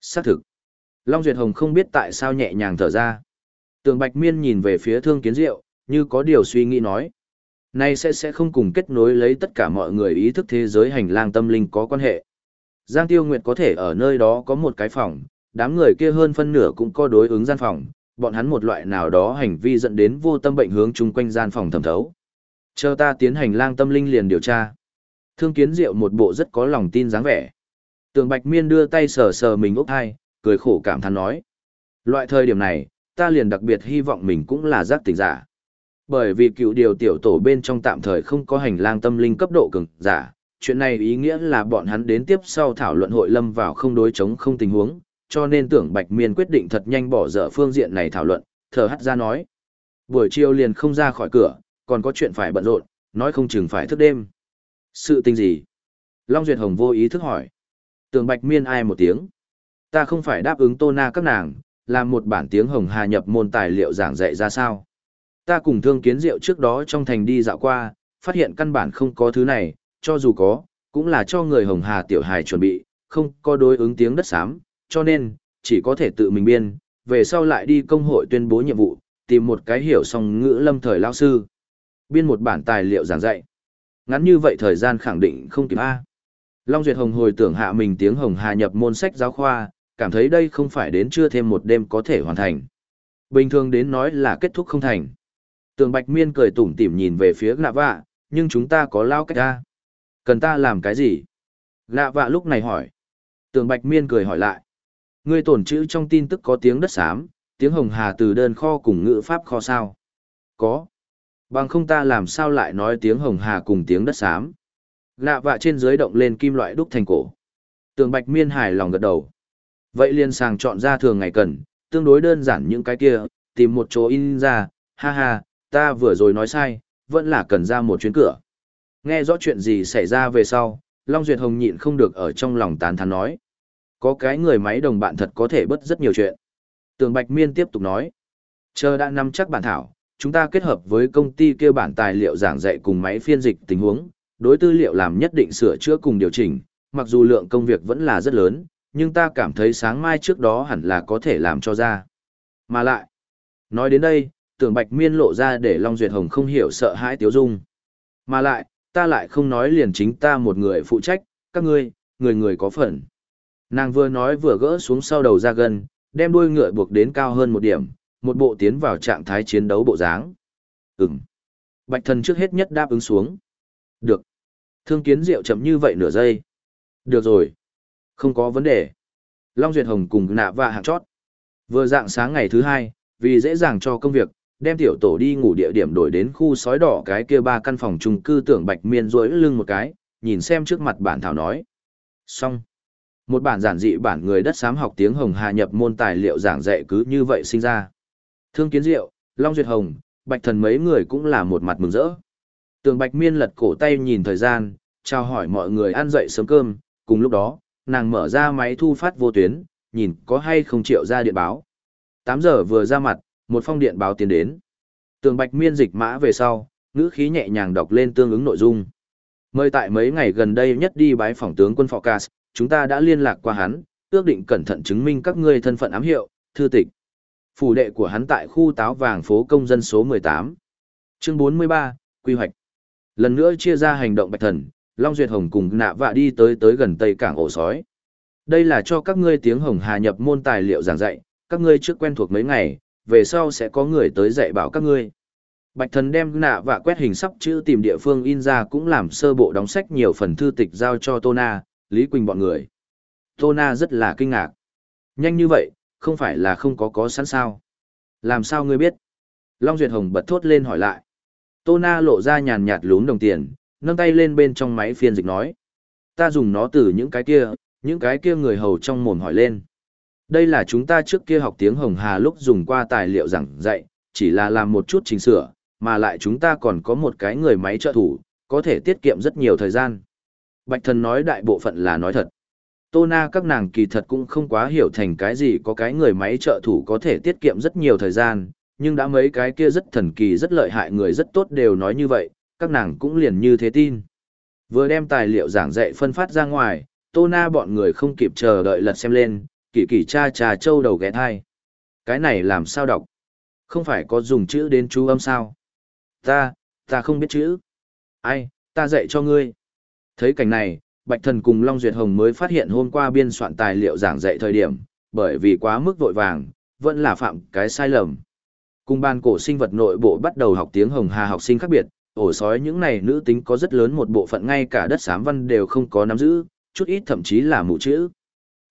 Xác thực. Long Duyệt Hồng không biết tại sao nhẹ nhàng thở ra. Tường Bạch Miên nhìn về phía Thương Kiến Diệu, như có điều suy nghĩ nói. Nay sẽ sẽ không cùng kết nối lấy tất cả mọi người ý thức thế giới hành lang tâm linh có quan hệ. Giang Tiêu Nguyệt có thể ở nơi đó có một cái phòng, đám người kia hơn phân nửa cũng có đối ứng gian phòng, bọn hắn một loại nào đó hành vi dẫn đến vô tâm bệnh hướng chung quanh gian phòng thẩm thấu. Chờ ta tiến hành lang tâm linh liền điều tra. Thương Kiến Diệu một bộ rất có lòng tin dáng vẻ. Tường Bạch Miên đưa tay sờ sờ mình ốc hai, cười khổ cảm thán nói. Loại thời điểm này, ta liền đặc biệt hy vọng mình cũng là giác tỉnh giả. Bởi vì cựu điều tiểu tổ bên trong tạm thời không có hành lang tâm linh cấp độ cường giả, chuyện này ý nghĩa là bọn hắn đến tiếp sau thảo luận hội lâm vào không đối chống không tình huống, cho nên tưởng Bạch Miên quyết định thật nhanh bỏ dở phương diện này thảo luận, thở hắt ra nói. Buổi chiều liền không ra khỏi cửa, còn có chuyện phải bận rộn, nói không chừng phải thức đêm. Sự tình gì? Long Duyệt Hồng vô ý thức hỏi tường Bạch Miên ai một tiếng. Ta không phải đáp ứng Tô Na các nàng, làm một bản tiếng Hồng Hà nhập môn tài liệu giảng dạy ra sao. Ta cùng thương kiến diệu trước đó trong thành đi dạo qua, phát hiện căn bản không có thứ này, cho dù có, cũng là cho người Hồng Hà tiểu hài chuẩn bị, không có đối ứng tiếng đất xám, cho nên, chỉ có thể tự mình biên, về sau lại đi công hội tuyên bố nhiệm vụ, tìm một cái hiểu song ngữ lâm thời lao sư. Biên một bản tài liệu giảng dạy. Ngắn như vậy thời gian khẳng định không kịp A. Long Duyệt Hồng hồi tưởng hạ mình tiếng Hồng Hà nhập môn sách giáo khoa, cảm thấy đây không phải đến chưa thêm một đêm có thể hoàn thành. Bình thường đến nói là kết thúc không thành. Tường Bạch Miên cười tủm tỉm nhìn về phía Nạ Vạ, nhưng chúng ta có lao cách ra. Cần ta làm cái gì? Nạ Vạ lúc này hỏi. Tường Bạch Miên cười hỏi lại. Ngươi tổn chữ trong tin tức có tiếng đất xám, tiếng hồng hà từ đơn kho cùng ngữ pháp kho sao? Có. Bằng không ta làm sao lại nói tiếng hồng hà cùng tiếng đất xám? Lạ vạ trên dưới động lên kim loại đúc thành cổ. Tường Bạch Miên hài lòng gật đầu. Vậy liền sàng chọn ra thường ngày cần, tương đối đơn giản những cái kia, tìm một chỗ in ra, ha ha, ta vừa rồi nói sai, vẫn là cần ra một chuyến cửa. Nghe rõ chuyện gì xảy ra về sau, Long Duyệt Hồng nhịn không được ở trong lòng tán thán nói. Có cái người máy đồng bạn thật có thể bớt rất nhiều chuyện. Tường Bạch Miên tiếp tục nói. Chờ đã nắm chắc bản thảo, chúng ta kết hợp với công ty kêu bản tài liệu giảng dạy cùng máy phiên dịch tình huống, đối tư liệu làm nhất định sửa chữa cùng điều chỉnh, mặc dù lượng công việc vẫn là rất lớn, nhưng ta cảm thấy sáng mai trước đó hẳn là có thể làm cho ra. Mà lại, nói đến đây, tưởng Bạch Miên lộ ra để Long Duyệt Hồng không hiểu sợ hãi Tiếu Dung. Mà lại, ta lại không nói liền chính ta một người phụ trách, các ngươi, người người có phần. Nàng vừa nói vừa gỡ xuống sau đầu ra gần, đem đuôi ngựa buộc đến cao hơn một điểm, một bộ tiến vào trạng thái chiến đấu bộ dáng. Ừm. Bạch thần trước hết nhất đáp ứng xuống. Được. Thương kiến rượu chậm như vậy nửa giây. Được rồi. Không có vấn đề. Long Duyệt Hồng cùng nạ và hạng chót. Vừa dạng sáng ngày thứ hai, vì dễ dàng cho công việc, đem tiểu tổ đi ngủ địa điểm đổi đến khu sói đỏ cái kia ba căn phòng chung cư tưởng bạch miên rối lưng một cái, nhìn xem trước mặt bản thảo nói. Xong. Một bản giản dị bản người đất xám học tiếng Hồng Hà nhập môn tài liệu giảng dạy cứ như vậy sinh ra. Thương Kiến Diệu, Long Duyệt Hồng, Bạch Thần mấy người cũng là một mặt mừng rỡ. Tường Bạch Miên lật cổ tay nhìn thời gian, chào hỏi mọi người ăn dậy sớm cơm, cùng lúc đó, nàng mở ra máy thu phát vô tuyến, nhìn có hay không triệu ra điện báo. 8 giờ vừa ra mặt, một phong điện báo tiến đến. Tường Bạch Miên dịch mã về sau, ngữ khí nhẹ nhàng đọc lên tương ứng nội dung. Mời tại mấy ngày gần đây nhất đi bái phỏng tướng quân Phocas, chúng ta đã liên lạc qua hắn, ước định cẩn thận chứng minh các ngươi thân phận ám hiệu, thư tịch. Phủ đệ của hắn tại khu táo vàng phố công dân số 18. Chương 43, Quy hoạch. Lần nữa chia ra hành động bạch thần, Long Duyệt Hồng cùng nạ vạ đi tới tới gần tây cảng ổ sói. Đây là cho các ngươi tiếng Hồng Hà nhập môn tài liệu giảng dạy, các ngươi trước quen thuộc mấy ngày, về sau sẽ có người tới dạy bảo các ngươi. Bạch thần đem nạ vạ quét hình sắp chữ tìm địa phương in ra cũng làm sơ bộ đóng sách nhiều phần thư tịch giao cho Tô Na, Lý Quỳnh bọn người. Tô Na rất là kinh ngạc. Nhanh như vậy, không phải là không có có sẵn sao. Làm sao ngươi biết? Long Duyệt Hồng bật thốt lên hỏi lại. Tô Na lộ ra nhàn nhạt lún đồng tiền, nâng tay lên bên trong máy phiên dịch nói. Ta dùng nó từ những cái kia, những cái kia người hầu trong mồm hỏi lên. Đây là chúng ta trước kia học tiếng Hồng Hà lúc dùng qua tài liệu giảng dạy, chỉ là làm một chút chỉnh sửa, mà lại chúng ta còn có một cái người máy trợ thủ, có thể tiết kiệm rất nhiều thời gian. Bạch thần nói đại bộ phận là nói thật. Tô na các nàng kỳ thật cũng không quá hiểu thành cái gì có cái người máy trợ thủ có thể tiết kiệm rất nhiều thời gian, nhưng đã mấy cái kia rất thần kỳ rất lợi hại người rất tốt đều nói như vậy, các nàng cũng liền như thế tin. Vừa đem tài liệu giảng dạy phân phát ra ngoài, Tô Na bọn người không kịp chờ đợi lật xem lên, kỳ kỳ cha cha châu đầu ghé thai. Cái này làm sao đọc? Không phải có dùng chữ đến chú âm sao? Ta, ta không biết chữ. Ai, ta dạy cho ngươi. Thấy cảnh này, Bạch Thần cùng Long Duyệt Hồng mới phát hiện hôm qua biên soạn tài liệu giảng dạy thời điểm, bởi vì quá mức vội vàng, vẫn là phạm cái sai lầm. Cùng ban cổ sinh vật nội bộ bắt đầu học tiếng Hồng Hà học sinh khác biệt, ổ sói những này nữ tính có rất lớn một bộ phận ngay cả đất xám văn đều không có nắm giữ, chút ít thậm chí là mù chữ.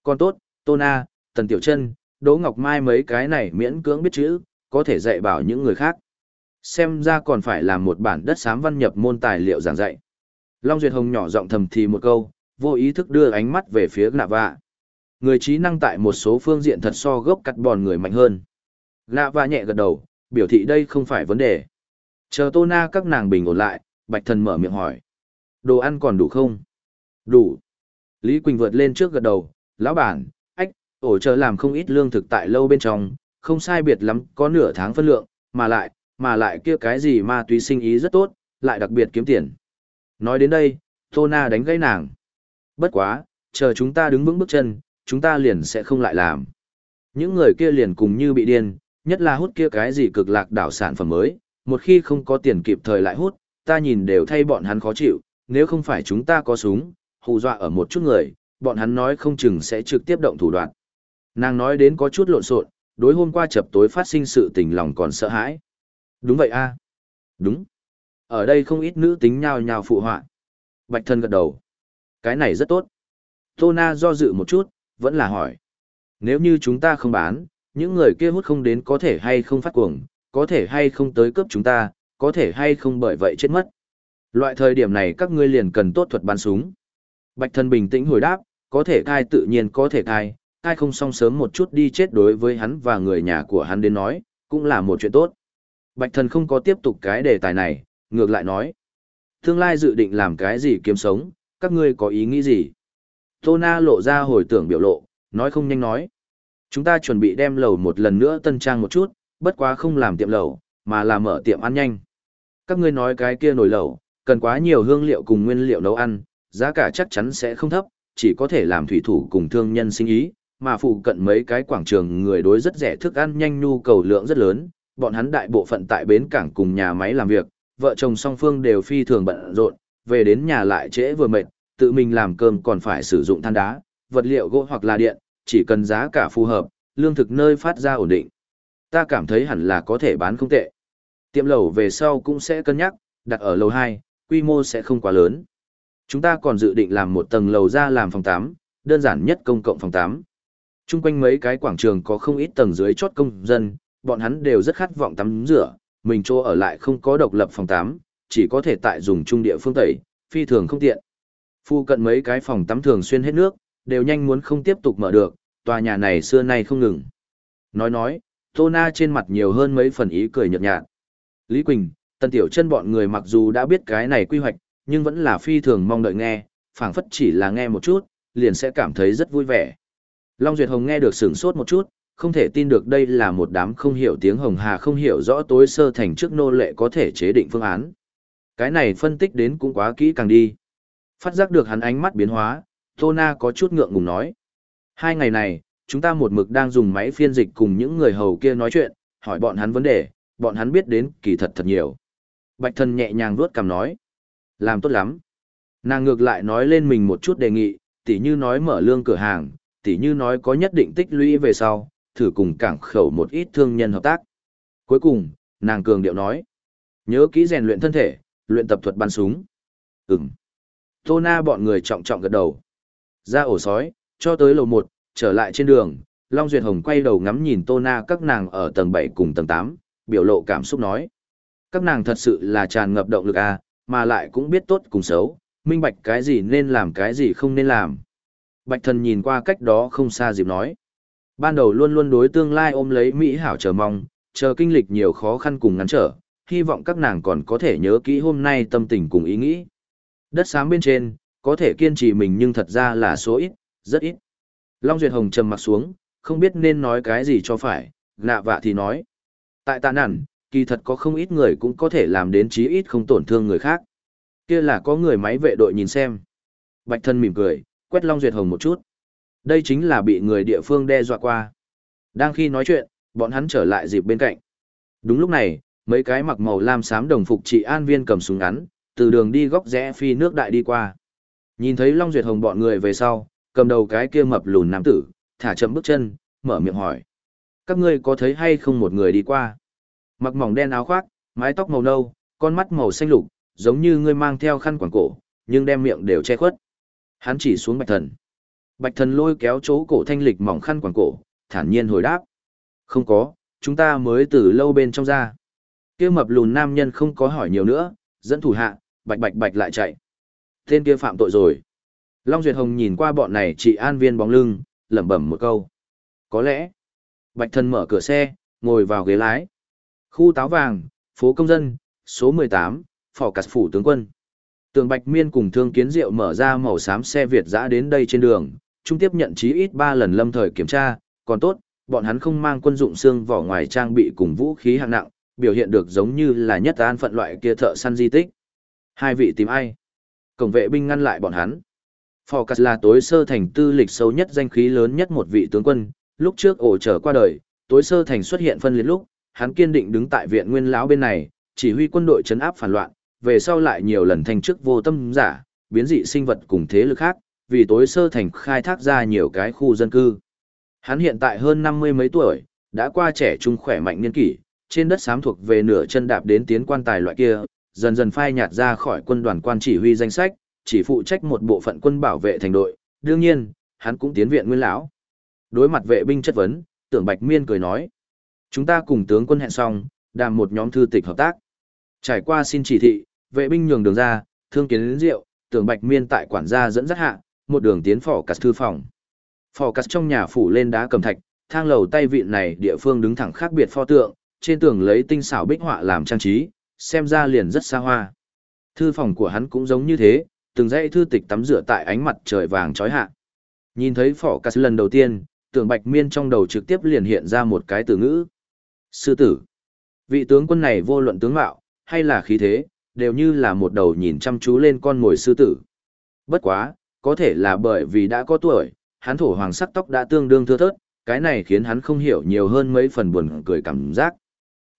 Còn tốt, Tôn A, Tần Tiểu Trân, Đỗ Ngọc Mai mấy cái này miễn cưỡng biết chữ, có thể dạy bảo những người khác. Xem ra còn phải làm một bản đất xám văn nhập môn tài liệu giảng dạy. Long Duyệt Hồng nhỏ giọng thầm thì một câu, vô ý thức đưa ánh mắt về phía nạ vạ. Người trí năng tại một số phương diện thật so gốc cắt bòn người mạnh hơn. Nạ và nhẹ gật đầu, biểu thị đây không phải vấn đề. Chờ tô na các nàng bình ổn lại, bạch thần mở miệng hỏi. Đồ ăn còn đủ không? Đủ. Lý Quỳnh vượt lên trước gật đầu, lão bản, ách, ổ chờ làm không ít lương thực tại lâu bên trong, không sai biệt lắm, có nửa tháng phân lượng, mà lại, mà lại kia cái gì ma túy sinh ý rất tốt, lại đặc biệt kiếm tiền. Nói đến đây, Tô Na đánh gãy nàng. Bất quá, chờ chúng ta đứng vững bước chân, chúng ta liền sẽ không lại làm. Những người kia liền cùng như bị điên, nhất là hút kia cái gì cực lạc đảo sản phẩm mới, một khi không có tiền kịp thời lại hút, ta nhìn đều thay bọn hắn khó chịu, nếu không phải chúng ta có súng, hù dọa ở một chút người, bọn hắn nói không chừng sẽ trực tiếp động thủ đoạn. Nàng nói đến có chút lộn xộn, đối hôm qua chập tối phát sinh sự tình lòng còn sợ hãi. Đúng vậy a Đúng. Ở đây không ít nữ tính nhào nhào phụ họa. Bạch thân gật đầu. Cái này rất tốt. Tô Na do dự một chút, vẫn là hỏi. Nếu như chúng ta không bán, những người kia hút không đến có thể hay không phát cuồng, có thể hay không tới cướp chúng ta, có thể hay không bởi vậy chết mất. Loại thời điểm này các ngươi liền cần tốt thuật bắn súng. Bạch thân bình tĩnh hồi đáp, có thể thai tự nhiên có thể thai, thai không xong sớm một chút đi chết đối với hắn và người nhà của hắn đến nói, cũng là một chuyện tốt. Bạch thần không có tiếp tục cái đề tài này, ngược lại nói. Tương lai dự định làm cái gì kiếm sống, các ngươi có ý nghĩ gì? Tô Na lộ ra hồi tưởng biểu lộ, nói không nhanh nói. Chúng ta chuẩn bị đem lầu một lần nữa tân trang một chút, bất quá không làm tiệm lầu, mà là mở tiệm ăn nhanh. Các ngươi nói cái kia nồi lẩu, cần quá nhiều hương liệu cùng nguyên liệu nấu ăn, giá cả chắc chắn sẽ không thấp, chỉ có thể làm thủy thủ cùng thương nhân sinh ý, mà phụ cận mấy cái quảng trường người đối rất rẻ thức ăn nhanh nhu cầu lượng rất lớn, bọn hắn đại bộ phận tại bến cảng cùng nhà máy làm việc, vợ chồng song phương đều phi thường bận rộn, về đến nhà lại trễ vừa mệt, tự mình làm cơm còn phải sử dụng than đá, vật liệu gỗ hoặc là điện, chỉ cần giá cả phù hợp, lương thực nơi phát ra ổn định. Ta cảm thấy hẳn là có thể bán không tệ. Tiệm lẩu về sau cũng sẽ cân nhắc, đặt ở lầu 2, quy mô sẽ không quá lớn. Chúng ta còn dự định làm một tầng lầu ra làm phòng 8, đơn giản nhất công cộng phòng 8. Trung quanh mấy cái quảng trường có không ít tầng dưới chốt công dân, bọn hắn đều rất khát vọng tắm rửa, mình chỗ ở lại không có độc lập phòng tắm, chỉ có thể tại dùng trung địa phương tẩy, phi thường không tiện. Phu cận mấy cái phòng tắm thường xuyên hết nước, đều nhanh muốn không tiếp tục mở được, tòa nhà này xưa nay không ngừng. Nói nói, Tô Na trên mặt nhiều hơn mấy phần ý cười nhợt nhạt. Lý Quỳnh, Tần Tiểu Chân bọn người mặc dù đã biết cái này quy hoạch, nhưng vẫn là phi thường mong đợi nghe, phảng phất chỉ là nghe một chút, liền sẽ cảm thấy rất vui vẻ. Long Duyệt Hồng nghe được sửng sốt một chút, không thể tin được đây là một đám không hiểu tiếng Hồng Hà không hiểu rõ tối sơ thành trước nô lệ có thể chế định phương án. Cái này phân tích đến cũng quá kỹ càng đi. Phát giác được hắn ánh mắt biến hóa, Tô Na có chút ngượng ngùng nói. Hai ngày này, chúng ta một mực đang dùng máy phiên dịch cùng những người hầu kia nói chuyện, hỏi bọn hắn vấn đề, bọn hắn biết đến kỳ thật thật nhiều. Bạch thần nhẹ nhàng vuốt cằm nói. Làm tốt lắm. Nàng ngược lại nói lên mình một chút đề nghị, tỉ như nói mở lương cửa hàng, tỉ như nói có nhất định tích lũy về sau, thử cùng cảng khẩu một ít thương nhân hợp tác. Cuối cùng, nàng cường điệu nói. Nhớ kỹ rèn luyện thân thể, luyện tập thuật bắn súng. Ừm. Tô na bọn người trọng trọng gật đầu. Ra ổ sói, cho tới lầu 1, trở lại trên đường, Long Duyệt Hồng quay đầu ngắm nhìn Tô na các nàng ở tầng 7 cùng tầng 8, biểu lộ cảm xúc nói. Các nàng thật sự là tràn ngập động lực à, mà lại cũng biết tốt cùng xấu, minh bạch cái gì nên làm cái gì không nên làm. Bạch thần nhìn qua cách đó không xa dịp nói. Ban đầu luôn luôn đối tương lai ôm lấy Mỹ hảo chờ mong, chờ kinh lịch nhiều khó khăn cùng ngắn trở, hy vọng các nàng còn có thể nhớ kỹ hôm nay tâm tình cùng ý nghĩ. Đất sáng bên trên, có thể kiên trì mình nhưng thật ra là số ít, rất ít. Long Duyệt Hồng trầm mặt xuống, không biết nên nói cái gì cho phải, nạ vạ thì nói. Tại tạ nản, kỳ thật có không ít người cũng có thể làm đến chí ít không tổn thương người khác. Kia là có người máy vệ đội nhìn xem. Bạch thân mỉm cười, quét Long Duyệt Hồng một chút. Đây chính là bị người địa phương đe dọa qua. Đang khi nói chuyện, bọn hắn trở lại dịp bên cạnh. Đúng lúc này, mấy cái mặc màu lam xám đồng phục trị an viên cầm súng ngắn, từ đường đi góc rẽ phi nước đại đi qua. Nhìn thấy Long Duyệt Hồng bọn người về sau, cầm đầu cái kia mập lùn nam tử, thả chậm bước chân, mở miệng hỏi. Các ngươi có thấy hay không một người đi qua? Mặc mỏng đen áo khoác, mái tóc màu nâu, con mắt màu xanh lục, giống như ngươi mang theo khăn quàng cổ, nhưng đem miệng đều che khuất. Hắn chỉ xuống bạch thần. Bạch thần lôi kéo chỗ cổ thanh lịch mỏng khăn quàng cổ, thản nhiên hồi đáp. Không có, chúng ta mới từ lâu bên trong ra. kia mập lùn nam nhân không có hỏi nhiều nữa, dẫn thủ hạ, bạch bạch bạch lại chạy. Tên kia phạm tội rồi. Long Duyệt Hồng nhìn qua bọn này chị an viên bóng lưng, lẩm bẩm một câu. Có lẽ, bạch thần mở cửa xe, ngồi vào ghế lái. Khu táo vàng, phố công dân, số 18, phỏ cắt phủ tướng quân. Tường Bạch Miên cùng Thương Kiến Diệu mở ra màu xám xe Việt dã đến đây trên đường, trung tiếp nhận chí ít 3 lần lâm thời kiểm tra, còn tốt, bọn hắn không mang quân dụng xương vỏ ngoài trang bị cùng vũ khí hạng nặng, biểu hiện được giống như là nhất an phận loại kia thợ săn di tích. Hai vị tìm ai? Cổng vệ binh ngăn lại bọn hắn. Phò Cát là tối sơ thành tư lịch sâu nhất danh khí lớn nhất một vị tướng quân, lúc trước ổ trở qua đời, tối sơ thành xuất hiện phân liệt lúc, hắn kiên định đứng tại viện nguyên lão bên này, chỉ huy quân đội chấn áp phản loạn, về sau lại nhiều lần thành chức vô tâm giả, biến dị sinh vật cùng thế lực khác, vì tối sơ thành khai thác ra nhiều cái khu dân cư. Hắn hiện tại hơn năm mươi mấy tuổi, đã qua trẻ trung khỏe mạnh niên kỷ, trên đất xám thuộc về nửa chân đạp đến tiến quan tài loại kia, dần dần phai nhạt ra khỏi quân đoàn quan chỉ huy danh sách, chỉ phụ trách một bộ phận quân bảo vệ thành đội, đương nhiên, hắn cũng tiến viện nguyên lão. Đối mặt vệ binh chất vấn, tưởng Bạch Miên cười nói. Chúng ta cùng tướng quân hẹn xong, đàm một nhóm thư tịch hợp tác. Trải qua xin chỉ thị, vệ binh nhường đường ra, thương kiến đến rượu, tưởng Bạch Miên tại quản gia dẫn dắt hạ, một đường tiến phỏ cắt thư phòng. Phỏ cắt trong nhà phủ lên đá cầm thạch, thang lầu tay vịn này địa phương đứng thẳng khác biệt pho tượng, trên tường lấy tinh xảo bích họa làm trang trí, xem ra liền rất xa hoa. Thư phòng của hắn cũng giống như thế, từng dãy thư tịch tắm rửa tại ánh mặt trời vàng chói hạ. Nhìn thấy phỏ cắt lần đầu tiên, tưởng bạch miên trong đầu trực tiếp liền hiện ra một cái từ ngữ. Sư tử. Vị tướng quân này vô luận tướng mạo, hay là khí thế, đều như là một đầu nhìn chăm chú lên con mồi sư tử. Bất quá, có thể là bởi vì đã có tuổi, hắn thổ hoàng sắc tóc đã tương đương thưa thớt, cái này khiến hắn không hiểu nhiều hơn mấy phần buồn cười cảm giác.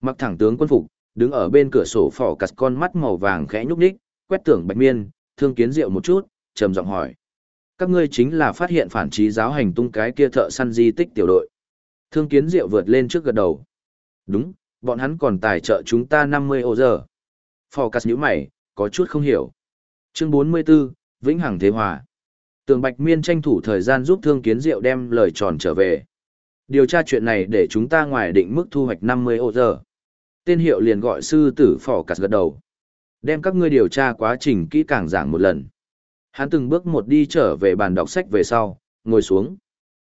Mặc thẳng tướng quân phục, đứng ở bên cửa sổ phỏ cặt con mắt màu vàng khẽ nhúc nhích, quét tưởng bạch miên, thương kiến rượu một chút, trầm giọng hỏi. Các ngươi chính là phát hiện phản trí giáo hành tung cái kia thợ săn di tích tiểu đội. Thương kiến rượu vượt lên trước gật đầu. Đúng, bọn hắn còn tài trợ chúng ta 50 ô giờ. Phò cắt nhíu mày, có chút không hiểu. Chương 44, Vĩnh Hằng Thế Hòa. Tường Bạch Miên tranh thủ thời gian giúp Thương Kiến Diệu đem lời tròn trở về. Điều tra chuyện này để chúng ta ngoài định mức thu hoạch 50 ô giờ. Tên hiệu liền gọi sư tử phỏ cắt gật đầu. Đem các ngươi điều tra quá trình kỹ càng giảng một lần. Hắn từng bước một đi trở về bàn đọc sách về sau, ngồi xuống.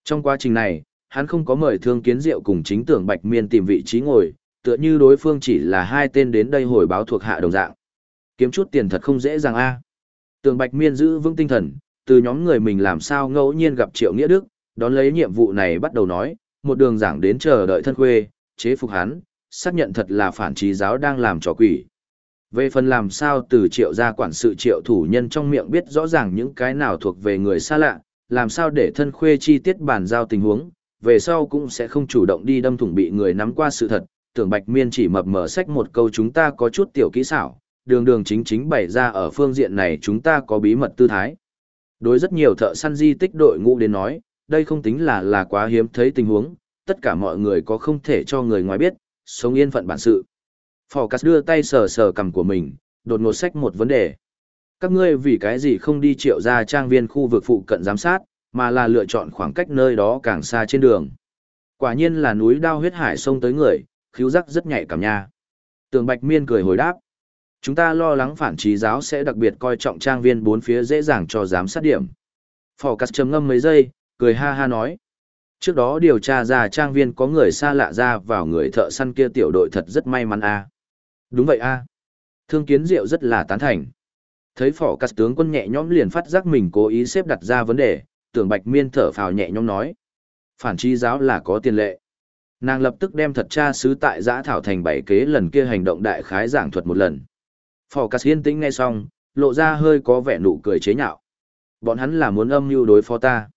Trong quá trình này, hắn không có mời Thương Kiến Diệu cùng chính tưởng Bạch Miên tìm vị trí ngồi, tựa như đối phương chỉ là hai tên đến đây hồi báo thuộc hạ đồng dạng. Kiếm chút tiền thật không dễ dàng a. À. Tường Bạch Miên giữ vững tinh thần, từ nhóm người mình làm sao ngẫu nhiên gặp Triệu Nghĩa Đức, đón lấy nhiệm vụ này bắt đầu nói, một đường giảng đến chờ đợi thân khuê, chế phục hắn, xác nhận thật là phản trí giáo đang làm trò quỷ. Về phần làm sao từ triệu gia quản sự triệu thủ nhân trong miệng biết rõ ràng những cái nào thuộc về người xa lạ, làm sao để thân khuê chi tiết bàn giao tình huống, về sau cũng sẽ không chủ động đi đâm thủng bị người nắm qua sự thật, tưởng bạch miên chỉ mập mở sách một câu chúng ta có chút tiểu kỹ xảo, đường đường chính chính bày ra ở phương diện này chúng ta có bí mật tư thái. Đối rất nhiều thợ săn di tích đội ngũ đến nói, đây không tính là là quá hiếm thấy tình huống, tất cả mọi người có không thể cho người ngoài biết, sống yên phận bản sự. Phò Cát đưa tay sờ sờ cằm của mình, đột ngột sách một vấn đề. Các ngươi vì cái gì không đi triệu ra trang viên khu vực phụ cận giám sát, mà là lựa chọn khoảng cách nơi đó càng xa trên đường. Quả nhiên là núi đao huyết hải sông tới người, khíu giác rất nhạy cảm nha. Tường Bạch Miên cười hồi đáp. Chúng ta lo lắng phản trí giáo sẽ đặc biệt coi trọng trang viên bốn phía dễ dàng cho giám sát điểm. Phò Cát trầm ngâm mấy giây, cười ha ha nói. Trước đó điều tra ra trang viên có người xa lạ ra vào người thợ săn kia tiểu đội thật rất may mắn a. Đúng vậy a. Thương kiến diệu rất là tán thành. Thấy phỏ cắt tướng quân nhẹ nhõm liền phát giác mình cố ý xếp đặt ra vấn đề, tưởng bạch miên thở phào nhẹ nhõm nói. Phản chi giáo là có tiền lệ. Nàng lập tức đem thật tra sứ tại giã thảo thành bảy kế lần kia hành động đại khái giảng thuật một lần. Phò Cát yên tĩnh nghe xong, lộ ra hơi có vẻ nụ cười chế nhạo. Bọn hắn là muốn âm mưu đối phó ta.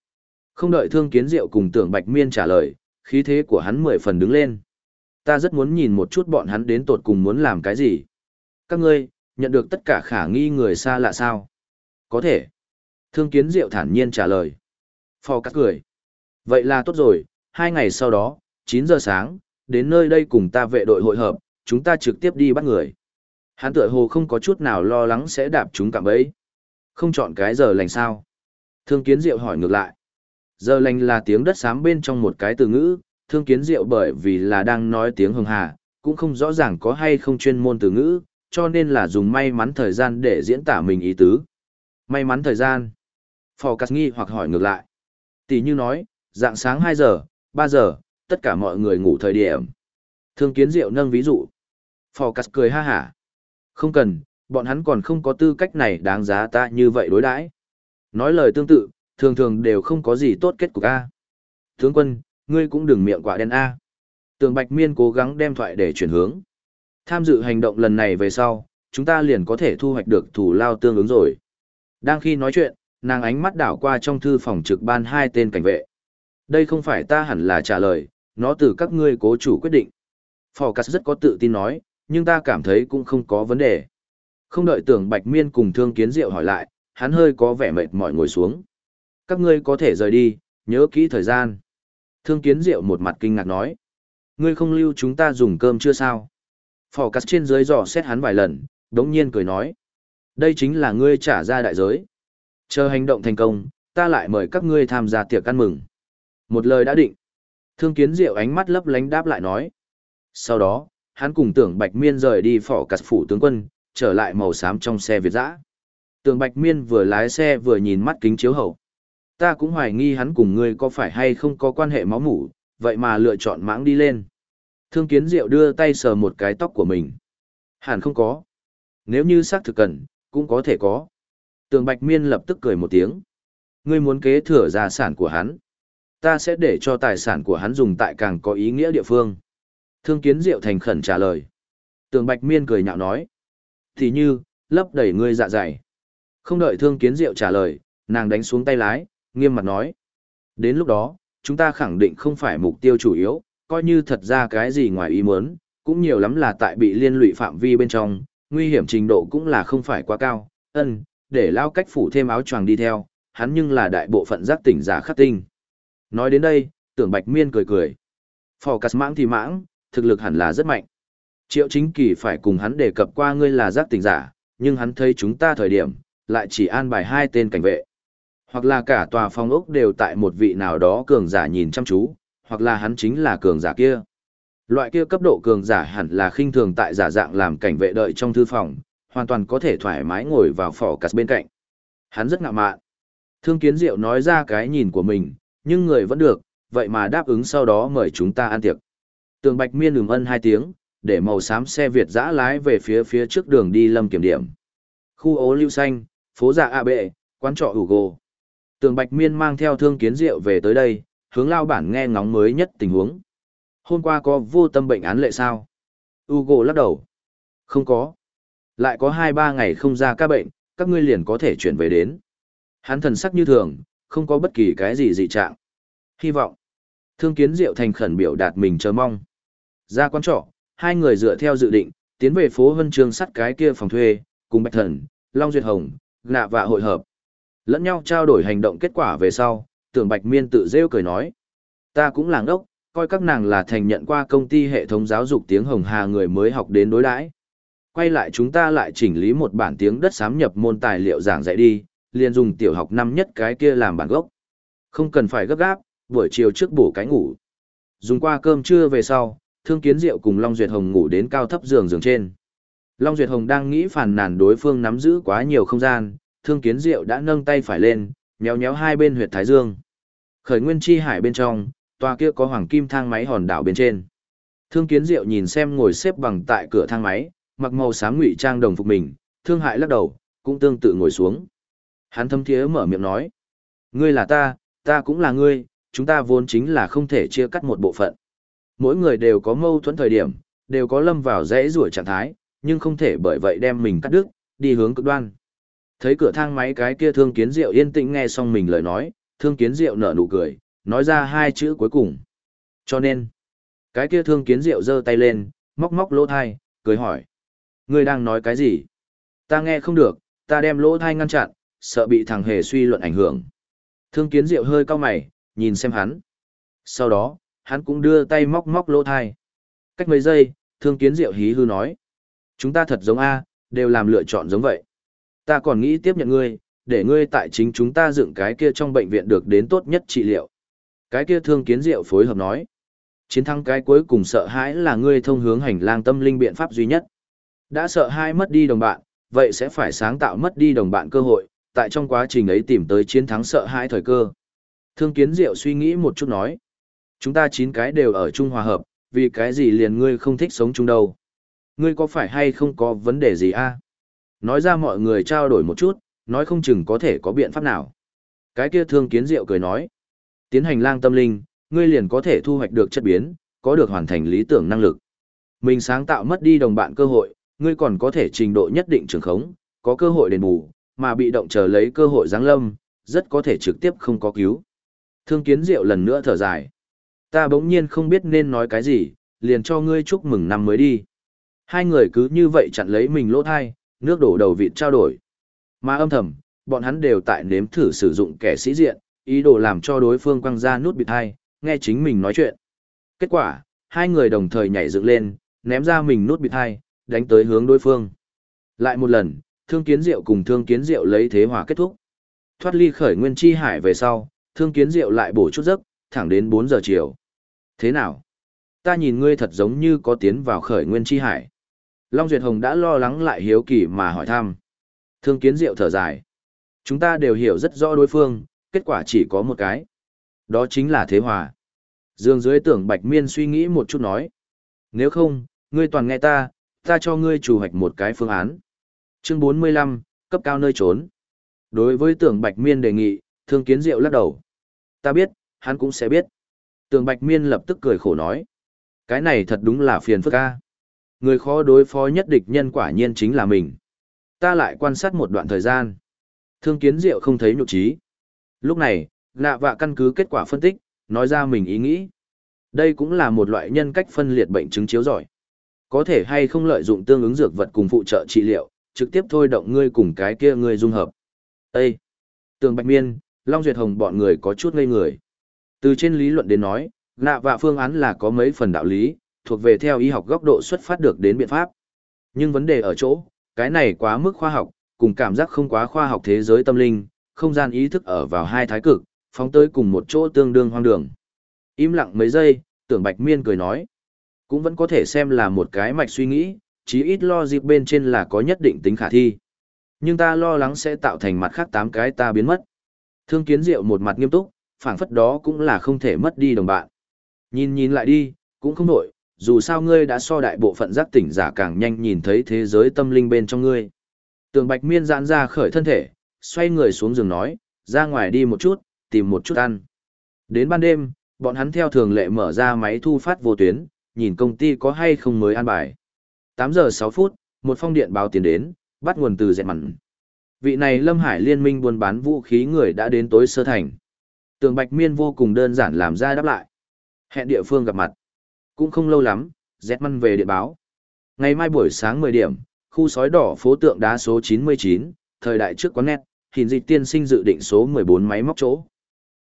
Không đợi thương kiến diệu cùng tưởng bạch miên trả lời, khí thế của hắn mười phần đứng lên. Ta rất muốn nhìn một chút bọn hắn đến tột cùng muốn làm cái gì. Các ngươi, nhận được tất cả khả nghi người xa lạ sao? Có thể. Thương kiến diệu thản nhiên trả lời. Phò cắt cười. Vậy là tốt rồi, hai ngày sau đó, 9 giờ sáng, đến nơi đây cùng ta vệ đội hội hợp, chúng ta trực tiếp đi bắt người. Hắn tựa hồ không có chút nào lo lắng sẽ đạp chúng cạm ấy. Không chọn cái giờ lành sao? Thương kiến diệu hỏi ngược lại. Giờ lành là tiếng đất xám bên trong một cái từ ngữ, thương kiến diệu bởi vì là đang nói tiếng hồng hà, cũng không rõ ràng có hay không chuyên môn từ ngữ, cho nên là dùng may mắn thời gian để diễn tả mình ý tứ. May mắn thời gian. Phò cắt nghi hoặc hỏi ngược lại. Tỷ như nói, dạng sáng 2 giờ, 3 giờ, tất cả mọi người ngủ thời điểm. Thương kiến diệu nâng ví dụ. Phò cắt cười ha hả. Không cần, bọn hắn còn không có tư cách này đáng giá ta như vậy đối đãi. Nói lời tương tự, thường thường đều không có gì tốt kết cục A. Tướng quân, ngươi cũng đừng miệng quả đen A. Tường Bạch Miên cố gắng đem thoại để chuyển hướng. Tham dự hành động lần này về sau, chúng ta liền có thể thu hoạch được thủ lao tương ứng rồi. Đang khi nói chuyện, nàng ánh mắt đảo qua trong thư phòng trực ban hai tên cảnh vệ. Đây không phải ta hẳn là trả lời, nó từ các ngươi cố chủ quyết định. Phò Cát rất có tự tin nói, nhưng ta cảm thấy cũng không có vấn đề. Không đợi tưởng Bạch Miên cùng Thương Kiến Diệu hỏi lại, hắn hơi có vẻ mệt mỏi ngồi xuống. Các ngươi có thể rời đi, nhớ kỹ thời gian. Thương Kiến Diệu một mặt kinh ngạc nói. Ngươi không lưu chúng ta dùng cơm chưa sao? Phỏ cắt trên dưới dò xét hắn vài lần, đống nhiên cười nói. Đây chính là ngươi trả ra đại giới. Chờ hành động thành công, ta lại mời các ngươi tham gia tiệc ăn mừng. Một lời đã định. Thương kiến diệu ánh mắt lấp lánh đáp lại nói. Sau đó, hắn cùng tưởng Bạch Miên rời đi phỏ cắt phủ tướng quân, trở lại màu xám trong xe Việt dã. Tưởng Bạch Miên vừa lái xe vừa nhìn mắt kính chiếu hậu. Ta cũng hoài nghi hắn cùng ngươi có phải hay không có quan hệ máu mủ, vậy mà lựa chọn mãng đi lên. Thương kiến diệu đưa tay sờ một cái tóc của mình. Hẳn không có. Nếu như xác thực cần, cũng có thể có. Tường Bạch Miên lập tức cười một tiếng. Ngươi muốn kế thừa gia sản của hắn. Ta sẽ để cho tài sản của hắn dùng tại càng có ý nghĩa địa phương. Thương kiến diệu thành khẩn trả lời. Tường Bạch Miên cười nhạo nói. Thì như, lấp đầy ngươi dạ dày. Không đợi thương kiến diệu trả lời, nàng đánh xuống tay lái, nghiêm mặt nói. Đến lúc đó, chúng ta khẳng định không phải mục tiêu chủ yếu, coi như thật ra cái gì ngoài ý muốn, cũng nhiều lắm là tại bị liên lụy phạm vi bên trong, nguy hiểm trình độ cũng là không phải quá cao, ân, để lao cách phủ thêm áo choàng đi theo, hắn nhưng là đại bộ phận giác tỉnh giả khắc tinh. Nói đến đây, tưởng bạch miên cười cười. Phò cắt mãng thì mãng, thực lực hẳn là rất mạnh. Triệu chính kỳ phải cùng hắn đề cập qua ngươi là giác tỉnh giả, nhưng hắn thấy chúng ta thời điểm, lại chỉ an bài hai tên cảnh vệ. Hoặc là cả tòa phòng ốc đều tại một vị nào đó cường giả nhìn chăm chú, hoặc là hắn chính là cường giả kia. Loại kia cấp độ cường giả hẳn là khinh thường tại giả dạng làm cảnh vệ đợi trong thư phòng, hoàn toàn có thể thoải mái ngồi vào phỏ cắt bên cạnh. Hắn rất ngạo mạn. Thương Kiến Diệu nói ra cái nhìn của mình, nhưng người vẫn được, vậy mà đáp ứng sau đó mời chúng ta ăn tiệc. Tường Bạch Miên ừm ân hai tiếng, để màu xám xe Việt dã lái về phía phía trước đường đi lâm kiểm điểm. Khu ố lưu xanh, phố dạ A bệ, quán trọ Hugo. Tường Bạch Miên mang theo Thương Kiến Diệu về tới đây, hướng lao bản nghe ngóng mới nhất tình huống. Hôm qua có vô tâm bệnh án lệ sao? Ugo lắc đầu. Không có. Lại có 2-3 ngày không ra các bệnh, các ngươi liền có thể chuyển về đến. Hắn thần sắc như thường, không có bất kỳ cái gì dị trạng. Hy vọng. Thương kiến diệu thành khẩn biểu đạt mình chờ mong. Ra quán trọ, hai người dựa theo dự định, tiến về phố Vân Trường sắt cái kia phòng thuê, cùng Bạch Thần, Long Duyệt Hồng, nạ và hội hợp. Lẫn nhau trao đổi hành động kết quả về sau, tưởng Bạch Miên tự rêu cười nói. Ta cũng làng ốc, coi các nàng là thành nhận qua công ty hệ thống giáo dục tiếng Hồng Hà người mới học đến đối đãi. Quay lại chúng ta lại chỉnh lý một bản tiếng đất sám nhập môn tài liệu giảng dạy đi, liền dùng tiểu học năm nhất cái kia làm bản gốc. Không cần phải gấp gáp, buổi chiều trước bổ cái ngủ. Dùng qua cơm trưa về sau, Thương Kiến Diệu cùng Long Duyệt Hồng ngủ đến cao thấp giường giường trên. Long Duyệt Hồng đang nghĩ phản nàn đối phương nắm giữ quá nhiều không gian, Thương Kiến Diệu đã nâng tay phải lên, nhéo nhéo hai bên huyệt thái dương. Khởi nguyên chi hải bên trong, tòa kia có hoàng kim thang máy hòn đảo bên trên. Thương Kiến Diệu nhìn xem ngồi xếp bằng tại cửa thang máy, mặc màu xám ngụy trang đồng phục mình, thương hại lắc đầu, cũng tương tự ngồi xuống. Hắn thâm thiế mở miệng nói: "Ngươi là ta, ta cũng là ngươi, chúng ta vốn chính là không thể chia cắt một bộ phận. Mỗi người đều có mâu thuẫn thời điểm, đều có lâm vào rẽ rủa trạng thái, nhưng không thể bởi vậy đem mình cắt đứt, đi hướng cực đoan." Thấy cửa thang máy cái kia thương kiến diệu yên tĩnh nghe xong mình lời nói, thương kiến diệu nở nụ cười, nói ra hai chữ cuối cùng. Cho nên, cái kia thương kiến diệu giơ tay lên, móc móc lỗ thai, cười hỏi. Ngươi đang nói cái gì? Ta nghe không được, ta đem lỗ thai ngăn chặn, sợ bị thằng hề suy luận ảnh hưởng. Thương kiến diệu hơi cau mày, nhìn xem hắn. Sau đó, hắn cũng đưa tay móc móc lỗ thai. Cách mấy giây, thương kiến diệu hí hư nói. Chúng ta thật giống A, đều làm lựa chọn giống vậy. Ta còn nghĩ tiếp nhận ngươi, để ngươi tại chính chúng ta dựng cái kia trong bệnh viện được đến tốt nhất trị liệu. Cái kia thương kiến diệu phối hợp nói. Chiến thắng cái cuối cùng sợ hãi là ngươi thông hướng hành lang tâm linh biện pháp duy nhất. Đã sợ hãi mất đi đồng bạn, vậy sẽ phải sáng tạo mất đi đồng bạn cơ hội, tại trong quá trình ấy tìm tới chiến thắng sợ hãi thời cơ. Thương kiến diệu suy nghĩ một chút nói. Chúng ta chín cái đều ở chung hòa hợp, vì cái gì liền ngươi không thích sống chung đâu. Ngươi có phải hay không có vấn đề gì a? Nói ra mọi người trao đổi một chút, nói không chừng có thể có biện pháp nào. Cái kia thương kiến diệu cười nói. Tiến hành lang tâm linh, ngươi liền có thể thu hoạch được chất biến, có được hoàn thành lý tưởng năng lực. Mình sáng tạo mất đi đồng bạn cơ hội, ngươi còn có thể trình độ nhất định trường khống, có cơ hội đền bù, mà bị động chờ lấy cơ hội giáng lâm, rất có thể trực tiếp không có cứu. Thương kiến diệu lần nữa thở dài. Ta bỗng nhiên không biết nên nói cái gì, liền cho ngươi chúc mừng năm mới đi. Hai người cứ như vậy chặn lấy mình lỗ thai, nước đổ đầu vịt trao đổi. Mà âm thầm, bọn hắn đều tại nếm thử sử dụng kẻ sĩ diện, ý đồ làm cho đối phương quăng ra nút bịt hai, nghe chính mình nói chuyện. Kết quả, hai người đồng thời nhảy dựng lên, ném ra mình nút bịt hai, đánh tới hướng đối phương. Lại một lần, thương kiến diệu cùng thương kiến diệu lấy thế hòa kết thúc. Thoát ly khởi nguyên chi hải về sau, thương kiến diệu lại bổ chút giấc, thẳng đến 4 giờ chiều. Thế nào? Ta nhìn ngươi thật giống như có tiến vào khởi nguyên chi hải. Long Duyệt Hồng đã lo lắng lại hiếu kỳ mà hỏi thăm. Thương kiến diệu thở dài. Chúng ta đều hiểu rất rõ đối phương, kết quả chỉ có một cái. Đó chính là thế hòa. Dương dưới tưởng Bạch Miên suy nghĩ một chút nói. Nếu không, ngươi toàn nghe ta, ta cho ngươi chủ hoạch một cái phương án. Chương 45, cấp cao nơi trốn. Đối với tưởng Bạch Miên đề nghị, thương kiến diệu lắc đầu. Ta biết, hắn cũng sẽ biết. Tưởng Bạch Miên lập tức cười khổ nói. Cái này thật đúng là phiền phức ca. Người khó đối phó nhất địch nhân quả nhiên chính là mình. Ta lại quan sát một đoạn thời gian. Thương kiến diệu không thấy nhục trí. Lúc này, nạ vạ căn cứ kết quả phân tích, nói ra mình ý nghĩ. Đây cũng là một loại nhân cách phân liệt bệnh chứng chiếu giỏi. Có thể hay không lợi dụng tương ứng dược vật cùng phụ trợ trị liệu, trực tiếp thôi động ngươi cùng cái kia ngươi dung hợp. Ê! Tường Bạch Miên, Long Duyệt Hồng bọn người có chút ngây người. Từ trên lý luận đến nói, nạ vạ phương án là có mấy phần đạo lý, thuộc về theo y học góc độ xuất phát được đến biện pháp. Nhưng vấn đề ở chỗ, cái này quá mức khoa học, cùng cảm giác không quá khoa học thế giới tâm linh, không gian ý thức ở vào hai thái cực, phóng tới cùng một chỗ tương đương hoang đường. Im lặng mấy giây, tưởng Bạch Miên cười nói. Cũng vẫn có thể xem là một cái mạch suy nghĩ, chí ít lo dịp bên trên là có nhất định tính khả thi. Nhưng ta lo lắng sẽ tạo thành mặt khác tám cái ta biến mất. Thương kiến diệu một mặt nghiêm túc, phảng phất đó cũng là không thể mất đi đồng bạn. Nhìn nhìn lại đi, cũng không nổi, dù sao ngươi đã so đại bộ phận giác tỉnh giả càng nhanh nhìn thấy thế giới tâm linh bên trong ngươi. Tường Bạch Miên giãn ra khởi thân thể, xoay người xuống giường nói, ra ngoài đi một chút, tìm một chút ăn. Đến ban đêm, bọn hắn theo thường lệ mở ra máy thu phát vô tuyến, nhìn công ty có hay không mới an bài. 8 giờ 6 phút, một phong điện báo tiền đến, bắt nguồn từ dẹn mặn. Vị này Lâm Hải liên minh buôn bán vũ khí người đã đến tối sơ thành. Tường Bạch Miên vô cùng đơn giản làm ra đáp lại. Hẹn địa phương gặp mặt. Cũng không lâu lắm, dẹt măn về điện báo. Ngày mai buổi sáng 10 điểm, khu sói đỏ phố tượng đá số 99, thời đại trước quán nét, hình dịch tiên sinh dự định số 14 máy móc chỗ.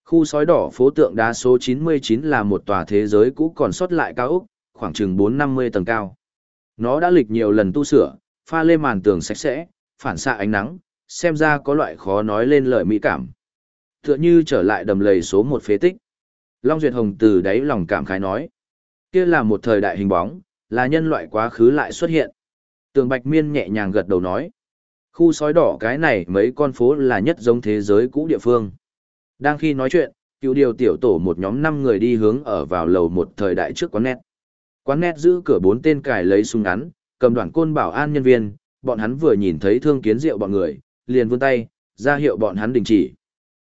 Khu sói đỏ phố tượng đá số 99 là một tòa thế giới cũ còn sót lại cao ốc, khoảng chừng 450 tầng cao. Nó đã lịch nhiều lần tu sửa, pha lê màn tường sạch sẽ, phản xạ ánh nắng, xem ra có loại khó nói lên lời mỹ cảm. Tựa như trở lại đầm lầy số một phế tích. Long Duyệt Hồng từ đáy lòng cảm khái nói. Kia là một thời đại hình bóng, là nhân loại quá khứ lại xuất hiện. Tường Bạch Miên nhẹ nhàng gật đầu nói. Khu sói đỏ cái này mấy con phố là nhất giống thế giới cũ địa phương. Đang khi nói chuyện, cựu điều tiểu tổ một nhóm năm người đi hướng ở vào lầu một thời đại trước quán nét. Quán nét giữ cửa bốn tên cài lấy súng ngắn, cầm đoạn côn bảo an nhân viên, bọn hắn vừa nhìn thấy thương kiến rượu bọn người, liền vươn tay, ra hiệu bọn hắn đình chỉ.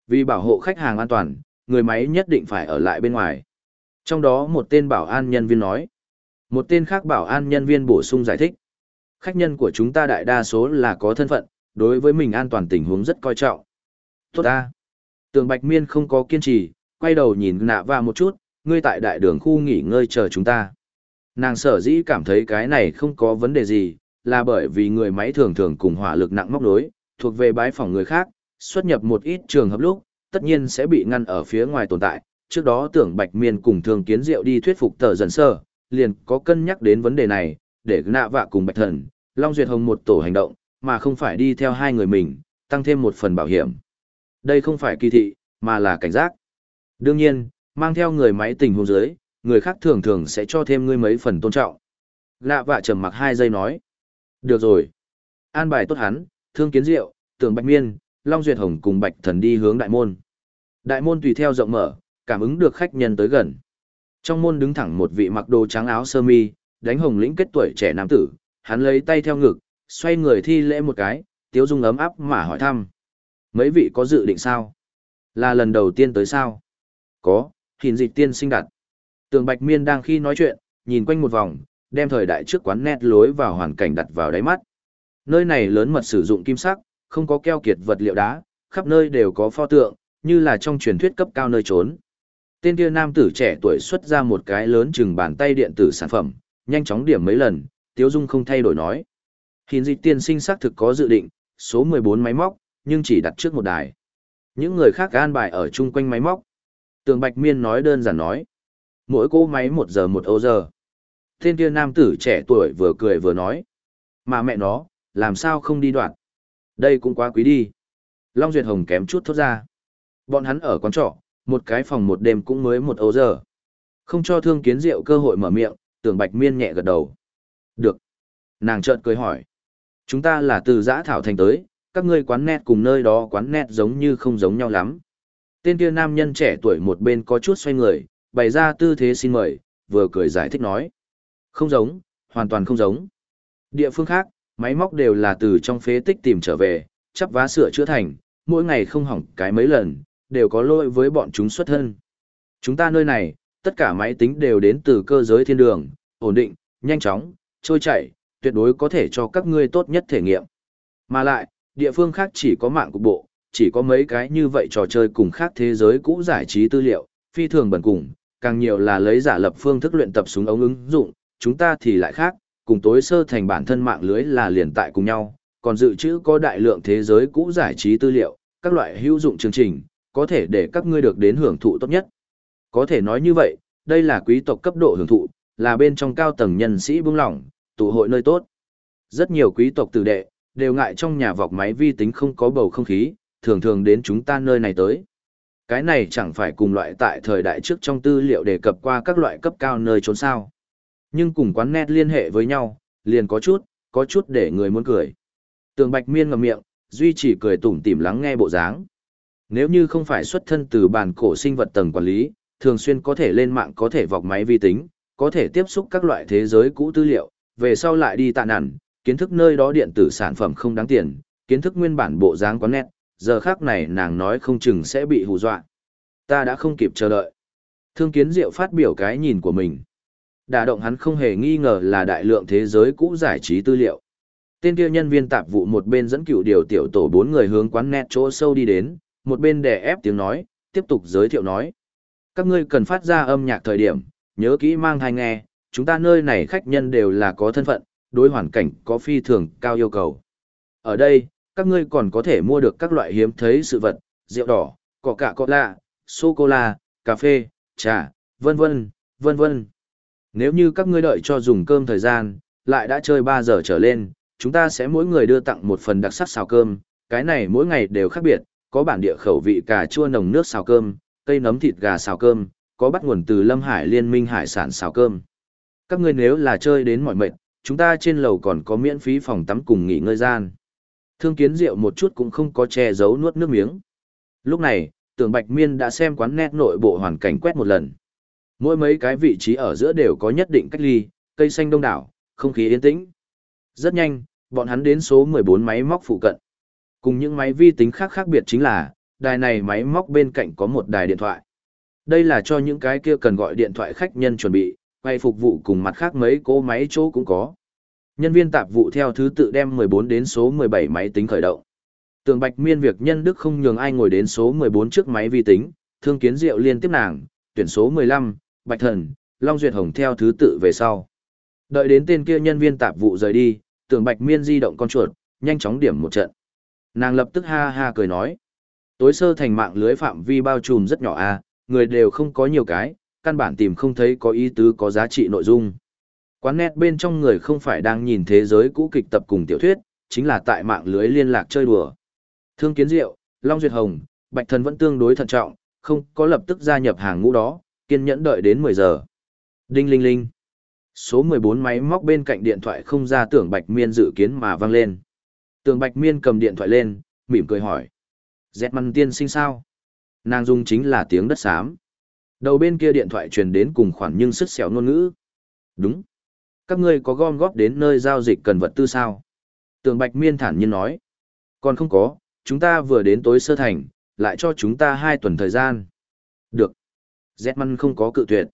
Vì bảo hộ khách hàng an toàn, người máy nhất định phải ở lại bên ngoài. Trong đó một tên bảo an nhân viên nói. Một tên khác bảo an nhân viên bổ sung giải thích. Khách nhân của chúng ta đại đa số là có thân phận, đối với mình an toàn tình huống rất coi trọng. Tốt ta. Tường Bạch Miên không có kiên trì, quay đầu nhìn nạ và một chút, ngươi tại đại đường khu nghỉ ngơi chờ chúng ta. Nàng sở dĩ cảm thấy cái này không có vấn đề gì, là bởi vì người máy thường thường cùng hỏa lực nặng móc đối, thuộc về bái phòng người khác, xuất nhập một ít trường hợp lúc, tất nhiên sẽ bị ngăn ở phía ngoài tồn tại. Trước đó tưởng Bạch Miên cùng Thường Kiến Diệu đi thuyết phục tờ dần sơ, liền có cân nhắc đến vấn đề này, để nạ vạ cùng Bạch Thần, Long Duyệt Hồng một tổ hành động, mà không phải đi theo hai người mình, tăng thêm một phần bảo hiểm. Đây không phải kỳ thị, mà là cảnh giác. Đương nhiên, mang theo người máy tình huống dưới, người khác thường thường sẽ cho thêm ngươi mấy phần tôn trọng. Lạ vạ trầm mặc hai giây nói. Được rồi. An bài tốt hắn, thương kiến diệu, tưởng bạch miên, Long Duyệt Hồng cùng bạch thần đi hướng đại môn. Đại môn tùy theo rộng mở, cảm ứng được khách nhân tới gần. Trong môn đứng thẳng một vị mặc đồ trắng áo sơ mi, đánh hồng lĩnh kết tuổi trẻ nam tử, hắn lấy tay theo ngực, xoay người thi lễ một cái, tiếu dung ấm áp mà hỏi thăm. Mấy vị có dự định sao? Là lần đầu tiên tới sao? Có, hình dịch tiên sinh đặt. Tường Bạch Miên đang khi nói chuyện, nhìn quanh một vòng, đem thời đại trước quán nét lối vào hoàn cảnh đặt vào đáy mắt. Nơi này lớn mật sử dụng kim sắc, không có keo kiệt vật liệu đá, khắp nơi đều có pho tượng, như là trong truyền thuyết cấp cao nơi trốn. Tên kia nam tử trẻ tuổi xuất ra một cái lớn chừng bàn tay điện tử sản phẩm, nhanh chóng điểm mấy lần, Tiếu Dung không thay đổi nói. Hiến dịch tiên sinh xác thực có dự định, số 14 máy móc, nhưng chỉ đặt trước một đài. Những người khác an bài ở chung quanh máy móc. Tường Bạch Miên nói đơn giản nói. Mỗi cô máy một giờ một ô giờ. Tên kia nam tử trẻ tuổi vừa cười vừa nói. Mà mẹ nó, làm sao không đi đoạn. Đây cũng quá quý đi. Long Duyệt Hồng kém chút thốt ra. Bọn hắn ở quán trọ, một cái phòng một đêm cũng mới một ấu giờ. Không cho thương kiến rượu cơ hội mở miệng, tưởng Bạch Miên nhẹ gật đầu. Được. Nàng chợt cười hỏi. Chúng ta là từ giã thảo thành tới, các ngươi quán net cùng nơi đó quán net giống như không giống nhau lắm. Tên kia nam nhân trẻ tuổi một bên có chút xoay người, bày ra tư thế xin mời, vừa cười giải thích nói. Không giống, hoàn toàn không giống. Địa phương khác, máy móc đều là từ trong phế tích tìm trở về, chắp vá sửa chữa thành, mỗi ngày không hỏng cái mấy lần, đều có lỗi với bọn chúng xuất thân. Chúng ta nơi này, tất cả máy tính đều đến từ cơ giới thiên đường, ổn định, nhanh chóng, trôi chảy, tuyệt đối có thể cho các ngươi tốt nhất thể nghiệm. Mà lại, địa phương khác chỉ có mạng cục bộ, chỉ có mấy cái như vậy trò chơi cùng khác thế giới cũ giải trí tư liệu, phi thường bẩn cùng, càng nhiều là lấy giả lập phương thức luyện tập súng ống ứng dụng, chúng ta thì lại khác, cùng tối sơ thành bản thân mạng lưới là liền tại cùng nhau, còn dự trữ có đại lượng thế giới cũ giải trí tư liệu, các loại hữu dụng chương trình, có thể để các ngươi được đến hưởng thụ tốt nhất. Có thể nói như vậy, đây là quý tộc cấp độ hưởng thụ, là bên trong cao tầng nhân sĩ buông lỏng, tụ hội nơi tốt. Rất nhiều quý tộc tử đệ, đều ngại trong nhà vọc máy vi tính không có bầu không khí, thường thường đến chúng ta nơi này tới. Cái này chẳng phải cùng loại tại thời đại trước trong tư liệu đề cập qua các loại cấp cao nơi trốn sao. Nhưng cùng quán net liên hệ với nhau, liền có chút, có chút để người muốn cười. Tường Bạch Miên ngậm miệng, duy chỉ cười tủm tỉm lắng nghe bộ dáng. Nếu như không phải xuất thân từ bản cổ sinh vật tầng quản lý, thường xuyên có thể lên mạng có thể vọc máy vi tính, có thể tiếp xúc các loại thế giới cũ tư liệu, về sau lại đi tạ nản, kiến thức nơi đó điện tử sản phẩm không đáng tiền, kiến thức nguyên bản bộ dáng quán nét, giờ khác này nàng nói không chừng sẽ bị hù dọa. Ta đã không kịp chờ đợi. Thương kiến diệu phát biểu cái nhìn của mình. Đả động hắn không hề nghi ngờ là đại lượng thế giới cũ giải trí tư liệu. Tên kia nhân viên tạp vụ một bên dẫn cựu điều tiểu tổ bốn người hướng quán nét chỗ sâu đi đến, một bên đè ép tiếng nói, tiếp tục giới thiệu nói. Các ngươi cần phát ra âm nhạc thời điểm, nhớ kỹ mang thai nghe, chúng ta nơi này khách nhân đều là có thân phận, đối hoàn cảnh có phi thường cao yêu cầu. Ở đây, các ngươi còn có thể mua được các loại hiếm thấy sự vật, rượu đỏ, cỏ cạ cọ lạ, sô-cô-la, cà phê, trà, vân vân, vân vân. Nếu như các ngươi đợi cho dùng cơm thời gian, lại đã chơi 3 giờ trở lên, chúng ta sẽ mỗi người đưa tặng một phần đặc sắc xào cơm, cái này mỗi ngày đều khác biệt, có bản địa khẩu vị cà chua nồng nước xào cơm, cây nấm thịt gà xào cơm, có bắt nguồn từ Lâm Hải Liên minh hải sản xào cơm. Các ngươi nếu là chơi đến mỏi mệt, chúng ta trên lầu còn có miễn phí phòng tắm cùng nghỉ ngơi gian. Thương kiến rượu một chút cũng không có che giấu nuốt nước miếng. Lúc này, tưởng Bạch Miên đã xem quán nét nội bộ hoàn cảnh quét một lần. Mỗi mấy cái vị trí ở giữa đều có nhất định cách ly, cây xanh đông đảo, không khí yên tĩnh. Rất nhanh, bọn hắn đến số 14 máy móc phụ cận. Cùng những máy vi tính khác khác biệt chính là, đài này máy móc bên cạnh có một đài điện thoại. Đây là cho những cái kia cần gọi điện thoại khách nhân chuẩn bị, quay phục vụ cùng mặt khác mấy cố máy chỗ cũng có. Nhân viên tạp vụ theo thứ tự đem 14 đến số 17 máy tính khởi động. Tường Bạch Miên việc nhân đức không nhường ai ngồi đến số 14 trước máy vi tính, Thương Kiến Diệu liên tiếp nàng, tuyển số 15, Bạch Thần, Long Duyệt Hồng theo thứ tự về sau. Đợi đến tên kia nhân viên tạp vụ rời đi, Tường Bạch Miên di động con chuột, nhanh chóng điểm một trận. Nàng lập tức ha ha cười nói. Tối sơ thành mạng lưới phạm vi bao trùm rất nhỏ a, người đều không có nhiều cái, căn bản tìm không thấy có ý tứ có giá trị nội dung. Quán nét bên trong người không phải đang nhìn thế giới cũ kịch tập cùng tiểu thuyết, chính là tại mạng lưới liên lạc chơi đùa. Thương Kiến Diệu, Long Duyệt Hồng, Bạch Thần vẫn tương đối thận trọng, không có lập tức gia nhập hàng ngũ đó, kiên nhẫn đợi đến 10 giờ. Đinh linh linh. Số 14 máy móc bên cạnh điện thoại không ra tưởng Bạch Miên dự kiến mà vang lên. Tường Bạch Miên cầm điện thoại lên, mỉm cười hỏi. Dẹt măn tiên sinh sao? Nàng dung chính là tiếng đất xám. Đầu bên kia điện thoại truyền đến cùng khoản nhưng sức xẻo ngôn ngữ. Đúng. Các ngươi có gom góp đến nơi giao dịch cần vật tư sao? Tường Bạch Miên thản nhiên nói. Còn không có, chúng ta vừa đến tối sơ thành, lại cho chúng ta hai tuần thời gian. Được. Zetman không có cự tuyệt.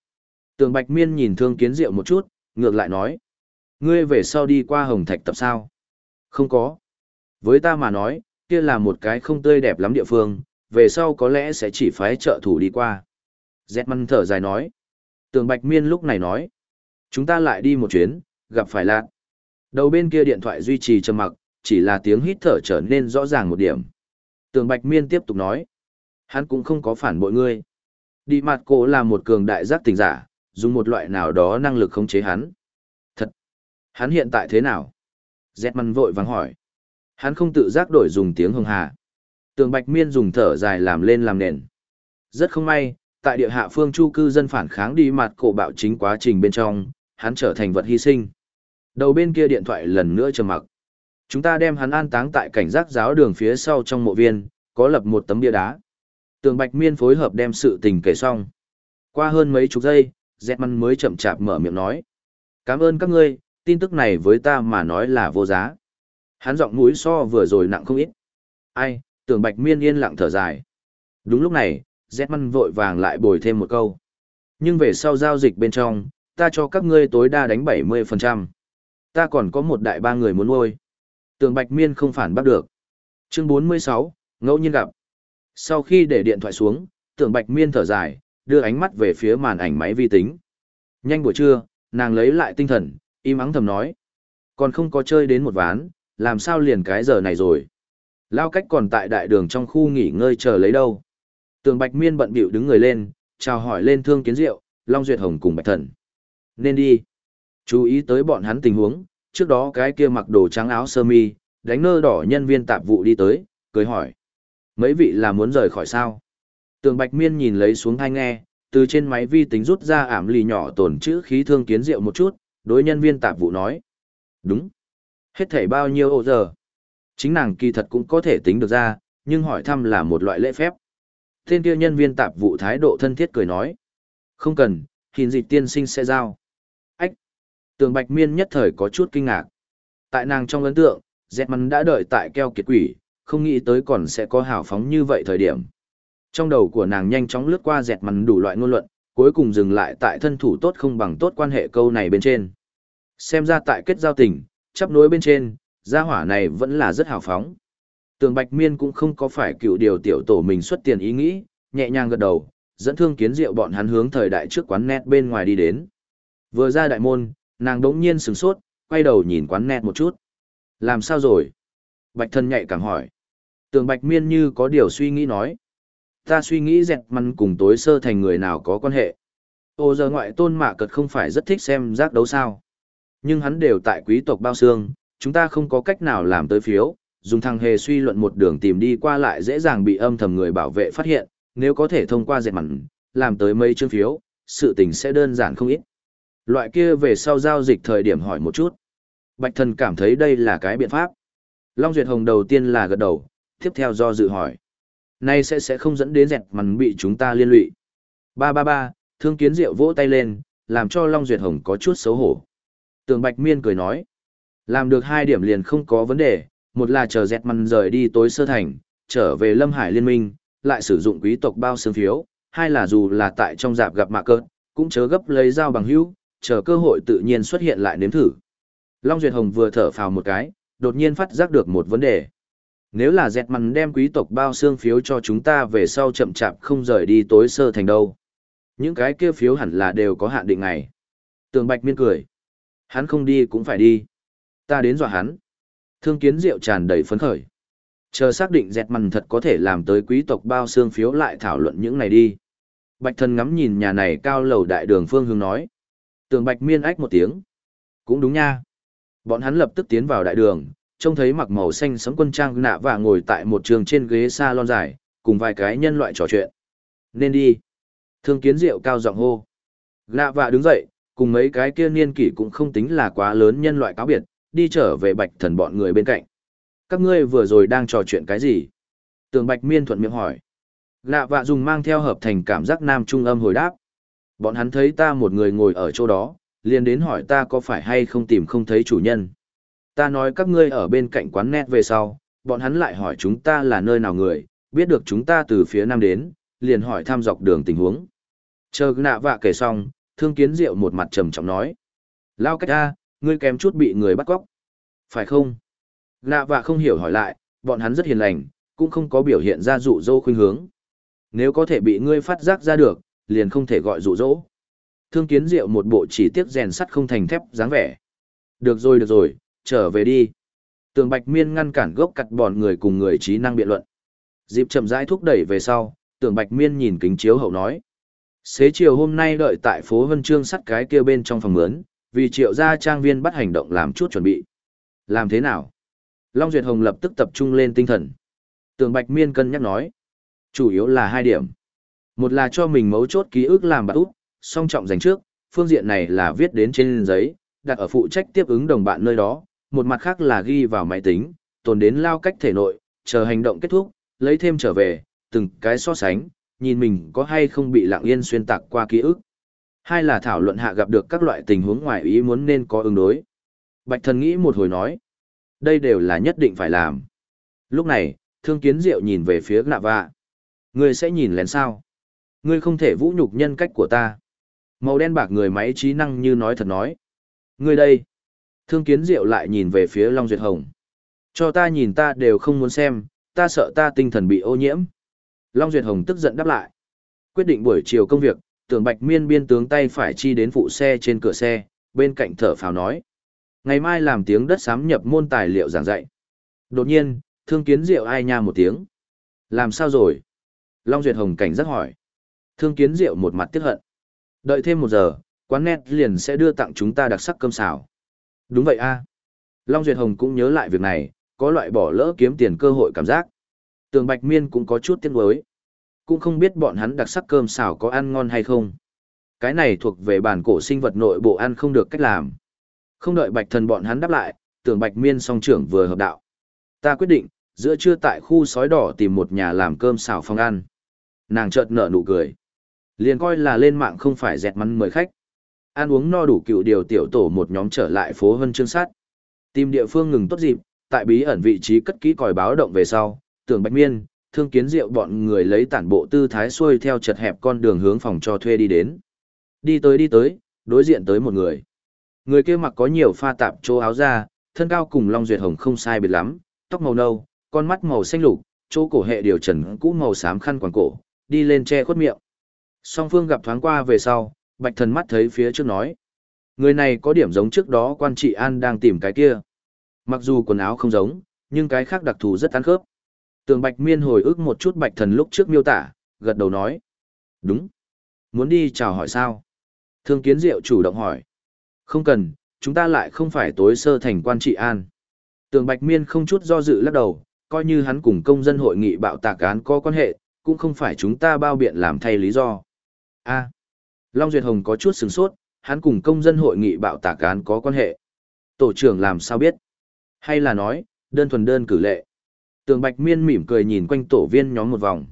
Tường Bạch Miên nhìn Thương Kiến Diệu một chút, ngược lại nói. Ngươi về sau đi qua Hồng Thạch tập sao? Không có. Với ta mà nói, kia là một cái không tươi đẹp lắm địa phương, về sau có lẽ sẽ chỉ phái trợ thủ đi qua. Zetman thở dài nói. Tường Bạch Miên lúc này nói. Chúng ta lại đi một chuyến, gặp phải lạc. Đầu bên kia điện thoại duy trì trầm mặc, chỉ là tiếng hít thở trở nên rõ ràng một điểm. Tường Bạch Miên tiếp tục nói. Hắn cũng không có phản bội ngươi. Đi mặt cổ là một cường đại giác tình giả, dùng một loại nào đó năng lực khống chế hắn. Thật! Hắn hiện tại thế nào? Zetman vội vàng hỏi. Hắn không tự giác đổi dùng tiếng hưng hà. Tường Bạch Miên dùng thở dài làm lên làm nền. Rất không may, tại địa hạ phương chu cư dân phản kháng đi mặt cổ bạo chính quá trình bên trong, hắn trở thành vật hy sinh. Đầu bên kia điện thoại lần nữa trầm mặc. Chúng ta đem hắn an táng tại cảnh giác giáo đường phía sau trong mộ viên, có lập một tấm bia đá. Tường Bạch Miên phối hợp đem sự tình kể xong. Qua hơn mấy chục giây, Zetman mới chậm chạp mở miệng nói. Cảm ơn các ngươi, tin tức này với ta mà nói là vô giá. Hắn giọng mũi so vừa rồi nặng không ít. Ai, tưởng Bạch Miên yên lặng thở dài. Đúng lúc này, Zetman vội vàng lại bồi thêm một câu. Nhưng về sau giao dịch bên trong, ta cho các ngươi tối đa đánh 70%. Ta còn có một đại ba người muốn nuôi. Tường Bạch Miên không phản bắt được. Chương 46, ngẫu nhiên gặp. Sau khi để điện thoại xuống, Tường Bạch Miên thở dài, đưa ánh mắt về phía màn ảnh máy vi tính. Nhanh buổi trưa, nàng lấy lại tinh thần, im ắng thầm nói. Còn không có chơi đến một ván, làm sao liền cái giờ này rồi. Lao cách còn tại đại đường trong khu nghỉ ngơi chờ lấy đâu. Tường Bạch Miên bận bịu đứng người lên, chào hỏi lên Thương Kiến Diệu, Long Duyệt Hồng cùng Bạch Thần. Nên đi. Chú ý tới bọn hắn tình huống, trước đó cái kia mặc đồ trắng áo sơ mi, đánh nơ đỏ nhân viên tạp vụ đi tới, cười hỏi. Mấy vị là muốn rời khỏi sao? Tường Bạch Miên nhìn lấy xuống thanh nghe, từ trên máy vi tính rút ra ảm lì nhỏ tổn chữ khí thương kiến Diệu một chút, đối nhân viên tạp vụ nói. Đúng. Hết thảy bao nhiêu ô giờ? Chính nàng kỳ thật cũng có thể tính được ra, nhưng hỏi thăm là một loại lễ phép. Tên kia nhân viên tạp vụ thái độ thân thiết cười nói. Không cần, hình dịch tiên sinh sẽ giao. Ách! Tường Bạch Miên nhất thời có chút kinh ngạc. Tại nàng trong ấn tượng, dẹt mắn đã đợi tại keo kiệt quỷ, không nghĩ tới còn sẽ có hào phóng như vậy thời điểm. Trong đầu của nàng nhanh chóng lướt qua dẹt mắn đủ loại ngôn luận, cuối cùng dừng lại tại thân thủ tốt không bằng tốt quan hệ câu này bên trên. Xem ra tại kết giao tình, chắp nối bên trên, gia hỏa này vẫn là rất hào phóng. Tường Bạch Miên cũng không có phải cựu điều tiểu tổ mình xuất tiền ý nghĩ, nhẹ nhàng gật đầu, dẫn thương kiến rượu bọn hắn hướng thời đại trước quán net bên ngoài đi đến. Vừa ra đại môn, nàng đống nhiên sửng sốt, quay đầu nhìn quán net một chút. Làm sao rồi? Bạch thân nhạy cảm hỏi. Tường Bạch Miên như có điều suy nghĩ nói. Ta suy nghĩ dẹt măn cùng tối sơ thành người nào có quan hệ. Ô giờ ngoại tôn mạ cật không phải rất thích xem giác đấu sao. Nhưng hắn đều tại quý tộc bao xương, chúng ta không có cách nào làm tới phiếu, dùng thằng hề suy luận một đường tìm đi qua lại dễ dàng bị âm thầm người bảo vệ phát hiện, nếu có thể thông qua dẹt mặn, làm tới mấy chương phiếu, sự tình sẽ đơn giản không ít. Loại kia về sau giao dịch thời điểm hỏi một chút. Bạch thần cảm thấy đây là cái biện pháp. Long Duyệt Hồng đầu tiên là gật đầu, tiếp theo do dự hỏi. Nay sẽ sẽ không dẫn đến dẹt mặn bị chúng ta liên lụy. Ba ba ba, thương kiến diệu vỗ tay lên, làm cho Long Duyệt Hồng có chút xấu hổ. Tường Bạch Miên cười nói. Làm được hai điểm liền không có vấn đề, một là chờ dẹt măn rời đi tối sơ thành, trở về Lâm Hải Liên minh, lại sử dụng quý tộc bao xương phiếu, hai là dù là tại trong dạp gặp mạ cơn, cũng chớ gấp lấy dao bằng hữu, chờ cơ hội tự nhiên xuất hiện lại nếm thử. Long Duyệt Hồng vừa thở phào một cái, đột nhiên phát giác được một vấn đề. Nếu là dẹt măn đem quý tộc bao xương phiếu cho chúng ta về sau chậm chạp không rời đi tối sơ thành đâu. Những cái kia phiếu hẳn là đều có hạn định ngày. Tường Bạch Miên cười. Hắn không đi cũng phải đi. Ta đến dọa hắn. Thương kiến rượu tràn đầy phấn khởi. Chờ xác định dẹt mằn thật có thể làm tới quý tộc bao xương phiếu lại thảo luận những này đi. Bạch thần ngắm nhìn nhà này cao lầu đại đường phương hướng nói. Tường Bạch Miên ách một tiếng. Cũng đúng nha. Bọn hắn lập tức tiến vào đại đường, trông thấy mặc màu xanh sẫm quân trang nạ và ngồi tại một trường trên ghế salon dài, cùng vài cái nhân loại trò chuyện. Nên đi. Thương kiến rượu cao giọng hô. Nạ và đứng dậy, cùng mấy cái kia niên kỷ cũng không tính là quá lớn nhân loại cáo biệt, đi trở về bạch thần bọn người bên cạnh. Các ngươi vừa rồi đang trò chuyện cái gì? Tường bạch miên thuận miệng hỏi. Lạ vạ dùng mang theo hợp thành cảm giác nam trung âm hồi đáp. Bọn hắn thấy ta một người ngồi ở chỗ đó, liền đến hỏi ta có phải hay không tìm không thấy chủ nhân. Ta nói các ngươi ở bên cạnh quán net về sau, bọn hắn lại hỏi chúng ta là nơi nào người, biết được chúng ta từ phía nam đến, liền hỏi thăm dọc đường tình huống. Chờ nạ vạ kể xong, thương kiến diệu một mặt trầm trọng nói. Lao cách ra, ngươi kém chút bị người bắt cóc. Phải không? Nạ và không hiểu hỏi lại, bọn hắn rất hiền lành, cũng không có biểu hiện ra dụ dỗ khuynh hướng. Nếu có thể bị ngươi phát giác ra được, liền không thể gọi dụ dỗ. Thương kiến diệu một bộ chỉ tiếc rèn sắt không thành thép dáng vẻ. Được rồi được rồi, trở về đi. Tường Bạch Miên ngăn cản gốc cặt bọn người cùng người trí năng biện luận. Dịp chậm rãi thúc đẩy về sau, Tường Bạch Miên nhìn kính chiếu hậu nói. Xế chiều hôm nay đợi tại phố Vân Trương sắt cái kia bên trong phòng mướn, vì triệu gia trang viên bắt hành động làm chút chuẩn bị. Làm thế nào? Long Duyệt Hồng lập tức tập trung lên tinh thần. Tường Bạch Miên cân nhắc nói. Chủ yếu là hai điểm. Một là cho mình mấu chốt ký ức làm bạc út, song trọng dành trước, phương diện này là viết đến trên giấy, đặt ở phụ trách tiếp ứng đồng bạn nơi đó, một mặt khác là ghi vào máy tính, tồn đến lao cách thể nội, chờ hành động kết thúc, lấy thêm trở về, từng cái so sánh, nhìn mình có hay không bị lặng yên xuyên tạc qua ký ức. Hai là thảo luận hạ gặp được các loại tình huống ngoài ý muốn nên có ứng đối. Bạch thần nghĩ một hồi nói, đây đều là nhất định phải làm. Lúc này, thương kiến diệu nhìn về phía nạ vạ. Ngươi sẽ nhìn lén sao? Ngươi không thể vũ nhục nhân cách của ta. Màu đen bạc người máy trí năng như nói thật nói. Ngươi đây. Thương kiến diệu lại nhìn về phía Long Duyệt Hồng. Cho ta nhìn ta đều không muốn xem, ta sợ ta tinh thần bị ô nhiễm. Long Duyệt Hồng tức giận đáp lại. Quyết định buổi chiều công việc, tưởng bạch miên biên tướng tay phải chi đến phụ xe trên cửa xe, bên cạnh thở phào nói. Ngày mai làm tiếng đất sám nhập môn tài liệu giảng dạy. Đột nhiên, thương kiến diệu ai nha một tiếng. Làm sao rồi? Long Duyệt Hồng cảnh giác hỏi. Thương kiến diệu một mặt tiếc hận. Đợi thêm một giờ, quán net liền sẽ đưa tặng chúng ta đặc sắc cơm xào. Đúng vậy a. Long Duyệt Hồng cũng nhớ lại việc này, có loại bỏ lỡ kiếm tiền cơ hội cảm giác. Tường Bạch Miên cũng có chút tiếc nuối. Cũng không biết bọn hắn đặc sắc cơm xào có ăn ngon hay không. Cái này thuộc về bản cổ sinh vật nội bộ ăn không được cách làm. Không đợi Bạch Thần bọn hắn đáp lại, Tường Bạch Miên song trưởng vừa hợp đạo. Ta quyết định, giữa trưa tại khu sói đỏ tìm một nhà làm cơm xào phòng ăn. Nàng chợt nở nụ cười. Liền coi là lên mạng không phải dẹt mắn mời khách. Ăn uống no đủ cựu điều tiểu tổ một nhóm trở lại phố Vân Trương Sát. Tìm địa phương ngừng tốt dịp, tại bí ẩn vị trí cất kỹ còi báo động về sau, tưởng bạch miên, thương kiến rượu bọn người lấy tản bộ tư thái xuôi theo chật hẹp con đường hướng phòng cho thuê đi đến. Đi tới đi tới, đối diện tới một người. Người kia mặc có nhiều pha tạp chỗ áo da, thân cao cùng Long Duyệt Hồng không sai biệt lắm, tóc màu nâu, con mắt màu xanh lục, chỗ cổ hệ điều trần cũ màu xám khăn quàng cổ, đi lên che khuất miệng. Song phương gặp thoáng qua về sau, bạch thần mắt thấy phía trước nói. Người này có điểm giống trước đó quan trị an đang tìm cái kia. Mặc dù quần áo không giống, nhưng cái khác đặc thù rất ăn khớp. Tường bạch miên hồi ức một chút bạch thần lúc trước miêu tả, gật đầu nói. Đúng. Muốn đi chào hỏi sao? Thương kiến diệu chủ động hỏi. Không cần, chúng ta lại không phải tối sơ thành quan trị an. Tường bạch miên không chút do dự lắc đầu, coi như hắn cùng công dân hội nghị bạo tạc án có quan hệ, cũng không phải chúng ta bao biện làm thay lý do. A. Long Duyệt Hồng có chút sửng sốt, hắn cùng công dân hội nghị bạo tạc án có quan hệ. Tổ trưởng làm sao biết? Hay là nói, đơn thuần đơn cử lệ. Tường Bạch Miên mỉm cười nhìn quanh tổ viên nhóm một vòng.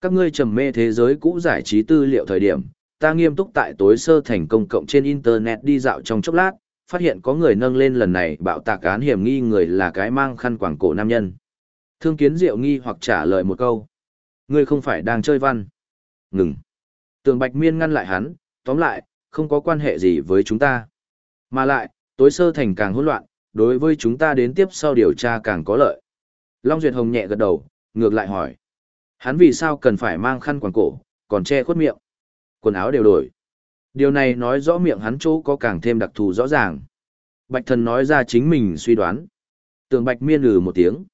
Các ngươi trầm mê thế giới cũ giải trí tư liệu thời điểm, ta nghiêm túc tại tối sơ thành công cộng trên internet đi dạo trong chốc lát, phát hiện có người nâng lên lần này bạo tạc án hiểm nghi người là cái mang khăn quàng cổ nam nhân. Thương kiến diệu nghi hoặc trả lời một câu. Ngươi không phải đang chơi văn. Ngừng. Tường Bạch Miên ngăn lại hắn, tóm lại, không có quan hệ gì với chúng ta. Mà lại, tối sơ thành càng hỗn loạn, đối với chúng ta đến tiếp sau điều tra càng có lợi. Long Duyệt Hồng nhẹ gật đầu, ngược lại hỏi. Hắn vì sao cần phải mang khăn quàng cổ, còn che khuất miệng? Quần áo đều đổi. Điều này nói rõ miệng hắn chỗ có càng thêm đặc thù rõ ràng. Bạch thần nói ra chính mình suy đoán. Tường bạch miên lừ một tiếng.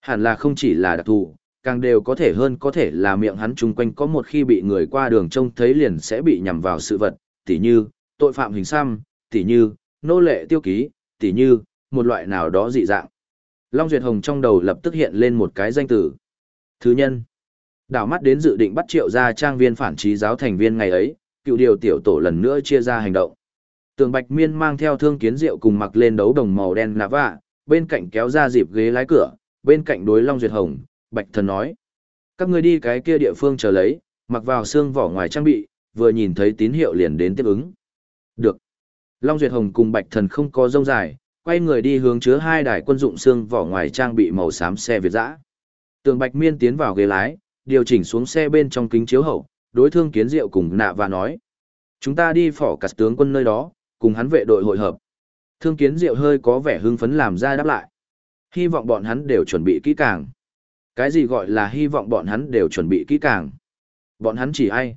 Hẳn là không chỉ là đặc thù, càng đều có thể hơn có thể là miệng hắn chung quanh có một khi bị người qua đường trông thấy liền sẽ bị nhằm vào sự vật, tỉ như, tội phạm hình xăm, tỉ như, nô lệ tiêu ký, tỉ như, một loại nào đó dị dạng. Long Duyệt Hồng trong đầu lập tức hiện lên một cái danh từ. Thứ nhân. Đảo mắt đến dự định bắt triệu ra trang viên phản trí giáo thành viên ngày ấy, cựu điều tiểu tổ lần nữa chia ra hành động. Tường Bạch Miên mang theo thương kiến rượu cùng mặc lên đấu đồng màu đen nạ vạ, bên cạnh kéo ra dịp ghế lái cửa, bên cạnh đối Long Duyệt Hồng, Bạch Thần nói. Các người đi cái kia địa phương chờ lấy, mặc vào xương vỏ ngoài trang bị, vừa nhìn thấy tín hiệu liền đến tiếp ứng. Được. Long Duyệt Hồng cùng Bạch Thần không có rông dài, quay người đi hướng chứa hai đài quân dụng xương vỏ ngoài trang bị màu xám xe Việt dã. Tường Bạch Miên tiến vào ghế lái, điều chỉnh xuống xe bên trong kính chiếu hậu, đối thương kiến diệu cùng nạ và nói. Chúng ta đi phỏ cắt tướng quân nơi đó, cùng hắn vệ đội hội hợp. Thương kiến diệu hơi có vẻ hưng phấn làm ra đáp lại. Hy vọng bọn hắn đều chuẩn bị kỹ càng. Cái gì gọi là hy vọng bọn hắn đều chuẩn bị kỹ càng? Bọn hắn chỉ ai?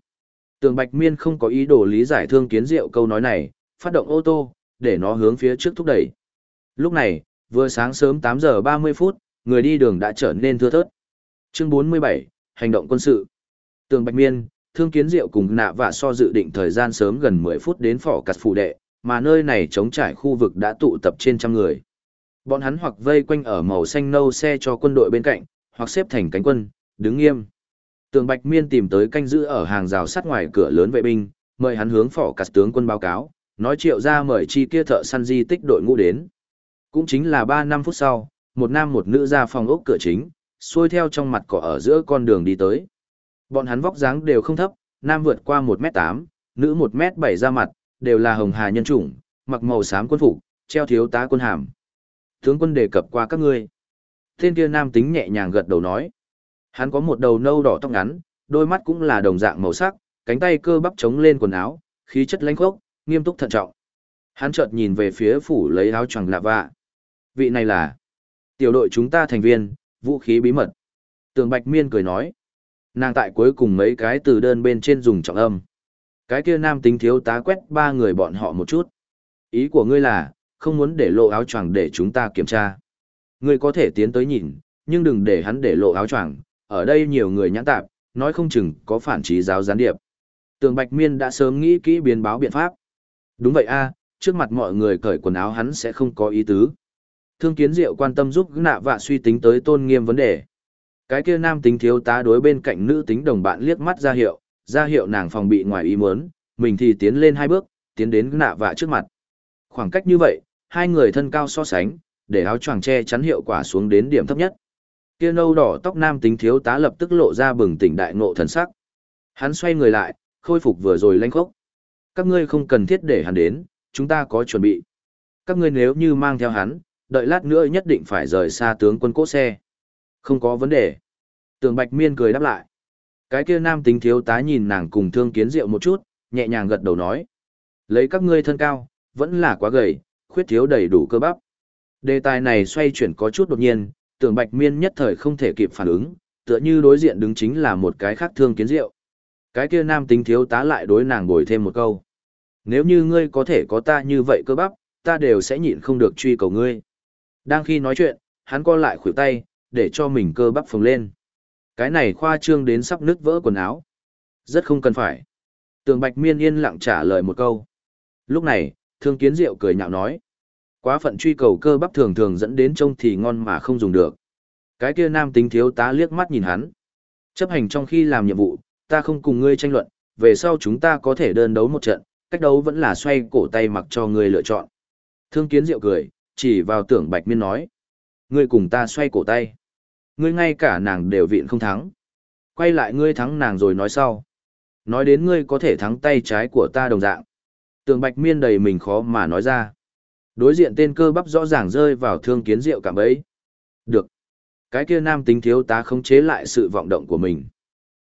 Tường Bạch Miên không có ý đồ lý giải thương kiến diệu câu nói này, phát động ô tô, để nó hướng phía trước thúc đẩy. Lúc này, vừa sáng sớm 8 giờ 30 phút, người đi đường đã trở nên thưa thớt. Chương 47, Hành động quân sự. Tường Bạch Miên, Thương Kiến Diệu cùng nạ và so dự định thời gian sớm gần 10 phút đến phỏ cặt phủ đệ, mà nơi này chống trải khu vực đã tụ tập trên trăm người. Bọn hắn hoặc vây quanh ở màu xanh nâu xe cho quân đội bên cạnh, hoặc xếp thành cánh quân, đứng nghiêm. Tường Bạch Miên tìm tới canh giữ ở hàng rào sắt ngoài cửa lớn vệ binh, mời hắn hướng phỏ cặt tướng quân báo cáo, nói triệu ra mời chi kia thợ săn di tích đội ngũ đến. Cũng chính là 3 năm phút sau, một nam một nữ ra phòng ốc cửa chính, xuôi theo trong mặt cỏ ở giữa con đường đi tới. Bọn hắn vóc dáng đều không thấp, nam vượt qua 1m8, nữ 1m7 ra mặt, đều là hồng hà nhân chủng, mặc màu xám quân phục, treo thiếu tá quân hàm. Tướng quân đề cập qua các ngươi. Tên kia nam tính nhẹ nhàng gật đầu nói. Hắn có một đầu nâu đỏ tóc ngắn, đôi mắt cũng là đồng dạng màu sắc, cánh tay cơ bắp chống lên quần áo, khí chất lãnh khốc, nghiêm túc thận trọng. Hắn chợt nhìn về phía phủ lấy áo choàng lạ vạ. Vị này là tiểu đội chúng ta thành viên, vũ khí bí mật. Tường Bạch Miên cười nói. Nàng tại cuối cùng mấy cái từ đơn bên trên dùng trọng âm. Cái kia nam tính thiếu tá quét ba người bọn họ một chút. Ý của ngươi là, không muốn để lộ áo choàng để chúng ta kiểm tra. Ngươi có thể tiến tới nhìn, nhưng đừng để hắn để lộ áo choàng. Ở đây nhiều người nhãn tạp, nói không chừng có phản trí giáo gián điệp. Tường Bạch Miên đã sớm nghĩ kỹ biến báo biện pháp. Đúng vậy a, trước mặt mọi người cởi quần áo hắn sẽ không có ý tứ. Thương kiến diệu quan tâm giúp nạ vạ suy tính tới tôn nghiêm vấn đề. Cái kia nam tính thiếu tá đối bên cạnh nữ tính đồng bạn liếc mắt ra hiệu, ra hiệu nàng phòng bị ngoài ý muốn, mình thì tiến lên hai bước, tiến đến nạ vạ trước mặt. Khoảng cách như vậy, hai người thân cao so sánh, để áo choàng che chắn hiệu quả xuống đến điểm thấp nhất. Kia nâu đỏ tóc nam tính thiếu tá lập tức lộ ra bừng tỉnh đại ngộ thần sắc. Hắn xoay người lại, khôi phục vừa rồi lanh khốc. Các ngươi không cần thiết để hắn đến, chúng ta có chuẩn bị. Các ngươi nếu như mang theo hắn, đợi lát nữa nhất định phải rời xa tướng quân cỗ xe. Không có vấn đề. Tường Bạch Miên cười đáp lại. Cái kia nam tính thiếu tá nhìn nàng cùng thương kiến rượu một chút, nhẹ nhàng gật đầu nói. Lấy các ngươi thân cao, vẫn là quá gầy, khuyết thiếu đầy đủ cơ bắp. Đề tài này xoay chuyển có chút đột nhiên, tưởng Bạch Miên nhất thời không thể kịp phản ứng, tựa như đối diện đứng chính là một cái khác thương kiến rượu. Cái kia nam tính thiếu tá lại đối nàng bồi thêm một câu. Nếu như ngươi có thể có ta như vậy cơ bắp, ta đều sẽ nhịn không được truy cầu ngươi. Đang khi nói chuyện, hắn co lại khuỷu tay, để cho mình cơ bắp phồng lên. Cái này khoa trương đến sắp nứt vỡ quần áo. Rất không cần phải. Tường Bạch Miên yên lặng trả lời một câu. Lúc này, Thương Kiến Diệu cười nhạo nói. Quá phận truy cầu cơ bắp thường thường dẫn đến trông thì ngon mà không dùng được. Cái kia nam tính thiếu tá liếc mắt nhìn hắn. Chấp hành trong khi làm nhiệm vụ, ta không cùng ngươi tranh luận, về sau chúng ta có thể đơn đấu một trận, cách đấu vẫn là xoay cổ tay mặc cho ngươi lựa chọn. Thương Kiến Diệu cười, chỉ vào tưởng bạch miên nói. Ngươi cùng ta xoay cổ tay. Ngươi ngay cả nàng đều viện không thắng. Quay lại ngươi thắng nàng rồi nói sau. Nói đến ngươi có thể thắng tay trái của ta đồng dạng. Tưởng bạch miên đầy mình khó mà nói ra. Đối diện tên cơ bắp rõ ràng rơi vào thương kiến rượu cảm ấy. Được. Cái kia nam tính thiếu tá không chế lại sự vọng động của mình.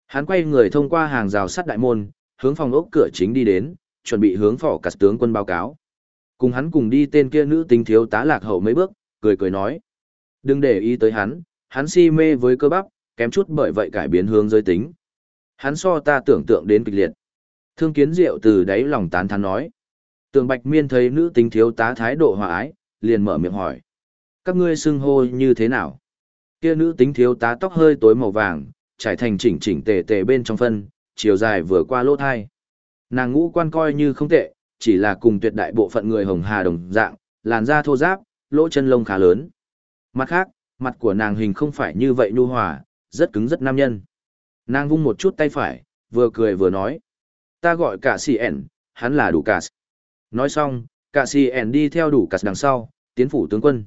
Hắn quay người thông qua hàng rào sắt đại môn, hướng phòng ốc cửa chính đi đến, chuẩn bị hướng phỏ cặt tướng quân báo cáo. Cùng hắn cùng đi tên kia nữ tính thiếu tá lạc hậu mấy bước, cười cười nói. Đừng để ý tới hắn, hắn si mê với cơ bắp, kém chút bởi vậy cải biến hướng giới tính. Hắn so ta tưởng tượng đến kịch liệt. Thương kiến diệu từ đáy lòng tán thán nói. Tường Bạch Miên thấy nữ tính thiếu tá thái độ hòa ái, liền mở miệng hỏi. Các ngươi xưng hô như thế nào? Kia nữ tính thiếu tá tóc hơi tối màu vàng, trải thành chỉnh chỉnh tề tề bên trong phân, chiều dài vừa qua lỗ thai. Nàng ngũ quan coi như không tệ, chỉ là cùng tuyệt đại bộ phận người hồng hà đồng dạng, làn da thô ráp, lỗ chân lông khá lớn. Mặt khác, mặt của nàng hình không phải như vậy nhu hòa, rất cứng rất nam nhân. Nàng vung một chút tay phải, vừa cười vừa nói. Ta gọi cả si ẻn, hắn là đủ cả. Nói xong, cả si ẻn đi theo đủ cả đằng sau, tiến phủ tướng quân.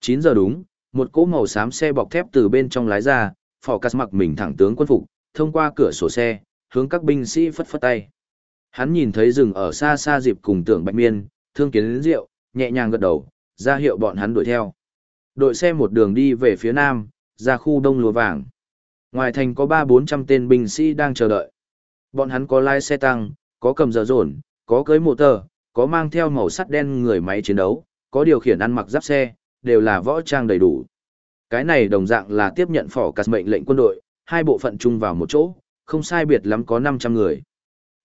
9 giờ đúng, một cỗ màu xám xe bọc thép từ bên trong lái ra, phò cắt mặc mình thẳng tướng quân phục, thông qua cửa sổ xe, hướng các binh sĩ phất phất tay. Hắn nhìn thấy rừng ở xa xa dịp cùng tưởng bạch miên, thương kiến đến rượu, nhẹ nhàng gật đầu, ra hiệu bọn hắn đuổi theo. Đội xe một đường đi về phía nam, ra khu đông lúa vàng. Ngoài thành có ba bốn trăm tên binh sĩ đang chờ đợi. Bọn hắn có lái xe tăng, có cầm giờ dồn, có cưới mô tờ, có mang theo màu sắt đen người máy chiến đấu, có điều khiển ăn mặc giáp xe, đều là võ trang đầy đủ. Cái này đồng dạng là tiếp nhận phỏ cắt mệnh lệnh quân đội, hai bộ phận chung vào một chỗ, không sai biệt lắm có 500 người.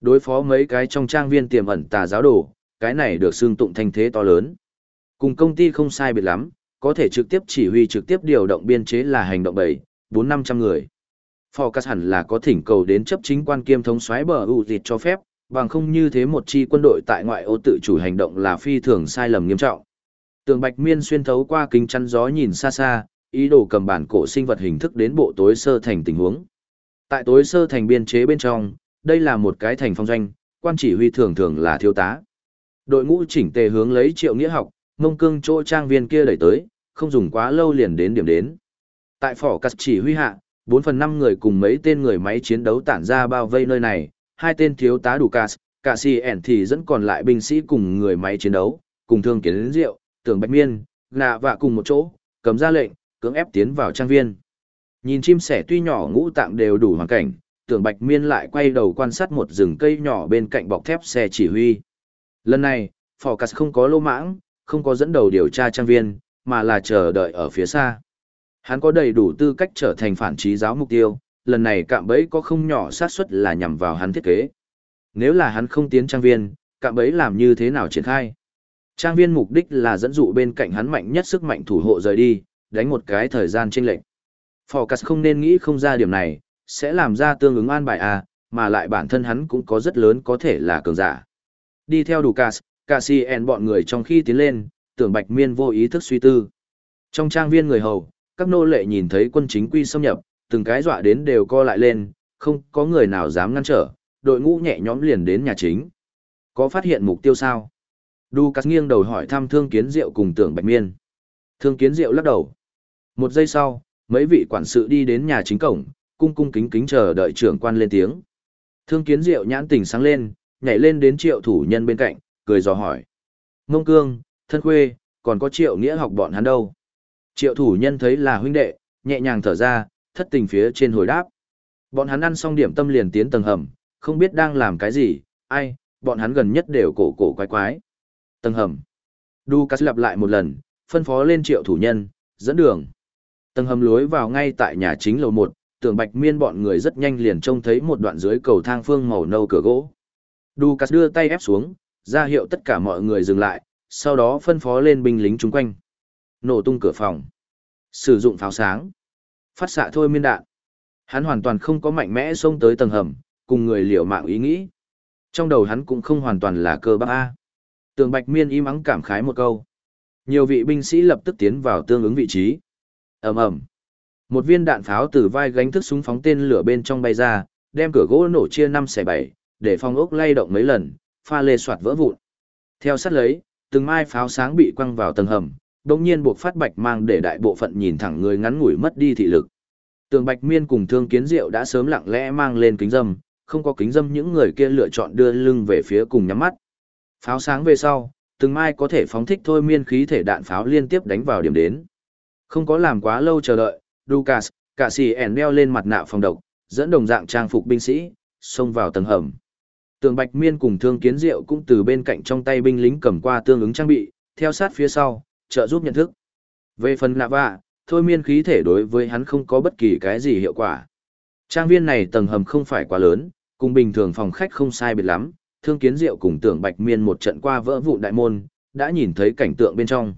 Đối phó mấy cái trong trang viên tiềm ẩn tà giáo đồ, cái này được xương tụng thanh thế to lớn. Cùng công ty không sai biệt lắm, có thể trực tiếp chỉ huy trực tiếp điều động biên chế là hành động 7, 4-500 người. Forecast hẳn là có thỉnh cầu đến chấp chính quan kiêm thống soái bờ ưu dịt cho phép, bằng không như thế một chi quân đội tại ngoại ô tự chủ hành động là phi thường sai lầm nghiêm trọng. Tường Bạch Miên xuyên thấu qua kính chắn gió nhìn xa xa, ý đồ cầm bản cổ sinh vật hình thức đến bộ tối sơ thành tình huống. Tại tối sơ thành biên chế bên trong, đây là một cái thành phong doanh, quan chỉ huy thường thường là thiếu tá. Đội ngũ chỉnh tề hướng lấy triệu nghĩa học, mông cương chỗ trang viên kia đẩy tới, không dùng quá lâu liền đến điểm đến. Tại phỏ cắt chỉ huy hạ, 4 phần 5 người cùng mấy tên người máy chiến đấu tản ra bao vây nơi này, hai tên thiếu tá đủ cas, cả si ẻn thì dẫn còn lại binh sĩ cùng người máy chiến đấu, cùng thương kiến đến rượu, tưởng bạch miên, nạ vạ cùng một chỗ, cầm ra lệnh, cưỡng ép tiến vào trang viên. Nhìn chim sẻ tuy nhỏ ngũ tạng đều đủ hoàn cảnh, tưởng bạch miên lại quay đầu quan sát một rừng cây nhỏ bên cạnh bọc thép xe chỉ huy. Lần này, Phò Cắt không có lô mãng, không có dẫn đầu điều tra trang viên, mà là chờ đợi ở phía xa. Hắn có đầy đủ tư cách trở thành phản trí giáo mục tiêu, lần này cạm bẫy có không nhỏ xác suất là nhằm vào hắn thiết kế. Nếu là hắn không tiến trang viên, cạm bẫy làm như thế nào triển khai? Trang viên mục đích là dẫn dụ bên cạnh hắn mạnh nhất sức mạnh thủ hộ rời đi, đánh một cái thời gian trinh lệch. Phò Cắt không nên nghĩ không ra điểm này, sẽ làm ra tương ứng an bài à, mà lại bản thân hắn cũng có rất lớn có thể là cường giả. Đi theo Ducas, Cassien bọn người trong khi tiến lên, tưởng Bạch Miên vô ý thức suy tư. Trong trang viên người hầu, các nô lệ nhìn thấy quân chính quy xâm nhập, từng cái dọa đến đều co lại lên, không có người nào dám ngăn trở, đội ngũ nhẹ nhõm liền đến nhà chính. Có phát hiện mục tiêu sao? Ducas nghiêng đầu hỏi thăm Thương Kiến Diệu cùng Tưởng Bạch Miên. Thương Kiến Diệu lắc đầu. Một giây sau, mấy vị quản sự đi đến nhà chính cổng, cung cung kính kính chờ đợi trưởng quan lên tiếng. Thương Kiến Diệu nhãn tỉnh sáng lên, nhảy lên đến Triệu thủ nhân bên cạnh, cười dò hỏi. Mông Cương, thân khuê, còn có Triệu Nghĩa học bọn hắn đâu? Triệu thủ nhân thấy là huynh đệ, nhẹ nhàng thở ra, thất tình phía trên hồi đáp. Bọn hắn ăn xong điểm tâm liền tiến tầng hầm, không biết đang làm cái gì, ai, bọn hắn gần nhất đều cổ cổ quái quái. Tầng hầm. Đu Cát lặp lại một lần, phân phó lên triệu thủ nhân, dẫn đường. Tầng hầm lối vào ngay tại nhà chính lầu một, tưởng bạch miên bọn người rất nhanh liền trông thấy một đoạn dưới cầu thang phương màu nâu cửa gỗ. Đu Cát đưa tay ép xuống, ra hiệu tất cả mọi người dừng lại, sau đó phân phó lên binh lính chung quanh. Nổ tung cửa phòng. Sử dụng pháo sáng. Phát xạ thôi miên đạn. Hắn hoàn toàn không có mạnh mẽ xông tới tầng hầm, cùng người liều mạng ý nghĩ. Trong đầu hắn cũng không hoàn toàn là cơ bắp A. Tường Bạch Miên im ắng cảm khái một câu. Nhiều vị binh sĩ lập tức tiến vào tương ứng vị trí. ầm ầm, một viên đạn pháo từ vai gánh thức súng phóng tên lửa bên trong bay ra, đem cửa gỗ nổ chia năm xẻ bảy, để phong ốc lay động mấy lần, pha lê soạt vỡ vụn. Theo sát lấy, từng mai pháo sáng bị quăng vào tầng hầm, đồng nhiên buộc phát bạch mang để đại bộ phận nhìn thẳng người ngắn ngủi mất đi thị lực. Tường Bạch Miên cùng Thương Kiến Diệu đã sớm lặng lẽ mang lên kính dâm, không có kính dâm những người kia lựa chọn đưa lưng về phía cùng nhắm mắt. Pháo sáng về sau, từng mai có thể phóng thích thôi miên khí thể đạn pháo liên tiếp đánh vào điểm đến. Không có làm quá lâu chờ đợi, Lucas, cả sĩ ẻn đeo lên mặt nạ phòng độc, dẫn đồng dạng trang phục binh sĩ, xông vào tầng hầm. Tường Bạch Miên cùng Thương Kiến Diệu cũng từ bên cạnh trong tay binh lính cầm qua tương ứng trang bị, theo sát phía sau, trợ giúp nhận thức. Về phần nạ vạ, thôi miên khí thể đối với hắn không có bất kỳ cái gì hiệu quả. Trang viên này tầng hầm không phải quá lớn, cùng bình thường phòng khách không sai biệt lắm, thương kiến diệu cùng tưởng bạch miên một trận qua vỡ vụn đại môn, đã nhìn thấy cảnh tượng bên trong.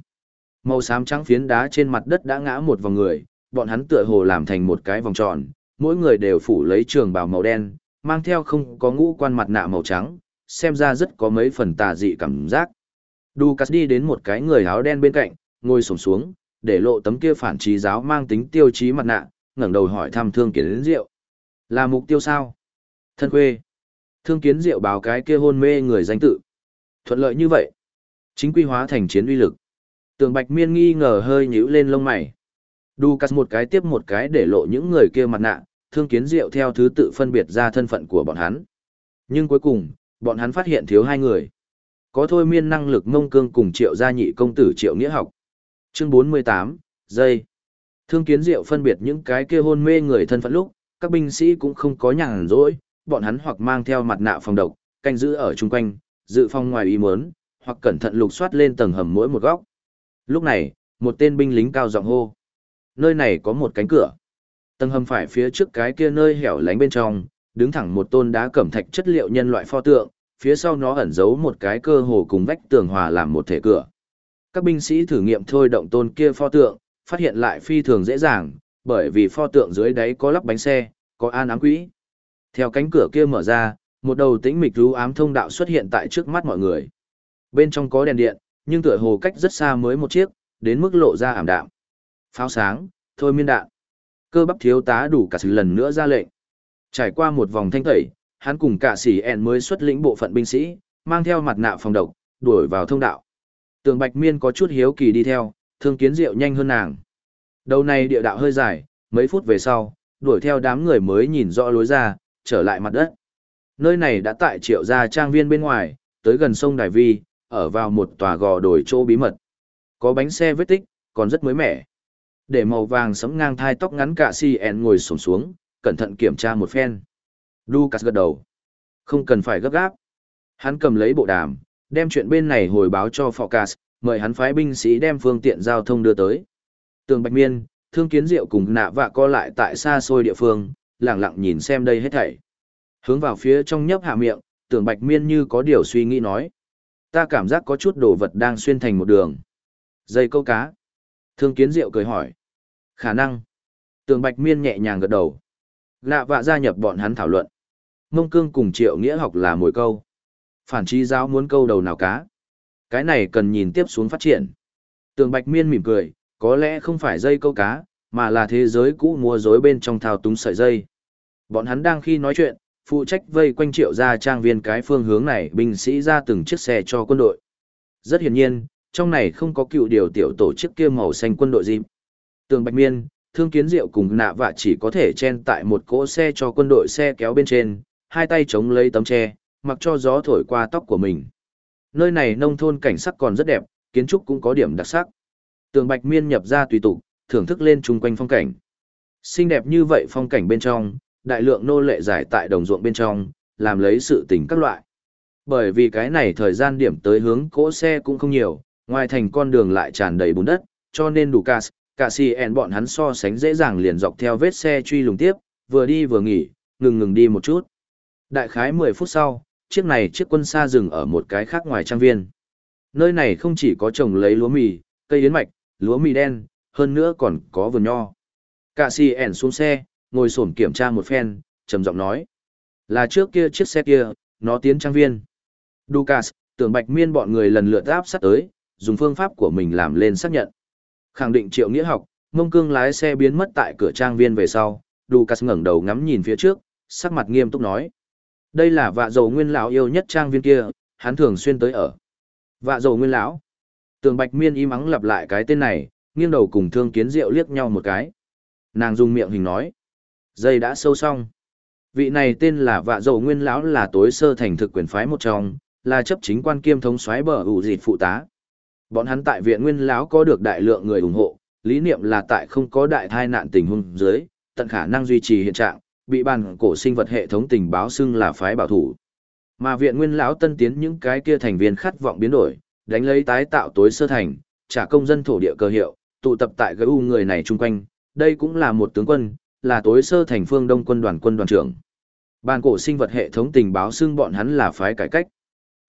Màu xám trắng phiến đá trên mặt đất đã ngã một vòng người, bọn hắn tựa hồ làm thành một cái vòng tròn, mỗi người đều phủ lấy trường bào màu đen, mang theo không có ngũ quan mặt nạ màu trắng, xem ra rất có mấy phần tà dị cảm giác. Ducas đi đến một cái người áo đen bên cạnh, ngồi xổm xuống, để lộ tấm kia phản trí giáo mang tính tiêu chí mặt nạ, ngẩng đầu hỏi thăm Thương Kiến Diệu. Là mục tiêu sao? Thân quê. Thương Kiến Diệu báo cái kia hôn mê người danh tự. Thuận lợi như vậy. Chính quy hóa thành chiến uy lực. Tường Bạch Miên nghi ngờ hơi nhíu lên lông mày. Đu cắt một cái tiếp một cái để lộ những người kia mặt nạ, Thương Kiến Diệu theo thứ tự phân biệt ra thân phận của bọn hắn. Nhưng cuối cùng, bọn hắn phát hiện thiếu hai người. Có thôi miên năng lực ngông cương cùng triệu gia nhị công tử triệu nghĩa học. Chương 48, giây. Thương kiến diệu phân biệt những cái kia hôn mê người thân phận lúc, các binh sĩ cũng không có nhàn rỗi, bọn hắn hoặc mang theo mặt nạ phòng độc, canh giữ ở chung quanh, dự phòng ngoài ý muốn, hoặc cẩn thận lục soát lên tầng hầm mỗi một góc. Lúc này, một tên binh lính cao giọng hô. Nơi này có một cánh cửa. Tầng hầm phải phía trước cái kia nơi hẻo lánh bên trong, đứng thẳng một tôn đá cẩm thạch chất liệu nhân loại pho tượng, phía sau nó ẩn giấu một cái cơ hồ cùng vách tường hòa làm một thể cửa. Các binh sĩ thử nghiệm thôi động tôn kia pho tượng, phát hiện lại phi thường dễ dàng, bởi vì pho tượng dưới đáy có lắp bánh xe, có an ám quỹ. Theo cánh cửa kia mở ra, một đầu tĩnh mịch lú ám thông đạo xuất hiện tại trước mắt mọi người. Bên trong có đèn điện, nhưng tựa hồ cách rất xa mới một chiếc, đến mức lộ ra ảm đạm. Pháo sáng, thôi miên đạn. Cơ bắp thiếu tá đủ cả sự lần nữa ra lệnh. Trải qua một vòng thanh tẩy, hắn cùng cả sĩ ẹn mới xuất lĩnh bộ phận binh sĩ, mang theo mặt nạ phòng độc, đuổi vào thông đạo. Tường Bạch Miên có chút hiếu kỳ đi theo, thương kiến diệu nhanh hơn nàng. Đầu này địa đạo hơi dài, mấy phút về sau, đuổi theo đám người mới nhìn rõ lối ra, trở lại mặt đất. Nơi này đã tại triệu gia trang viên bên ngoài, tới gần sông Đài Vi, ở vào một tòa gò đồi chỗ bí mật. Có bánh xe vết tích, còn rất mới mẻ. Để màu vàng sẫm ngang thai tóc ngắn cả si en ngồi sổm xuống, cẩn thận kiểm tra một phen. Lucas gật đầu. Không cần phải gấp gáp. Hắn cầm lấy bộ đàm, đem chuyện bên này hồi báo cho Phocas, mời hắn phái binh sĩ đem phương tiện giao thông đưa tới. Tường Bạch Miên, Thương Kiến Diệu cùng nạ vạ co lại tại xa xôi địa phương, lặng lặng nhìn xem đây hết thảy. Hướng vào phía trong nhấp hạ miệng, Tường Bạch Miên như có điều suy nghĩ nói. Ta cảm giác có chút đồ vật đang xuyên thành một đường. Dây câu cá. Thương Kiến Diệu cười hỏi. Khả năng. Tường Bạch Miên nhẹ nhàng gật đầu. Lạ vạ gia nhập bọn hắn thảo luận. Mông Cương cùng Triệu Nghĩa học là mồi câu. Phản trí giáo muốn câu đầu nào cá. Cái này cần nhìn tiếp xuống phát triển. Tường Bạch Miên mỉm cười, có lẽ không phải dây câu cá, mà là thế giới cũ mua dối bên trong thao túng sợi dây. Bọn hắn đang khi nói chuyện, phụ trách vây quanh triệu gia trang viên cái phương hướng này binh sĩ ra từng chiếc xe cho quân đội. Rất hiển nhiên, trong này không có cựu điều tiểu tổ chức kia màu xanh quân đội dịp. Tường Bạch Miên, Thương Kiến Diệu cùng nạ vạ chỉ có thể chen tại một cỗ xe cho quân đội xe kéo bên trên, hai tay chống lấy tấm tre, mặc cho gió thổi qua tóc của mình. Nơi này nông thôn cảnh sắc còn rất đẹp, kiến trúc cũng có điểm đặc sắc. Tường Bạch Miên nhập ra tùy tục, thưởng thức lên chung quanh phong cảnh. Xinh đẹp như vậy phong cảnh bên trong, đại lượng nô lệ giải tại đồng ruộng bên trong, làm lấy sự tình các loại. Bởi vì cái này thời gian điểm tới hướng cỗ xe cũng không nhiều, ngoài thành con đường lại tràn đầy bùn đất, cho nên đủ cas, cả si bọn hắn so sánh dễ dàng liền dọc theo vết xe truy lùng tiếp, vừa đi vừa nghỉ, ngừng ngừng đi một chút. Đại khái 10 phút sau, chiếc này chiếc quân xa dừng ở một cái khác ngoài trang viên. Nơi này không chỉ có trồng lấy lúa mì, cây yến mạch, lúa mì đen, hơn nữa còn có vườn nho. Cả si ẻn xuống xe, ngồi sổm kiểm tra một phen, trầm giọng nói. Là trước kia chiếc xe kia, nó tiến trang viên. Ducas tưởng bạch miên bọn người lần lượt áp sát tới, dùng phương pháp của mình làm lên xác nhận. Khẳng định triệu nghĩa học, mông cương lái xe biến mất tại cửa trang viên về sau, Lucas ngẩng đầu ngắm nhìn phía trước, sắc mặt nghiêm túc nói. Đây là vạ dầu nguyên lão yêu nhất trang viên kia, hắn thường xuyên tới ở. Vạ dầu nguyên lão. Tường Bạch Miên im ắng lặp lại cái tên này, nghiêng đầu cùng Thương Kiến Diệu liếc nhau một cái. Nàng dùng miệng hình nói, dây đã sâu xong. Vị này tên là Vạ dầu nguyên lão là tối sơ thành thực quyền phái một trong, là chấp chính quan kiêm thống soái bờ ủ dịt phụ tá. Bọn hắn tại viện nguyên lão có được đại lượng người ủng hộ, lý niệm là tại không có đại thai nạn tình huống dưới, tận khả năng duy trì hiện trạng, bị bàn cổ sinh vật hệ thống tình báo xưng là phái bảo thủ. Mà viện nguyên lão tân tiến những cái kia thành viên khát vọng biến đổi, đánh lấy tái tạo tối sơ thành, trả công dân thổ địa cơ hiệu, tụ tập tại GU người này chung quanh, đây cũng là một tướng quân, là tối sơ thành phương đông quân đoàn quân đoàn trưởng. Bàn cổ sinh vật hệ thống tình báo xưng bọn hắn là phái cải cách.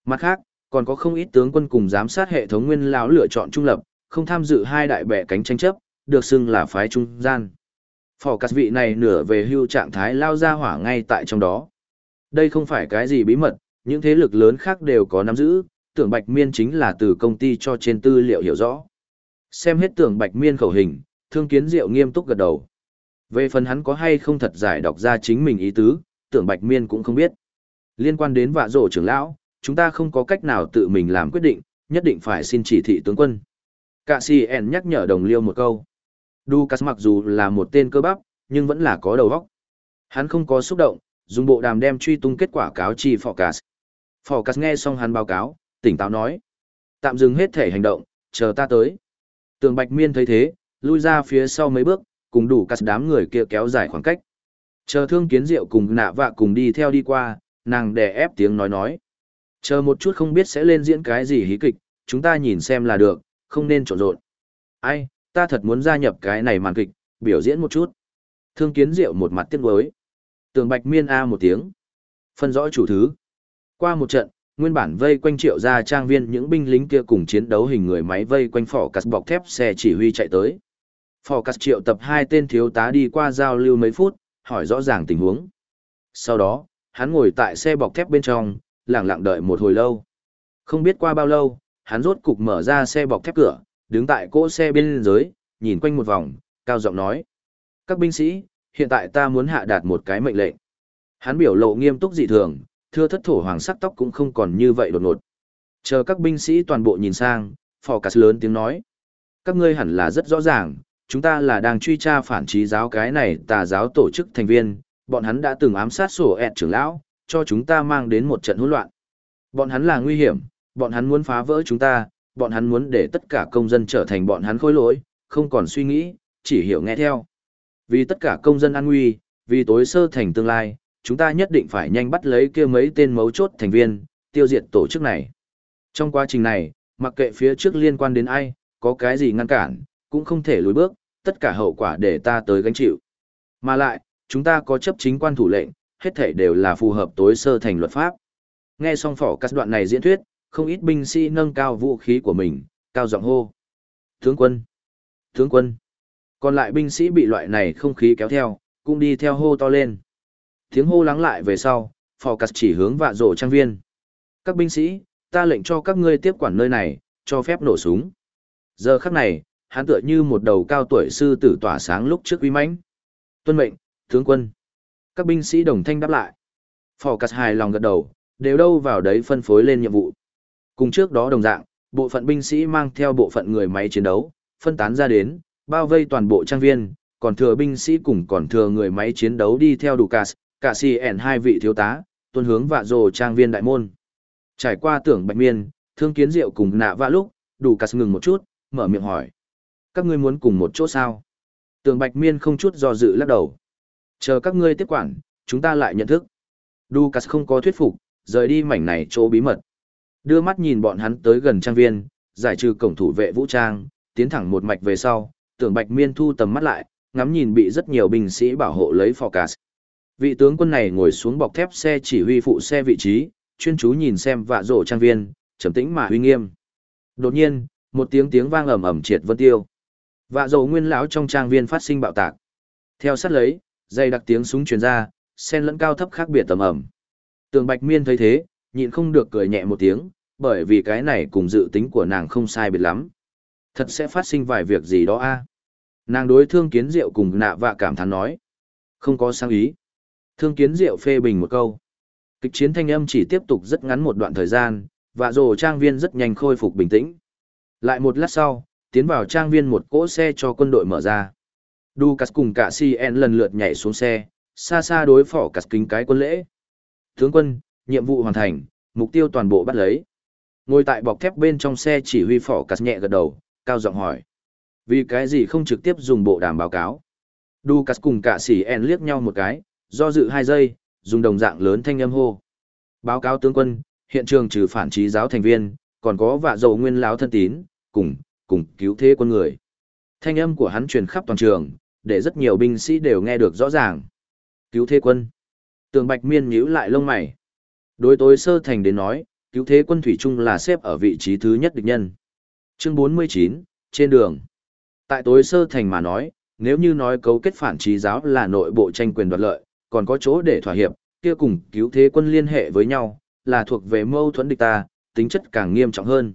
Mặt khác, còn có không ít tướng quân cùng giám sát hệ thống nguyên lão lựa chọn trung lập, không tham dự hai đại bẻ cánh tranh chấp, được xưng là phái trung gian. Phỏ cắt vị này nửa về hưu trạng thái lao ra hỏa ngay tại trong đó. Đây không phải cái gì bí mật, những thế lực lớn khác đều có nắm giữ, tưởng bạch miên chính là từ công ty cho trên tư liệu hiểu rõ. Xem hết tưởng bạch miên khẩu hình, thương kiến diệu nghiêm túc gật đầu. Về phần hắn có hay không thật giải đọc ra chính mình ý tứ, tưởng bạch miên cũng không biết. Liên quan đến vạ rổ trưởng lão, chúng ta không có cách nào tự mình làm quyết định, nhất định phải xin chỉ thị tướng quân. Cả en nhắc nhở đồng liêu một câu. Ducas mặc dù là một tên cơ bắp, nhưng vẫn là có đầu óc. Hắn không có xúc động, dùng bộ đàm đem truy tung kết quả cáo chi Phocas. Phocas nghe xong hắn báo cáo, tỉnh táo nói. Tạm dừng hết thể hành động, chờ ta tới. Tường Bạch Miên thấy thế, lui ra phía sau mấy bước, cùng đủ cắt đám người kia kéo dài khoảng cách. Chờ thương kiến diệu cùng nạ vạ cùng đi theo đi qua, nàng đè ép tiếng nói nói. Chờ một chút không biết sẽ lên diễn cái gì hí kịch, chúng ta nhìn xem là được, không nên trộn rộn. Ai, ta thật muốn gia nhập cái này màn kịch, biểu diễn một chút. Thương kiến diệu một mặt tiếc nuối. Tường bạch miên A một tiếng. Phân rõ chủ thứ. Qua một trận, nguyên bản vây quanh triệu ra trang viên những binh lính kia cùng chiến đấu hình người máy vây quanh phỏ cắt bọc thép xe chỉ huy chạy tới. Phỏ cắt triệu tập hai tên thiếu tá đi qua giao lưu mấy phút, hỏi rõ ràng tình huống. Sau đó, hắn ngồi tại xe bọc thép bên trong, lặng lặng đợi một hồi lâu. Không biết qua bao lâu, hắn rốt cục mở ra xe bọc thép cửa, đứng tại cỗ xe bên dưới, nhìn quanh một vòng, cao giọng nói. Các binh sĩ, hiện tại ta muốn hạ đạt một cái mệnh lệnh. Hắn biểu lộ nghiêm túc dị thường, thưa thất thổ hoàng sắc tóc cũng không còn như vậy đột ngột. Chờ các binh sĩ toàn bộ nhìn sang, phò cát lớn tiếng nói. Các ngươi hẳn là rất rõ ràng, chúng ta là đang truy tra phản trí giáo cái này tà giáo tổ chức thành viên, bọn hắn đã từng ám sát sổ ẹt trưởng lão, cho chúng ta mang đến một trận hỗn loạn. Bọn hắn là nguy hiểm, bọn hắn muốn phá vỡ chúng ta, bọn hắn muốn để tất cả công dân trở thành bọn hắn khối lỗi, không còn suy nghĩ, chỉ hiểu nghe theo. Vì tất cả công dân an nguy, vì tối sơ thành tương lai, chúng ta nhất định phải nhanh bắt lấy kia mấy tên mấu chốt thành viên, tiêu diệt tổ chức này. Trong quá trình này, mặc kệ phía trước liên quan đến ai, có cái gì ngăn cản, cũng không thể lùi bước, tất cả hậu quả để ta tới gánh chịu. Mà lại, chúng ta có chấp chính quan thủ lệnh, hết thể đều là phù hợp tối sơ thành luật pháp. Nghe xong phỏ các đoạn này diễn thuyết, không ít binh sĩ nâng cao vũ khí của mình, cao giọng hô. Tướng quân! Tướng quân! Còn lại binh sĩ bị loại này không khí kéo theo, cũng đi theo hô to lên. Tiếng hô lắng lại về sau, phò cắt chỉ hướng vạ rổ trang viên. Các binh sĩ, ta lệnh cho các ngươi tiếp quản nơi này, cho phép nổ súng. Giờ khắc này, hắn tựa như một đầu cao tuổi sư tử tỏa sáng lúc trước uy mãnh. Tuân mệnh, tướng quân. Các binh sĩ đồng thanh đáp lại. Phò cắt hài lòng gật đầu, đều đâu vào đấy phân phối lên nhiệm vụ. Cùng trước đó đồng dạng, bộ phận binh sĩ mang theo bộ phận người máy chiến đấu, phân tán ra đến, bao vây toàn bộ trang viên, còn thừa binh sĩ cùng còn thừa người máy chiến đấu đi theo đủ cast, cả si ẻn hai vị thiếu tá, tuân hướng vạ rồ trang viên đại môn. Trải qua tưởng bạch miên, thương kiến diệu cùng nạ vạ lúc, đủ cast ngừng một chút, mở miệng hỏi. Các ngươi muốn cùng một chỗ sao? Tưởng bạch miên không chút do dự lắc đầu. Chờ các ngươi tiếp quản, chúng ta lại nhận thức. Ducas không có thuyết phục, rời đi mảnh này chỗ bí mật. Đưa mắt nhìn bọn hắn tới gần trang viên, giải trừ cổng thủ vệ vũ trang, tiến thẳng một mạch về sau, tưởng bạch miên thu tầm mắt lại, ngắm nhìn bị rất nhiều binh sĩ bảo hộ lấy Phocas. Vị tướng quân này ngồi xuống bọc thép xe chỉ huy phụ xe vị trí, chuyên chú nhìn xem vạ rổ trang viên, trầm tĩnh mà uy nghiêm. Đột nhiên, một tiếng tiếng vang ầm ầm triệt vân tiêu. Vạ rổ nguyên lão trong trang viên phát sinh bạo tạc. Theo sát lấy, dây đặc tiếng súng truyền ra, sen lẫn cao thấp khác biệt tầm ầm. Tường Bạch Miên thấy thế, nhịn không được cười nhẹ một tiếng, bởi vì cái này cùng dự tính của nàng không sai biệt lắm. Thật sẽ phát sinh vài việc gì đó a. Nàng đối thương kiến diệu cùng nạ vạ cảm thán nói. Không có sang ý. Thương kiến diệu phê bình một câu. Kịch chiến thanh âm chỉ tiếp tục rất ngắn một đoạn thời gian, và rồ trang viên rất nhanh khôi phục bình tĩnh. Lại một lát sau, tiến vào trang viên một cỗ xe cho quân đội mở ra. Ducas cùng cả CN lần lượt nhảy xuống xe, xa xa đối phỏ cắt kính cái quân lễ. Tướng quân, nhiệm vụ hoàn thành, mục tiêu toàn bộ bắt lấy. Ngồi tại bọc thép bên trong xe chỉ huy phỏ cắt nhẹ gật đầu, cao giọng hỏi. Vì cái gì không trực tiếp dùng bộ đàm báo cáo? Ducas cùng cả CN liếc nhau một cái, do dự hai giây, dùng đồng dạng lớn thanh âm hô. Báo cáo tướng quân, hiện trường trừ phản trí giáo thành viên, còn có vạ dầu nguyên láo thân tín, cùng, cùng cứu thế quân người. Thanh âm của hắn truyền khắp toàn trường, để rất nhiều binh sĩ đều nghe được rõ ràng. Cứu thế quân. Tường Bạch Miên nhíu lại lông mày. Đối tối sơ thành đến nói, cứu thế quân thủy trung là xếp ở vị trí thứ nhất địch nhân. Chương 49, trên đường. Tại tối sơ thành mà nói, nếu như nói cấu kết phản trí giáo là nội bộ tranh quyền đoạt lợi, còn có chỗ để thỏa hiệp, kia cùng cứu thế quân liên hệ với nhau, là thuộc về mâu thuẫn địch ta, tính chất càng nghiêm trọng hơn.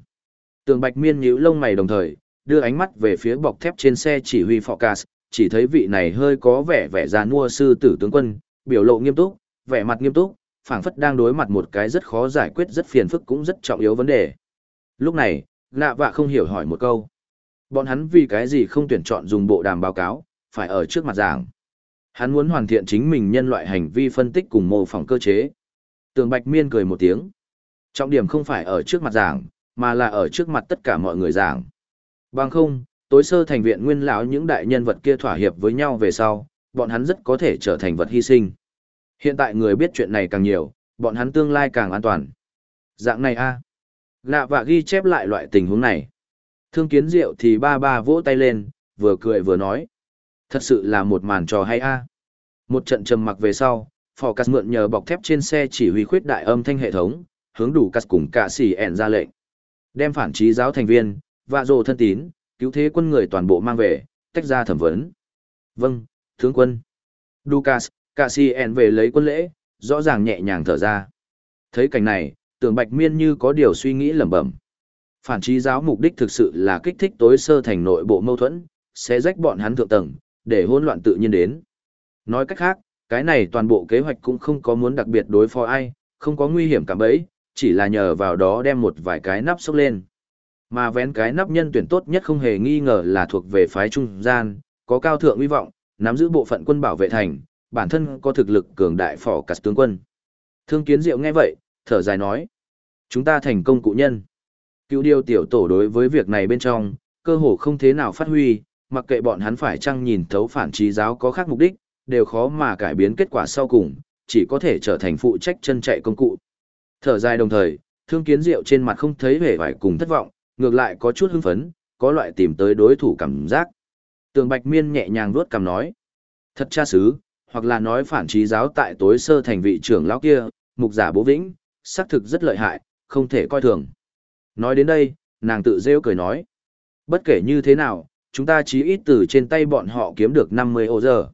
Tường Bạch Miên nhíu lông mày đồng thời, đưa ánh mắt về phía bọc thép trên xe chỉ huy Focus, chỉ thấy vị này hơi có vẻ vẻ già nua sư tử tướng quân, biểu lộ nghiêm túc, vẻ mặt nghiêm túc, phảng phất đang đối mặt một cái rất khó giải quyết rất phiền phức cũng rất trọng yếu vấn đề. Lúc này, nạ vạ không hiểu hỏi một câu. Bọn hắn vì cái gì không tuyển chọn dùng bộ đàm báo cáo, phải ở trước mặt giảng. Hắn muốn hoàn thiện chính mình nhân loại hành vi phân tích cùng mô phỏng cơ chế. Tường Bạch Miên cười một tiếng. Trọng điểm không phải ở trước mặt giảng, mà là ở trước mặt tất cả mọi người giảng. Bằng không, tối sơ thành viện nguyên lão những đại nhân vật kia thỏa hiệp với nhau về sau, bọn hắn rất có thể trở thành vật hy sinh. Hiện tại người biết chuyện này càng nhiều, bọn hắn tương lai càng an toàn. Dạng này a à. Lạ và ghi chép lại loại tình huống này. Thương kiến diệu thì ba ba vỗ tay lên, vừa cười vừa nói. Thật sự là một màn trò hay a Một trận trầm mặc về sau, phò cắt mượn nhờ bọc thép trên xe chỉ huy khuyết đại âm thanh hệ thống, hướng đủ cắt cùng cả xỉ ẹn ra lệnh. Đem phản trí giáo thành viên, và rồ thân tín, cứu thế quân người toàn bộ mang về, tách ra thẩm vấn. Vâng, tướng quân. Ducas, Cassien về lấy quân lễ, rõ ràng nhẹ nhàng thở ra. Thấy cảnh này, tưởng bạch miên như có điều suy nghĩ lẩm bẩm. Phản trí giáo mục đích thực sự là kích thích tối sơ thành nội bộ mâu thuẫn, sẽ rách bọn hắn thượng tầng, để hỗn loạn tự nhiên đến. Nói cách khác, cái này toàn bộ kế hoạch cũng không có muốn đặc biệt đối phó ai, không có nguy hiểm cả bấy, chỉ là nhờ vào đó đem một vài cái nắp sốc lên. Mà vén cái nắp nhân tuyển tốt nhất không hề nghi ngờ là thuộc về phái trung gian, có cao thượng uy vọng, nắm giữ bộ phận quân bảo vệ thành, bản thân có thực lực cường đại phỏ cắt tướng quân. Thương kiến diệu nghe vậy, thở dài nói. Chúng ta thành công cụ nhân. Cựu điều tiểu tổ đối với việc này bên trong, cơ hồ không thế nào phát huy, mặc kệ bọn hắn phải chăng nhìn thấu phản trí giáo có khác mục đích, đều khó mà cải biến kết quả sau cùng, chỉ có thể trở thành phụ trách chân chạy công cụ. Thở dài đồng thời, thương kiến diệu trên mặt không thấy vẻ vải cùng thất vọng, ngược lại có chút hưng phấn, có loại tìm tới đối thủ cảm giác. Tường Bạch Miên nhẹ nhàng vuốt cằm nói, thật cha xứ, hoặc là nói phản trí giáo tại tối sơ thành vị trưởng lão kia, mục giả bố vĩnh, xác thực rất lợi hại, không thể coi thường. Nói đến đây, nàng tự rêu cười nói, bất kể như thế nào, chúng ta chí ít từ trên tay bọn họ kiếm được 50 ô giờ.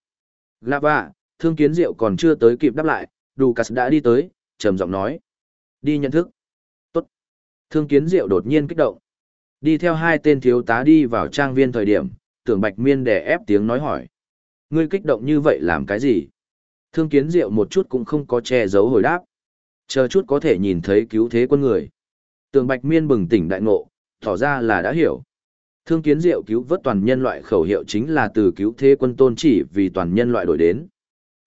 Glava, thương kiến diệu còn chưa tới kịp đáp lại, Lucas đã đi tới, trầm giọng nói. Đi nhận thức. Tốt. Thương kiến diệu đột nhiên kích động. Đi theo hai tên thiếu tá đi vào trang viên thời điểm, tưởng bạch miên đè ép tiếng nói hỏi. Ngươi kích động như vậy làm cái gì? Thương kiến diệu một chút cũng không có che giấu hồi đáp. Chờ chút có thể nhìn thấy cứu thế quân người. Tường bạch miên bừng tỉnh đại ngộ, tỏ ra là đã hiểu. Thương kiến diệu cứu vớt toàn nhân loại khẩu hiệu chính là từ cứu thế quân tôn chỉ vì toàn nhân loại đổi đến.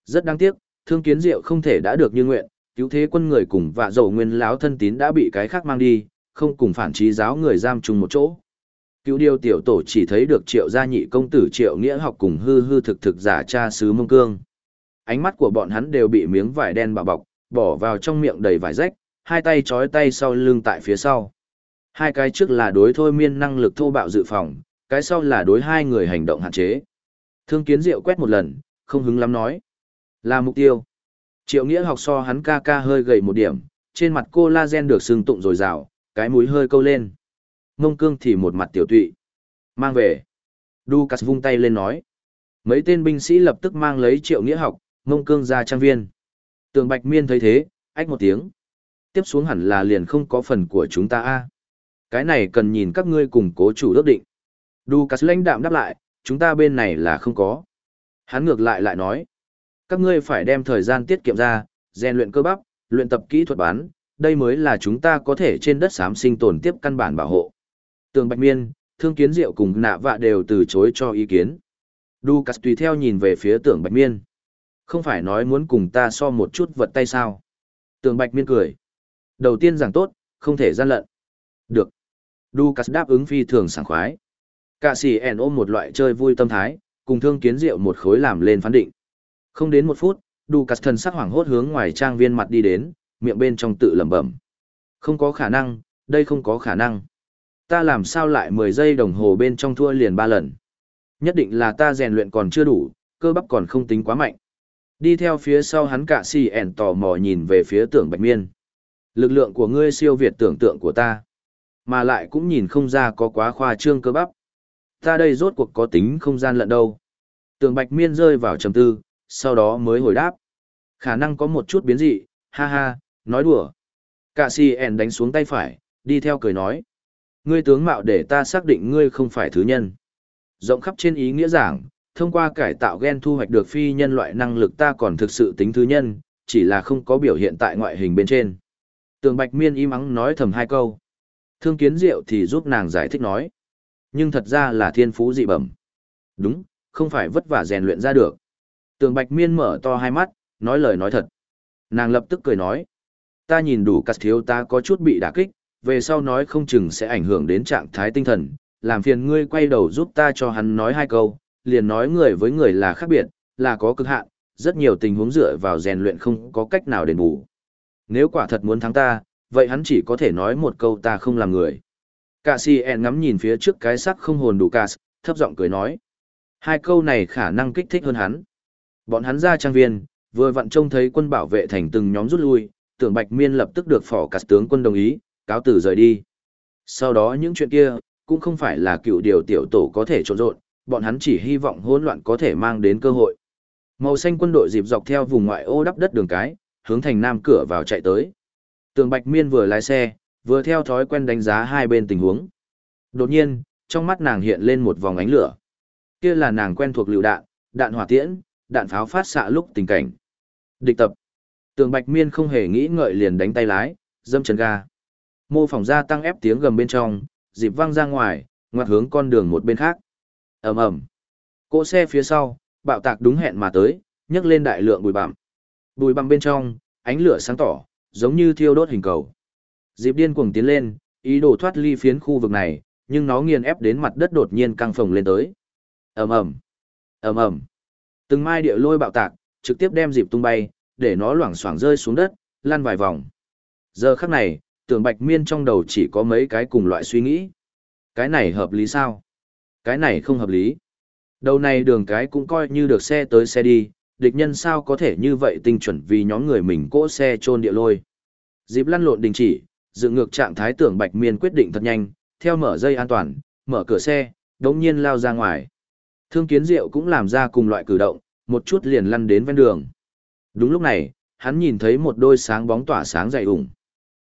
Rất đáng tiếc, thương kiến diệu không thể đã được như nguyện, cứu thế quân người cùng vạ dầu nguyên láo thân tín đã bị cái khác mang đi, không cùng phản trí giáo người giam chung một chỗ. Cứu điều tiểu tổ chỉ thấy được triệu gia nhị công tử triệu nghĩa học cùng hư hư thực thực giả cha sứ mông cương. Ánh mắt của bọn hắn đều bị miếng vải đen bạo bọc, bỏ vào trong miệng đầy vải rách, hai tay trói tay sau lưng tại phía sau. Hai cái trước là đối thôi miên năng lực thô bạo dự phòng, cái sau là đối hai người hành động hạn chế. Thương kiến diệu quét một lần, không hứng lắm nói. Là mục tiêu. Triệu nghĩa học so hắn ca ca hơi gầy một điểm, trên mặt cô lazen được sưng tụng rồi rào, cái mũi hơi câu lên. ngông cương thì một mặt tiểu tụy. Mang về. Ducas vung tay lên nói. Mấy tên binh sĩ lập tức mang lấy triệu nghĩa học, ngông cương ra trang viên. Tường Bạch Miên thấy thế, ách một tiếng. Tiếp xuống hẳn là liền không có phần của chúng ta a. Cái này cần nhìn các ngươi cùng cố chủ ước định. Ducas lãnh đạm đáp lại, chúng ta bên này là không có. Hắn ngược lại lại nói, các ngươi phải đem thời gian tiết kiệm ra, rèn luyện cơ bắp, luyện tập kỹ thuật bán, đây mới là chúng ta có thể trên đất xám sinh tồn tiếp căn bản bảo hộ. Tường Bạch Miên, Thương Kiến Diệu cùng nạ vạ đều từ chối cho ý kiến. Ducas tùy theo nhìn về phía Tưởng Bạch Miên. Không phải nói muốn cùng ta so một chút vật tay sao? Tường Bạch Miên cười. Đầu tiên giảng tốt, không thể gian lận. Được. Ducas đáp ứng phi thường sảng khoái. Cả sĩ ẻn ôm một loại chơi vui tâm thái, cùng thương kiến Diệu một khối làm lên phán định. Không đến một phút, Ducas thần sắc hoảng hốt hướng ngoài trang viên mặt đi đến, miệng bên trong tự lẩm bẩm. Không có khả năng, đây không có khả năng. Ta làm sao lại 10 giây đồng hồ bên trong thua liền ba lần. Nhất định là ta rèn luyện còn chưa đủ, cơ bắp còn không tính quá mạnh. Đi theo phía sau hắn cả si ẻn tò mò nhìn về phía tưởng bạch miên. Lực lượng của ngươi siêu việt tưởng tượng của ta. Mà lại cũng nhìn không ra có quá khoa trương cơ bắp. Ta đây rốt cuộc có tính không gian lận đâu. Tưởng bạch miên rơi vào trầm tư, sau đó mới hồi đáp. Khả năng có một chút biến dị, ha ha, nói đùa. Cả si ẻn đánh xuống tay phải, đi theo cười nói. Ngươi tướng mạo để ta xác định ngươi không phải thứ nhân. Rộng khắp trên ý nghĩa giảng, thông qua cải tạo gen thu hoạch được phi nhân loại năng lực ta còn thực sự tính thứ nhân, chỉ là không có biểu hiện tại ngoại hình bên trên. Tường Bạch Miên im ắng nói thầm hai câu. Thương kiến diệu thì giúp nàng giải thích nói. Nhưng thật ra là thiên phú dị bẩm. Đúng, không phải vất vả rèn luyện ra được. Tường Bạch Miên mở to hai mắt, nói lời nói thật. Nàng lập tức cười nói. Ta nhìn đủ cắt thiếu ta có chút bị đả kích, về sau nói không chừng sẽ ảnh hưởng đến trạng thái tinh thần, làm phiền ngươi quay đầu giúp ta cho hắn nói hai câu, liền nói người với người là khác biệt, là có cực hạn, rất nhiều tình huống dựa vào rèn luyện không có cách nào đền bù. Nếu quả thật muốn thắng ta, vậy hắn chỉ có thể nói một câu ta không làm người. Cả si en ngắm nhìn phía trước cái sắc không hồn đủ cà, thấp giọng cười nói. Hai câu này khả năng kích thích hơn hắn. Bọn hắn ra trang viên, vừa vặn trông thấy quân bảo vệ thành từng nhóm rút lui, tưởng Bạch Miên lập tức được phỏ cả tướng quân đồng ý, cáo tử rời đi. Sau đó những chuyện kia, cũng không phải là cựu điều tiểu tổ có thể trộn rộn, bọn hắn chỉ hy vọng hỗn loạn có thể mang đến cơ hội. Màu xanh quân đội dịp dọc theo vùng ngoại ô đắp đất đường cái, hướng thành nam cửa vào chạy tới. Tường Bạch Miên vừa lái xe, vừa theo thói quen đánh giá hai bên tình huống. Đột nhiên, trong mắt nàng hiện lên một vòng ánh lửa. Kia là nàng quen thuộc lựu đạn, đạn hỏa tiễn, đạn pháo phát xạ lúc tình cảnh. Địch tập. Tường Bạch Miên không hề nghĩ ngợi liền đánh tay lái, dâm chân ga. Mô phỏng ra tăng ép tiếng gầm bên trong, dịp văng ra ngoài, ngoặt hướng con đường một bên khác. Ầm ầm. Cỗ xe phía sau bạo tạc đúng hẹn mà tới nhấc lên đại lượng bụi bặm. Bụi bặm bên trong ánh lửa sáng tỏ giống như thiêu đốt hình cầu. Dịp điên cuồng tiến lên ý đồ thoát ly phiến khu vực này nhưng nó nghiền ép đến mặt đất đột nhiên căng phồng lên tới. Ầm ầm. Ầm ầm. Từng mai địa lôi bạo tạc trực tiếp đem dịp tung bay để nó loảng xoảng rơi xuống đất lăn vài vòng giờ khắc này tưởng bạch miên trong đầu chỉ có mấy cái cùng loại suy nghĩ cái này hợp lý sao cái này không hợp lý. Đầu này đường cái cũng coi như được xe tới xe đi, địch nhân sao có thể như vậy tinh chuẩn vì nhóm người mình cỗ xe trôn địa lôi. Dịp lăn lộn đình chỉ, dự ngược trạng thái tưởng bạch miên quyết định thật nhanh, theo mở dây an toàn, mở cửa xe, đống nhiên lao ra ngoài. Thương kiến diệu cũng làm ra cùng loại cử động, một chút liền lăn đến ven đường. Đúng lúc này, hắn nhìn thấy một đôi sáng bóng tỏa sáng dày ủng.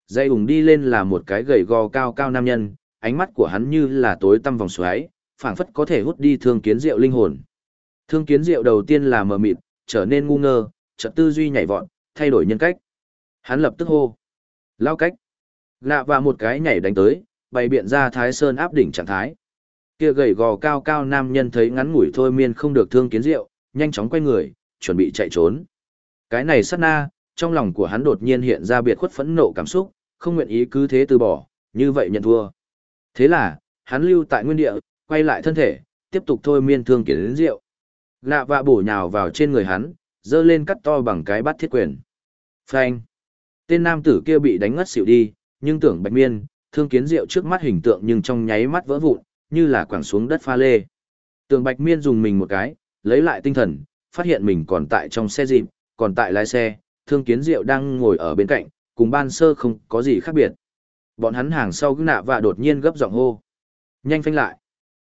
Dày ủng đi lên là một cái gầy gò cao cao nam nhân, ánh mắt của hắn như là tối tăm vòng xoáy, phảng phất có thể hút đi thương kiến diệu linh hồn. Thương kiến diệu đầu tiên là mờ mịt, trở nên ngu ngơ, chợt tư duy nhảy vọt, thay đổi nhân cách. Hắn lập tức hô. Lao cách. Lạ và một cái nhảy đánh tới, bày biện ra thái sơn áp đỉnh trạng thái. Kia gầy gò cao cao nam nhân thấy ngắn ngủi thôi miên không được thương kiến diệu, nhanh chóng quay người, chuẩn bị chạy trốn. Cái này sát na, trong lòng của hắn đột nhiên hiện ra biệt khuất phẫn nộ cảm xúc, không nguyện ý cứ thế từ bỏ, như vậy nhận thua. Thế là, hắn lưu tại nguyên địa, quay lại thân thể, tiếp tục thôi miên thương kiến đến rượu. Lạ vạ bổ nhào vào trên người hắn, dơ lên cắt to bằng cái bát thiết quyền. Phanh. Tên nam tử kia bị đánh ngất xỉu đi, nhưng tưởng bạch miên, thương kiến rượu trước mắt hình tượng nhưng trong nháy mắt vỡ vụn, như là quẳng xuống đất pha lê. Tưởng bạch miên dùng mình một cái, lấy lại tinh thần, phát hiện mình còn tại trong xe dịp, còn tại lái xe, thương kiến diệu đang ngồi ở bên cạnh, cùng ban sơ không có gì khác biệt. Bọn hắn hàng sau cứ nạ và đột nhiên gấp giọng hô. Nhanh phanh lại.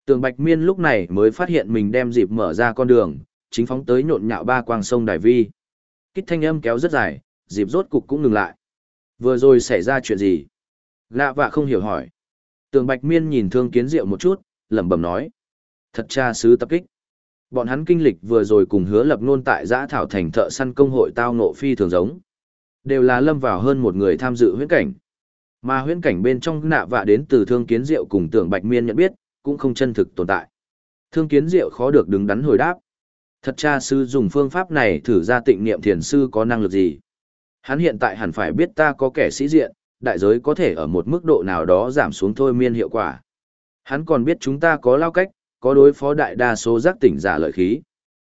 Tường Bạch Miên lúc này mới phát hiện mình đem dịp mở ra con đường, chính phóng tới nhộn nhạo ba quang sông Đài Vi. Kích thanh âm kéo rất dài, dịp rốt cục cũng ngừng lại. Vừa rồi xảy ra chuyện gì? Lạ vạ không hiểu hỏi. Tường Bạch Miên nhìn thương kiến diệu một chút, lẩm bẩm nói. Thật cha sứ tập kích. Bọn hắn kinh lịch vừa rồi cùng hứa lập nôn tại giã thảo thành thợ săn công hội tao nộ phi thường giống. Đều là lâm vào hơn một người tham dự huyễn cảnh. Mà huyễn cảnh bên trong nạ vạ đến từ thương kiến diệu cùng tưởng Bạch Miên nhận biết, cũng không chân thực tồn tại. Thương kiến diệu khó được đứng đắn hồi đáp. Thật cha sư dùng phương pháp này thử ra tịnh niệm thiền sư có năng lực gì. Hắn hiện tại hẳn phải biết ta có kẻ sĩ diện, đại giới có thể ở một mức độ nào đó giảm xuống thôi miên hiệu quả. Hắn còn biết chúng ta có lao cách, có đối phó đại đa số giác tỉnh giả lợi khí.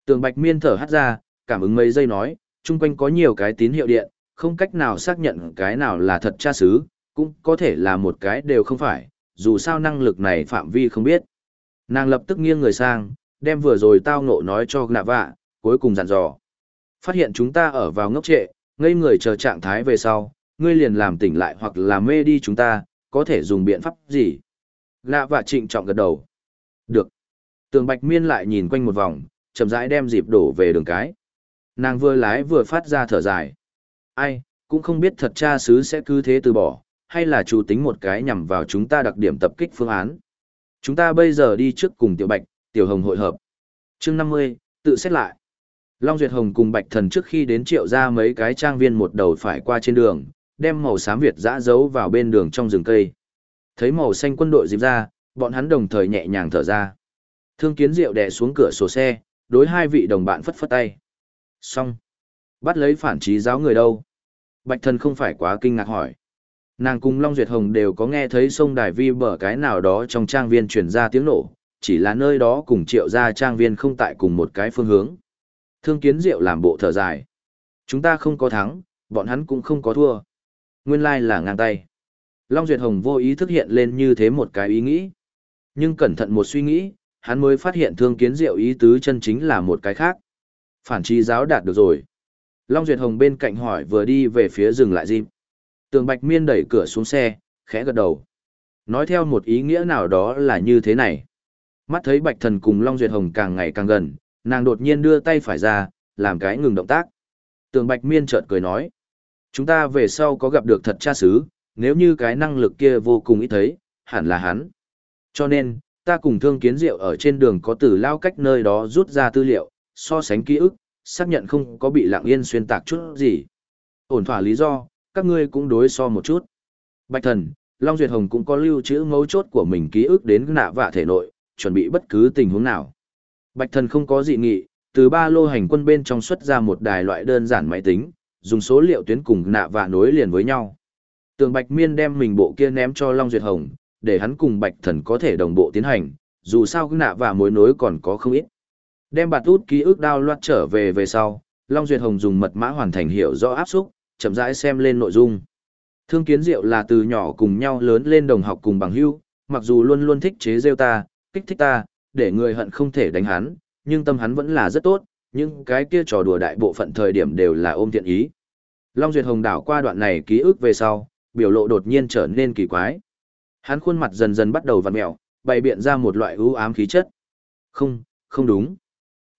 Tường Bạch Miên thở hắt ra, cảm ứng mấy giây nói, chung quanh có nhiều cái tín hiệu điện, không cách nào xác nhận cái nào là thật cha xứ cũng có thể là một cái đều không phải, dù sao năng lực này phạm vi không biết. Nàng lập tức nghiêng người sang, đem vừa rồi tao ngộ nói cho nạ vạ, cuối cùng dặn dò. Phát hiện chúng ta ở vào ngốc trệ, ngây người chờ trạng thái về sau, ngươi liền làm tỉnh lại hoặc là mê đi chúng ta, có thể dùng biện pháp gì? Nạ vạ trịnh trọng gật đầu. Tường Bạch Miên lại nhìn quanh một vòng, chậm rãi đem dịp đổ về đường cái. Nàng vừa lái vừa phát ra thở dài. Ai, cũng không biết thật cha sứ sẽ cứ thế từ bỏ, hay là chủ tính một cái nhằm vào chúng ta đặc điểm tập kích phương án. Chúng ta bây giờ đi trước cùng Tiểu Bạch, Tiểu Hồng hội hợp. chương 50, tự xét lại. Long Duyệt Hồng cùng Bạch Thần trước khi đến triệu ra mấy cái trang viên một đầu phải qua trên đường, đem màu xám Việt dã giấu vào bên đường trong rừng cây. Thấy màu xanh quân đội dịp ra, bọn hắn đồng thời nhẹ nhàng thở ra. Thương kiến diệu đè xuống cửa sổ xe, đối hai vị đồng bạn phất phất tay. Xong. Bắt lấy phản trí giáo người đâu? Bạch thần không phải quá kinh ngạc hỏi. Nàng cùng Long Duyệt Hồng đều có nghe thấy sông Đài Vi bở cái nào đó trong trang viên truyền ra tiếng nổ, chỉ là nơi đó cùng triệu ra trang viên không tại cùng một cái phương hướng. Thương kiến diệu làm bộ thở dài. Chúng ta không có thắng, bọn hắn cũng không có thua. Nguyên lai là ngang tay. Long Duyệt Hồng vô ý thức hiện lên như thế một cái ý nghĩ. Nhưng cẩn thận một suy nghĩ, hắn mới phát hiện thương kiến diệu ý tứ chân chính là một cái khác. Phản trí giáo đạt được rồi. Long Duyệt Hồng bên cạnh hỏi vừa đi về phía rừng lại dịp. Tường Bạch Miên đẩy cửa xuống xe, khẽ gật đầu. Nói theo một ý nghĩa nào đó là như thế này. Mắt thấy Bạch Thần cùng Long Duyệt Hồng càng ngày càng gần, nàng đột nhiên đưa tay phải ra, làm cái ngừng động tác. Tường Bạch Miên chợt cười nói. Chúng ta về sau có gặp được thật cha xứ, nếu như cái năng lực kia vô cùng ít thấy, hẳn là hắn. Cho nên, ta cùng thương kiến diệu ở trên đường có từ lao cách nơi đó rút ra tư liệu, so sánh ký ức, xác nhận không có bị lặng yên xuyên tạc chút gì. Ổn thỏa lý do, các ngươi cũng đối so một chút. Bạch thần, Long Duyệt Hồng cũng có lưu trữ mấu chốt của mình ký ức đến nạ vạ thể nội, chuẩn bị bất cứ tình huống nào. Bạch thần không có dị nghị, từ ba lô hành quân bên trong xuất ra một đài loại đơn giản máy tính, dùng số liệu tuyến cùng nạ vạ nối liền với nhau. Tường Bạch Miên đem mình bộ kia ném cho Long Duyệt Hồng, để hắn cùng Bạch Thần có thể đồng bộ tiến hành, dù sao cứ nạ và mối nối còn có không ít. Đem bạt út ký ức đao loạt trở về về sau, Long Duyệt Hồng dùng mật mã hoàn thành hiểu rõ áp xúc, chậm rãi xem lên nội dung. Thương Kiến Diệu là từ nhỏ cùng nhau lớn lên đồng học cùng bằng hữu, mặc dù luôn luôn thích chế rêu ta, kích thích ta, để người hận không thể đánh hắn, nhưng tâm hắn vẫn là rất tốt, nhưng cái kia trò đùa đại bộ phận thời điểm đều là ôm thiện ý. Long Duyệt Hồng đảo qua đoạn này ký ức về sau, biểu lộ đột nhiên trở nên kỳ quái. Hắn khuôn mặt dần dần bắt đầu vặn mẹo, bày biện ra một loại ưu ám khí chất. Không, không đúng.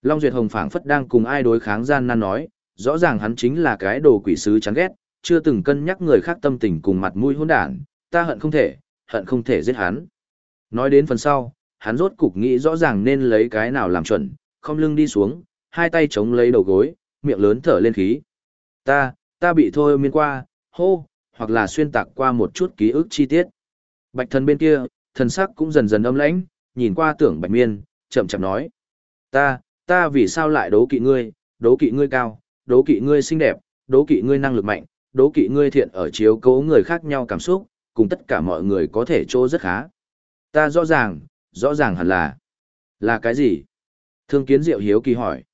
Long Duyệt Hồng phảng phất đang cùng ai đối kháng gian nan nói, rõ ràng hắn chính là cái đồ quỷ sứ chán ghét, chưa từng cân nhắc người khác tâm tình cùng mặt mũi hỗn đản, ta hận không thể, hận không thể giết hắn. Nói đến phần sau, hắn rốt cục nghĩ rõ ràng nên lấy cái nào làm chuẩn, không lưng đi xuống, hai tay chống lấy đầu gối, miệng lớn thở lên khí. Ta, ta bị thôi miên qua, hô, hoặc là xuyên tạc qua một chút ký ức chi tiết. Bạch thần bên kia, thần sắc cũng dần dần âm lãnh, nhìn qua tưởng bạch miên, chậm chậm nói. Ta, ta vì sao lại đố kỵ ngươi, đố kỵ ngươi cao, đố kỵ ngươi xinh đẹp, đố kỵ ngươi năng lực mạnh, đố kỵ ngươi thiện ở chiếu cố người khác nhau cảm xúc, cùng tất cả mọi người có thể trô rất khá. Ta rõ ràng, rõ ràng hẳn là. Là cái gì? Thương kiến diệu hiếu kỳ hỏi.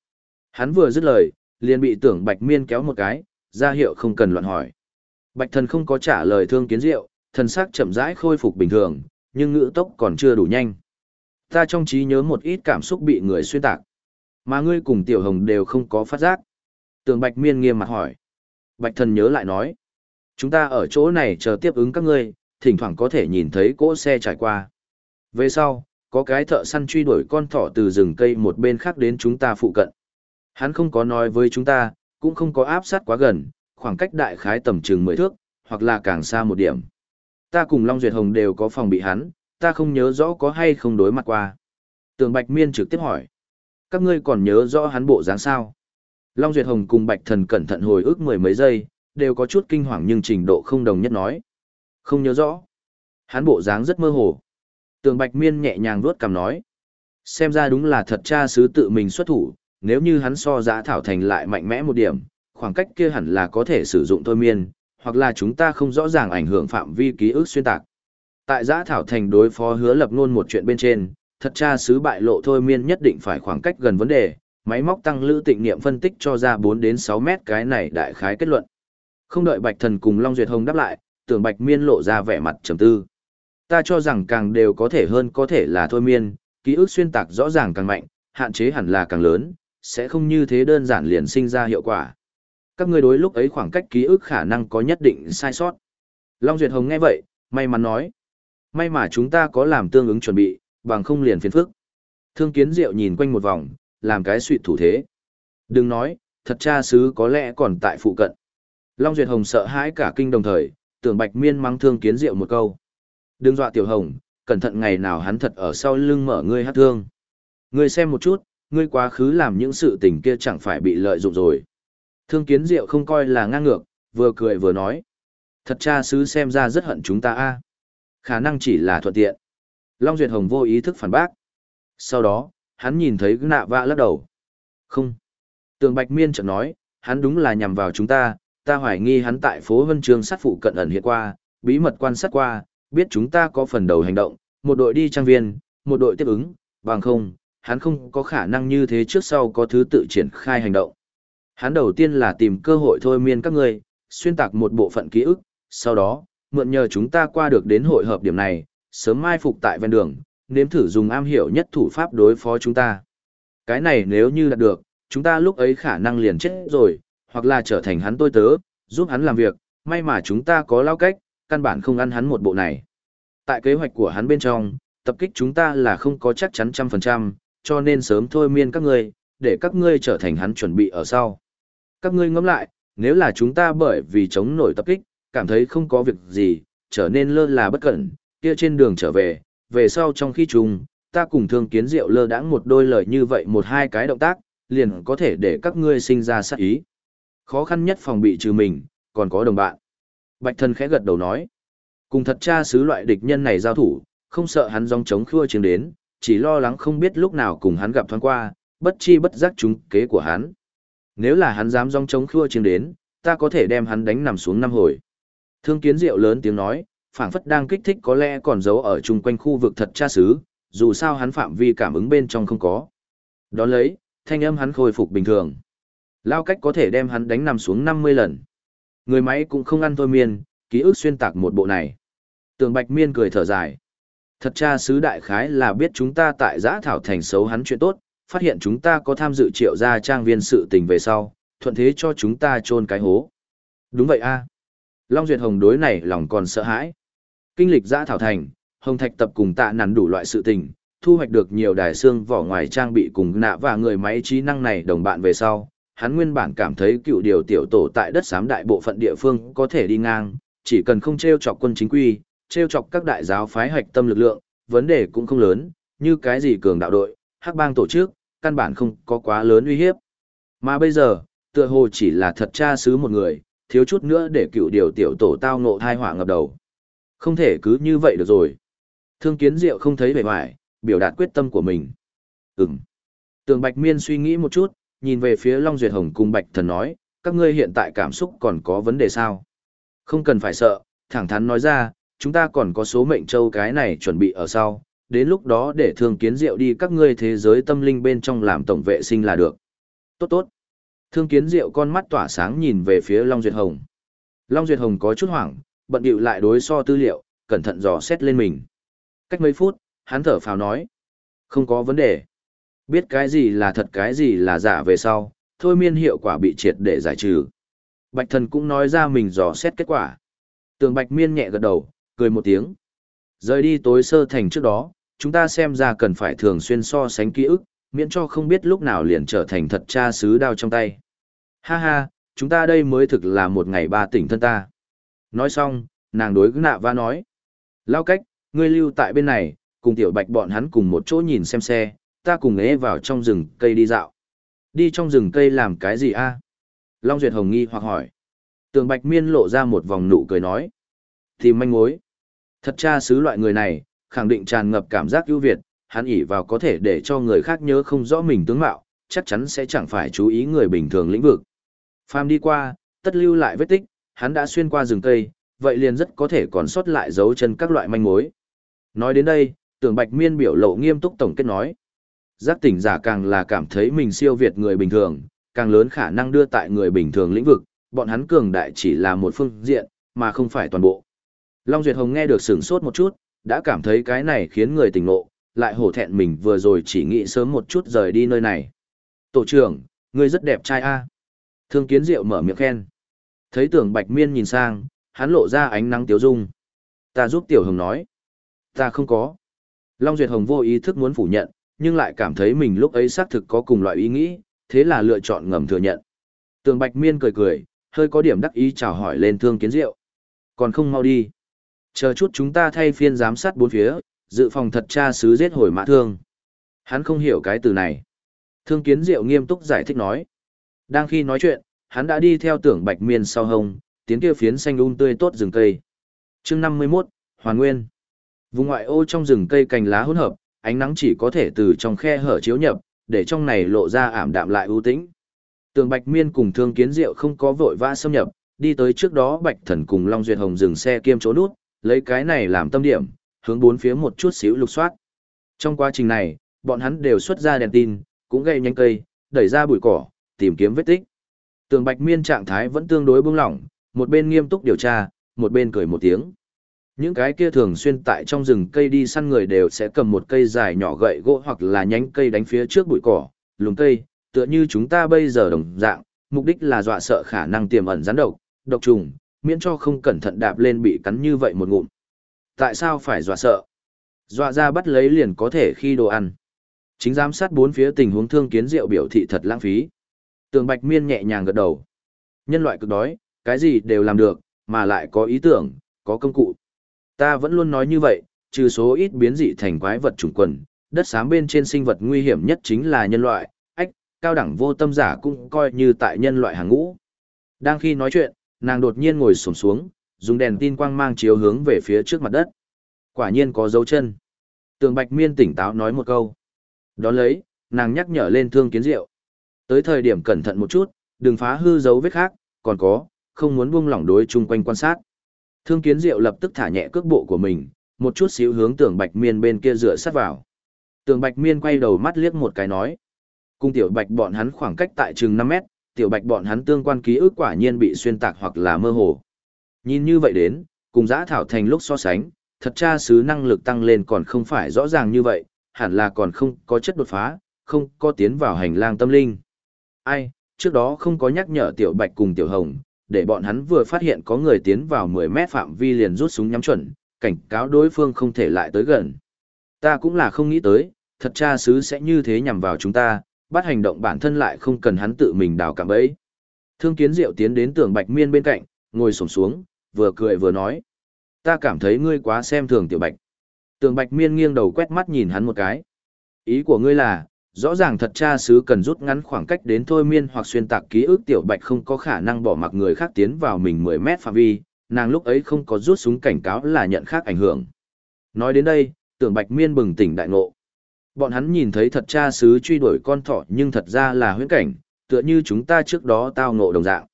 Hắn vừa dứt lời, liền bị tưởng bạch miên kéo một cái, ra hiệu không cần loạn hỏi. Bạch thần không có trả lời thương kiến diệu, thần sắc chậm rãi khôi phục bình thường, nhưng ngữ tốc còn chưa đủ nhanh. Ta trong trí nhớ một ít cảm xúc bị người xuyên tạc. Mà ngươi cùng tiểu hồng đều không có phát giác. Tường bạch miên nghiêm mặt hỏi. Bạch thần nhớ lại nói. Chúng ta ở chỗ này chờ tiếp ứng các ngươi, thỉnh thoảng có thể nhìn thấy cỗ xe trải qua. Về sau, có cái thợ săn truy đuổi con thỏ từ rừng cây một bên khác đến chúng ta phụ cận. Hắn không có nói với chúng ta, cũng không có áp sát quá gần, khoảng cách đại khái tầm chừng mười thước, hoặc là càng xa một điểm. Ta cùng Long Duyệt Hồng đều có phòng bị hắn, ta không nhớ rõ có hay không đối mặt qua. Tường Bạch Miên trực tiếp hỏi. Các ngươi còn nhớ rõ hắn bộ dáng sao? Long Duyệt Hồng cùng Bạch Thần cẩn thận hồi ức mười mấy giây, đều có chút kinh hoàng nhưng trình độ không đồng nhất nói. Không nhớ rõ. Hắn bộ dáng rất mơ hồ. Tường Bạch Miên nhẹ nhàng vuốt cằm nói. Xem ra đúng là thật cha sứ tự mình xuất thủ, nếu như hắn so giá thảo thành lại mạnh mẽ một điểm, khoảng cách kia hẳn là có thể sử dụng thôi miên, hoặc là chúng ta không rõ ràng ảnh hưởng phạm vi ký ức xuyên tạc. Tại giã thảo thành đối phó hứa lập ngôn một chuyện bên trên, thật tra sứ bại lộ thôi miên nhất định phải khoảng cách gần vấn đề, máy móc tăng lữ tịnh niệm phân tích cho ra 4 đến 6 mét cái này đại khái kết luận. Không đợi Bạch Thần cùng Long Duyệt Hồng đáp lại, tưởng Bạch Miên lộ ra vẻ mặt trầm tư. Ta cho rằng càng đều có thể hơn có thể là thôi miên, ký ức xuyên tạc rõ ràng càng mạnh, hạn chế hẳn là càng lớn, sẽ không như thế đơn giản liền sinh ra hiệu quả. Các ngươi đối lúc ấy khoảng cách ký ức khả năng có nhất định sai sót. Long Duyệt Hồng nghe vậy, may mắn nói. May mà chúng ta có làm tương ứng chuẩn bị, bằng không liền phiền phức. Thương kiến diệu nhìn quanh một vòng, làm cái suy thủ thế. Đừng nói, thật cha sứ có lẽ còn tại phụ cận. Long Duyệt Hồng sợ hãi cả kinh đồng thời, tưởng Bạch Miên mắng thương kiến diệu một câu. Đừng dọa tiểu hồng, cẩn thận ngày nào hắn thật ở sau lưng mở ngươi hát thương. Ngươi xem một chút, ngươi quá khứ làm những sự tình kia chẳng phải bị lợi dụng rồi. Thương kiến diệu không coi là ngang ngược, vừa cười vừa nói. Thật cha sứ xem ra rất hận chúng ta a Khả năng chỉ là thuận tiện. Long Duyệt Hồng vô ý thức phản bác. Sau đó, hắn nhìn thấy nạ vạ lắc đầu. Không. Tường Bạch Miên chợt nói, hắn đúng là nhằm vào chúng ta, ta hoài nghi hắn tại phố Vân Trường sát phụ cận ẩn hiện qua, bí mật quan sát qua, biết chúng ta có phần đầu hành động, một đội đi trang viên, một đội tiếp ứng, bằng không, hắn không có khả năng như thế trước sau có thứ tự triển khai hành động. Hắn đầu tiên là tìm cơ hội thôi miên các ngươi, xuyên tạc một bộ phận ký ức, sau đó, mượn nhờ chúng ta qua được đến hội hợp điểm này, sớm mai phục tại ven đường, nếm thử dùng am hiểu nhất thủ pháp đối phó chúng ta. Cái này nếu như đạt được, chúng ta lúc ấy khả năng liền chết rồi, hoặc là trở thành hắn tôi tớ, giúp hắn làm việc, may mà chúng ta có lao cách, căn bản không ăn hắn một bộ này. Tại kế hoạch của hắn bên trong, tập kích chúng ta là không có chắc chắn trăm phần trăm, cho nên sớm thôi miên các ngươi, để các ngươi trở thành hắn chuẩn bị ở sau. Các ngươi ngẫm lại, nếu là chúng ta bởi vì chống nổi tập kích, cảm thấy không có việc gì, trở nên lơ là bất cẩn, kia trên đường trở về, về sau trong khi trùng, ta cùng thương kiến diệu lơ đãng một đôi lời như vậy một hai cái động tác, liền có thể để các ngươi sinh ra sát ý. Khó khăn nhất phòng bị trừ mình, còn có đồng bạn. Bạch thân khẽ gật đầu nói, cùng thật cha sứ loại địch nhân này giao thủ, không sợ hắn dòng chống khua chiếm đến, chỉ lo lắng không biết lúc nào cùng hắn gặp thoáng qua, bất chi bất giác chúng kế của hắn. Nếu là hắn dám dòng chống khua chiến đến, ta có thể đem hắn đánh nằm xuống năm hồi. Thương kiến diệu lớn tiếng nói, phảng phất đang kích thích có lẽ còn giấu ở chung quanh khu vực thật tra xứ, dù sao hắn phạm vi cảm ứng bên trong không có. Đón lấy, thanh âm hắn khôi phục bình thường. Lao cách có thể đem hắn đánh nằm xuống 50 lần. Người máy cũng không ăn thôi miên, ký ức xuyên tạc một bộ này. Tường Bạch Miên cười thở dài. Thật cha sứ đại khái là biết chúng ta tại giã thảo thành xấu hắn chuyện tốt, phát hiện chúng ta có tham dự triệu gia trang viên sự tình về sau, thuận thế cho chúng ta chôn cái hố. Đúng vậy a Long Duyệt Hồng đối này lòng còn sợ hãi. Kinh lịch giã thảo thành, Hồng Thạch tập cùng tạ nắn đủ loại sự tình, thu hoạch được nhiều đài xương vỏ ngoài trang bị cùng nạ và người máy trí năng này đồng bạn về sau. Hắn nguyên bản cảm thấy cựu điều tiểu tổ tại đất xám đại bộ phận địa phương có thể đi ngang, chỉ cần không treo chọc quân chính quy, treo chọc các đại giáo phái hoạch tâm lực lượng, vấn đề cũng không lớn, như cái gì cường đạo đội, hắc bang tổ chức, căn bản không có quá lớn uy hiếp. Mà bây giờ, tựa hồ chỉ là thật cha sứ một người, thiếu chút nữa để cựu điều tiểu tổ tao ngộ thai họa ngập đầu. Không thể cứ như vậy được rồi. Thương kiến diệu không thấy vẻ vải, biểu đạt quyết tâm của mình. Ừm. Tường Bạch Miên suy nghĩ một chút, nhìn về phía Long Duyệt Hồng cùng Bạch Thần nói, các ngươi hiện tại cảm xúc còn có vấn đề sao? Không cần phải sợ, thẳng thắn nói ra, chúng ta còn có số mệnh châu cái này chuẩn bị ở sau, đến lúc đó để thương kiến diệu đi các ngươi thế giới tâm linh bên trong làm tổng vệ sinh là được. Tốt tốt. Thương kiến diệu con mắt tỏa sáng nhìn về phía Long Duyệt Hồng. Long Duyệt Hồng có chút hoảng, bận điệu lại đối so tư liệu, cẩn thận dò xét lên mình. Cách mấy phút, hắn thở phào nói. Không có vấn đề. Biết cái gì là thật cái gì là giả về sau, thôi miên hiệu quả bị triệt để giải trừ. Bạch thần cũng nói ra mình dò xét kết quả. Tường bạch miên nhẹ gật đầu, cười một tiếng. Rời đi tối sơ thành trước đó, chúng ta xem ra cần phải thường xuyên so sánh ký ức, miễn cho không biết lúc nào liền trở thành thật cha sứ đao trong tay. Ha ha, chúng ta đây mới thực là một ngày ba tỉnh thân ta. Nói xong, nàng đối nạ va nói. Lao cách, ngươi lưu tại bên này, cùng tiểu bạch bọn hắn cùng một chỗ nhìn xem xe, ta cùng ế vào trong rừng cây đi dạo. Đi trong rừng cây làm cái gì a? Long Duyệt Hồng nghi hoặc hỏi. Tường Bạch Miên lộ ra một vòng nụ cười nói. Tìm manh mối. Thật cha sứ loại người này, khẳng định tràn ngập cảm giác ưu việt, hắn ỉ vào có thể để cho người khác nhớ không rõ mình tướng mạo, chắc chắn sẽ chẳng phải chú ý người bình thường lĩnh vực. Phàm đi qua, tất lưu lại vết tích, hắn đã xuyên qua rừng cây, vậy liền rất có thể còn sót lại dấu chân các loại manh mối. Nói đến đây, tưởng bạch miên biểu lộ nghiêm túc tổng kết nói. Giác tỉnh giả càng là cảm thấy mình siêu việt người bình thường, càng lớn khả năng đưa tại người bình thường lĩnh vực, bọn hắn cường đại chỉ là một phương diện, mà không phải toàn bộ. Long Duyệt Hồng nghe được sửng sốt một chút, đã cảm thấy cái này khiến người tỉnh ngộ, lại hổ thẹn mình vừa rồi chỉ nghĩ sớm một chút rời đi nơi này. Tổ trưởng, ngươi rất đẹp trai a. Thương kiến diệu mở miệng khen. Thấy tưởng bạch miên nhìn sang, hắn lộ ra ánh nắng tiếu dung. Ta giúp tiểu hồng nói. Ta không có. Long Duyệt Hồng vô ý thức muốn phủ nhận, nhưng lại cảm thấy mình lúc ấy xác thực có cùng loại ý nghĩ, thế là lựa chọn ngầm thừa nhận. Tường Bạch Miên cười cười, hơi có điểm đắc ý chào hỏi lên Thương Kiến Diệu. Còn không mau đi. Chờ chút chúng ta thay phiên giám sát bốn phía, dự phòng thật cha sứ giết hồi mã thương. Hắn không hiểu cái từ này. Thương Kiến Diệu nghiêm túc giải thích nói. Đang khi nói chuyện, hắn đã đi theo tưởng Bạch Miên sau hông, tiến kia phiến xanh um tươi tốt rừng cây. chương 51, Hoàn Nguyên. Vùng ngoại ô trong rừng cây cành lá hỗn hợp, ánh nắng chỉ có thể từ trong khe hở chiếu nhập, để trong này lộ ra ảm đạm lại ưu tĩnh. Tường Bạch Miên cùng Thương Kiến Diệu không có vội vã xâm nhập, đi tới trước đó Bạch Thần cùng Long Duyệt Hồng dừng xe kiêm chỗ nút, lấy cái này làm tâm điểm, hướng bốn phía một chút xíu lục soát. Trong quá trình này, bọn hắn đều xuất ra đèn tin, cũng gây nhanh cây, đẩy ra bụi cỏ, tìm kiếm vết tích. Tường Bạch Miên trạng thái vẫn tương đối bưng lỏng, một bên nghiêm túc điều tra, một bên cười một tiếng. Những cái kia thường xuyên tại trong rừng cây đi săn người đều sẽ cầm một cây dài nhỏ gậy gỗ hoặc là nhánh cây đánh phía trước bụi cỏ, lùm cây, tựa như chúng ta bây giờ đồng dạng, mục đích là dọa sợ khả năng tiềm ẩn rắn độc, độc trùng, miễn cho không cẩn thận đạp lên bị cắn như vậy một ngụm. Tại sao phải dọa sợ? Dọa ra bắt lấy liền có thể khi đồ ăn. Chính giám sát bốn phía tình huống thương kiến rượu biểu thị thật lãng phí. Tường Bạch Miên nhẹ nhàng gật đầu. Nhân loại cực đói, cái gì đều làm được, mà lại có ý tưởng, có công cụ. Ta vẫn luôn nói như vậy, trừ số ít biến dị thành quái vật chủng quần, đất xám bên trên sinh vật nguy hiểm nhất chính là nhân loại, ách, cao đẳng vô tâm giả cũng coi như tại nhân loại hàng ngũ. Đang khi nói chuyện, nàng đột nhiên ngồi xổm xuống, dùng đèn tin quang mang chiếu hướng về phía trước mặt đất. Quả nhiên có dấu chân. Tường Bạch Miên tỉnh táo nói một câu. Đón lấy, nàng nhắc nhở lên thương kiến diệu. Tới thời điểm cẩn thận một chút, đừng phá hư dấu vết khác, còn có, không muốn buông lỏng đối chung quanh quan sát. Thương kiến diệu lập tức thả nhẹ cước bộ của mình, một chút xíu hướng tường bạch miên bên kia dựa sát vào. Tường bạch miên quay đầu mắt liếc một cái nói. Cung tiểu bạch bọn hắn khoảng cách tại chừng 5 mét, tiểu bạch bọn hắn tương quan ký ức quả nhiên bị xuyên tạc hoặc là mơ hồ. Nhìn như vậy đến, cùng giã thảo thành lúc so sánh, thật Tra sứ năng lực tăng lên còn không phải rõ ràng như vậy, hẳn là còn không có chất đột phá, không có tiến vào hành lang tâm linh. Ai, trước đó không có nhắc nhở tiểu bạch cùng tiểu hồng, để bọn hắn vừa phát hiện có người tiến vào 10 mét phạm vi liền rút súng nhắm chuẩn, cảnh cáo đối phương không thể lại tới gần. Ta cũng là không nghĩ tới, thật cha sứ sẽ như thế nhằm vào chúng ta, bắt hành động bản thân lại không cần hắn tự mình đào cảm ấy. Thương kiến diệu tiến đến tường bạch miên bên cạnh, ngồi sổng xuống, vừa cười vừa nói. Ta cảm thấy ngươi quá xem thường tiểu bạch. Tường bạch miên nghiêng đầu quét mắt nhìn hắn một cái. Ý của ngươi là, rõ ràng thật cha sứ cần rút ngắn khoảng cách đến thôi miên hoặc xuyên tạc ký ức tiểu bạch không có khả năng bỏ mặc người khác tiến vào mình 10 mét phạm vi, nàng lúc ấy không có rút súng cảnh cáo là nhận khác ảnh hưởng. Nói đến đây, tưởng bạch miên bừng tỉnh đại ngộ. Bọn hắn nhìn thấy thật cha sứ truy đuổi con thỏ nhưng thật ra là huyễn cảnh, tựa như chúng ta trước đó tao ngộ đồng dạng.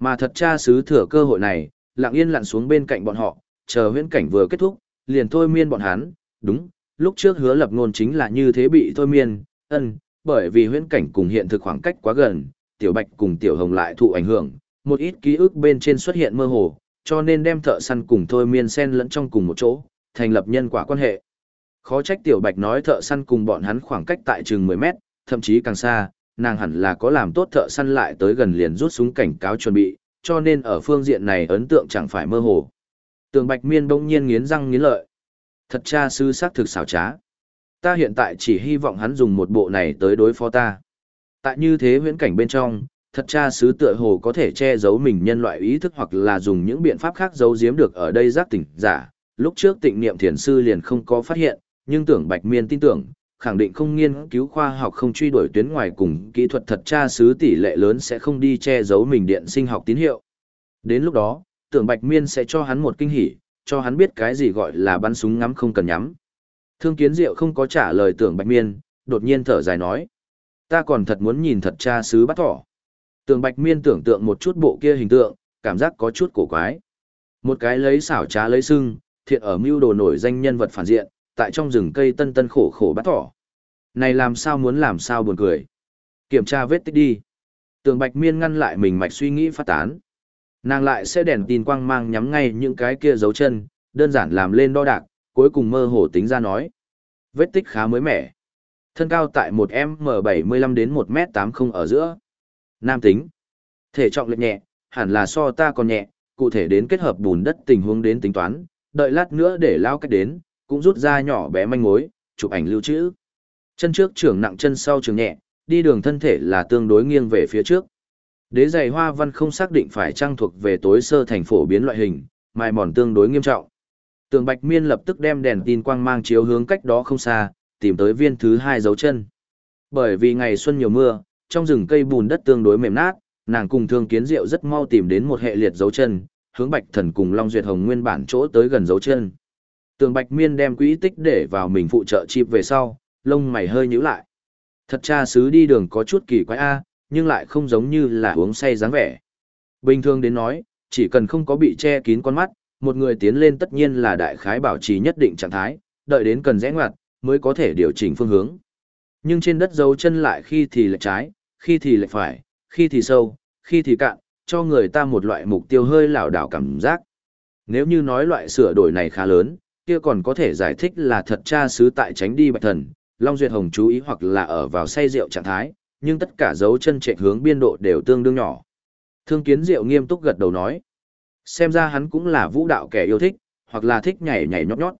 Mà thật cha sứ thừa cơ hội này, lặng yên lặn xuống bên cạnh bọn họ, chờ huyễn cảnh vừa kết thúc, liền thôi miên bọn hắn, đúng, lúc trước hứa lập ngôn chính là như thế bị thôi miên, ân, bởi vì huyễn cảnh cùng hiện thực khoảng cách quá gần, tiểu bạch cùng tiểu hồng lại thụ ảnh hưởng, một ít ký ức bên trên xuất hiện mơ hồ, cho nên đem thợ săn cùng thôi miên sen lẫn trong cùng một chỗ, thành lập nhân quả quan hệ. Khó trách tiểu bạch nói thợ săn cùng bọn hắn khoảng cách tại chừng 10 mét, thậm chí càng xa, nàng hẳn là có làm tốt thợ săn lại tới gần liền rút súng cảnh cáo chuẩn bị, cho nên ở phương diện này ấn tượng chẳng phải mơ hồ. Tường bạch miên bỗng nhiên nghiến răng nghiến lợi. Thật cha sư xác thực xảo trá. Ta hiện tại chỉ hy vọng hắn dùng một bộ này tới đối phó ta. Tại như thế huyễn cảnh bên trong, thật cha sứ tựa hồ có thể che giấu mình nhân loại ý thức hoặc là dùng những biện pháp khác giấu giếm được ở đây giác tỉnh giả. Lúc trước tịnh niệm thiền sư liền không có phát hiện, nhưng tưởng bạch miên tin tưởng, khẳng định không nghiên cứu khoa học không truy đuổi tuyến ngoài cùng kỹ thuật thật tra xứ tỷ lệ lớn sẽ không đi che giấu mình điện sinh học tín hiệu. Đến lúc đó, tưởng bạch miên sẽ cho hắn một kinh hỉ, cho hắn biết cái gì gọi là bắn súng ngắm không cần nhắm. Thương kiến diệu không có trả lời tưởng bạch miên, đột nhiên thở dài nói. Ta còn thật muốn nhìn thật cha sứ bắt thỏ. Tưởng bạch miên tưởng tượng một chút bộ kia hình tượng, cảm giác có chút cổ quái. Một cái lấy xảo trá lấy sưng, thiện ở mưu đồ nổi danh nhân vật phản diện, tại trong rừng cây tân tân khổ khổ bắt thỏ. Này làm sao muốn làm sao buồn cười. Kiểm tra vết tích đi. Tường bạch miên ngăn lại mình mạch suy nghĩ phát tán. Nàng lại sẽ đèn tin quang mang nhắm ngay những cái kia dấu chân, đơn giản làm lên đo đạc, cuối cùng mơ hồ tính ra nói. vết tích khá mới mẻ. Thân cao tại 1m75 đến 1m80 ở giữa. Nam tính. Thể trọng lệch nhẹ, hẳn là so ta còn nhẹ, cụ thể đến kết hợp bùn đất tình huống đến tính toán, đợi lát nữa để lao cách đến, cũng rút ra nhỏ bé manh mối, chụp ảnh lưu trữ. Chân trước trưởng nặng chân sau trường nhẹ, đi đường thân thể là tương đối nghiêng về phía trước. Đế giày hoa văn không xác định phải trang thuộc về tối sơ thành phổ biến loại hình, mài mòn tương đối nghiêm trọng. Tường Bạch Miên lập tức đem đèn tin quang mang chiếu hướng cách đó không xa, tìm tới viên thứ hai dấu chân. Bởi vì ngày xuân nhiều mưa, trong rừng cây bùn đất tương đối mềm nát, nàng cùng Thương Kiến Diệu rất mau tìm đến một hệ liệt dấu chân, hướng Bạch Thần cùng Long Duyệt Hồng nguyên bản chỗ tới gần dấu chân. Tường Bạch Miên đem quỹ tích để vào mình phụ trợ chip về sau, lông mày hơi nhíu lại. Thật cha sứ đi đường có chút kỳ quái a, à, nhưng lại không giống như là uống say dáng vẻ. Bình thường đến nói, chỉ cần không có bị che kín con mắt, một người tiến lên tất nhiên là đại khái bảo trì nhất định trạng thái, đợi đến cần rẽ ngoặt, mới có thể điều chỉnh phương hướng. Nhưng trên đất dấu chân lại khi thì lệch trái, khi thì lệch phải, khi thì sâu, khi thì cạn, cho người ta một loại mục tiêu hơi lảo đảo cảm giác. Nếu như nói loại sửa đổi này khá lớn, kia còn có thể giải thích là thật cha sứ tại tránh đi bạch thần, Long Duyệt Hồng chú ý hoặc là ở vào say rượu trạng thái, nhưng tất cả dấu chân trệ hướng biên độ đều tương đương nhỏ. Thương Kiến Diệu nghiêm túc gật đầu nói, xem ra hắn cũng là vũ đạo kẻ yêu thích, hoặc là thích nhảy nhảy nhót nhót.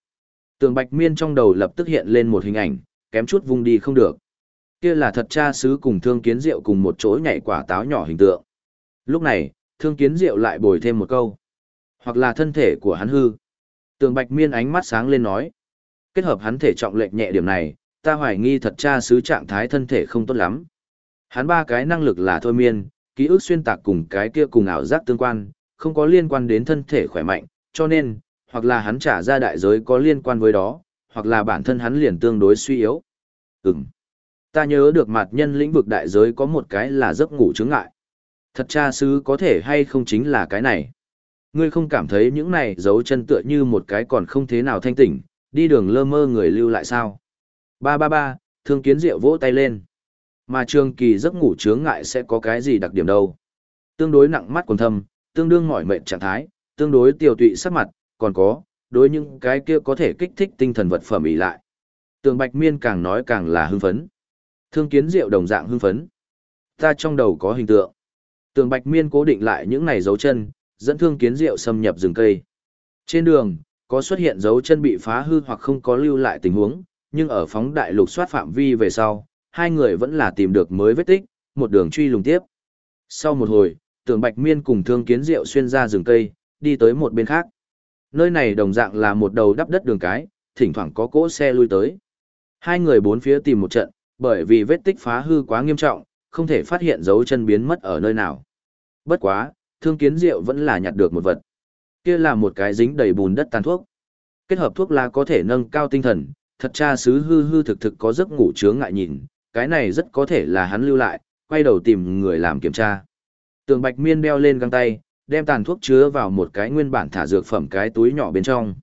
Tường Bạch Miên trong đầu lập tức hiện lên một hình ảnh, kém chút vung đi không được. Kia là thật cha sứ cùng Thương Kiến Diệu cùng một chỗ nhảy quả táo nhỏ hình tượng. Lúc này, Thương Kiến Diệu lại bồi thêm một câu. Hoặc là thân thể của hắn hư. Tường Bạch Miên ánh mắt sáng lên nói. Kết hợp hắn thể trọng lệch nhẹ điểm này, ta hoài nghi thật cha sứ trạng thái thân thể không tốt lắm. Hắn ba cái năng lực là thôi miên, ký ức xuyên tạc cùng cái kia cùng ảo giác tương quan, không có liên quan đến thân thể khỏe mạnh, cho nên, hoặc là hắn trả ra đại giới có liên quan với đó, hoặc là bản thân hắn liền tương đối suy yếu. Ừm. Ta nhớ được mặt nhân lĩnh vực đại giới có một cái là giấc ngủ chứng ngại. Thật cha sứ có thể hay không chính là cái này. Ngươi không cảm thấy những này giấu chân tựa như một cái còn không thế nào thanh tỉnh, đi đường lơ mơ người lưu lại sao. Ba ba ba, thương kiến diệu vỗ tay lên. Mà trường kỳ giấc ngủ chướng ngại sẽ có cái gì đặc điểm đâu. Tương đối nặng mắt còn thâm, tương đương mỏi mệt trạng thái, tương đối tiểu tụy sắc mặt, còn có, đối những cái kia có thể kích thích tinh thần vật phẩm ý lại. Tường Bạch Miên càng nói càng là hưng phấn. Thương kiến diệu đồng dạng hưng phấn. Ta trong đầu có hình tượng. Tường Bạch Miên cố định lại những này dấu chân, dẫn thương kiến diệu xâm nhập rừng cây. Trên đường, có xuất hiện dấu chân bị phá hư hoặc không có lưu lại tình huống, nhưng ở phóng đại lục soát phạm vi về sau, hai người vẫn là tìm được mới vết tích, một đường truy lùng tiếp. Sau một hồi, tưởng Bạch Miên cùng Thương Kiến Diệu xuyên ra rừng cây, đi tới một bên khác. Nơi này đồng dạng là một đầu đắp đất đường cái, thỉnh thoảng có cỗ xe lui tới. Hai người bốn phía tìm một trận, bởi vì vết tích phá hư quá nghiêm trọng, không thể phát hiện dấu chân biến mất ở nơi nào. Bất quá, Thương Kiến Diệu vẫn là nhặt được một vật. Kia là một cái dính đầy bùn đất tàn thuốc. Kết hợp thuốc lá có thể nâng cao tinh thần, thật cha sứ hư hư thực thực có giấc ngủ chướng ngại nhìn, cái này rất có thể là hắn lưu lại, quay đầu tìm người làm kiểm tra. Tường Bạch Miên đeo lên găng tay, đem tàn thuốc chứa vào một cái nguyên bản thả dược phẩm cái túi nhỏ bên trong.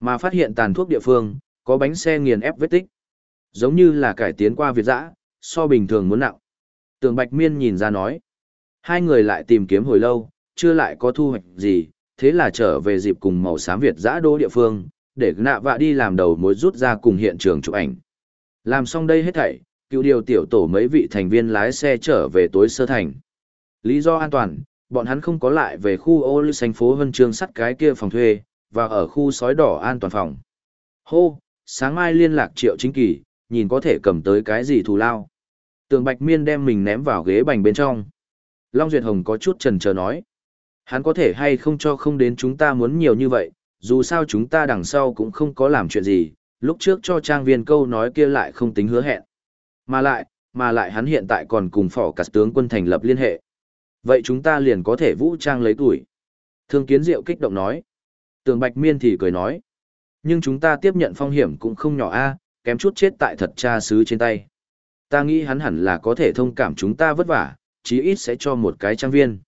Mà phát hiện tàn thuốc địa phương, có bánh xe nghiền ép vết tích. Giống như là cải tiến qua Việt dã, so bình thường muốn nặng. Tường Bạch Miên nhìn ra nói. Hai người lại tìm kiếm hồi lâu, chưa lại có thu hoạch gì, thế là trở về dịp cùng màu xám Việt giã đô địa phương, để nạ vạ đi làm đầu mối rút ra cùng hiện trường chụp ảnh. Làm xong đây hết thảy, cựu điều tiểu tổ mấy vị thành viên lái xe trở về tối sơ thành. Lý do an toàn, bọn hắn không có lại về khu ô lưu xanh phố Vân Trương sắt cái kia phòng thuê, và ở khu sói đỏ an toàn phòng. Hô, sáng mai liên lạc triệu chính kỳ, nhìn có thể cầm tới cái gì thù lao. Tường Bạch Miên đem mình ném vào ghế bành bên trong. Long Duyệt Hồng có chút trần chờ nói. Hắn có thể hay không cho không đến chúng ta muốn nhiều như vậy, dù sao chúng ta đằng sau cũng không có làm chuyện gì, lúc trước cho trang viên câu nói kia lại không tính hứa hẹn. Mà lại, mà lại hắn hiện tại còn cùng phỏ cả tướng quân thành lập liên hệ. Vậy chúng ta liền có thể vũ trang lấy tuổi. Thương kiến diệu kích động nói. Tường Bạch Miên thì cười nói. Nhưng chúng ta tiếp nhận phong hiểm cũng không nhỏ a, kém chút chết tại thật cha sứ trên tay. Ta nghĩ hắn hẳn là có thể thông cảm chúng ta vất vả, chí ít sẽ cho một cái trang viên.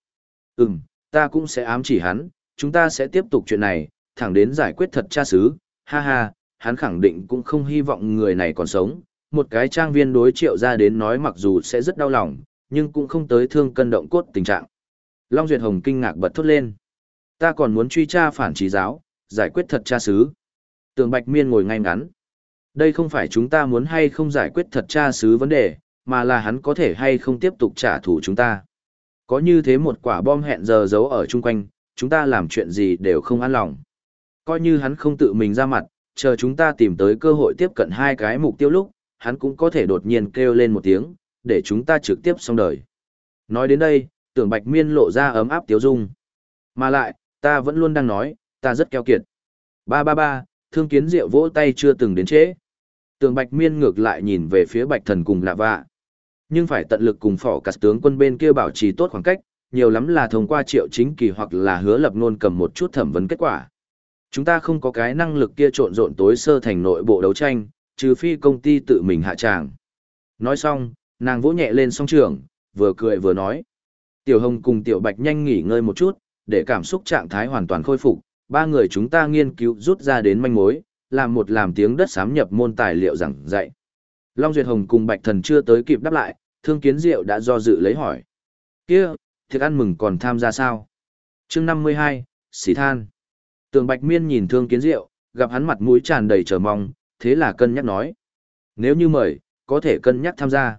Ừm, ta cũng sẽ ám chỉ hắn, chúng ta sẽ tiếp tục chuyện này, thẳng đến giải quyết thật cha xứ, ha ha, hắn khẳng định cũng không hy vọng người này còn sống. Một cái trang viên đối triệu ra đến nói mặc dù sẽ rất đau lòng, nhưng cũng không tới thương cân động cốt tình trạng. Long Duyệt Hồng kinh ngạc bật thốt lên. Ta còn muốn truy tra phản trí giáo, giải quyết thật cha xứ. Tường Bạch Miên ngồi ngay ngắn. Đây không phải chúng ta muốn hay không giải quyết thật tra xứ vấn đề, mà là hắn có thể hay không tiếp tục trả thù chúng ta. Có như thế một quả bom hẹn giờ giấu ở chung quanh, chúng ta làm chuyện gì đều không an lòng. Coi như hắn không tự mình ra mặt, chờ chúng ta tìm tới cơ hội tiếp cận hai cái mục tiêu lúc, hắn cũng có thể đột nhiên kêu lên một tiếng, để chúng ta trực tiếp xong đời. Nói đến đây, tưởng bạch miên lộ ra ấm áp tiếu dung. Mà lại, ta vẫn luôn đang nói, ta rất keo kiệt. Ba ba ba, thương kiến diệu vỗ tay chưa từng đến trễ. Tưởng bạch miên ngược lại nhìn về phía bạch thần cùng lạ vạ. Nhưng phải tận lực cùng phỏ cả tướng quân bên kia bảo trì tốt khoảng cách, nhiều lắm là thông qua triệu chính kỳ hoặc là hứa lập nôn cầm một chút thẩm vấn kết quả. Chúng ta không có cái năng lực kia trộn rộn tối sơ thành nội bộ đấu tranh, trừ phi công ty tự mình hạ tràng. Nói xong, nàng vỗ nhẹ lên song trường, vừa cười vừa nói. Tiểu Hồng cùng Tiểu Bạch nhanh nghỉ ngơi một chút, để cảm xúc trạng thái hoàn toàn khôi phục, ba người chúng ta nghiên cứu rút ra đến manh mối, làm một làm tiếng đất sám nhập môn tài liệu giảng dạy. Long Duyệt Hồng cùng Bạch Thần chưa tới kịp đáp lại, Thương Kiến Diệu đã do dự lấy hỏi. Kia, thiệt ăn mừng còn tham gia sao? chương 52, xỉ than. Tường Bạch Miên nhìn Thương Kiến Diệu, gặp hắn mặt mũi tràn đầy chờ mong, thế là cân nhắc nói. Nếu như mời, có thể cân nhắc tham gia.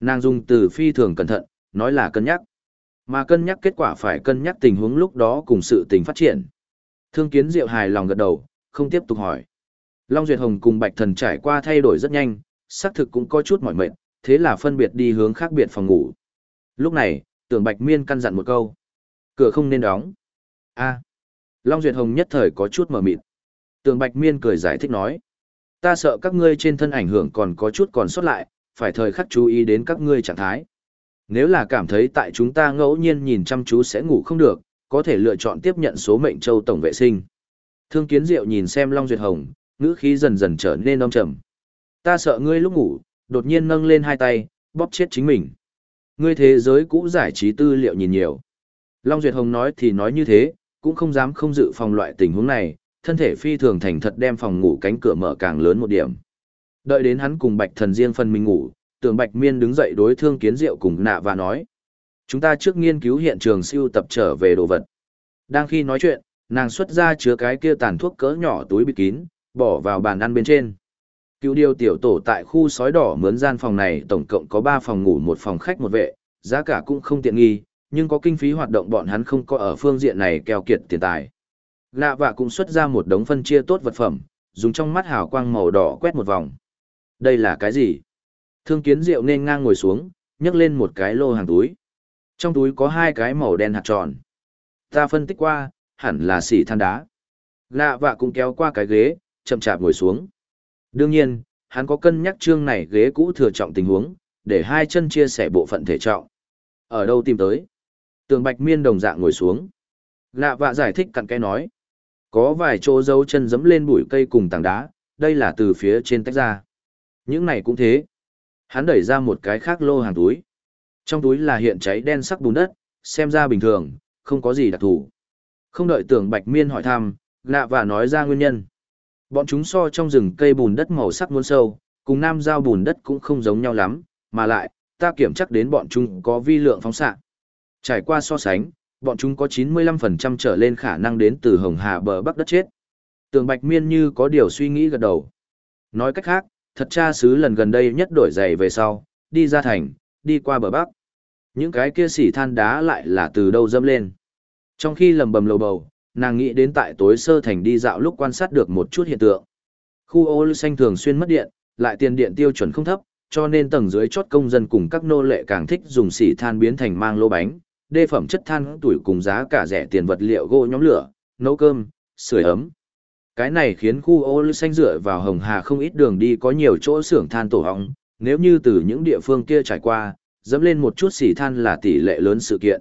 Nàng dùng từ phi thường cẩn thận, nói là cân nhắc. Mà cân nhắc kết quả phải cân nhắc tình huống lúc đó cùng sự tình phát triển. Thương Kiến Diệu hài lòng gật đầu, không tiếp tục hỏi. Long Duyệt Hồng cùng Bạch Thần trải qua thay đổi rất nhanh, xác thực cũng có chút mỏi mệt, thế là phân biệt đi hướng khác biệt phòng ngủ. Lúc này, tưởng Bạch Miên căn dặn một câu. Cửa không nên đóng. a à, Long Duyệt Hồng nhất thời có chút mở mịt. Tưởng Bạch Miên cười giải thích nói. Ta sợ các ngươi trên thân ảnh hưởng còn có chút còn sót lại, phải thời khắc chú ý đến các ngươi trạng thái. Nếu là cảm thấy tại chúng ta ngẫu nhiên nhìn chăm chú sẽ ngủ không được, có thể lựa chọn tiếp nhận số mệnh châu tổng vệ sinh. Thương Kiến Diệu nhìn xem Long Duyệt Hồng, ngữ khí dần dần trở nên âm trầm. Ta sợ ngươi lúc ngủ, đột nhiên nâng lên hai tay, bóp chết chính mình. Ngươi thế giới cũ giải trí tư liệu nhìn nhiều. Long Duyệt Hồng nói thì nói như thế, cũng không dám không dự phòng loại tình huống này, thân thể phi thường thành thật đem phòng ngủ cánh cửa mở càng lớn một điểm. Đợi đến hắn cùng Bạch Thần riêng phần mình ngủ, tưởng Bạch Miên đứng dậy đối thương kiến diệu cùng nạ và nói. Chúng ta trước nghiên cứu hiện trường siêu tập trở về đồ vật. Đang khi nói chuyện, nàng xuất ra chứa cái kia tàn thuốc cỡ nhỏ túi bịt kín, bỏ vào bàn ăn bên trên. Cựu điều tiểu tổ tại khu sói đỏ mướn gian phòng này tổng cộng có 3 phòng ngủ một phòng khách một vệ, giá cả cũng không tiện nghi, nhưng có kinh phí hoạt động bọn hắn không có ở phương diện này keo kiệt tiền tài. Lạ vạ cũng xuất ra một đống phân chia tốt vật phẩm, dùng trong mắt hào quang màu đỏ quét một vòng. Đây là cái gì? Thương kiến rượu nên ngang ngồi xuống, nhấc lên một cái lô hàng túi. Trong túi có hai cái màu đen hạt tròn. Ta phân tích qua, hẳn là xỉ than đá. Lạ vạ cũng kéo qua cái ghế, chậm chạp ngồi xuống. Đương nhiên, hắn có cân nhắc chương này ghế cũ thừa trọng tình huống, để hai chân chia sẻ bộ phận thể trọng. Ở đâu tìm tới? Tường Bạch Miên đồng dạng ngồi xuống. Lạ vạ giải thích cặn cái nói. Có vài chỗ dấu chân dẫm lên bụi cây cùng tảng đá, đây là từ phía trên tách ra. Những này cũng thế. Hắn đẩy ra một cái khác lô hàng túi. Trong túi là hiện cháy đen sắc bùn đất, xem ra bình thường, không có gì đặc thù. Không đợi tưởng Bạch Miên hỏi thăm, lạ vạ nói ra nguyên nhân. Bọn chúng so trong rừng cây bùn đất màu sắc muôn sâu, cùng nam giao bùn đất cũng không giống nhau lắm, mà lại, ta kiểm chắc đến bọn chúng có vi lượng phóng xạ. Trải qua so sánh, bọn chúng có 95% trở lên khả năng đến từ Hồng Hà bờ Bắc đất chết. Tường Bạch Miên như có điều suy nghĩ gật đầu. Nói cách khác, thật cha sứ lần gần đây nhất đổi giày về sau, đi ra thành, đi qua bờ Bắc. Những cái kia xỉ than đá lại là từ đâu dâm lên. Trong khi lầm bầm lầu bầu, nàng nghĩ đến tại tối sơ thành đi dạo lúc quan sát được một chút hiện tượng. Khu ô lưu xanh thường xuyên mất điện, lại tiền điện tiêu chuẩn không thấp, cho nên tầng dưới chốt công dân cùng các nô lệ càng thích dùng xỉ than biến thành mang lô bánh, đê phẩm chất than tuổi cùng giá cả rẻ tiền vật liệu gỗ nhóm lửa, nấu cơm, sưởi ấm. Cái này khiến khu ô lưu xanh dựa vào hồng hà không ít đường đi có nhiều chỗ xưởng than tổ hóng, nếu như từ những địa phương kia trải qua, dẫm lên một chút xỉ than là tỷ lệ lớn sự kiện.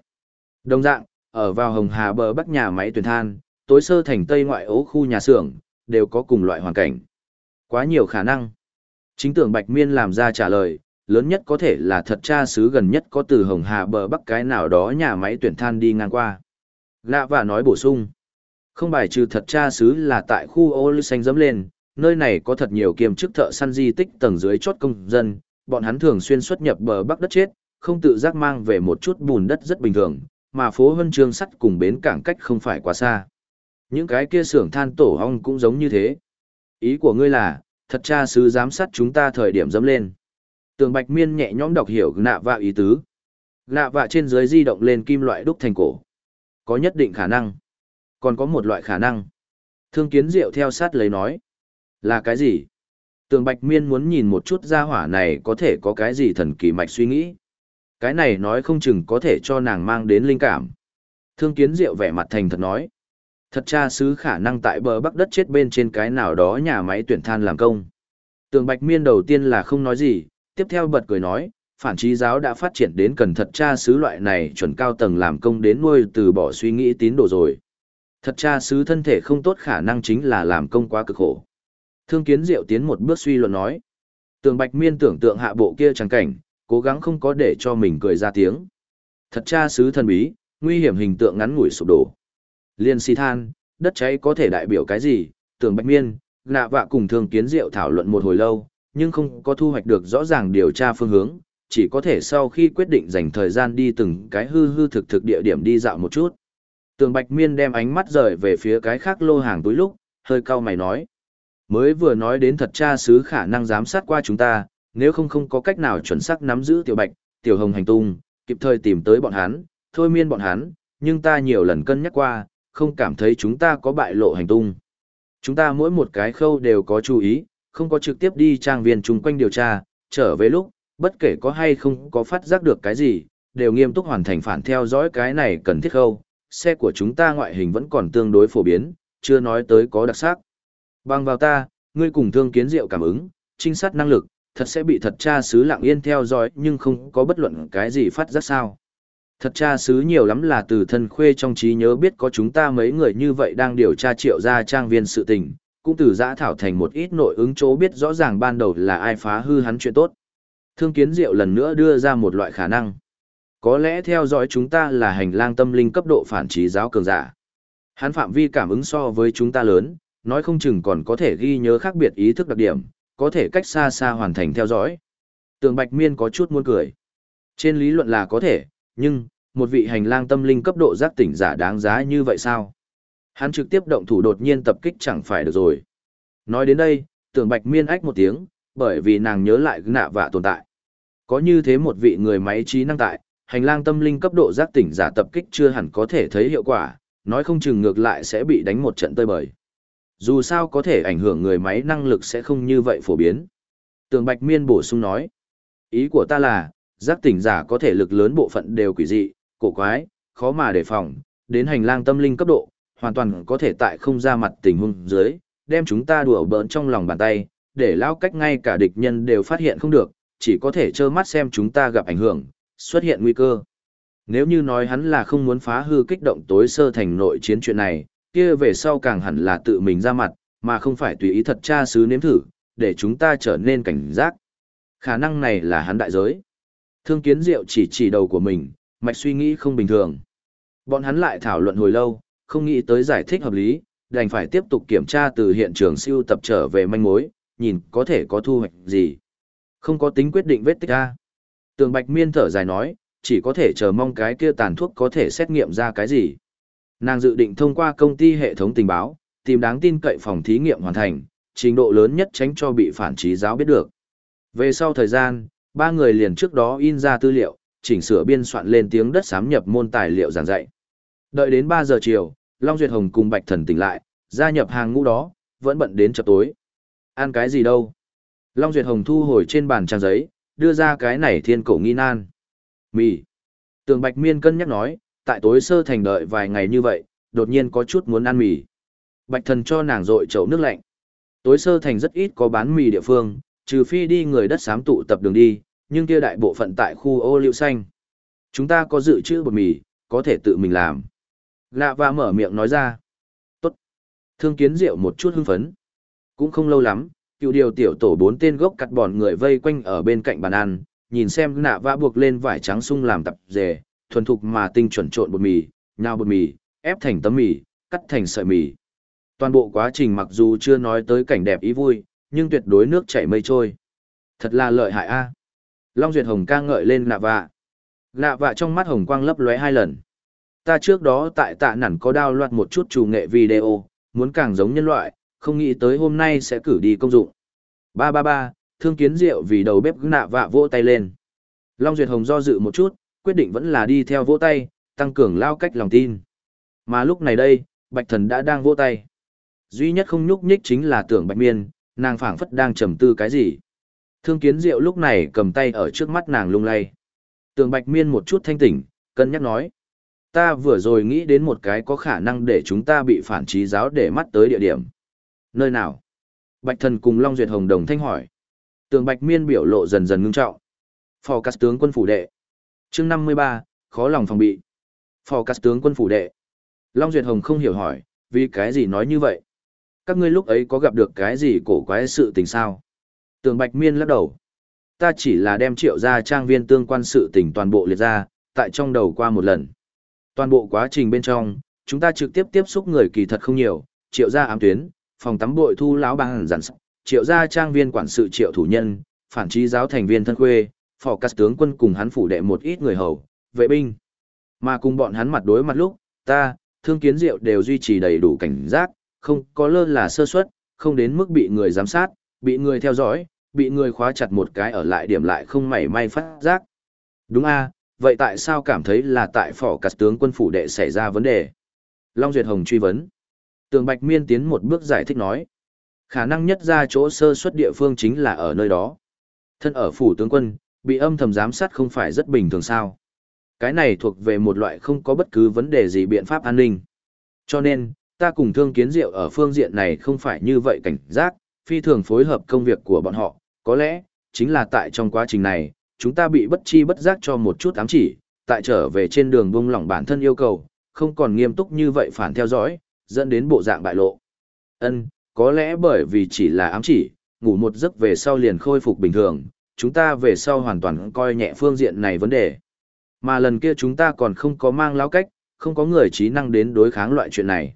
Đồng dạng, ở vào hồng hà bờ bắc nhà máy tuyển than, tối sơ thành tây ngoại ố khu nhà xưởng, đều có cùng loại hoàn cảnh. Quá nhiều khả năng. Chính tưởng Bạch Miên làm ra trả lời, lớn nhất có thể là thật cha xứ gần nhất có từ Hồng Hà bờ bắc cái nào đó nhà máy tuyển than đi ngang qua. Lạ và nói bổ sung. Không bài trừ thật cha xứ là tại khu ô lưu xanh dẫm lên, nơi này có thật nhiều kiềm chức thợ săn di tích tầng dưới chót công dân, bọn hắn thường xuyên xuất nhập bờ bắc đất chết, không tự giác mang về một chút bùn đất rất bình thường, mà phố Vân Trương sắt cùng bến cảng cách không phải quá xa. Những cái kia xưởng than tổ ong cũng giống như thế. Ý của ngươi là, thật cha sứ giám sát chúng ta thời điểm dẫm lên. Tường Bạch Miên nhẹ nhõm đọc hiểu nạ vạ ý tứ. Nạ vạ trên dưới di động lên kim loại đúc thành cổ. Có nhất định khả năng. Còn có một loại khả năng. Thương kiến diệu theo sát lấy nói. Là cái gì? Tường Bạch Miên muốn nhìn một chút gia hỏa này có thể có cái gì thần kỳ mạch suy nghĩ. Cái này nói không chừng có thể cho nàng mang đến linh cảm. Thương kiến diệu vẻ mặt thành thật nói. Thật cha sứ khả năng tại bờ bắc đất chết bên trên cái nào đó nhà máy tuyển than làm công. Tường Bạch Miên đầu tiên là không nói gì, tiếp theo bật cười nói, phản trí giáo đã phát triển đến cần thật cha sứ loại này chuẩn cao tầng làm công đến nuôi từ bỏ suy nghĩ tín đồ rồi. Thật cha sứ thân thể không tốt khả năng chính là làm công quá cực khổ. Thương kiến diệu tiến một bước suy luận nói. Tường Bạch Miên tưởng tượng hạ bộ kia chẳng cảnh, cố gắng không có để cho mình cười ra tiếng. Thật cha sứ thần bí, nguy hiểm hình tượng ngắn ngủi sụp đổ. Liên si than, đất cháy có thể đại biểu cái gì, tưởng bạch miên, nạ vạ cùng thường kiến diệu thảo luận một hồi lâu, nhưng không có thu hoạch được rõ ràng điều tra phương hướng, chỉ có thể sau khi quyết định dành thời gian đi từng cái hư hư thực thực địa điểm đi dạo một chút. Tường Bạch Miên đem ánh mắt rời về phía cái khác lô hàng túi lúc, hơi cau mày nói. Mới vừa nói đến thật cha sứ khả năng giám sát qua chúng ta, nếu không không có cách nào chuẩn xác nắm giữ tiểu bạch, tiểu hồng hành tung, kịp thời tìm tới bọn hắn, thôi miên bọn hắn, nhưng ta nhiều lần cân nhắc qua, không cảm thấy chúng ta có bại lộ hành tung. Chúng ta mỗi một cái khâu đều có chú ý, không có trực tiếp đi trang viên chung quanh điều tra, trở về lúc, bất kể có hay không có phát giác được cái gì, đều nghiêm túc hoàn thành phản theo dõi cái này cần thiết khâu. Xe của chúng ta ngoại hình vẫn còn tương đối phổ biến, chưa nói tới có đặc sắc. Bằng vào ta, ngươi cùng thương kiến diệu cảm ứng, trinh sát năng lực, thật sẽ bị thật cha sứ lặng yên theo dõi nhưng không có bất luận cái gì phát giác sao. Thật cha sứ nhiều lắm là từ thân khuê trong trí nhớ biết có chúng ta mấy người như vậy đang điều tra triệu ra trang viên sự tình, cũng từ giã thảo thành một ít nội ứng chỗ biết rõ ràng ban đầu là ai phá hư hắn chuyện tốt. Thương kiến diệu lần nữa đưa ra một loại khả năng. Có lẽ theo dõi chúng ta là hành lang tâm linh cấp độ phản trí giáo cường giả. Hắn phạm vi cảm ứng so với chúng ta lớn, nói không chừng còn có thể ghi nhớ khác biệt ý thức đặc điểm, có thể cách xa xa hoàn thành theo dõi. Tường Bạch Miên có chút muốn cười. Trên lý luận là có thể, nhưng, một vị hành lang tâm linh cấp độ giác tỉnh giả đáng giá như vậy sao? Hắn trực tiếp động thủ đột nhiên tập kích chẳng phải được rồi. Nói đến đây, tưởng bạch miên ách một tiếng, bởi vì nàng nhớ lại nạ vạ tồn tại. Có như thế một vị người máy trí năng tại, hành lang tâm linh cấp độ giác tỉnh giả tập kích chưa hẳn có thể thấy hiệu quả, nói không chừng ngược lại sẽ bị đánh một trận tơi bời. Dù sao có thể ảnh hưởng người máy năng lực sẽ không như vậy phổ biến. Tường Bạch Miên bổ sung nói, ý của ta là, giác tỉnh giả có thể lực lớn bộ phận đều quỷ dị, cổ quái, khó mà đề phòng, đến hành lang tâm linh cấp độ, hoàn toàn có thể tại không ra mặt tình huống dưới, đem chúng ta đùa bỡn trong lòng bàn tay, để lao cách ngay cả địch nhân đều phát hiện không được, chỉ có thể trơ mắt xem chúng ta gặp ảnh hưởng, xuất hiện nguy cơ. Nếu như nói hắn là không muốn phá hư kích động tối sơ thành nội chiến chuyện này, kia về sau càng hẳn là tự mình ra mặt, mà không phải tùy ý thật tra sứ nếm thử, để chúng ta trở nên cảnh giác. Khả năng này là hắn đại giới. Thương kiến diệu chỉ chỉ đầu của mình, mạch suy nghĩ không bình thường. Bọn hắn lại thảo luận hồi lâu, không nghĩ tới giải thích hợp lý, đành phải tiếp tục kiểm tra từ hiện trường siêu tập trở về manh mối, nhìn có thể có thu hoạch gì. Không có tính quyết định vết tích ra. Tường Bạch Miên thở dài nói, chỉ có thể chờ mong cái kia tàn thuốc có thể xét nghiệm ra cái gì. Nàng dự định thông qua công ty hệ thống tình báo, tìm đáng tin cậy phòng thí nghiệm hoàn thành, trình độ lớn nhất tránh cho bị phản trí giáo biết được. Về sau thời gian, ba người liền trước đó in ra tư liệu, chỉnh sửa biên soạn lên tiếng đất sám nhập môn tài liệu giảng dạy. Đợi đến 3 giờ chiều, Long Duyệt Hồng cùng Bạch Thần tỉnh lại, gia nhập hàng ngũ đó, vẫn bận đến chập tối. Ăn cái gì đâu? Long Duyệt Hồng thu hồi trên bàn trang giấy, đưa ra cái này thiên cổ nghi nan. Mì. Tường Bạch Miên cân nhắc nói, tại tối sơ thành đợi vài ngày như vậy, đột nhiên có chút muốn ăn mì. Bạch Thần cho nàng rội chậu nước lạnh. Tối sơ thành rất ít có bán mì địa phương, trừ phi đi người đất xám tụ tập đường đi, nhưng kia đại bộ phận tại khu ô liu xanh. Chúng ta có dự trữ bột mì, có thể tự mình làm. Lạ và mở miệng nói ra. Tốt. Thương kiến rượu một chút hưng phấn. Cũng không lâu lắm, cựu điều tiểu tổ bốn tên gốc cắt bòn người vây quanh ở bên cạnh bàn ăn, nhìn xem nạ vã buộc lên vải trắng sung làm tập dề, thuần thục mà tinh chuẩn trộn bột mì, nhào bột mì, ép thành tấm mì, cắt thành sợi mì. Toàn bộ quá trình mặc dù chưa nói tới cảnh đẹp ý vui, nhưng tuyệt đối nước chảy mây trôi. Thật là lợi hại a. Long Duyệt Hồng ca ngợi lên nạ vạ. Nạ vạ trong mắt hồng quang lấp lóe hai lần. Ta trước đó tại tạ nản có đao loạt một chút chủ nghệ video, muốn càng giống nhân loại, không nghĩ tới hôm nay sẽ cử đi công dụng. Ba ba ba, thương kiến rượu vì đầu bếp nạ vạ vỗ tay lên. Long Duyệt Hồng do dự một chút, quyết định vẫn là đi theo vỗ tay, tăng cường lao cách lòng tin. Mà lúc này đây, Bạch Thần đã đang vỗ tay. Duy nhất không nhúc nhích chính là tưởng Bạch Miên, nàng phảng phất đang trầm tư cái gì. Thương kiến diệu lúc này cầm tay ở trước mắt nàng lung lay. Tưởng Bạch Miên một chút thanh tỉnh, cân nhắc nói. Ta vừa rồi nghĩ đến một cái có khả năng để chúng ta bị phản trí giáo để mắt tới địa điểm. Nơi nào? Bạch Thần cùng Long Duyệt Hồng đồng thanh hỏi. Tường Bạch Miên biểu lộ dần dần ngưng trọng. Phò cắt tướng quân phủ đệ chương 53, khó lòng phòng bị. Phò cắt tướng quân phủ đệ. Long Duyệt Hồng không hiểu hỏi, vì cái gì nói như vậy? Các ngươi lúc ấy có gặp được cái gì cổ quái sự tình sao? Tường Bạch Miên lắc đầu. Ta chỉ là đem triệu ra trang viên tương quan sự tình toàn bộ liệt ra, tại trong đầu qua một lần. Toàn bộ quá trình bên trong, chúng ta trực tiếp tiếp xúc người kỳ thật không nhiều, triệu ra ám tuyến, phòng tắm bội thu lão bằng giản sắc, triệu gia trang viên quản sự triệu thủ nhân, phản trí giáo thành viên thân khuê, phò cắt tướng quân cùng hắn phủ đệ một ít người hầu, vệ binh. Mà cùng bọn hắn mặt đối mặt lúc, ta, thương kiến diệu đều duy trì đầy đủ cảnh giác, không có lơ là sơ suất, không đến mức bị người giám sát, bị người theo dõi, bị người khóa chặt một cái ở lại điểm lại không mảy may phát giác. Đúng a, vậy tại sao cảm thấy là tại phỏ cắt tướng quân phủ đệ xảy ra vấn đề? Long Duyệt Hồng truy vấn. Tường Bạch Miên tiến một bước giải thích nói. Khả năng nhất ra chỗ sơ xuất địa phương chính là ở nơi đó. Thân ở phủ tướng quân, bị âm thầm giám sát không phải rất bình thường sao. Cái này thuộc về một loại không có bất cứ vấn đề gì biện pháp an ninh. Cho nên, ta cùng thương kiến diệu ở phương diện này không phải như vậy cảnh giác, phi thường phối hợp công việc của bọn họ, có lẽ, chính là tại trong quá trình này, chúng ta bị bất chi bất giác cho một chút ám chỉ, tại trở về trên đường buông lỏng bản thân yêu cầu, không còn nghiêm túc như vậy phản theo dõi, dẫn đến bộ dạng bại lộ. Ân, có lẽ bởi vì chỉ là ám chỉ, ngủ một giấc về sau liền khôi phục bình thường, chúng ta về sau hoàn toàn coi nhẹ phương diện này vấn đề. Mà lần kia chúng ta còn không có mang lão cách, không có người trí năng đến đối kháng loại chuyện này.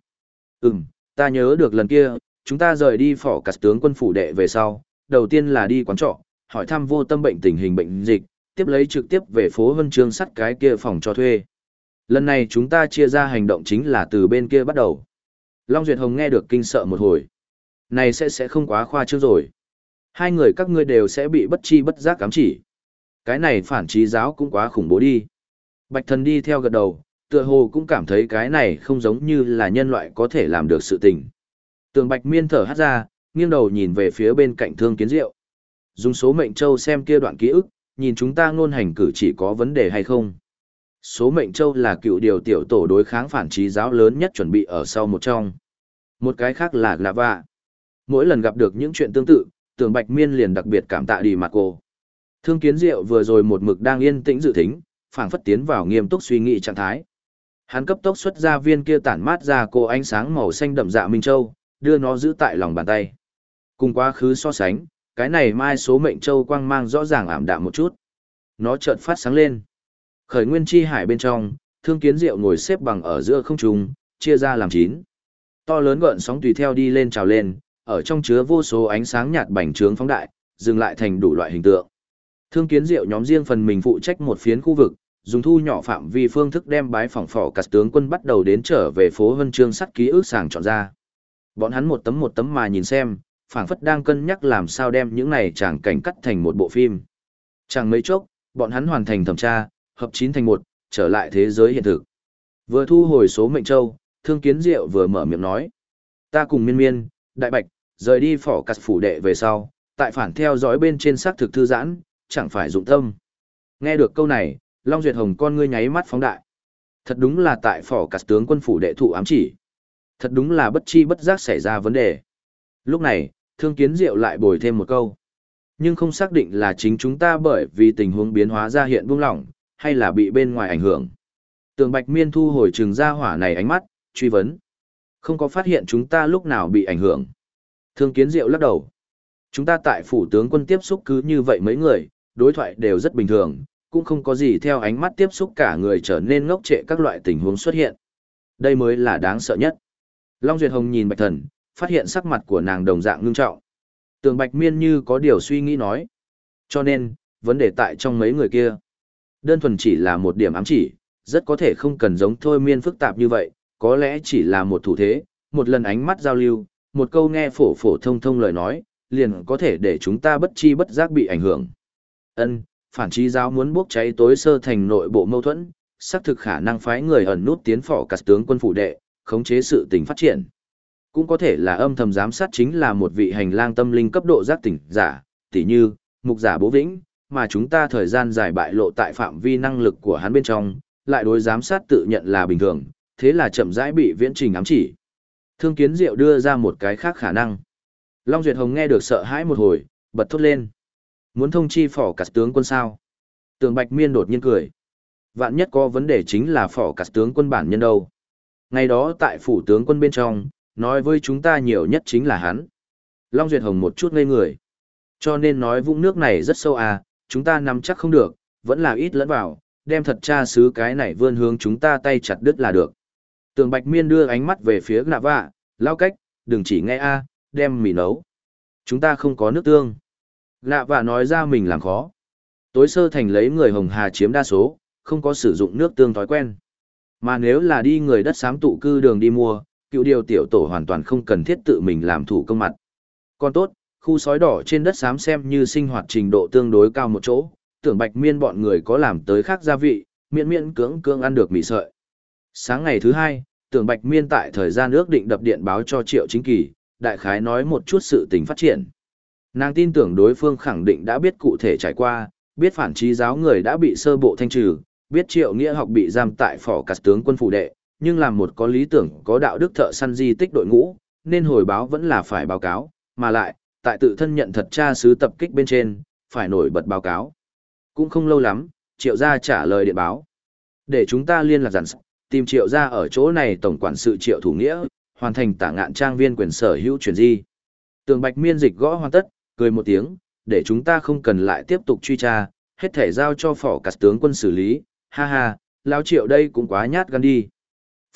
Ừm, ta nhớ được lần kia, chúng ta rời đi phỏ cắt tướng quân phủ đệ về sau, đầu tiên là đi quán trọ, hỏi thăm vô tâm bệnh tình hình bệnh dịch, tiếp lấy trực tiếp về phố Vân Trương sắt cái kia phòng cho thuê. Lần này chúng ta chia ra hành động chính là từ bên kia bắt đầu. Long Duyệt Hồng nghe được kinh sợ một hồi. Này sẽ sẽ không quá khoa trương rồi. Hai người các ngươi đều sẽ bị bất chi bất giác cám chỉ. Cái này phản trí giáo cũng quá khủng bố đi. Bạch thần đi theo gật đầu, tựa hồ cũng cảm thấy cái này không giống như là nhân loại có thể làm được sự tình. Tường bạch miên thở hát ra, nghiêng đầu nhìn về phía bên cạnh thương kiến diệu. Dùng số mệnh châu xem kia đoạn ký ức, nhìn chúng ta ngôn hành cử chỉ có vấn đề hay không. Số mệnh châu là cựu điều tiểu tổ đối kháng phản trí giáo lớn nhất chuẩn bị ở sau một trong. Một cái khác là lạ vạ Mỗi lần gặp được những chuyện tương tự, tưởng bạch miên liền đặc biệt cảm tạ đi mặt cô. Thương kiến diệu vừa rồi một mực đang yên tĩnh dự thính, phảng phất tiến vào nghiêm túc suy nghĩ trạng thái. Hắn cấp tốc xuất ra viên kia tản mát ra cô ánh sáng màu xanh đậm dạ Minh Châu, đưa nó giữ tại lòng bàn tay. Cùng quá khứ so sánh, cái này mai số mệnh châu quang mang rõ ràng ảm đạm một chút. Nó chợt phát sáng lên. Khởi nguyên chi hải bên trong, thương kiến diệu ngồi xếp bằng ở giữa không trung, chia ra làm chín. To lớn gợn sóng tùy theo đi lên trào lên, ở trong chứa vô số ánh sáng nhạt bành trướng phóng đại, dừng lại thành đủ loại hình tượng. Thương kiến diệu nhóm riêng phần mình phụ trách một phiến khu vực, dùng thu nhỏ phạm vi phương thức đem bái phỏng phỏ cắt tướng quân bắt đầu đến trở về phố Vân Trương sắt ký ức sàng chọn ra. Bọn hắn một tấm một tấm mà nhìn xem, phảng phất đang cân nhắc làm sao đem những này tràng cảnh cắt thành một bộ phim. Chẳng mấy chốc, bọn hắn hoàn thành thẩm tra, hợp chín thành một, trở lại thế giới hiện thực. Vừa thu hồi số mệnh châu, thương kiến diệu vừa mở miệng nói. Ta cùng miên miên, đại bạch, rời đi phỏ cắt phủ đệ về sau, tại phản theo dõi bên trên xác thực thư giãn, chẳng phải dụng tâm. Nghe được câu này, Long Duyệt Hồng con ngươi nháy mắt phóng đại. Thật đúng là tại phỏ cắt tướng quân phủ đệ thụ ám chỉ. Thật đúng là bất chi bất giác xảy ra vấn đề. Lúc này, thương kiến diệu lại bồi thêm một câu. Nhưng không xác định là chính chúng ta bởi vì tình huống biến hóa ra hiện buông lỏng, hay là bị bên ngoài ảnh hưởng. Tường Bạch Miên thu hồi trừng ra hỏa này ánh mắt, truy vấn. Không có phát hiện chúng ta lúc nào bị ảnh hưởng. Thương kiến diệu lắc đầu. Chúng ta tại phủ tướng quân tiếp xúc cứ như vậy mấy người, đối thoại đều rất bình thường, cũng không có gì theo ánh mắt tiếp xúc cả người trở nên ngốc trệ các loại tình huống xuất hiện. Đây mới là đáng sợ nhất. Long Duyệt Hồng nhìn Bạch Thần, phát hiện sắc mặt của nàng đồng dạng ngưng trọng. Tường Bạch Miên như có điều suy nghĩ nói. Cho nên, vấn đề tại trong mấy người kia. Đơn thuần chỉ là một điểm ám chỉ, rất có thể không cần giống thôi miên phức tạp như vậy, có lẽ chỉ là một thủ thế, một lần ánh mắt giao lưu, một câu nghe phổ phổ thông thông lời nói, liền có thể để chúng ta bất chi bất giác bị ảnh hưởng. Ân, phản trí giáo muốn bốc cháy tối sơ thành nội bộ mâu thuẫn, xác thực khả năng phái người ẩn nút tiến phỏ cả tướng quân phủ đệ, khống chế sự tình phát triển. Cũng có thể là âm thầm giám sát chính là một vị hành lang tâm linh cấp độ giác tỉnh giả, tỉ như, mục giả bố vĩnh, mà chúng ta thời gian dài bại lộ tại phạm vi năng lực của hắn bên trong, lại đối giám sát tự nhận là bình thường, thế là chậm rãi bị viễn trình ám chỉ. Thương kiến diệu đưa ra một cái khác khả năng. Long Duyệt Hồng nghe được sợ hãi một hồi, bật thốt lên. Muốn thông chi phỏ cắt tướng quân sao? Tường Bạch Miên đột nhiên cười. Vạn nhất có vấn đề chính là phỏ cắt tướng quân bản nhân đâu. Ngày đó tại phủ tướng quân bên trong, nói với chúng ta nhiều nhất chính là hắn. Long Duyệt Hồng một chút ngây người. Cho nên nói vũng nước này rất sâu à, chúng ta nắm chắc không được, vẫn là ít lẫn vào, đem thật tra xứ cái này vươn hướng chúng ta tay chặt đứt là được. Tường Bạch Miên đưa ánh mắt về phía nạ vạ, lao cách, đừng chỉ nghe a, đem mì nấu. Chúng ta không có nước tương. Nạ vạ nói ra mình làm khó. Tối sơ thành lấy người Hồng Hà chiếm đa số, không có sử dụng nước tương thói quen. Mà nếu là đi người đất xám tụ cư đường đi mua, cựu điều tiểu tổ hoàn toàn không cần thiết tự mình làm thủ công mặt. Còn tốt, khu sói đỏ trên đất xám xem như sinh hoạt trình độ tương đối cao một chỗ, tưởng bạch miên bọn người có làm tới khác gia vị, miễn miễn cưỡng cưỡng ăn được mì sợi. Sáng ngày thứ hai, tưởng bạch miên tại thời gian ước định đập điện báo cho triệu chính kỳ, đại khái nói một chút sự tình phát triển. Nàng tin tưởng đối phương khẳng định đã biết cụ thể trải qua, biết phản trí giáo người đã bị sơ bộ thanh trừ, biết triệu nghĩa học bị giam tại phỏ cắt tướng quân phủ đệ, nhưng làm một có lý tưởng có đạo đức thợ săn di tích đội ngũ, nên hồi báo vẫn là phải báo cáo, mà lại, tại tự thân nhận thật tra sứ tập kích bên trên, phải nổi bật báo cáo. Cũng không lâu lắm, triệu gia trả lời điện báo. Để chúng ta liên lạc dặn tìm triệu gia ở chỗ này tổng quản sự triệu thủ nghĩa, hoàn thành tả ngạn trang viên quyền sở hữu chuyển di. Tường bạch miên dịch gõ hoàn tất, cười một tiếng, để chúng ta không cần lại tiếp tục truy tra, hết thể giao cho phỏ cắt tướng quân xử lý, ha ha, lão triệu đây cũng quá nhát gan đi.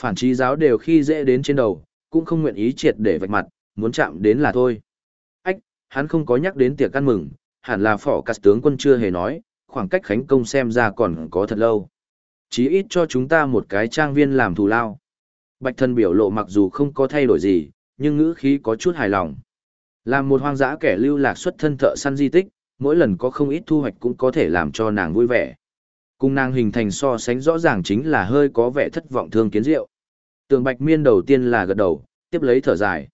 Phản trí giáo đều khi dễ đến trên đầu, cũng không nguyện ý triệt để vạch mặt, muốn chạm đến là thôi. Ách, hắn không có nhắc đến tiệc ăn mừng, hẳn là phỏ cắt tướng quân chưa hề nói, khoảng cách khánh công xem ra còn có thật lâu. Chí ít cho chúng ta một cái trang viên làm thù lao. Bạch thân biểu lộ mặc dù không có thay đổi gì, nhưng ngữ khí có chút hài lòng. Làm một hoang dã kẻ lưu lạc xuất thân thợ săn di tích, mỗi lần có không ít thu hoạch cũng có thể làm cho nàng vui vẻ. Cùng nàng hình thành so sánh rõ ràng chính là hơi có vẻ thất vọng thương kiến diệu. Tường Bạch Miên đầu tiên là gật đầu, tiếp lấy thở dài.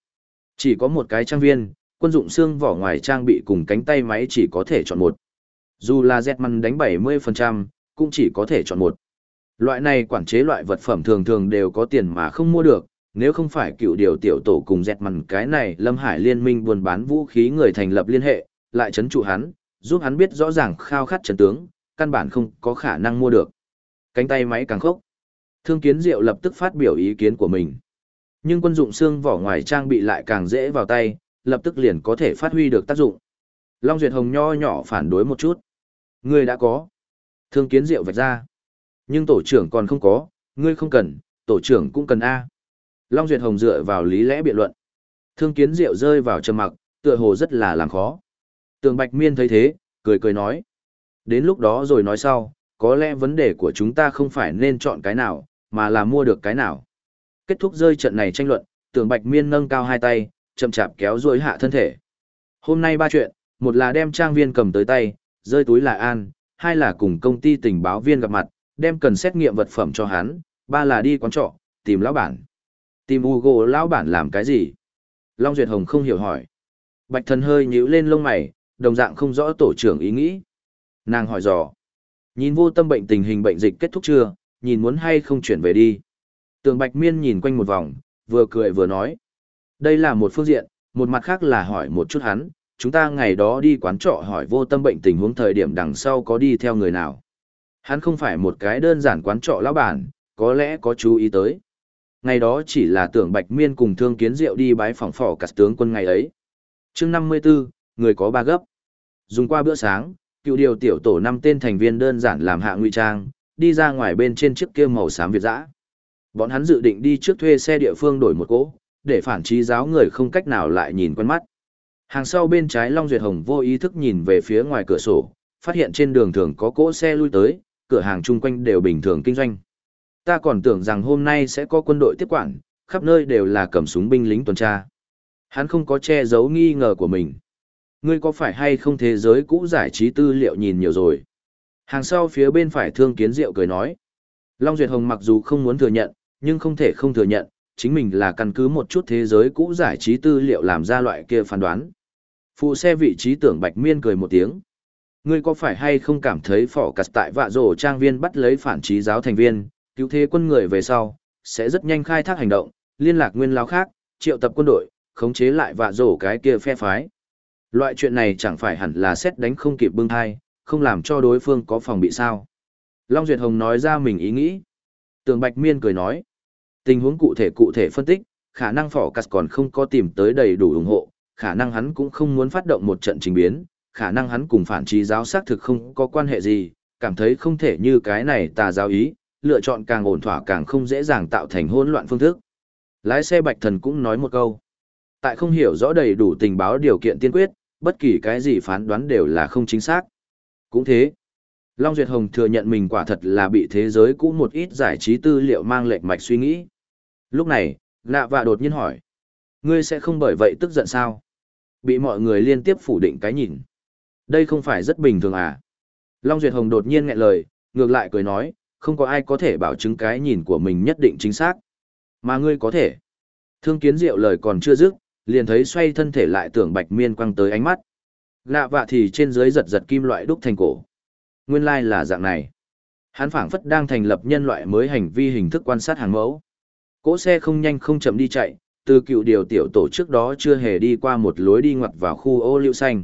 Chỉ có một cái trang viên, quân dụng xương vỏ ngoài trang bị cùng cánh tay máy chỉ có thể chọn một. Dù là Zetman đánh 70%, cũng chỉ có thể chọn một. Loại này quản chế loại vật phẩm thường thường đều có tiền mà không mua được, nếu không phải cựu điều tiểu tổ cùng dẹt mằn cái này Lâm Hải liên minh buôn bán vũ khí người thành lập liên hệ, lại chấn trụ hắn, giúp hắn biết rõ ràng khao khát chấn tướng, căn bản không có khả năng mua được. Cánh tay máy càng khốc. Thương kiến diệu lập tức phát biểu ý kiến của mình. Nhưng quân dụng xương vỏ ngoài trang bị lại càng dễ vào tay, lập tức liền có thể phát huy được tác dụng. Long Duyệt Hồng nho nhỏ phản đối một chút. Ngươi đã có. Thương kiến diệu vạch ra. Nhưng tổ trưởng còn không có, ngươi không cần, tổ trưởng cũng cần A. Long Duyệt Hồng dựa vào lý lẽ biện luận. Thương kiến diệu rơi vào trầm mặc, tựa hồ rất là làm khó. Tường Bạch Miên thấy thế, cười cười nói. Đến lúc đó rồi nói sau, có lẽ vấn đề của chúng ta không phải nên chọn cái nào, mà là mua được cái nào. Kết thúc rơi trận này tranh luận, Tường Bạch Miên nâng cao hai tay, chậm chạp kéo duỗi hạ thân thể. Hôm nay ba chuyện, một là đem trang viên cầm tới tay, rơi túi là an, hai là cùng công ty tình báo viên gặp mặt, đem cần xét nghiệm vật phẩm cho hắn, ba là đi quán trọ, tìm lão bản. Tìm Hugo lão bản làm cái gì? Long Duyệt Hồng không hiểu hỏi. Bạch thần hơi nhíu lên lông mày, đồng dạng không rõ tổ trưởng ý nghĩ. Nàng hỏi dò. Nhìn vô tâm bệnh tình hình bệnh dịch kết thúc chưa, nhìn muốn hay không chuyển về đi. Tường Bạch Miên nhìn quanh một vòng, vừa cười vừa nói. Đây là một phương diện, một mặt khác là hỏi một chút hắn, chúng ta ngày đó đi quán trọ hỏi vô tâm bệnh tình huống thời điểm đằng sau có đi theo người nào. Hắn không phải một cái đơn giản quán trọ lão bản, có lẽ có chú ý tới. Ngày đó chỉ là tưởng Bạch Miên cùng Thương Kiến Diệu đi bái phòng phỏ cắt tướng quân ngày ấy. chương 54, người có ba gấp. Dùng qua bữa sáng, cựu điều tiểu tổ năm tên thành viên đơn giản làm hạ ngụy trang, đi ra ngoài bên trên chiếc kia màu xám Việt dã. Bọn hắn dự định đi trước thuê xe địa phương đổi một cỗ, để phản trí giáo người không cách nào lại nhìn quen mắt. Hàng sau bên trái Long Duyệt Hồng vô ý thức nhìn về phía ngoài cửa sổ, phát hiện trên đường thường có cỗ xe lui tới, cửa hàng chung quanh đều bình thường kinh doanh. Ta còn tưởng rằng hôm nay sẽ có quân đội tiếp quản, khắp nơi đều là cầm súng binh lính tuần tra. Hắn không có che giấu nghi ngờ của mình. Ngươi có phải hay không thế giới cũ giải trí tư liệu nhìn nhiều rồi? Hàng sau phía bên phải thương kiến diệu cười nói. Long Duyệt Hồng mặc dù không muốn thừa nhận, nhưng không thể không thừa nhận, chính mình là căn cứ một chút thế giới cũ giải trí tư liệu làm ra loại kia phán đoán. Phụ xe vị trí tưởng Bạch Miên cười một tiếng. Ngươi có phải hay không cảm thấy phỏ cặt tại vạ rổ trang viên bắt lấy phản trí giáo thành viên, cứu thế quân người về sau, sẽ rất nhanh khai thác hành động, liên lạc nguyên lao khác, triệu tập quân đội, khống chế lại vạ rổ cái kia phe phái. Loại chuyện này chẳng phải hẳn là xét đánh không kịp bưng thai, không làm cho đối phương có phòng bị sao. Long Duyệt Hồng nói ra mình ý nghĩ. Tường Bạch Miên cười nói. Tình huống cụ thể cụ thể phân tích, khả năng phỏ cắt còn không có tìm tới đầy đủ ủng hộ, khả năng hắn cũng không muốn phát động một trận trình biến, khả năng hắn cùng phản trí giáo xác thực không có quan hệ gì, cảm thấy không thể như cái này tà giáo ý, lựa chọn càng ổn thỏa càng không dễ dàng tạo thành hỗn loạn phương thức. Lái xe Bạch Thần cũng nói một câu. Tại không hiểu rõ đầy đủ tình báo điều kiện tiên quyết, bất kỳ cái gì phán đoán đều là không chính xác. Cũng thế. Long Duyệt Hồng thừa nhận mình quả thật là bị thế giới cũ một ít giải trí tư liệu mang lệch mạch suy nghĩ. Lúc này, Nạ Vạ đột nhiên hỏi. Ngươi sẽ không bởi vậy tức giận sao? Bị mọi người liên tiếp phủ định cái nhìn. Đây không phải rất bình thường à? Long Duyệt Hồng đột nhiên nghẹn lời, ngược lại cười nói, không có ai có thể bảo chứng cái nhìn của mình nhất định chính xác. Mà ngươi có thể. Thương kiến diệu lời còn chưa dứt, liền thấy xoay thân thể lại tưởng bạch miên quăng tới ánh mắt. Lạ vạ thì trên dưới giật giật kim loại đúc thành cổ. Nguyên lai là dạng này. Hắn phảng phất đang thành lập nhân loại mới hành vi hình thức quan sát hàng mẫu. Cỗ xe không nhanh không chậm đi chạy, từ cựu điều tiểu tổ trước đó chưa hề đi qua một lối đi ngoặt vào khu ô liu xanh.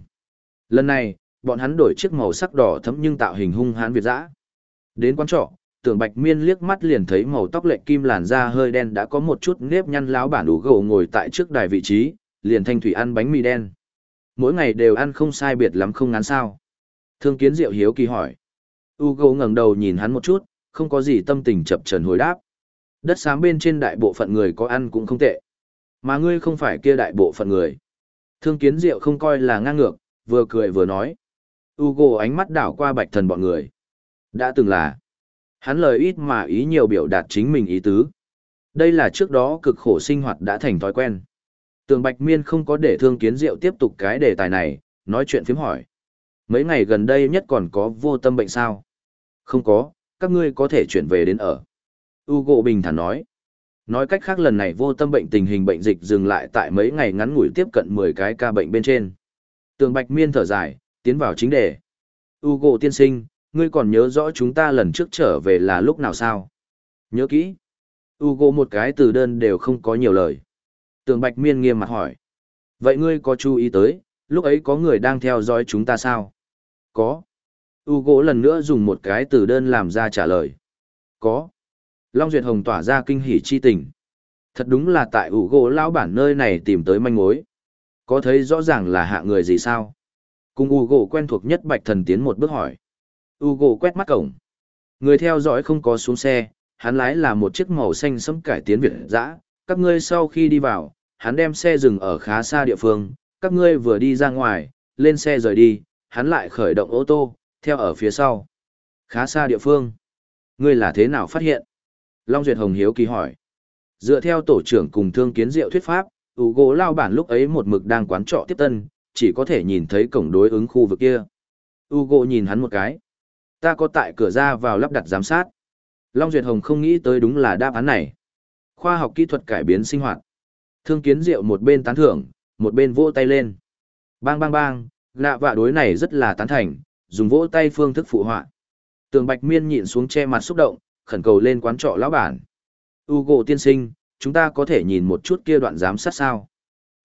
Lần này, bọn hắn đổi chiếc màu sắc đỏ thấm nhưng tạo hình hung hãn việt dã. Đến quán trọ, tưởng bạch miên liếc mắt liền thấy màu tóc lệ kim làn da hơi đen đã có một chút nếp nhăn láo bản đủ gầu ngồi tại trước đài vị trí, liền thanh thủy ăn bánh mì đen. Mỗi ngày đều ăn không sai biệt lắm không ngán sao. Thương kiến diệu hiếu kỳ hỏi. Ugo ngẩng đầu nhìn hắn một chút, không có gì tâm tình chập trần hồi đáp. Đất xám bên trên đại bộ phận người có ăn cũng không tệ. Mà ngươi không phải kia đại bộ phận người. Thương kiến diệu không coi là ngang ngược, vừa cười vừa nói. Ugo ánh mắt đảo qua bạch thần bọn người. Đã từng là. Hắn lời ít mà ý nhiều biểu đạt chính mình ý tứ. Đây là trước đó cực khổ sinh hoạt đã thành thói quen. Tường Bạch Miên không có để Thương Kiến Diệu tiếp tục cái đề tài này, nói chuyện phiếm hỏi. Mấy ngày gần đây nhất còn có vô tâm bệnh sao? Không có, các ngươi có thể chuyển về đến ở. Ugo bình thản nói. Nói cách khác lần này vô tâm bệnh tình hình bệnh dịch dừng lại tại mấy ngày ngắn ngủi tiếp cận 10 cái ca bệnh bên trên. Tường Bạch Miên thở dài, tiến vào chính đề. Ugo tiên sinh, ngươi còn nhớ rõ chúng ta lần trước trở về là lúc nào sao? Nhớ kỹ. Ugo một cái từ đơn đều không có nhiều lời. Tường Bạch Miên nghiêm mặt hỏi. Vậy ngươi có chú ý tới, lúc ấy có người đang theo dõi chúng ta sao? Có. Ugo lần nữa dùng một cái từ đơn làm ra trả lời. Có. Long Duyệt Hồng tỏa ra kinh hỉ chi tình. Thật đúng là tại Ugo lão bản nơi này tìm tới manh mối. Có thấy rõ ràng là hạ người gì sao? Cùng Ugo quen thuộc nhất Bạch Thần tiến một bước hỏi. Ugo quét mắt cổng. Người theo dõi không có xuống xe, hắn lái là một chiếc màu xanh sẫm cải tiến Việt dã. Các ngươi sau khi đi vào, hắn đem xe dừng ở khá xa địa phương, các ngươi vừa đi ra ngoài, lên xe rời đi, hắn lại khởi động ô tô, theo ở phía sau. Khá xa địa phương. Ngươi là thế nào phát hiện? Long Duyệt Hồng hiếu kỳ hỏi. Dựa theo tổ trưởng cùng thương kiến diệu thuyết pháp, ủ gỗ lao bản lúc ấy một mực đang quán trọ tiếp tân, chỉ có thể nhìn thấy cổng đối ứng khu vực kia. Ugo nhìn hắn một cái. Ta có tại cửa ra vào lắp đặt giám sát. Long Duyệt Hồng không nghĩ tới đúng là đáp án này. Khoa học kỹ thuật cải biến sinh hoạt. Thương kiến diệu một bên tán thưởng, một bên vỗ tay lên. Bang bang bang, lạ vạ đối này rất là tán thành, dùng vỗ tay phương thức phụ họa. Tường Bạch Miên nhịn xuống che mặt xúc động, khẩn cầu lên quán trọ lão bản. Ugo tiên sinh, chúng ta có thể nhìn một chút kia đoạn giám sát sao?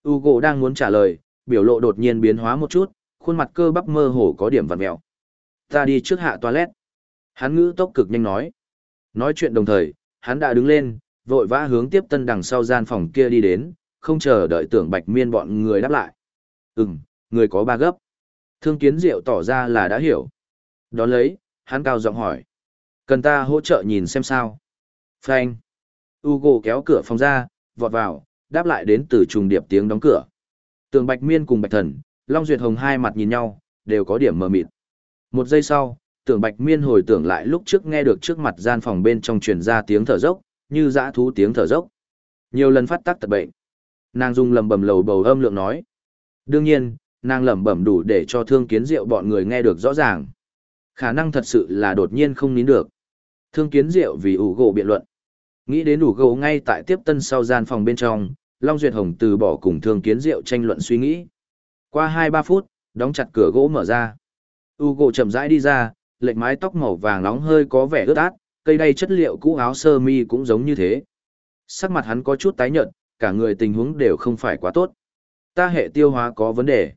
Ugo đang muốn trả lời, biểu lộ đột nhiên biến hóa một chút, khuôn mặt cơ bắp mơ hồ có điểm vặn mèo. Ta đi trước hạ toilet. Hắn ngữ tốc cực nhanh nói. Nói chuyện đồng thời, hắn đã đứng lên, vội vã hướng tiếp tân đằng sau gian phòng kia đi đến, không chờ đợi tưởng bạch miên bọn người đáp lại. Ừm, người có ba gấp. Thương kiến diệu tỏ ra là đã hiểu. Đón lấy, hắn cao giọng hỏi. Cần ta hỗ trợ nhìn xem sao? Frank. Ugo kéo cửa phòng ra, vọt vào, đáp lại đến từ trùng điệp tiếng đóng cửa. Tường Bạch Miên cùng Bạch Thần, Long Duyệt Hồng hai mặt nhìn nhau, đều có điểm mờ mịt. Một giây sau, Tường Bạch Miên hồi tưởng lại lúc trước nghe được trước mặt gian phòng bên trong truyền ra tiếng thở dốc, như dã thú tiếng thở dốc. Nhiều lần phát tác tật bệnh. Nàng dung lầm bầm lầu bầu âm lượng nói. Đương nhiên, nàng lẩm bẩm đủ để cho thương kiến diệu bọn người nghe được rõ ràng. Khả năng thật sự là đột nhiên không nín được. Thương kiến diệu vì ủ gỗ biện luận. Nghĩ đến đủ gỗ ngay tại tiếp tân sau gian phòng bên trong, Long Duyệt Hồng từ bỏ cùng thương kiến diệu tranh luận suy nghĩ. Qua hai ba phút, đóng chặt cửa gỗ mở ra. U gỗ chậm rãi đi ra, lệch mái tóc màu vàng nóng hơi có vẻ ướt át, cây đay chất liệu cũ áo sơ mi cũng giống như thế. Sắc mặt hắn có chút tái nhợt, cả người tình huống đều không phải quá tốt. Ta hệ tiêu hóa có vấn đề.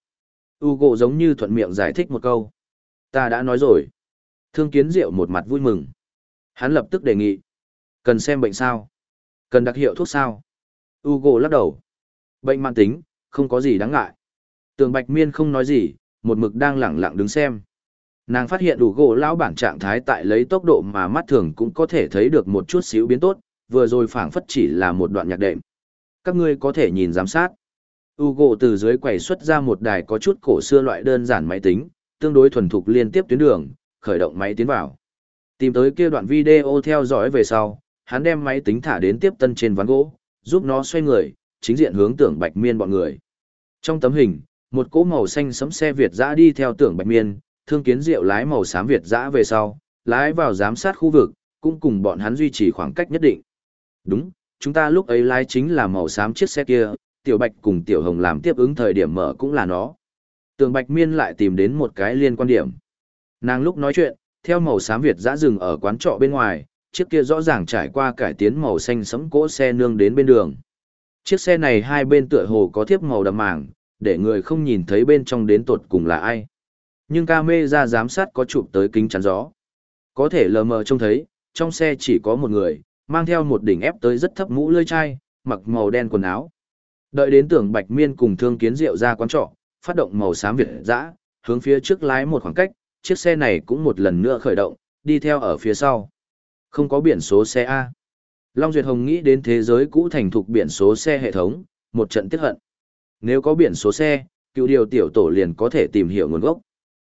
U gỗ giống như thuận miệng giải thích một câu. Ta đã nói rồi. Thương kiến diệu một mặt vui mừng. Hắn lập tức đề nghị. Cần xem bệnh sao? Cần đặc hiệu thuốc sao? U gỗ lắc đầu. Bệnh mạng tính, không có gì đáng ngại. Tường Bạch Miên không nói gì, một mực đang lẳng lặng đứng xem. Nàng phát hiện đủ gỗ lão bản trạng thái tại lấy tốc độ mà mắt thường cũng có thể thấy được một chút xíu biến tốt, vừa rồi phảng phất chỉ là một đoạn nhạc đệm. Các ngươi có thể nhìn giám sát. Ugo từ dưới quầy xuất ra một đài có chút cổ xưa loại đơn giản máy tính, tương đối thuần thục liên tiếp tuyến đường, khởi động máy tiến vào. Tìm tới kia đoạn video theo dõi về sau, hắn đem máy tính thả đến tiếp tân trên ván gỗ, giúp nó xoay người, chính diện hướng tưởng Bạch Miên bọn người. Trong tấm hình, một cỗ màu xanh sấm xe Việt dã đi theo tưởng Bạch Miên, thương kiến diệu lái màu xám Việt dã về sau, lái vào giám sát khu vực, cũng cùng bọn hắn duy trì khoảng cách nhất định. Đúng, chúng ta lúc ấy lái chính là màu xám chiếc xe kia, tiểu bạch cùng tiểu hồng làm tiếp ứng thời điểm mở cũng là nó. Tường bạch miên lại tìm đến một cái liên quan điểm. Nàng lúc nói chuyện, theo màu xám Việt dã dừng ở quán trọ bên ngoài, chiếc kia rõ ràng trải qua cải tiến màu xanh sẫm cỗ xe nương đến bên đường. Chiếc xe này hai bên tựa hồ có thiếp màu đậm màng, để người không nhìn thấy bên trong đến tột cùng là ai. Nhưng camera giám sát có chụp tới kính chắn gió. Có thể lờ mờ trông thấy, trong xe chỉ có một người, mang theo một đỉnh ép tới rất thấp mũ lưỡi chai, mặc màu đen quần áo. Đợi đến tưởng Bạch Miên cùng Thương Kiến Diệu ra quán trọ, phát động màu xám Việt dã, hướng phía trước lái một khoảng cách, chiếc xe này cũng một lần nữa khởi động, đi theo ở phía sau. Không có biển số xe A. Long Duyệt Hồng nghĩ đến thế giới cũ thành thục biển số xe hệ thống, một trận tiếc hận. Nếu có biển số xe, cựu điều tiểu tổ liền có thể tìm hiểu nguồn gốc.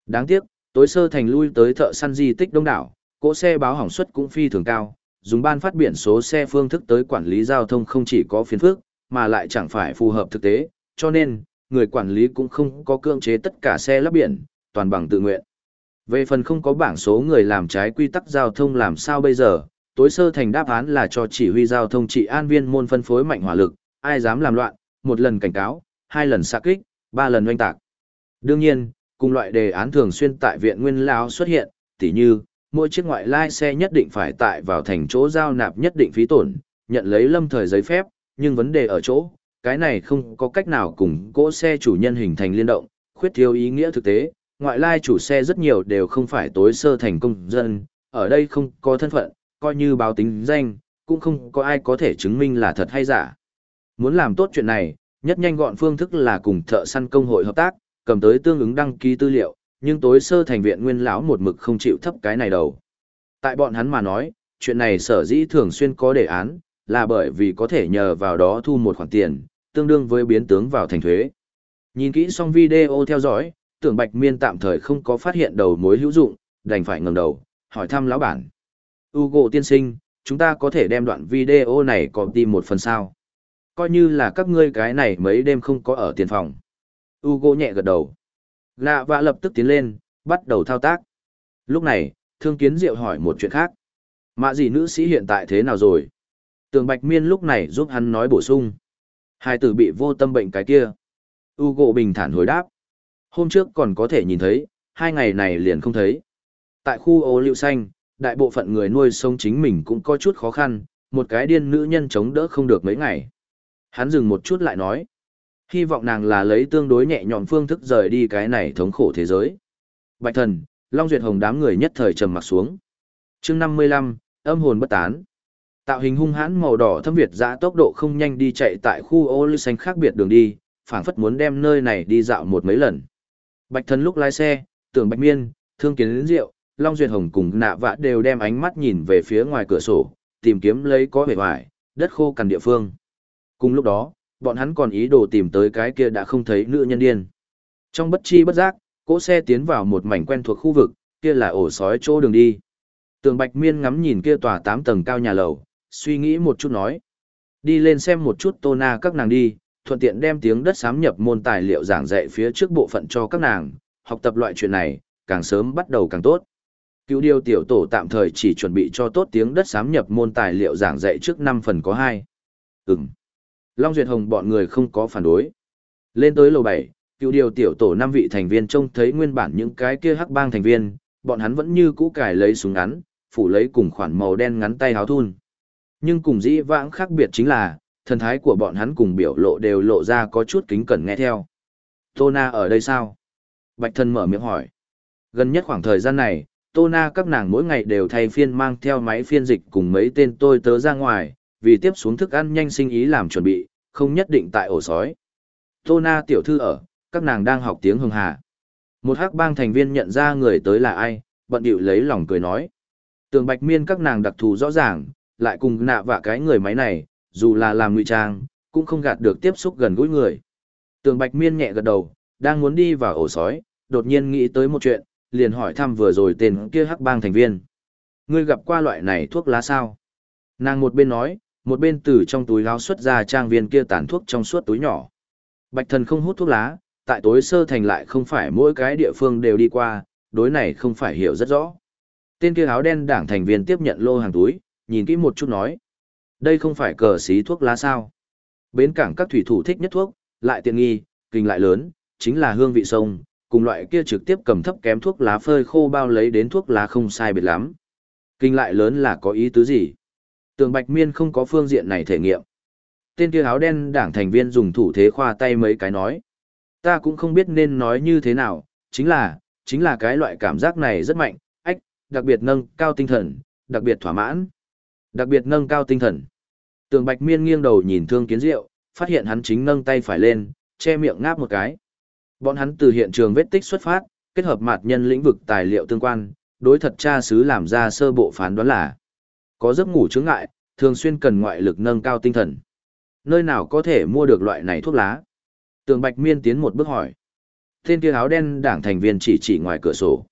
Đáng tiếc, tối sơ thành lui tới thợ săn di tích đông đảo, cỗ xe báo hỏng suất cũng phi thường cao, dùng ban phát biển số xe phương thức tới quản lý giao thông không chỉ có phiền phức, mà lại chẳng phải phù hợp thực tế, cho nên, người quản lý cũng không có cưỡng chế tất cả xe lắp biển, toàn bằng tự nguyện. Về phần không có bảng số người làm trái quy tắc giao thông làm sao bây giờ, tối sơ thành đáp án là cho chỉ huy giao thông trị an viên môn phân phối mạnh hỏa lực, ai dám làm loạn, một lần cảnh cáo, hai lần xạ kích, ba lần oanh tạc. Đương nhiên, cùng loại đề án thường xuyên tại viện nguyên Lão xuất hiện, tỉ như, mỗi chiếc ngoại lai xe nhất định phải tại vào thành chỗ giao nạp nhất định phí tổn, nhận lấy lâm thời giấy phép, nhưng vấn đề ở chỗ, cái này không có cách nào cùng cỗ xe chủ nhân hình thành liên động, khuyết thiếu ý nghĩa thực tế, ngoại lai chủ xe rất nhiều đều không phải tối sơ thành công dân, ở đây không có thân phận, coi như báo tính danh, cũng không có ai có thể chứng minh là thật hay giả. Muốn làm tốt chuyện này, nhất nhanh gọn phương thức là cùng thợ săn công hội hợp tác, cầm tới tương ứng đăng ký tư liệu, nhưng tối sơ thành viện nguyên lão một mực không chịu thấp cái này đầu. Tại bọn hắn mà nói, chuyện này sở dĩ thường xuyên có đề án, là bởi vì có thể nhờ vào đó thu một khoản tiền, tương đương với biến tướng vào thành thuế. Nhìn kỹ xong video theo dõi, tưởng Bạch Miên tạm thời không có phát hiện đầu mối hữu dụng, đành phải ngẩng đầu, hỏi thăm lão bản. Ugo tiên sinh, chúng ta có thể đem đoạn video này có tìm một phần sao? Coi như là các ngươi cái này mấy đêm không có ở tiền phòng. Ugo nhẹ gật đầu. Lạ và lập tức tiến lên, bắt đầu thao tác. Lúc này, Thương Kiến Diệu hỏi một chuyện khác. Mạ gì nữ sĩ hiện tại thế nào rồi? Tường Bạch Miên lúc này giúp hắn nói bổ sung. Hai tử bị vô tâm bệnh cái kia. Ugo bình thản hồi đáp. Hôm trước còn có thể nhìn thấy, hai ngày này liền không thấy. Tại khu ô liu xanh, đại bộ phận người nuôi sống chính mình cũng có chút khó khăn, một cái điên nữ nhân chống đỡ không được mấy ngày. Hắn dừng một chút lại nói. Hy vọng nàng là lấy tương đối nhẹ nhõm phương thức rời đi cái này thống khổ thế giới. Bạch thần, Long Duyệt Hồng đám người nhất thời trầm mặt xuống. chương 55, âm hồn bất tán. Tạo hình hung hãn màu đỏ thâm việt giã tốc độ không nhanh đi chạy tại khu ô lưu xanh khác biệt đường đi, phảng phất muốn đem nơi này đi dạo một mấy lần. Bạch thần lúc lái xe, tưởng bạch miên, thương kiến đến rượu, Long Duyệt Hồng cùng nạ vạ đều đem ánh mắt nhìn về phía ngoài cửa sổ, tìm kiếm lấy có vẻ vải, đất khô cằn địa phương. Cùng lúc đó, bọn hắn còn ý đồ tìm tới cái kia đã không thấy nữ nhân điên. Trong bất chi bất giác, cỗ xe tiến vào một mảnh quen thuộc khu vực, kia là ổ sói chỗ đường đi. Tường Bạch Miên ngắm nhìn kia tòa 8 tầng cao nhà lầu, suy nghĩ một chút nói. Đi lên xem một chút tô na các nàng đi, thuận tiện đem tiếng đất sám nhập môn tài liệu giảng dạy phía trước bộ phận cho các nàng, học tập loại chuyện này, càng sớm bắt đầu càng tốt. Cứu điều tiểu tổ tạm thời chỉ chuẩn bị cho tốt tiếng đất sám nhập môn tài liệu giảng dạy trước 5 phần có 2. Ừm. Long Duyệt Hồng bọn người không có phản đối. Lên tới lầu 7, cứu điều tiểu tổ 5 vị thành viên trông thấy nguyên bản những cái kia hắc bang thành viên, bọn hắn vẫn như cũ cải lấy súng ngắn, phủ lấy cùng khoản màu đen ngắn tay háo thun. Nhưng cùng dĩ vãng khác biệt chính là, thần thái của bọn hắn cùng biểu lộ đều lộ ra có chút kính cẩn nghe theo. Tô Na ở đây sao? Bạch thân mở miệng hỏi. Gần nhất khoảng thời gian này, Tô Na các nàng mỗi ngày đều thay phiên mang theo máy phiên dịch cùng mấy tên tôi tớ ra ngoài, vì tiếp xuống thức ăn nhanh sinh ý làm chuẩn bị, không nhất định tại ổ sói. Tô Na tiểu thư ở, các nàng đang học tiếng hưng hà. Một hắc bang thành viên nhận ra người tới là ai, bận điệu lấy lòng cười nói. Tường bạch miên các nàng đặc thù rõ ràng, lại cùng nạ vạ cái người máy này, dù là làm ngụy trang, cũng không gạt được tiếp xúc gần gũi người. Tường bạch miên nhẹ gật đầu, đang muốn đi vào ổ sói, đột nhiên nghĩ tới một chuyện, liền hỏi thăm vừa rồi tên kia hắc bang thành viên. Ngươi gặp qua loại này thuốc lá sao? Nàng một bên nói, một bên từ trong túi áo xuất ra trang viên kia tàn thuốc trong suốt túi nhỏ. Bạch thần không hút thuốc lá, tại tối sơ thành lại không phải mỗi cái địa phương đều đi qua, đối này không phải hiểu rất rõ. Tên kia áo đen đảng thành viên tiếp nhận lô hàng túi, nhìn kỹ một chút nói. Đây không phải cờ xí thuốc lá sao. Bến cảng các thủy thủ thích nhất thuốc, lại tiện nghi, kinh lại lớn, chính là hương vị sông, cùng loại kia trực tiếp cầm thấp kém thuốc lá phơi khô bao lấy đến thuốc lá không sai biệt lắm. Kinh lại lớn là có ý tứ gì? Tường Bạch Miên không có phương diện này thể nghiệm. Tên kia áo đen đảng thành viên dùng thủ thế khoa tay mấy cái nói. Ta cũng không biết nên nói như thế nào, chính là, chính là cái loại cảm giác này rất mạnh, ách, đặc biệt nâng cao tinh thần, đặc biệt thỏa mãn. Đặc biệt nâng cao tinh thần. Tường Bạch Miên nghiêng đầu nhìn Thương Kiến Diệu, phát hiện hắn chính nâng tay phải lên, che miệng ngáp một cái. Bọn hắn từ hiện trường vết tích xuất phát, kết hợp mặt nhân lĩnh vực tài liệu tương quan, đối thật tra sứ làm ra sơ bộ phán đoán là có giấc ngủ chứng ngại, thường xuyên cần ngoại lực nâng cao tinh thần. Nơi nào có thể mua được loại này thuốc lá? Tường Bạch Miên tiến một bước hỏi. Tên kia áo đen đảng thành viên chỉ chỉ ngoài cửa sổ.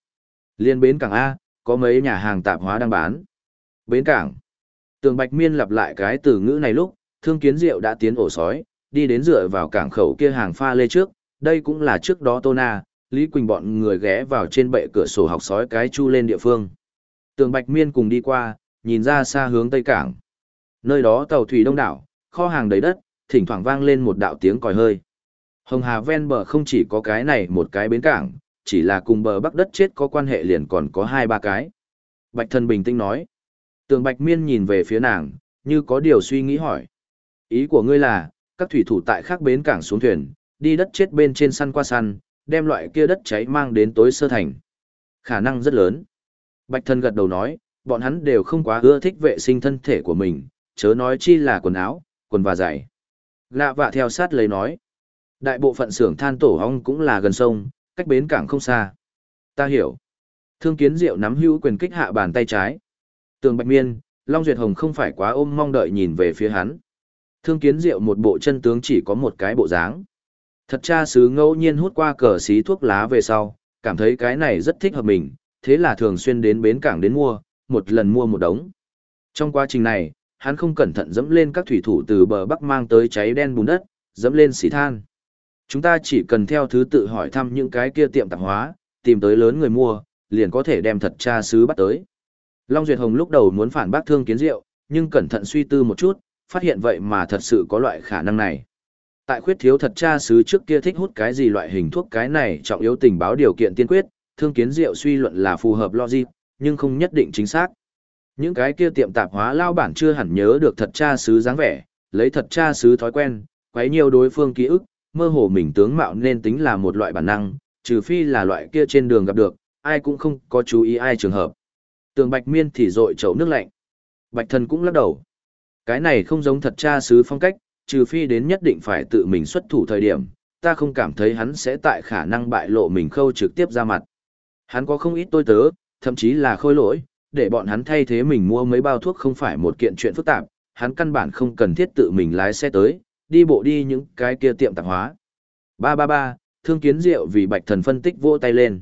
Liên bến cảng A, có mấy nhà hàng tạp hóa đang bán. Bến cảng. Tường Bạch Miên lặp lại cái từ ngữ này lúc, Thương Kiến Diệu đã tiến ổ sói, đi đến dựa vào cảng khẩu kia hàng pha lê trước, đây cũng là trước đó Tô Na, Lý Quỳnh bọn người ghé vào trên bệ cửa sổ học sói cái chu lên địa phương. Tường Bạch Miên cùng đi qua, nhìn ra xa hướng tây cảng. Nơi đó tàu thủy đông đảo, kho hàng đầy đất, thỉnh thoảng vang lên một đạo tiếng còi hơi. Hồng Hà ven bờ không chỉ có cái này một cái bến cảng, chỉ là cùng bờ bắc đất chết có quan hệ liền còn có hai ba cái. Bạch thân bình tĩnh nói. Tường Bạch Miên nhìn về phía nàng, như có điều suy nghĩ hỏi. Ý của ngươi là, các thủy thủ tại khác bến cảng xuống thuyền, đi đất chết bên trên săn qua săn, đem loại kia đất cháy mang đến tối sơ thành. Khả năng rất lớn. Bạch thân gật đầu nói, bọn hắn đều không quá ưa thích vệ sinh thân thể của mình, chớ nói chi là quần áo, quần và giày. Lạ vạ theo sát lấy nói. Đại bộ phận xưởng than tổ ong cũng là gần sông, cách bến cảng không xa. Ta hiểu. Thương kiến diệu nắm hữu quyền kích hạ bàn tay trái. Tường Bạch Miên, Long Duyệt Hồng không phải quá ôm mong đợi nhìn về phía hắn. Thương kiến diệu một bộ chân tướng chỉ có một cái bộ dáng. Thật cha sứ ngẫu nhiên hút qua cờ xí thuốc lá về sau, cảm thấy cái này rất thích hợp mình, thế là thường xuyên đến bến cảng đến mua, một lần mua một đống. Trong quá trình này, hắn không cẩn thận dẫm lên các thủy thủ từ bờ bắc mang tới cháy đen bùn đất, dẫm lên xỉ than. Chúng ta chỉ cần theo thứ tự hỏi thăm những cái kia tiệm tạp hóa, tìm tới lớn người mua, liền có thể đem thật cha sứ bắt tới. Long Duyệt Hồng lúc đầu muốn phản bác thương kiến diệu, nhưng cẩn thận suy tư một chút, phát hiện vậy mà thật sự có loại khả năng này. Tại khuyết thiếu thật cha sứ trước kia thích hút cái gì loại hình thuốc cái này trọng yếu tình báo điều kiện tiên quyết, thương kiến diệu suy luận là phù hợp logic, nhưng không nhất định chính xác. Những cái kia tiệm tạp hóa lao bản chưa hẳn nhớ được thật cha sứ dáng vẻ, lấy thật cha sứ thói quen, quấy nhiều đối phương ký ức, mơ hồ mình tướng mạo nên tính là một loại bản năng, trừ phi là loại kia trên đường gặp được, ai cũng không có chú ý ai trường hợp. Tường Bạch Miên thì rội chậu nước lạnh. Bạch Thần cũng lắc đầu. Cái này không giống thật cha sứ phong cách, trừ phi đến nhất định phải tự mình xuất thủ thời điểm, ta không cảm thấy hắn sẽ tại khả năng bại lộ mình khâu trực tiếp ra mặt. Hắn có không ít tôi tớ, thậm chí là khôi lỗi, để bọn hắn thay thế mình mua mấy bao thuốc không phải một kiện chuyện phức tạp, hắn căn bản không cần thiết tự mình lái xe tới, đi bộ đi những cái kia tiệm tạp hóa. Ba ba ba, thương kiến diệu vì bạch thần phân tích vỗ tay lên.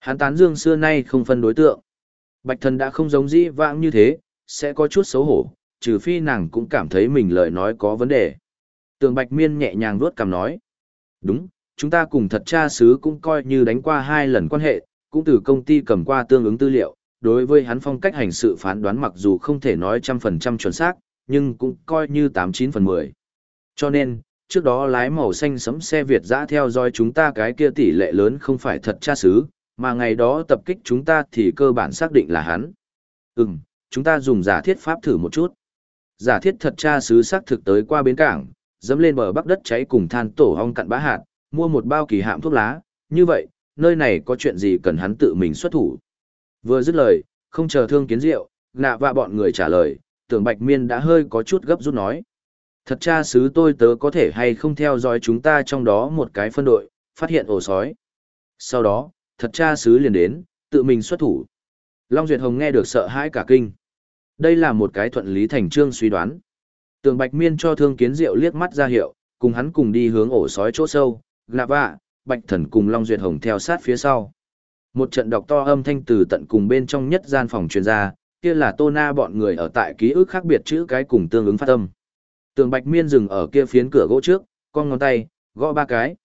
Hắn tán dương xưa nay không phân đối tượng. Bạch thần đã không giống dĩ vãng như thế, sẽ có chút xấu hổ, trừ phi nàng cũng cảm thấy mình lời nói có vấn đề. Tường Bạch Miên nhẹ nhàng vuốt cằm nói. Đúng, chúng ta cùng thật cha sứ cũng coi như đánh qua hai lần quan hệ, cũng từ công ty cầm qua tương ứng tư liệu. Đối với hắn phong cách hành sự phán đoán mặc dù không thể nói trăm phần trăm chuẩn xác, nhưng cũng coi như tám chín phần mười. Cho nên, trước đó lái màu xanh sấm xe Việt dã theo dõi chúng ta cái kia tỷ lệ lớn không phải thật cha sứ, mà ngày đó tập kích chúng ta thì cơ bản xác định là hắn. Ừm, chúng ta dùng giả thiết pháp thử một chút. Giả thiết thật tra sứ xác thực tới qua bến cảng, dẫm lên bờ bắc đất cháy cùng than tổ hong cặn bã hạt, mua một bao kỳ hạm thuốc lá, như vậy, nơi này có chuyện gì cần hắn tự mình xuất thủ. Vừa dứt lời, không chờ thương kiến rượu, nạ và bọn người trả lời, tưởng bạch miên đã hơi có chút gấp rút nói. Thật cha sứ tôi tớ có thể hay không theo dõi chúng ta trong đó một cái phân đội, phát hiện ổ sói. Sau đó, thật cha sứ liền đến, tự mình xuất thủ. Long Duyệt Hồng nghe được sợ hãi cả kinh. Đây là một cái thuận lý thành trương suy đoán. Tường Bạch Miên cho Thương Kiến Diệu liếc mắt ra hiệu, cùng hắn cùng đi hướng ổ sói chỗ sâu, Lạ Vạ, Bạch Thần cùng Long Duyệt Hồng theo sát phía sau. Một trận đọc to âm thanh từ tận cùng bên trong nhất gian phòng truyền ra, kia là Tô Na bọn người ở tại ký ức khác biệt chữ cái cùng tương ứng phát âm. Tường Bạch Miên dừng ở kia phiến cửa gỗ trước, con ngón tay, gõ ba cái.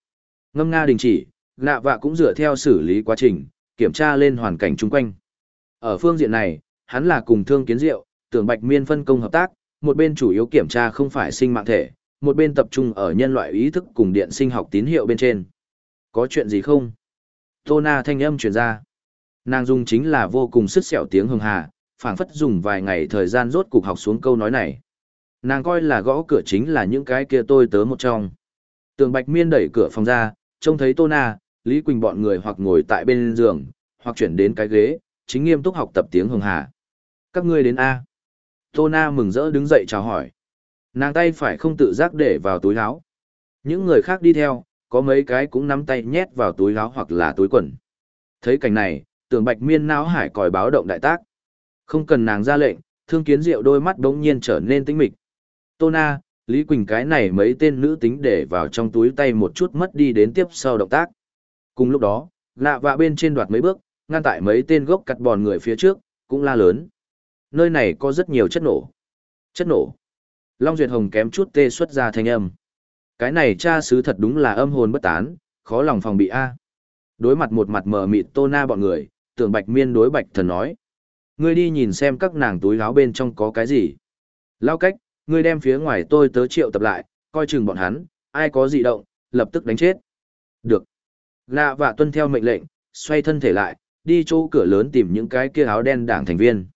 Ngâm nga đình chỉ, Nạ Vạ cũng dựa theo xử lý quá trình, kiểm tra lên hoàn cảnh chung quanh. Ở phương diện này, hắn là cùng Thương Kiến Diệu, Tưởng Bạch Miên phân công hợp tác, một bên chủ yếu kiểm tra không phải sinh mạng thể, một bên tập trung ở nhân loại ý thức cùng điện sinh học tín hiệu bên trên. Có chuyện gì không? Tô Na thanh âm truyền ra. Nàng dùng chính là vô cùng sức sẹo tiếng hưng hà, phảng phất dùng vài ngày thời gian rốt cục học xuống câu nói này. Nàng coi là gõ cửa chính là những cái kia tôi tớ một trong. Tường Bạch Miên đẩy cửa phòng ra, trông thấy Tô Na, Lý Quỳnh bọn người hoặc ngồi tại bên giường, hoặc chuyển đến cái ghế, chính nghiêm túc học tập tiếng Hồng hà. Các ngươi đến A. Tô Na mừng rỡ đứng dậy chào hỏi. Nàng tay phải không tự giác để vào túi áo. Những người khác đi theo, có mấy cái cũng nắm tay nhét vào túi áo hoặc là túi quần. Thấy cảnh này, tưởng bạch miên não hải còi báo động đại tác. Không cần nàng ra lệnh, thương kiến diệu đôi mắt đống nhiên trở nên tĩnh mịch. Tô Na, Lý Quỳnh cái này mấy tên nữ tính để vào trong túi tay một chút mất đi đến tiếp sau động tác. Cùng lúc đó, nạ vạ bên trên đoạt mấy bước, ngăn tại mấy tên gốc cặt bòn người phía trước, cũng la lớn nơi này có rất nhiều chất nổ. Chất nổ. Long Duyệt Hồng kém chút tê xuất ra thanh âm. Cái này cha sứ thật đúng là âm hồn bất tán, khó lòng phòng bị A. À. Đối mặt một mặt mờ mịt tô na bọn người, tưởng bạch miên đối bạch thần nói. Ngươi đi nhìn xem các nàng túi láo bên trong có cái gì. Lao cách, ngươi đem phía ngoài tôi tớ triệu tập lại, coi chừng bọn hắn, ai có gì động, lập tức đánh chết. Được. Lạ và tuân theo mệnh lệnh, xoay thân thể lại, đi chỗ cửa lớn tìm những cái kia áo đen đảng thành viên.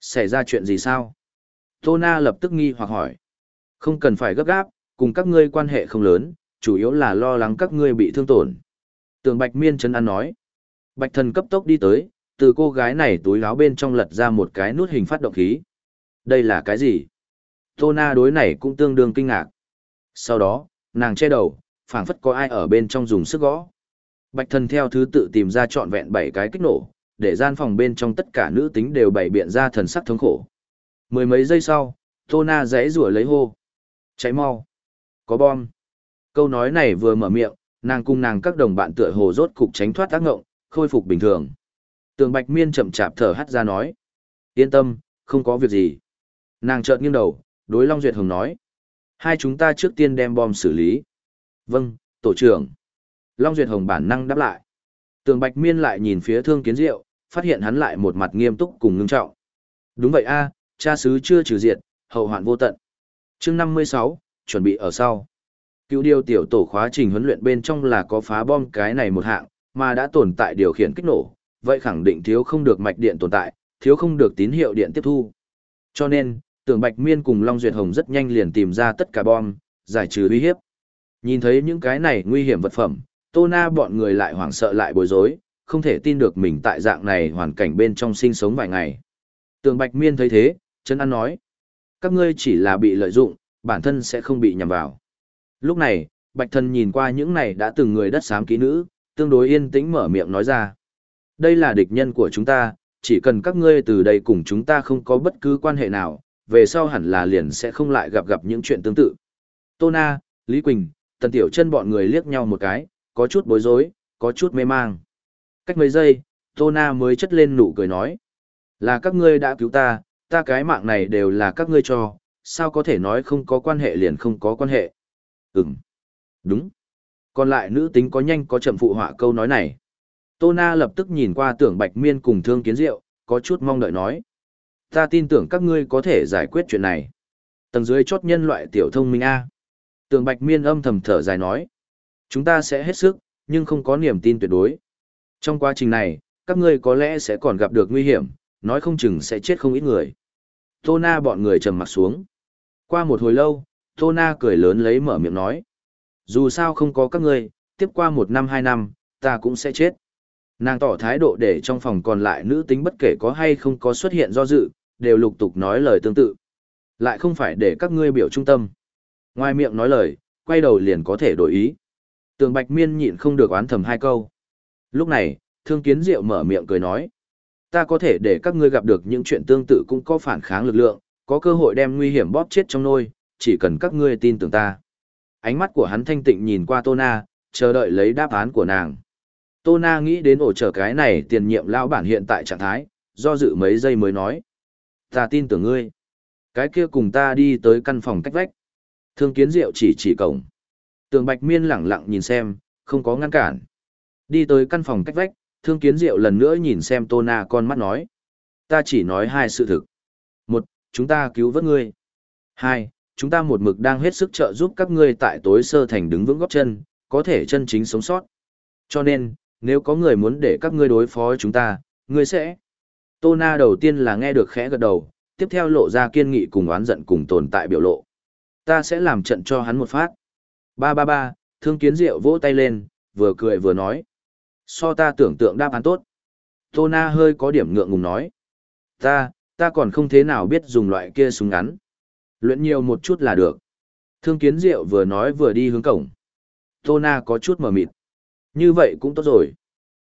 Xảy ra chuyện gì sao? Tô Na lập tức nghi hoặc hỏi. Không cần phải gấp gáp, cùng các ngươi quan hệ không lớn, chủ yếu là lo lắng các ngươi bị thương tổn. Tường Bạch Miên chân ăn nói. Bạch thần cấp tốc đi tới, từ cô gái này túi áo bên trong lật ra một cái nút hình phát động khí. Đây là cái gì? Tô Na đối này cũng tương đương kinh ngạc. Sau đó, nàng che đầu, phảng phất có ai ở bên trong dùng sức gõ. Bạch thần theo thứ tự tìm ra trọn vẹn bảy cái kích nổ, để gian phòng bên trong tất cả nữ tính đều bày biện ra thần sắc thống khổ. Mười mấy giây sau, Tô Na rẽ rủa lấy hô. Cháy mau. Có bom. Câu nói này vừa mở miệng, nàng cùng nàng các đồng bạn tựa hồ rốt cục tránh thoát tác ngộng, khôi phục bình thường. Tường Bạch Miên chậm chạp thở hắt ra nói. Yên tâm, không có việc gì. Nàng chợt nghiêng đầu, đối Long Duyệt Hồng nói. Hai chúng ta trước tiên đem bom xử lý. Vâng, tổ trưởng. Long Duyệt Hồng bản năng đáp lại. Tường Bạch Miên lại nhìn phía Thương Kiến Diệu, phát hiện hắn lại một mặt nghiêm túc cùng ngưng trọng. Đúng vậy a, cha sứ chưa trừ diệt, hậu hoạn vô tận. Chương 56, chuẩn bị ở sau. Cứu điều tiểu tổ khóa trình huấn luyện bên trong là có phá bom cái này một hạng, mà đã tồn tại điều khiển kích nổ, vậy khẳng định thiếu không được mạch điện tồn tại, thiếu không được tín hiệu điện tiếp thu. Cho nên, Tưởng Bạch Miên cùng Long Duyệt Hồng rất nhanh liền tìm ra tất cả bom, giải trừ uy hiếp. Nhìn thấy những cái này nguy hiểm vật phẩm, Tô Na bọn người lại hoảng sợ lại bối rối, không thể tin được mình tại dạng này hoàn cảnh bên trong sinh sống vài ngày. Tường Bạch Miên thấy thế, chân ăn nói. Các ngươi chỉ là bị lợi dụng, bản thân sẽ không bị nhầm vào. Lúc này, Bạch Thần nhìn qua những này đã từng người đất xám ký nữ, tương đối yên tĩnh mở miệng nói ra. Đây là địch nhân của chúng ta, chỉ cần các ngươi từ đây cùng chúng ta không có bất cứ quan hệ nào, về sau hẳn là liền sẽ không lại gặp gặp những chuyện tương tự. Tô Na, Lý Quỳnh, Tần Tiểu chân bọn người liếc nhau một cái, có chút bối rối, có chút mê mang. Cách mấy giây, Tô Na mới chất lên nụ cười nói. Là các ngươi đã cứu ta, ta cái mạng này đều là các ngươi cho, sao có thể nói không có quan hệ liền không có quan hệ. Ừm. Đúng. Còn lại nữ tính có nhanh có chậm phụ họa câu nói này. Tô Na lập tức nhìn qua tưởng Bạch Miên cùng Thương Kiến Diệu, có chút mong đợi nói. Ta tin tưởng các ngươi có thể giải quyết chuyện này. Tầng dưới chốt nhân loại tiểu thông minh A. tường Bạch Miên âm thầm thở dài nói. Chúng ta sẽ hết sức, nhưng không có niềm tin tuyệt đối. Trong quá trình này, các ngươi có lẽ sẽ còn gặp được nguy hiểm, nói không chừng sẽ chết không ít người. Tô Na bọn người trầm mặt xuống. Qua một hồi lâu, Tô Na cười lớn lấy mở miệng nói. Dù sao không có các ngươi, tiếp qua một năm hai năm, ta cũng sẽ chết. Nàng tỏ thái độ để trong phòng còn lại nữ tính bất kể có hay không có xuất hiện do dự, đều lục tục nói lời tương tự. Lại không phải để các ngươi biểu trung tâm. Ngoài miệng nói lời, quay đầu liền có thể đổi ý. Tường Bạch Miên nhịn không được oán thầm hai câu. Lúc này, Thương Kiến Diệu mở miệng cười nói. Ta có thể để các ngươi gặp được những chuyện tương tự cũng có phản kháng lực lượng, có cơ hội đem nguy hiểm bóp chết trong nôi, chỉ cần các ngươi tin tưởng ta. Ánh mắt của hắn thanh tịnh nhìn qua Tô Na, chờ đợi lấy đáp án của nàng. Tô Na nghĩ đến ổ trở cái này tiền nhiệm lão bản hiện tại trạng thái, do dự mấy giây mới nói. Ta tin tưởng ngươi. Cái kia cùng ta đi tới căn phòng cách vách. Thương kiến diệu chỉ chỉ cổng. Tường Bạch Miên lẳng lặng nhìn xem, không có ngăn cản. Đi tới căn phòng cách vách, Thương Kiến Diệu lần nữa nhìn xem Tô Na con mắt nói. Ta chỉ nói hai sự thực. Một, chúng ta cứu vớt ngươi. Hai, chúng ta một mực đang hết sức trợ giúp các ngươi tại tối sơ thành đứng vững góp chân, có thể chân chính sống sót. Cho nên, nếu có người muốn để các ngươi đối phó chúng ta, ngươi sẽ. Tô Na đầu tiên là nghe được khẽ gật đầu, tiếp theo lộ ra kiên nghị cùng oán giận cùng tồn tại biểu lộ. Ta sẽ làm trận cho hắn một phát. Ba ba ba, thương kiến diệu vỗ tay lên, vừa cười vừa nói. So ta tưởng tượng đáp án tốt. Tô Na hơi có điểm ngượng ngùng nói. Ta, ta còn không thế nào biết dùng loại kia súng ngắn. Luyện nhiều một chút là được. Thương kiến diệu vừa nói vừa đi hướng cổng. Tô Na có chút mờ mịt. Như vậy cũng tốt rồi.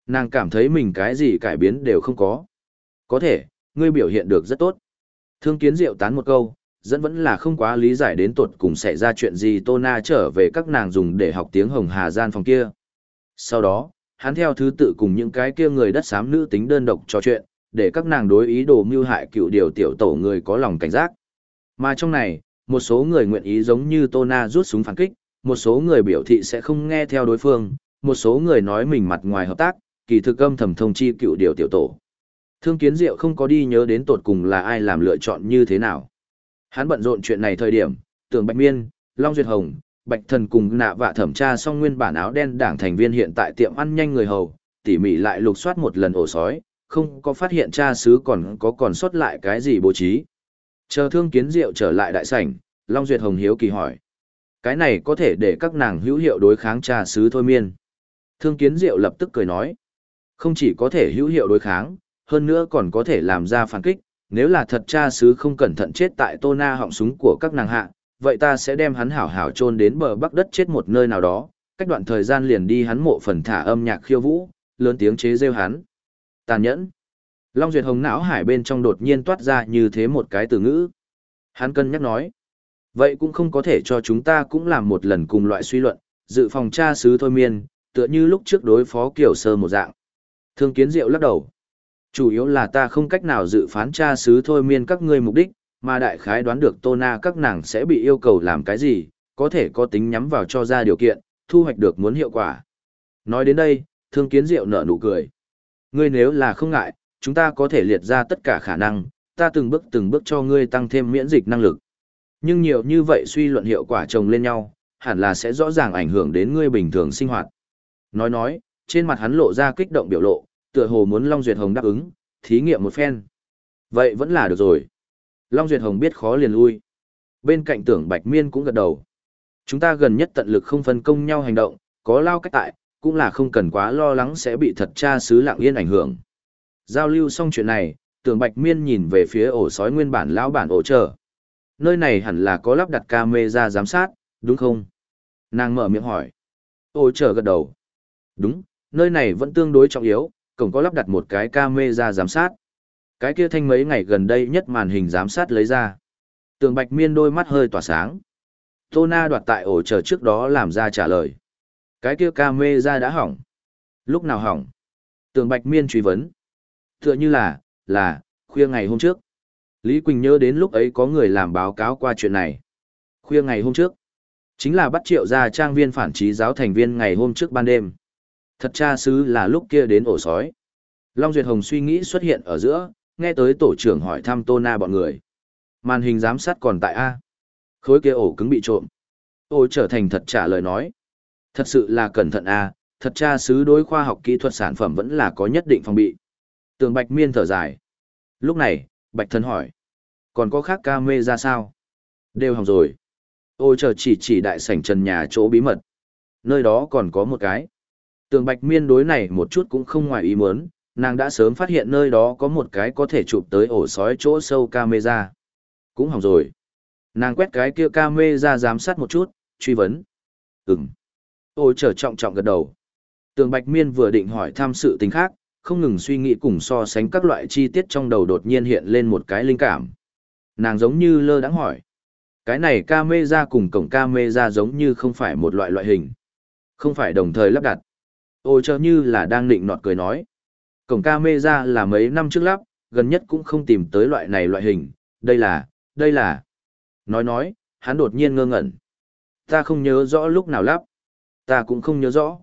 Nàng cảm thấy mình cái gì cải biến đều không có. Có thể, ngươi biểu hiện được rất tốt. Thương kiến diệu tán một câu, dẫn vẫn là không quá lý giải đến tuột cùng xảy ra chuyện gì Tô Na trở về các nàng dùng để học tiếng Hồng Hà gian phòng kia. Sau đó, hắn theo thứ tự cùng những cái kia người đất xám nữ tính đơn độc trò chuyện, để các nàng đối ý đồ mưu hại cựu điều tiểu tổ người có lòng cảnh giác. Mà trong này, một số người nguyện ý giống như Tô Na rút súng phản kích, một số người biểu thị sẽ không nghe theo đối phương, một số người nói mình mặt ngoài hợp tác, kỳ thực âm thầm thông chi cựu điều tiểu tổ. Thương Kiến Diệu không có đi nhớ đến tột cùng là ai làm lựa chọn như thế nào. Hắn bận rộn chuyện này thời điểm, Tưởng Bạch Miên, Long Duyệt Hồng, Bạch Thần cùng nạ vạ thẩm tra xong nguyên bản áo đen đảng thành viên hiện tại tiệm ăn nhanh người hầu, tỉ mỉ lại lục soát một lần ổ sói, không có phát hiện cha sứ còn có còn sót lại cái gì bố trí. Chờ Thương Kiến Diệu trở lại đại sảnh, Long Duyệt Hồng hiếu kỳ hỏi. Cái này có thể để các nàng hữu hiệu đối kháng cha sứ thôi miên. Thương Kiến Diệu lập tức cười nói. Không chỉ có thể hữu hiệu đối kháng, hơn nữa còn có thể làm ra phản kích, nếu là thật cha sứ không cẩn thận chết tại tô na họng súng của các nàng hạ, vậy ta sẽ đem hắn hảo hảo chôn đến bờ bắc đất chết một nơi nào đó, cách đoạn thời gian liền đi hắn mộ phần thả âm nhạc khiêu vũ, lớn tiếng chế rêu hắn. Tàn nhẫn. Long Duyệt Hồng não hải bên trong đột nhiên toát ra như thế một cái từ ngữ. Hắn cân nhắc nói. Vậy cũng không có thể cho chúng ta cũng làm một lần cùng loại suy luận, dự phòng cha sứ thôi miên, tựa như lúc trước đối phó kiểu sơ một dạng. Thương kiến diệu lắc đầu. Chủ yếu là ta không cách nào dự phán tra sứ thôi miên các ngươi mục đích, mà đại khái đoán được tô na các nàng sẽ bị yêu cầu làm cái gì, có thể có tính nhắm vào cho ra điều kiện, thu hoạch được muốn hiệu quả. Nói đến đây, thương kiến diệu nở nụ cười. Ngươi nếu là không ngại, chúng ta có thể liệt ra tất cả khả năng, ta từng bước từng bước cho ngươi tăng thêm miễn dịch năng lực. Nhưng nhiều như vậy suy luận hiệu quả chồng lên nhau, hẳn là sẽ rõ ràng ảnh hưởng đến ngươi bình thường sinh hoạt. Nói nói, trên mặt hắn lộ ra kích động biểu lộ, tựa hồ muốn Long Duyệt Hồng đáp ứng, thí nghiệm một phen. Vậy vẫn là được rồi. Long Duyệt Hồng biết khó liền lui. Bên cạnh tưởng Bạch Miên cũng gật đầu. Chúng ta gần nhất tận lực không phân công nhau hành động, có lao cách tại, cũng là không cần quá lo lắng sẽ bị thật cha xứ lặng yên ảnh hưởng. Giao lưu xong chuyện này, tưởng Bạch Miên nhìn về phía ổ sói nguyên bản lão bản ổ chờ. Nơi này hẳn là có lắp đặt camera giám sát, đúng không? Nàng mở miệng hỏi. Ổ chờ gật đầu. Đúng, nơi này vẫn tương đối trọng yếu, cổng có lắp đặt một cái camera giám sát. Cái kia thanh mấy ngày gần đây nhất màn hình giám sát lấy ra. Tường Bạch Miên đôi mắt hơi tỏa sáng. Tô Na đoạt tại ổ chờ trước đó làm ra trả lời. Cái kia camera đã hỏng. Lúc nào hỏng? Tường Bạch Miên truy vấn. Tựa như là, là, khuya ngày hôm trước. Lý Quỳnh nhớ đến lúc ấy có người làm báo cáo qua chuyện này. Khuya ngày hôm trước. Chính là bắt triệu ra trang viên phản trí giáo thành viên ngày hôm trước ban đêm. Thật cha sứ là lúc kia đến ổ sói. Long Duyệt Hồng suy nghĩ xuất hiện ở giữa, nghe tới tổ trưởng hỏi thăm Tô Na bọn người. Màn hình giám sát còn tại A. Khối kia ổ cứng bị trộm. Ổ trở thành thật trả lời nói. Thật sự là cẩn thận A, thật cha sứ đối khoa học kỹ thuật sản phẩm vẫn là có nhất định phòng bị. Tường Bạch Miên thở dài. Lúc này, Bạch Thân hỏi. Còn có khác ca mê ra sao? Đều hỏng rồi. Ôi chờ chỉ chỉ đại sảnh trần nhà chỗ bí mật. Nơi đó còn có một cái. Tường Bạch Miên đối này một chút cũng không ngoài ý muốn, nàng đã sớm phát hiện nơi đó có một cái có thể chụp tới ổ sói chỗ sâu camera. Cũng hỏng rồi. Nàng quét cái kia camera giám sát một chút, truy vấn. Ừm. Ôi trở trọng trọng gật đầu. Tường Bạch Miên vừa định hỏi thăm sự tình khác, không ngừng suy nghĩ cùng so sánh các loại chi tiết trong đầu đột nhiên hiện lên một cái linh cảm. Nàng giống như lơ đãng hỏi. Cái này camera cùng cổng camera giống như không phải một loại loại hình. Không phải đồng thời lắp đặt. Ôi chờ như là đang định nọt cười nói. Cổng camera là mấy năm trước lắp, gần nhất cũng không tìm tới loại này loại hình. Đây là, đây là. Nói nói, hắn đột nhiên ngơ ngẩn. Ta không nhớ rõ lúc nào lắp. Ta cũng không nhớ rõ.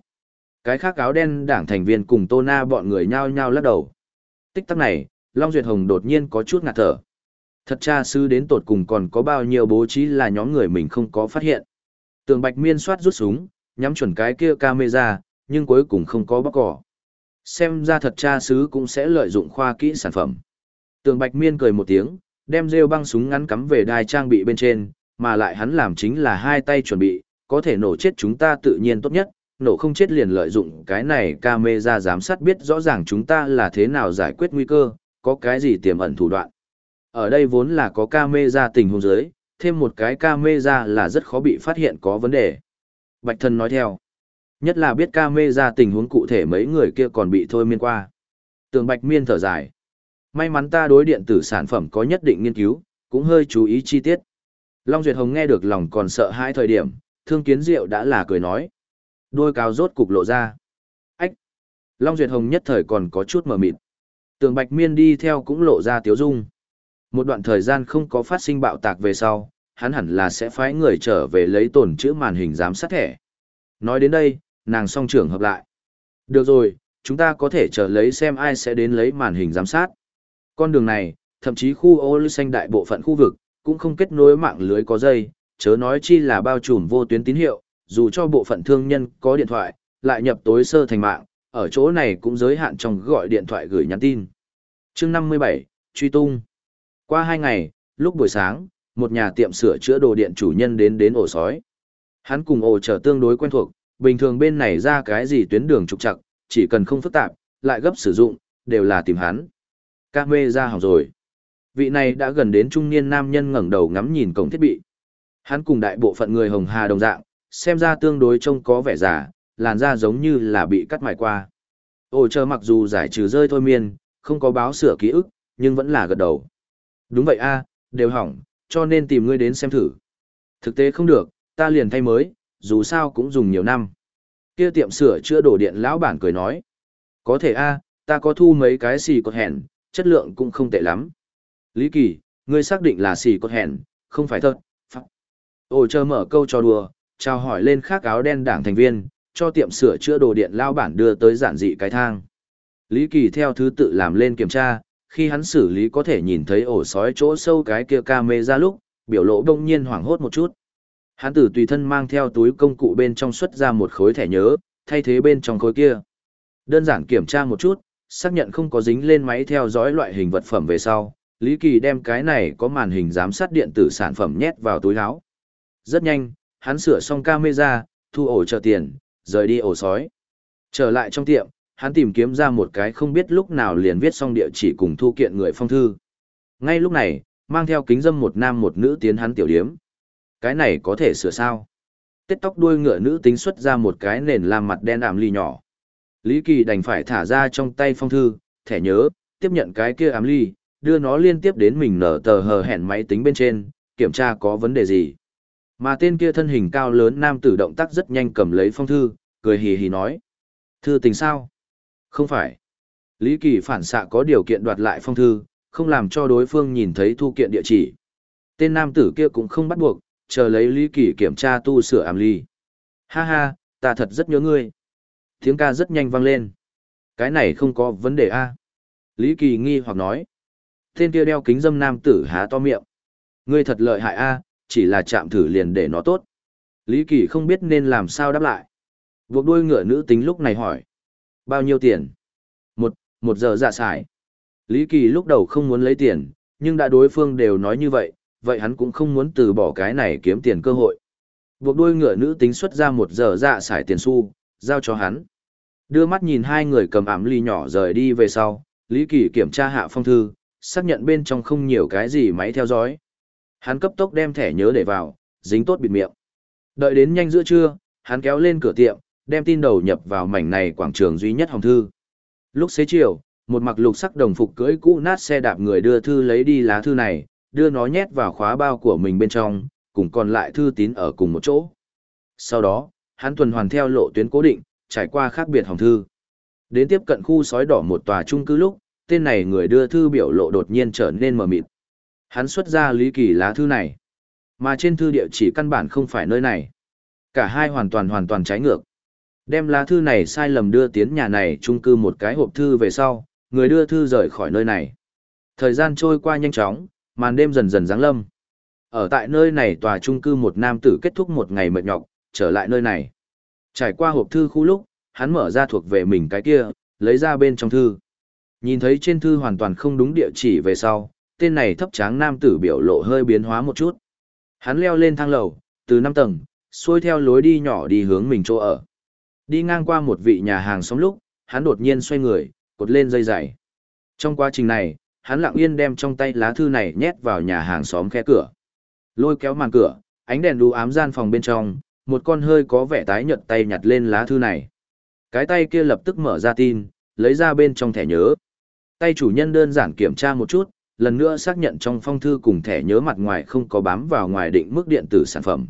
Cái khác áo đen đảng thành viên cùng Tô Na bọn người nhao nhao lắc đầu. Tích tắc này, Long Duyệt Hồng đột nhiên có chút ngạt thở. Thật cha sư đến tột cùng còn có bao nhiêu bố trí là nhóm người mình không có phát hiện. Tường Bạch Miên soát rút súng, nhắm chuẩn cái kia camera, nhưng cuối cùng không có bóc cỏ. Xem ra thật cha sứ cũng sẽ lợi dụng khoa kỹ sản phẩm. Tường Bạch Miên cười một tiếng, đem rêu băng súng ngắn cắm về đai trang bị bên trên, mà lại hắn làm chính là hai tay chuẩn bị, có thể nổ chết chúng ta tự nhiên tốt nhất, nổ không chết liền lợi dụng cái này camera giám sát biết rõ ràng chúng ta là thế nào giải quyết nguy cơ, có cái gì tiềm ẩn thủ đoạn. Ở đây vốn là có camera tình huống dưới, thêm một cái camera là rất khó bị phát hiện có vấn đề. Bạch thân nói theo. Nhất là biết camera tình huống cụ thể mấy người kia còn bị thôi miên qua. Tường Bạch Miên thở dài. May mắn ta đối điện tử sản phẩm có nhất định nghiên cứu, cũng hơi chú ý chi tiết. Long Duyệt Hồng nghe được lòng còn sợ hai thời điểm, thương kiến diệu đã là cười nói. Đôi cao rốt cục lộ ra. Ách! Long Duyệt Hồng nhất thời còn có chút mờ mịt. Tường Bạch Miên đi theo cũng lộ ra tiếu dung. Một đoạn thời gian không có phát sinh bạo tạc về sau, hắn hẳn là sẽ phái người trở về lấy tổn chữ màn hình giám sát thẻ. Nói đến đây, nàng song trưởng hợp lại. Được rồi, chúng ta có thể chờ lấy xem ai sẽ đến lấy màn hình giám sát. Con đường này, thậm chí khu ô lưu xanh đại bộ phận khu vực, cũng không kết nối mạng lưới có dây, chớ nói chi là bao trùm vô tuyến tín hiệu, dù cho bộ phận thương nhân có điện thoại, lại nhập tối sơ thành mạng, ở chỗ này cũng giới hạn trong gọi điện thoại gửi nhắn tin. chương 57, truy tung. Qua hai ngày, lúc buổi sáng, một nhà tiệm sửa chữa đồ điện chủ nhân đến đến ổ sói. Hắn cùng ổ trở tương đối quen thuộc, bình thường bên này ra cái gì tuyến đường trục trặc, chỉ cần không phức tạp, lại gấp sử dụng, đều là tìm hắn. Ca mê ra hỏng rồi. Vị này đã gần đến trung niên nam nhân ngẩng đầu ngắm nhìn cổng thiết bị. Hắn cùng đại bộ phận người hồng hà đồng dạng, xem ra tương đối trông có vẻ giả, làn da giống như là bị cắt mài qua. Ôi chờ mặc dù giải trừ rơi thôi miên, không có báo sửa ký ức, nhưng vẫn là gật đầu. Đúng vậy a, đều hỏng, cho nên tìm ngươi đến xem thử. Thực tế không được, ta liền thay mới, dù sao cũng dùng nhiều năm. Kia tiệm sửa chữa đồ điện lão bản cười nói. Có thể a, ta có thu mấy cái xì cột hèn, chất lượng cũng không tệ lắm. Lý Kỳ, ngươi xác định là xì cột hèn, không phải thật. Ôi chờ mở câu cho đùa, chào hỏi lên khác áo đen đảng thành viên, cho tiệm sửa chữa đồ điện lão bản đưa tới giản dị cái thang. Lý Kỳ theo thứ tự làm lên kiểm tra, khi hắn xử lý có thể nhìn thấy ổ sói chỗ sâu cái kia ca mê ra lúc, biểu lộ đông nhiên hoảng hốt một chút. Hắn tử tùy thân mang theo túi công cụ bên trong xuất ra một khối thẻ nhớ, thay thế bên trong khối kia. Đơn giản kiểm tra một chút, xác nhận không có dính lên máy theo dõi loại hình vật phẩm về sau, Lý Kỳ đem cái này có màn hình giám sát điện tử sản phẩm nhét vào túi áo. Rất nhanh, hắn sửa xong camera, thu ổ chờ tiền, rời đi ổ sói. Trở lại trong tiệm, hắn tìm kiếm ra một cái không biết lúc nào liền viết xong địa chỉ cùng thu kiện người phong thư. Ngay lúc này, mang theo kính dâm một nam một nữ tiến hắn tiểu điếm. Cái này có thể sửa sao? Tết tóc đuôi ngựa nữ tính xuất ra một cái nền làm mặt đen ảm ly nhỏ. Lý Kỳ đành phải thả ra trong tay phong thư, thẻ nhớ, tiếp nhận cái kia ám ly, đưa nó liên tiếp đến mình nở tờ hờ hẹn máy tính bên trên, kiểm tra có vấn đề gì. Mà tên kia thân hình cao lớn nam tử động tác rất nhanh cầm lấy phong thư, cười hì hì nói. Thư tình sao? Không phải. Lý Kỳ phản xạ có điều kiện đoạt lại phong thư, không làm cho đối phương nhìn thấy thu kiện địa chỉ. Tên nam tử kia cũng không bắt buộc, chờ lấy Lý Kỳ kiểm tra tu sửa ảm ly. Ha ha, ta thật rất nhớ ngươi. Tiếng ca rất nhanh vang lên. Cái này không có vấn đề a Lý Kỳ nghi hoặc nói. Tên kia đeo kính dâm nam tử há to miệng. Ngươi thật lợi hại a chỉ là chạm thử liền để nó tốt. Lý Kỳ không biết nên làm sao đáp lại. Buộc đuôi ngựa nữ tính lúc này hỏi. Bao nhiêu tiền? Một, một giờ dạ xài. Lý Kỳ lúc đầu không muốn lấy tiền, nhưng đã đối phương đều nói như vậy, vậy hắn cũng không muốn từ bỏ cái này kiếm tiền cơ hội. Buộc đuôi ngựa nữ tính xuất ra một giờ dạ xài tiền xu, giao cho hắn. Đưa mắt nhìn hai người cầm ảm ly nhỏ rời đi về sau, Lý Kỳ kiểm tra hạ phong thư, xác nhận bên trong không nhiều cái gì máy theo dõi. Hắn cấp tốc đem thẻ nhớ để vào, dính tốt bịt miệng. Đợi đến nhanh giữa trưa, hắn kéo lên cửa tiệm, đem tin đầu nhập vào mảnh này quảng trường duy nhất hồng thư. Lúc xế chiều, một mặc lục sắc đồng phục cưỡi cũ nát xe đạp người đưa thư lấy đi lá thư này, đưa nó nhét vào khóa bao của mình bên trong, cùng còn lại thư tín ở cùng một chỗ. Sau đó, hắn tuần hoàn theo lộ tuyến cố định, trải qua khác biệt hồng thư. Đến tiếp cận khu sói đỏ một tòa trung cư lúc, tên này người đưa thư biểu lộ đột nhiên trở nên mờ mịt. Hắn xuất ra lý kỳ lá thư này, mà trên thư địa chỉ căn bản không phải nơi này. Cả hai hoàn toàn hoàn toàn trái ngược. Đem lá thư này sai lầm đưa tiến nhà này trung cư một cái hộp thư về sau, người đưa thư rời khỏi nơi này. Thời gian trôi qua nhanh chóng, màn đêm dần dần giáng lâm. Ở tại nơi này tòa trung cư một nam tử kết thúc một ngày mệt nhọc, trở lại nơi này. Trải qua hộp thư khu lúc, hắn mở ra thuộc về mình cái kia, lấy ra bên trong thư. Nhìn thấy trên thư hoàn toàn không đúng địa chỉ về sau, tên này thấp tráng nam tử biểu lộ hơi biến hóa một chút. Hắn leo lên thang lầu, từ 5 tầng, xuôi theo lối đi nhỏ đi hướng mình chỗ ở. Đi ngang qua một vị nhà hàng xóm lúc, hắn đột nhiên xoay người, cột lên dây dày. Trong quá trình này, hắn lặng yên đem trong tay lá thư này nhét vào nhà hàng xóm khe cửa. Lôi kéo màn cửa, ánh đèn đu ám gian phòng bên trong, một con hơi có vẻ tái nhợt tay nhặt lên lá thư này. Cái tay kia lập tức mở ra tin, lấy ra bên trong thẻ nhớ. Tay chủ nhân đơn giản kiểm tra một chút, lần nữa xác nhận trong phong thư cùng thẻ nhớ mặt ngoài không có bám vào ngoài định mức điện tử sản phẩm.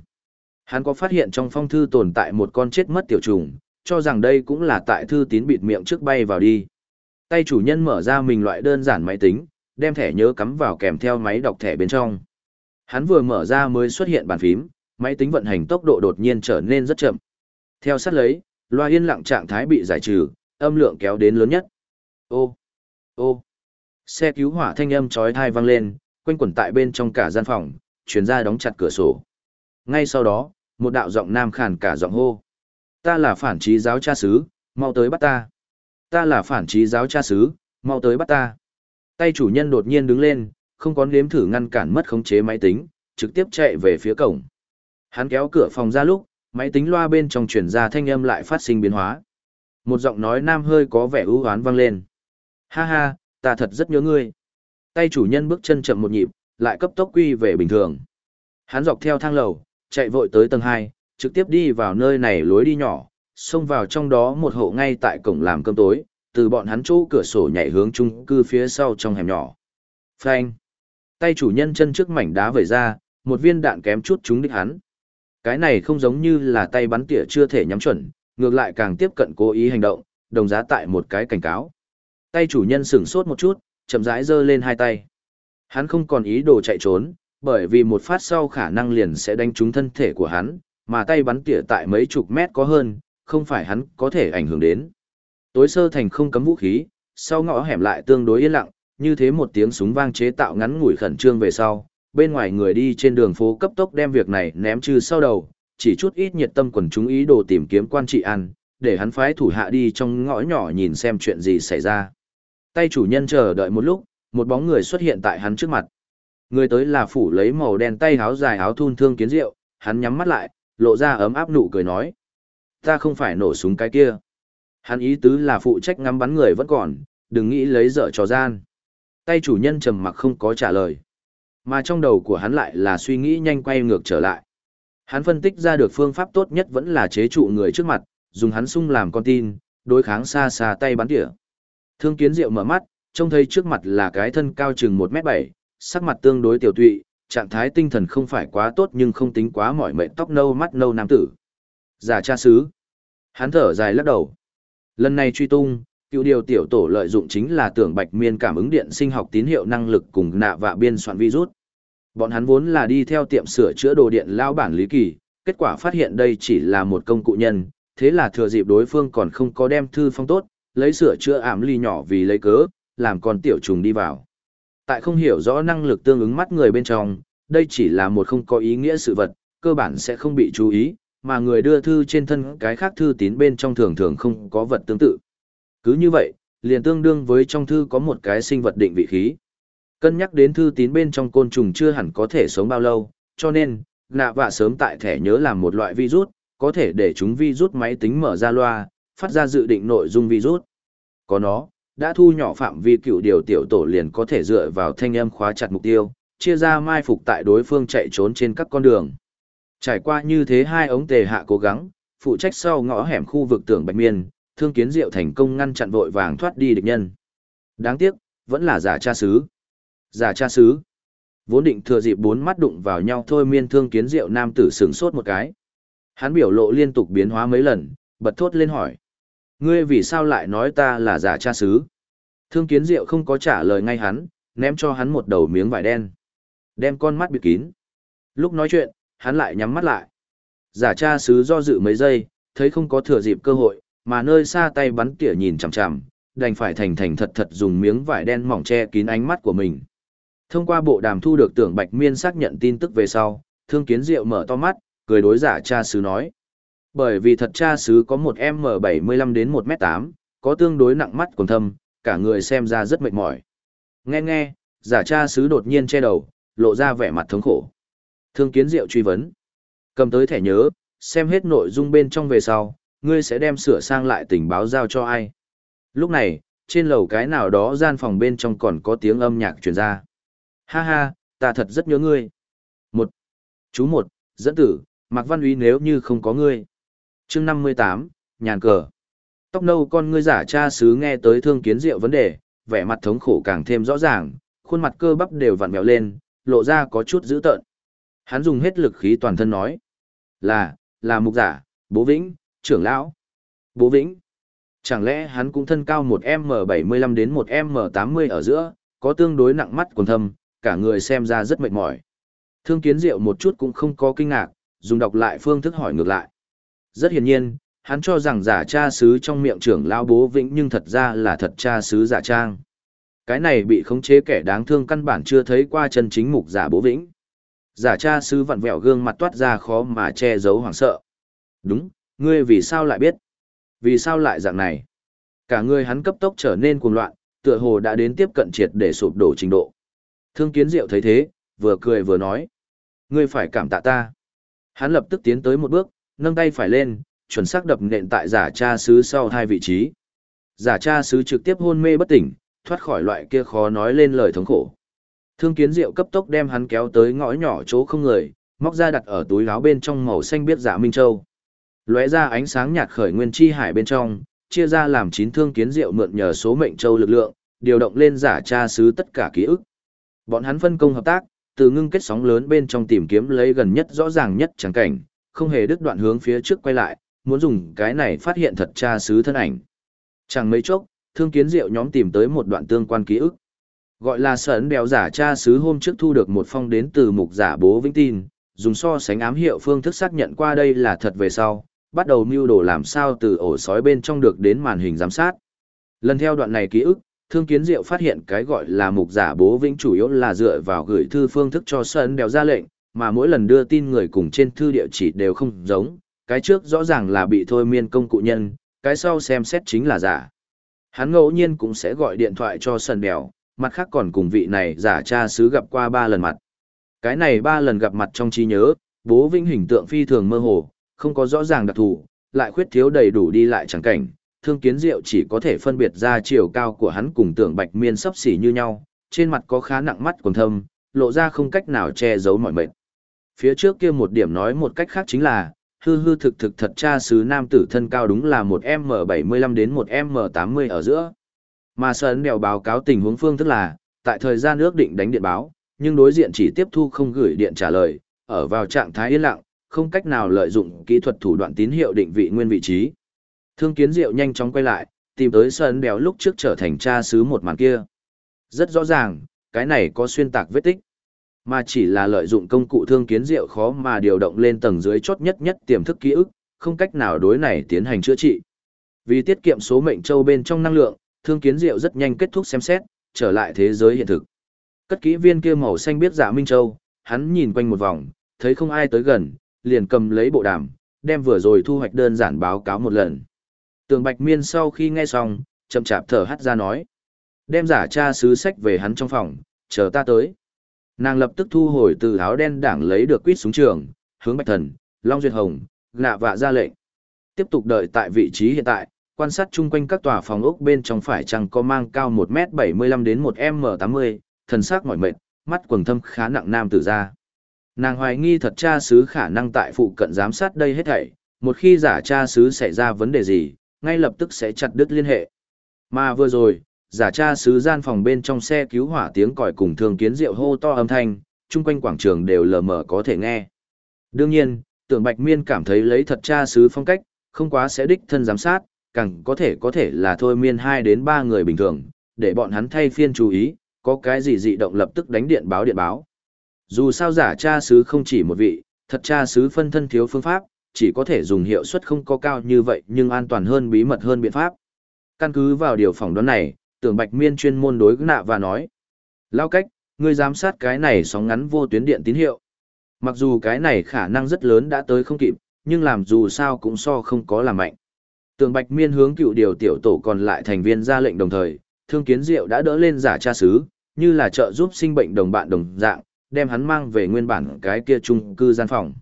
Hắn có phát hiện trong phong thư tồn tại một con chết mất tiểu trùng, cho rằng đây cũng là tại thư tín bịt miệng trước bay vào đi. Tay chủ nhân mở ra mình loại đơn giản máy tính, đem thẻ nhớ cắm vào kèm theo máy đọc thẻ bên trong. Hắn vừa mở ra mới xuất hiện bàn phím, máy tính vận hành tốc độ đột nhiên trở nên rất chậm. Theo sát lấy, loa yên lặng trạng thái bị giải trừ, âm lượng kéo đến lớn nhất. Ô, ô, xe cứu hỏa thanh âm chói tai vang lên, quanh quẩn tại bên trong cả gian phòng, chuyển ra đóng chặt cửa sổ. Ngay sau đó, một đạo giọng nam khàn cả giọng hô. Ta là phản trí giáo cha sứ, mau tới bắt ta. Ta là phản trí giáo cha sứ, mau tới bắt ta. Tay chủ nhân đột nhiên đứng lên, không có nếm thử ngăn cản mất khống chế máy tính, trực tiếp chạy về phía cổng. Hắn kéo cửa phòng ra lúc, máy tính loa bên trong truyền ra thanh âm lại phát sinh biến hóa. Một giọng nói nam hơi có vẻ ưu hoán vang lên. Ha ha, ta thật rất nhớ ngươi. Tay chủ nhân bước chân chậm một nhịp, lại cấp tốc quy về bình thường. Hắn dọc theo thang lầu, chạy vội tới tầng 2, trực tiếp đi vào nơi này lối đi nhỏ, xông vào trong đó một hộ ngay tại cổng làm cơm tối, từ bọn hắn chỗ cửa sổ nhảy hướng chung cư phía sau trong hẻm nhỏ. Phanh. Tay chủ nhân chân trước mảnh đá vẩy ra, một viên đạn kém chút trúng đích hắn. Cái này không giống như là tay bắn tỉa chưa thể nhắm chuẩn, ngược lại càng tiếp cận cố ý hành động, đồng giá tại một cái cảnh cáo. Tay chủ nhân sửng sốt một chút, chậm rãi giơ lên hai tay. Hắn không còn ý đồ chạy trốn, bởi vì một phát sau khả năng liền sẽ đánh trúng thân thể của hắn, mà tay bắn tỉa tại mấy chục mét có hơn, không phải hắn có thể ảnh hưởng đến. Tối sơ thành không cấm vũ khí, sau ngõ hẻm lại tương đối yên lặng, như thế một tiếng súng vang chế tạo ngắn ngủi khẩn trương về sau, bên ngoài người đi trên đường phố cấp tốc đem việc này ném trừ sau đầu, chỉ chút ít nhiệt tâm quần chúng ý đồ tìm kiếm quan trị ăn, để hắn phái thủ hạ đi trong ngõ nhỏ nhìn xem chuyện gì xảy ra. Tay chủ nhân chờ đợi một lúc, một bóng người xuất hiện tại hắn trước mặt. Người tới là phủ lấy màu đen tay áo dài áo thun thương kiến rượu, hắn nhắm mắt lại, lộ ra ấm áp nụ cười nói. Ta không phải nổ súng cái kia. Hắn ý tứ là phụ trách ngắm bắn người vẫn còn, đừng nghĩ lấy dở trò gian. Tay chủ nhân trầm mặc không có trả lời. Mà trong đầu của hắn lại là suy nghĩ nhanh quay ngược trở lại. Hắn phân tích ra được phương pháp tốt nhất vẫn là chế trụ người trước mặt, dùng hắn sung làm con tin, đối kháng xa xa tay bắn tỉa. Thương kiến diệu mở mắt, trông thấy trước mặt là cái thân cao chừng 1m7, sắc mặt tương đối tiểu tụy, trạng thái tinh thần không phải quá tốt nhưng không tính quá mỏi mệt tóc nâu mắt nâu nam tử. Giả cha sứ. Hắn thở dài lắc đầu. Lần này truy tung, cựu điều tiểu tổ lợi dụng chính là tưởng bạch miên cảm ứng điện sinh học tín hiệu năng lực cùng nạ vạ biên soạn virus. Bọn hắn vốn là đi theo tiệm sửa chữa đồ điện lao bản Lý Kỳ, kết quả phát hiện đây chỉ là một công cụ nhân, thế là thừa dịp đối phương còn không có đem thư phong tốt, lấy sửa chữa ảm ly nhỏ vì lấy cớ, làm con tiểu trùng đi vào. Tại không hiểu rõ năng lực tương ứng mắt người bên trong, đây chỉ là một không có ý nghĩa sự vật, cơ bản sẽ không bị chú ý, mà người đưa thư trên thân cái khác thư tín bên trong thường thường không có vật tương tự. Cứ như vậy, liền tương đương với trong thư có một cái sinh vật định vị khí. Cân nhắc đến thư tín bên trong côn trùng chưa hẳn có thể sống bao lâu, cho nên, nạ vạ sớm tại thẻ nhớ làm một loại virus, có thể để chúng virus máy tính mở ra loa, phát ra dự định nội dung virus. Có nó, đã thu nhỏ phạm vi cựu điều tiểu tổ liền có thể dựa vào thanh âm khóa chặt mục tiêu, chia ra mai phục tại đối phương chạy trốn trên các con đường. Trải qua như thế hai ống tề hạ cố gắng, phụ trách sau ngõ hẻm khu vực tưởng bạch miên, thương kiến diệu thành công ngăn chặn vội vàng thoát đi địch nhân. Đáng tiếc, vẫn là giả cha sứ. Giả cha sứ. Vốn định thừa dịp bốn mắt đụng vào nhau thôi miên thương kiến diệu nam tử sửng sốt một cái. Hắn biểu lộ liên tục biến hóa mấy lần, bật thốt lên hỏi. Ngươi vì sao lại nói ta là giả cha sứ? Thương kiến diệu không có trả lời ngay hắn, ném cho hắn một đầu miếng vải đen. Đem con mắt bịt kín. Lúc nói chuyện, hắn lại nhắm mắt lại. Giả cha sứ do dự mấy giây, thấy không có thừa dịp cơ hội, mà nơi xa tay bắn tỉa nhìn chằm chằm, đành phải thành thành thật thật dùng miếng vải đen mỏng che kín ánh mắt của mình. Thông qua bộ đàm thu được tưởng Bạch Miên xác nhận tin tức về sau, Thương Kiến Diệu mở to mắt, cười đối giả cha sứ nói. Bởi vì thật cha sứ có một M75 đến 1m8, có tương đối nặng mắt còn thâm, cả người xem ra rất mệt mỏi. Nghe nghe, giả cha sứ đột nhiên che đầu, lộ ra vẻ mặt thống khổ. Thương Kiến Diệu truy vấn. Cầm tới thẻ nhớ, xem hết nội dung bên trong về sau, ngươi sẽ đem sửa sang lại tình báo giao cho ai. Lúc này, trên lầu cái nào đó gian phòng bên trong còn có tiếng âm nhạc truyền ra. Ha ha, ta thật rất nhớ ngươi. Một. Chú một, dẫn tử, Mạc Văn Uy nếu như không có ngươi. chương 58, nhàn cờ. Tóc nâu con ngươi giả cha sứ nghe tới thương kiến diệu vấn đề, vẻ mặt thống khổ càng thêm rõ ràng, khuôn mặt cơ bắp đều vặn mèo lên, lộ ra có chút dữ tợn. Hắn dùng hết lực khí toàn thân nói. Là, là mục giả, bố vĩnh, trưởng lão. Bố vĩnh. Chẳng lẽ hắn cũng thân cao một M75 đến một M80 ở giữa, có tương đối nặng mắt quần thâm, cả người xem ra rất mệt mỏi. Thương kiến diệu một chút cũng không có kinh ngạc, dùng đọc lại phương thức hỏi ngược lại. Rất hiển nhiên, hắn cho rằng giả cha sứ trong miệng trưởng lão bố vĩnh nhưng thật ra là thật cha sứ giả trang. Cái này bị khống chế kẻ đáng thương căn bản chưa thấy qua chân chính mục giả bố vĩnh. Giả cha sứ vặn vẹo gương mặt toát ra khó mà che giấu hoảng sợ. Đúng, ngươi vì sao lại biết? Vì sao lại dạng này? Cả người hắn cấp tốc trở nên cuồng loạn, tựa hồ đã đến tiếp cận triệt để sụp đổ trình độ. Thương kiến diệu thấy thế, vừa cười vừa nói. Ngươi phải cảm tạ ta. Hắn lập tức tiến tới một bước, nâng tay phải lên, chuẩn xác đập nện tại giả cha sứ sau hai vị trí. Giả cha sứ trực tiếp hôn mê bất tỉnh, thoát khỏi loại kia khó nói lên lời thống khổ. Thương kiến diệu cấp tốc đem hắn kéo tới ngõ nhỏ chỗ không người, móc ra đặt ở túi áo bên trong màu xanh biết giả Minh Châu. Lóe ra ánh sáng nhạt khởi nguyên chi hải bên trong, chia ra làm chín thương kiến diệu mượn nhờ số mệnh châu lực lượng, điều động lên giả tra sứ tất cả ký ức. Bọn hắn phân công hợp tác, từ ngưng kết sóng lớn bên trong tìm kiếm lấy gần nhất rõ ràng nhất chẳng cảnh, không hề đứt đoạn hướng phía trước quay lại, muốn dùng cái này phát hiện thật tra sứ thân ảnh. Chẳng mấy chốc, thương kiến diệu nhóm tìm tới một đoạn tương quan ký ức. Gọi là sởn béo giả cha sứ hôm trước thu được một phong đến từ mục giả bố vĩnh tin, dùng so sánh ám hiệu phương thức xác nhận qua đây là thật về sau, bắt đầu mưu đồ làm sao từ ổ sói bên trong được đến màn hình giám sát. Lần theo đoạn này ký ức, Thương Kiến Diệu phát hiện cái gọi là mục giả bố vĩnh chủ yếu là dựa vào gửi thư phương thức cho Sơn đèo ra lệnh, mà mỗi lần đưa tin người cùng trên thư địa chỉ đều không giống, cái trước rõ ràng là bị thôi miên công cụ nhân, cái sau xem xét chính là giả. Hắn ngẫu nhiên cũng sẽ gọi điện thoại cho Sơn đèo, mặt khác còn cùng vị này giả cha sứ gặp qua ba lần mặt. Cái này ba lần gặp mặt trong trí nhớ, bố vĩnh hình tượng phi thường mơ hồ, không có rõ ràng đặc thù, lại khuyết thiếu đầy đủ đi lại chẳng cảnh, thương kiến diệu chỉ có thể phân biệt ra chiều cao của hắn cùng tưởng bạch miên sấp xỉ như nhau, trên mặt có khá nặng mắt còn thâm, lộ ra không cách nào che giấu mọi mệt. Phía trước kia một điểm nói một cách khác chính là, hư hư thực thực thật cha sứ nam tử thân cao đúng là một M75 đến một M80 ở giữa. Mà Sơn đèo báo cáo tình huống phương thức là, tại thời gian ước định đánh điện báo, nhưng đối diện chỉ tiếp thu không gửi điện trả lời, ở vào trạng thái yên lặng, không cách nào lợi dụng kỹ thuật thủ đoạn tín hiệu định vị nguyên vị trí. Thương kiến diệu nhanh chóng quay lại, tìm tới Sơn Béo lúc trước trở thành cha xứ một màn kia. Rất rõ ràng, cái này có xuyên tạc vết tích. mà chỉ là lợi dụng công cụ thương kiến diệu khó mà điều động lên tầng dưới chốt nhất nhất tiềm thức ký ức, không cách nào đối này tiến hành chữa trị. Vì tiết kiệm số mệnh châu bên trong năng lượng, thương kiến diệu rất nhanh kết thúc xem xét, trở lại thế giới hiện thực. Cất kỹ viên kia màu xanh biết dạ minh châu, hắn nhìn quanh một vòng, thấy không ai tới gần, liền cầm lấy bộ đàm, đem vừa rồi thu hoạch đơn giản báo cáo một lần. Tường Bạch Miên sau khi nghe xong, chậm chạp thở hắt ra nói. Đem giả cha sứ sách về hắn trong phòng, chờ ta tới. Nàng lập tức thu hồi từ áo đen đảng lấy được quýt súng trường, hướng Bạch Thần, Long Duyệt Hồng, nạ vạ ra lệnh. Tiếp tục đợi tại vị trí hiện tại, quan sát chung quanh các tòa phòng ốc bên trong phải chăng có mang cao 1m75 đến 1m80, thần sắc mỏi mệt, mắt quầng thâm khá nặng nam tử ra. Nàng hoài nghi thật cha sứ khả năng tại phụ cận giám sát đây hết thảy, một khi giả cha sứ xảy ra vấn đề gì, ngay lập tức sẽ chặt đứt liên hệ. Mà vừa rồi, giả cha sứ gian phòng bên trong xe cứu hỏa tiếng còi cùng thường kiến rượu hô to âm thanh, chung quanh quảng trường đều lờ mờ có thể nghe. Đương nhiên, tưởng Bạch Miên cảm thấy lấy thật cha sứ phong cách, không quá sẽ đích thân giám sát, càng có thể có thể là thôi miên hai đến ba người bình thường, để bọn hắn thay phiên chú ý, có cái gì dị động lập tức đánh điện báo điện báo. Dù sao giả cha sứ không chỉ một vị, thật cha sứ phân thân thiếu phương pháp, chỉ có thể dùng hiệu suất không có cao như vậy nhưng an toàn hơn bí mật hơn biện pháp. Căn cứ vào điều phỏng đoán này, tưởng Bạch Miên chuyên môn đối nạ và nói. Lao cách, ngươi giám sát cái này sóng ngắn vô tuyến điện tín hiệu. Mặc dù cái này khả năng rất lớn đã tới không kịp, nhưng làm dù sao cũng so không có làm mạnh. Tường Bạch Miên hướng cựu điều tiểu tổ còn lại thành viên ra lệnh đồng thời, Thương Kiến Diệu đã đỡ lên giả cha sứ, như là trợ giúp sinh bệnh đồng bạn đồng dạng, đem hắn mang về nguyên bản cái kia chung cư gian phòng.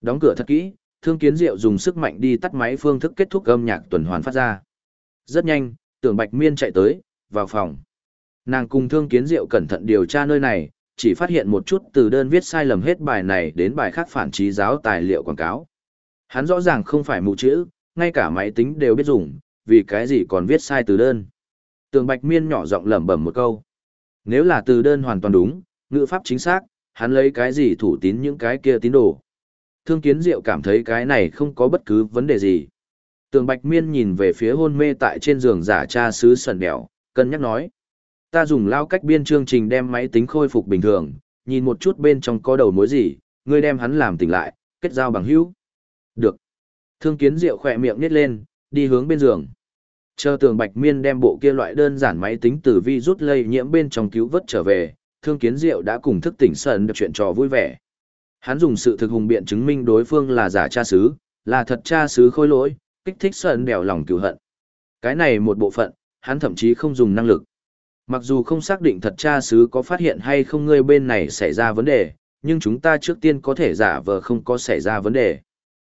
Đóng cửa thật kỹ, Thương Kiến Diệu dùng sức mạnh đi tắt máy phương thức kết thúc âm nhạc tuần hoàn phát ra. Rất nhanh, Tường Bạch Miên chạy tới, vào phòng. Nàng cùng Thương Kiến Diệu cẩn thận điều tra nơi này, chỉ phát hiện một chút từ đơn viết sai lầm hết bài này đến bài khác phản trí giáo tài liệu quảng cáo. Hắn rõ ràng không phải mù chữ, ngay cả máy tính đều biết dùng, vì cái gì còn viết sai từ đơn. Tường Bạch Miên nhỏ giọng lẩm bẩm một câu. Nếu là từ đơn hoàn toàn đúng, ngữ pháp chính xác, hắn lấy cái gì thủ tín những cái kia tín đồ. Thương Kiến Diệu cảm thấy cái này không có bất cứ vấn đề gì. Tường Bạch Miên nhìn về phía hôn mê tại trên giường giả cha sứ sần đèo, cân nhắc nói. Ta dùng lao cách biên chương trình đem máy tính khôi phục bình thường, nhìn một chút bên trong có đầu mối gì, ngươi đem hắn làm tỉnh lại, kết giao bằng hữu. Được. Thương kiến diệu khỏe miệng nít lên, đi hướng bên giường. Chờ tường bạch miên đem bộ kia loại đơn giản máy tính từ vi rút lây nhiễm bên trong cứu vớt trở về, thương kiến diệu đã cùng thức tỉnh sần được chuyện trò vui vẻ. Hắn dùng sự thực hùng biện chứng minh đối phương là giả cha sứ, là thật cha sứ khôi lỗi, kích thích sần đèo lòng cứu hận. Cái này một bộ phận, hắn thậm chí không dùng năng lực. Mặc dù không xác định thật cha sứ có phát hiện hay không ngươi bên này xảy ra vấn đề, nhưng chúng ta trước tiên có thể giả vờ không có xảy ra vấn đề.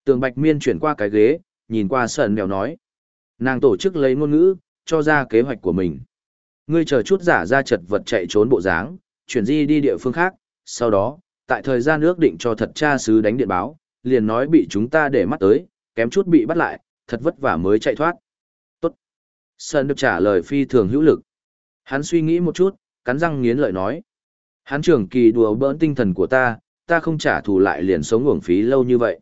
Tường Bạch Miên chuyển qua cái ghế, nhìn qua sợn mèo nói. Nàng tổ chức lấy ngôn ngữ, cho ra kế hoạch của mình. Ngươi chờ chút giả ra chật vật chạy trốn bộ dáng, chuyển di đi địa phương khác, sau đó, tại thời gian ước định cho thật cha sứ đánh điện báo, liền nói bị chúng ta để mắt tới, kém chút bị bắt lại, thật vất vả mới chạy thoát. Tốt. Sơn được trả lời phi thường hữu lực. Hắn suy nghĩ một chút, cắn răng nghiến lợi nói. Hắn trưởng kỳ đùa bỡn tinh thần của ta, ta không trả thù lại liền sống uổng phí lâu như vậy.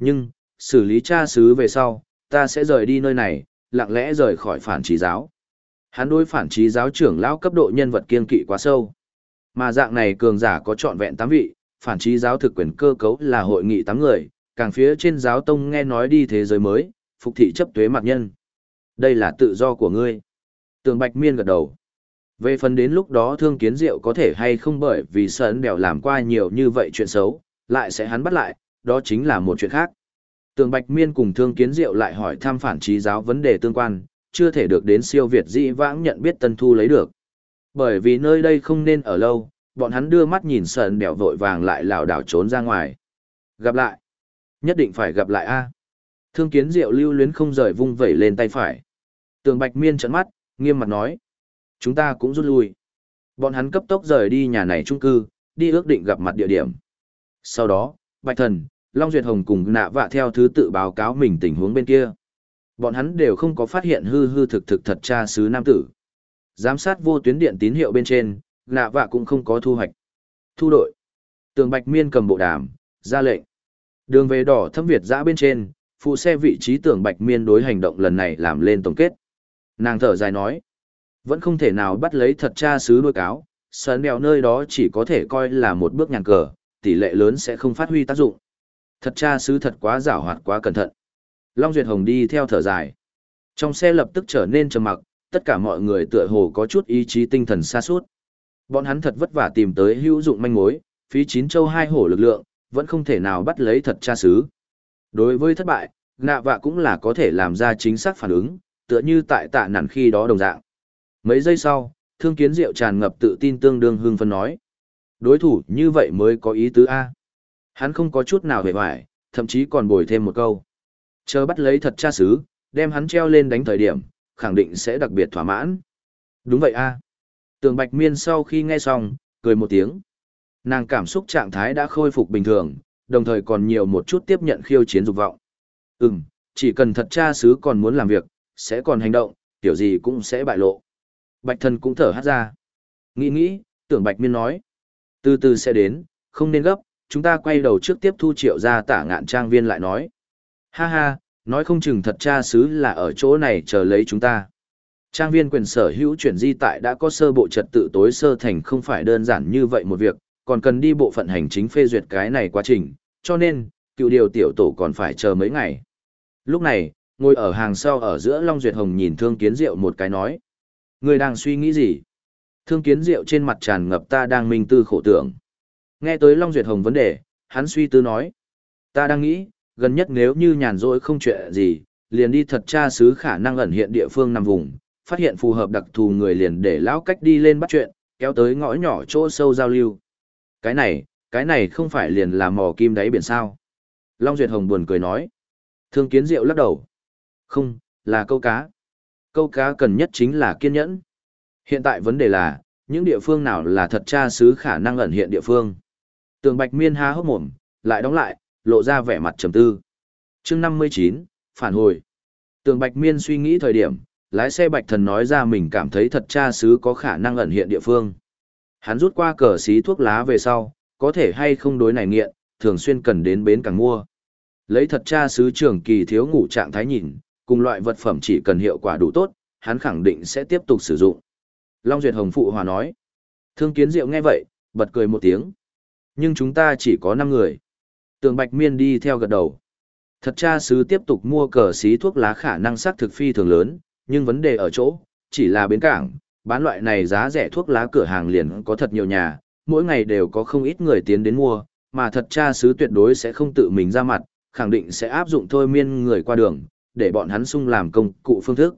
Nhưng, xử lý cha xứ về sau, ta sẽ rời đi nơi này, lặng lẽ rời khỏi phản trí giáo. Hắn đối phản trí giáo trưởng lão cấp độ nhân vật kiên kỵ quá sâu. Mà dạng này cường giả có trọn vẹn tám vị, phản trí giáo thực quyền cơ cấu là hội nghị tám người, càng phía trên giáo tông nghe nói đi thế giới mới, phục thị chấp tuế mặc nhân. Đây là tự do của ngươi. Tường Bạch Miên gật đầu. Về phần đến lúc đó thương kiến diệu có thể hay không bởi vì sợn bèo làm qua nhiều như vậy chuyện xấu, lại sẽ hắn bắt lại, đó chính là một chuyện khác. Tường Bạch Miên cùng thương kiến diệu lại hỏi thăm phản trí giáo vấn đề tương quan, chưa thể được đến siêu Việt dĩ vãng nhận biết tân thu lấy được. Bởi vì nơi đây không nên ở lâu, bọn hắn đưa mắt nhìn sợn bèo vội vàng lại lảo đảo trốn ra ngoài. Gặp lại. Nhất định phải gặp lại a. Thương kiến diệu lưu luyến không rời vung vẩy lên tay phải. Tường Bạch Miên trợn mắt, nghiêm mặt nói. Chúng ta cũng rút lui. Bọn hắn cấp tốc rời đi nhà này trung cư, đi ước định gặp mặt địa điểm. Sau đó, Bạch Thần, Long Duyệt Hồng cùng nạ vạ theo thứ tự báo cáo mình tình huống bên kia. Bọn hắn đều không có phát hiện hư hư thực thực thật cha sứ nam tử. Giám sát vô tuyến điện tín hiệu bên trên, nạ vạ cũng không có thu hoạch. Thu đội. Tường Bạch Miên cầm bộ đàm, ra lệnh. Đường về đỏ thâm Việt dã bên trên, phụ xe vị trí tưởng Bạch Miên đối hành động lần này làm lên tổng kết. Nàng thở dài nói. Vẫn không thể nào bắt lấy thật cha sứ nuôi cáo, sớn đèo nơi đó chỉ có thể coi là một bước nhàn cờ, tỷ lệ lớn sẽ không phát huy tác dụng. Thật cha sứ thật quá giảo hoạt quá cẩn thận. Long Duyệt Hồng đi theo thở dài. Trong xe lập tức trở nên trầm mặc, tất cả mọi người tựa hồ có chút ý chí tinh thần xa suốt. Bọn hắn thật vất vả tìm tới hữu dụng manh mối, phí chín châu hai hổ lực lượng, vẫn không thể nào bắt lấy thật cha sứ. Đối với thất bại, nạ vạ cũng là có thể làm ra chính xác phản ứng, tựa như tại tạ nản khi đó đồng dạng. Mấy giây sau, thương kiến diệu tràn ngập tự tin tương đương hương phân nói. Đối thủ như vậy mới có ý tứ A. Hắn không có chút nào hề hoài, thậm chí còn bồi thêm một câu. Chờ bắt lấy thật cha sứ, đem hắn treo lên đánh thời điểm, khẳng định sẽ đặc biệt thỏa mãn. Đúng vậy A. Tường Bạch Miên sau khi nghe xong, cười một tiếng. Nàng cảm xúc trạng thái đã khôi phục bình thường, đồng thời còn nhiều một chút tiếp nhận khiêu chiến dục vọng. Ừm, chỉ cần thật cha sứ còn muốn làm việc, sẽ còn hành động, kiểu gì cũng sẽ bại lộ. Bạch thần cũng thở hát ra. Nghĩ nghĩ, tưởng Bạch Miên nói. Từ từ sẽ đến, không nên gấp, chúng ta quay đầu trước tiếp thu triệu ra tả ngạn trang viên lại nói. Ha ha, nói không chừng thật cha sứ là ở chỗ này chờ lấy chúng ta. Trang viên quyền sở hữu chuyển di tại đã có sơ bộ trật tự tối sơ thành không phải đơn giản như vậy một việc, còn cần đi bộ phận hành chính phê duyệt cái này quá trình, cho nên, cựu điều tiểu tổ còn phải chờ mấy ngày. Lúc này, ngồi ở hàng sau ở giữa Long Duyệt Hồng nhìn Thương Kiến Diệu một cái nói. Người đang suy nghĩ gì? Thương Kiến Diệu trên mặt tràn ngập ta đang minh tư khổ tưởng. Nghe tới Long Duyệt Hồng vấn đề, hắn suy tư nói. Ta đang nghĩ, gần nhất nếu như nhàn rỗi không chuyện gì, liền đi thật tra xứ khả năng ẩn hiện địa phương nằm vùng, phát hiện phù hợp đặc thù người liền để lão cách đi lên bắt chuyện, kéo tới ngõ nhỏ chỗ sâu giao lưu. Cái này, cái này không phải liền là mò kim đáy biển sao. Long Duyệt Hồng buồn cười nói. Thương kiến diệu lắc đầu. Không, là câu cá. Câu cá cần nhất chính là kiên nhẫn. Hiện tại vấn đề là, những địa phương nào là thật tra xứ khả năng ẩn hiện địa phương. Tường Bạch Miên há hốc mồm, lại đóng lại, lộ ra vẻ mặt trầm tư. chương 59, phản hồi. Tường Bạch Miên suy nghĩ thời điểm, lái xe Bạch Thần nói ra mình cảm thấy thật tra xứ có khả năng ẩn hiện địa phương. Hắn rút qua cờ xí thuốc lá về sau, có thể hay không đối này nghiện, thường xuyên cần đến bến càng mua. Lấy thật tra sứ trưởng kỳ thiếu ngủ trạng thái nhìn, cùng loại vật phẩm chỉ cần hiệu quả đủ tốt, hắn khẳng định sẽ tiếp tục sử dụng. Long Duyệt Hồng Phụ Hòa nói. Thương Kiến Diệu nghe vậy, bật cười một tiếng. Nhưng chúng ta chỉ có 5 người. Tường Bạch Miên đi theo gật đầu. Thật cha sứ tiếp tục mua cờ xí thuốc lá khả năng sắc thực phi thường lớn, nhưng vấn đề ở chỗ, chỉ là bến cảng, bán loại này giá rẻ thuốc lá cửa hàng liền có thật nhiều nhà, mỗi ngày đều có không ít người tiến đến mua, mà thật cha sứ tuyệt đối sẽ không tự mình ra mặt, khẳng định sẽ áp dụng thôi miên người qua đường, để bọn hắn sung làm công cụ phương thức.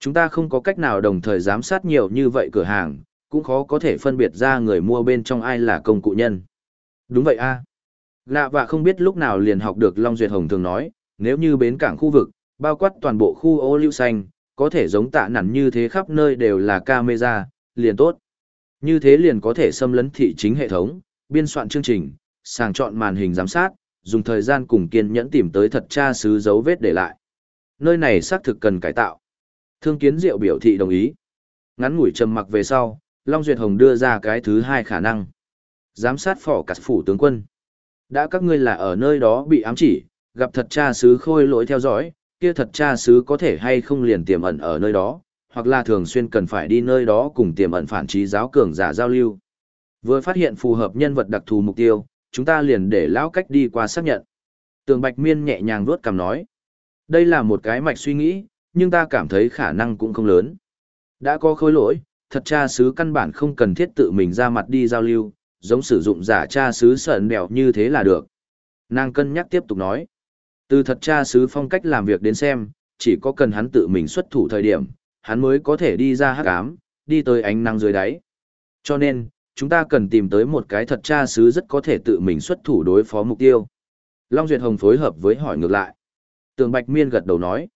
Chúng ta không có cách nào đồng thời giám sát nhiều như vậy cửa hàng, cũng khó có thể phân biệt ra người mua bên trong ai là công cụ nhân. Đúng vậy a. À. Lạ và không biết lúc nào liền học được Long Duyệt Hồng thường nói, nếu như bến cảng khu vực, bao quát toàn bộ khu ô lưu xanh, có thể giống tạ nản như thế khắp nơi đều là camera, liền tốt. Như thế liền có thể xâm lấn thị chính hệ thống, biên soạn chương trình, sàng chọn màn hình giám sát, dùng thời gian cùng kiên nhẫn tìm tới thật tra xứ dấu vết để lại. Nơi này xác thực cần cải tạo. Thương kiến diệu biểu thị đồng ý. Ngắn ngủi trầm mặc về sau, Long Duyệt Hồng đưa ra cái thứ hai khả năng. Giám sát phỏ cắt phủ tướng quân. Đã các ngươi là ở nơi đó bị ám chỉ, gặp thật cha sứ khôi lỗi theo dõi, kia thật cha sứ có thể hay không liền tiềm ẩn ở nơi đó, hoặc là thường xuyên cần phải đi nơi đó cùng tiềm ẩn phản trí giáo cường giả giao lưu. Vừa phát hiện phù hợp nhân vật đặc thù mục tiêu, chúng ta liền để lão cách đi qua xác nhận. Tường Bạch Miên nhẹ nhàng vuốt cằm nói. Đây là một cái mạch suy nghĩ, nhưng ta cảm thấy khả năng cũng không lớn. Đã có khối lỗi, thật cha sứ căn bản không cần thiết tự mình ra mặt đi giao lưu, giống sử dụng giả cha sứ sợn bèo như thế là được. Nàng cân nhắc tiếp tục nói. Từ thật cha sứ phong cách làm việc đến xem, chỉ có cần hắn tự mình xuất thủ thời điểm, hắn mới có thể đi ra hắc ám, đi tới ánh năng dưới đáy. Cho nên, chúng ta cần tìm tới một cái thật cha sứ rất có thể tự mình xuất thủ đối phó mục tiêu. Long Duyệt Hồng phối hợp với hỏi ngược lại. Tường Bạch Miên gật đầu nói.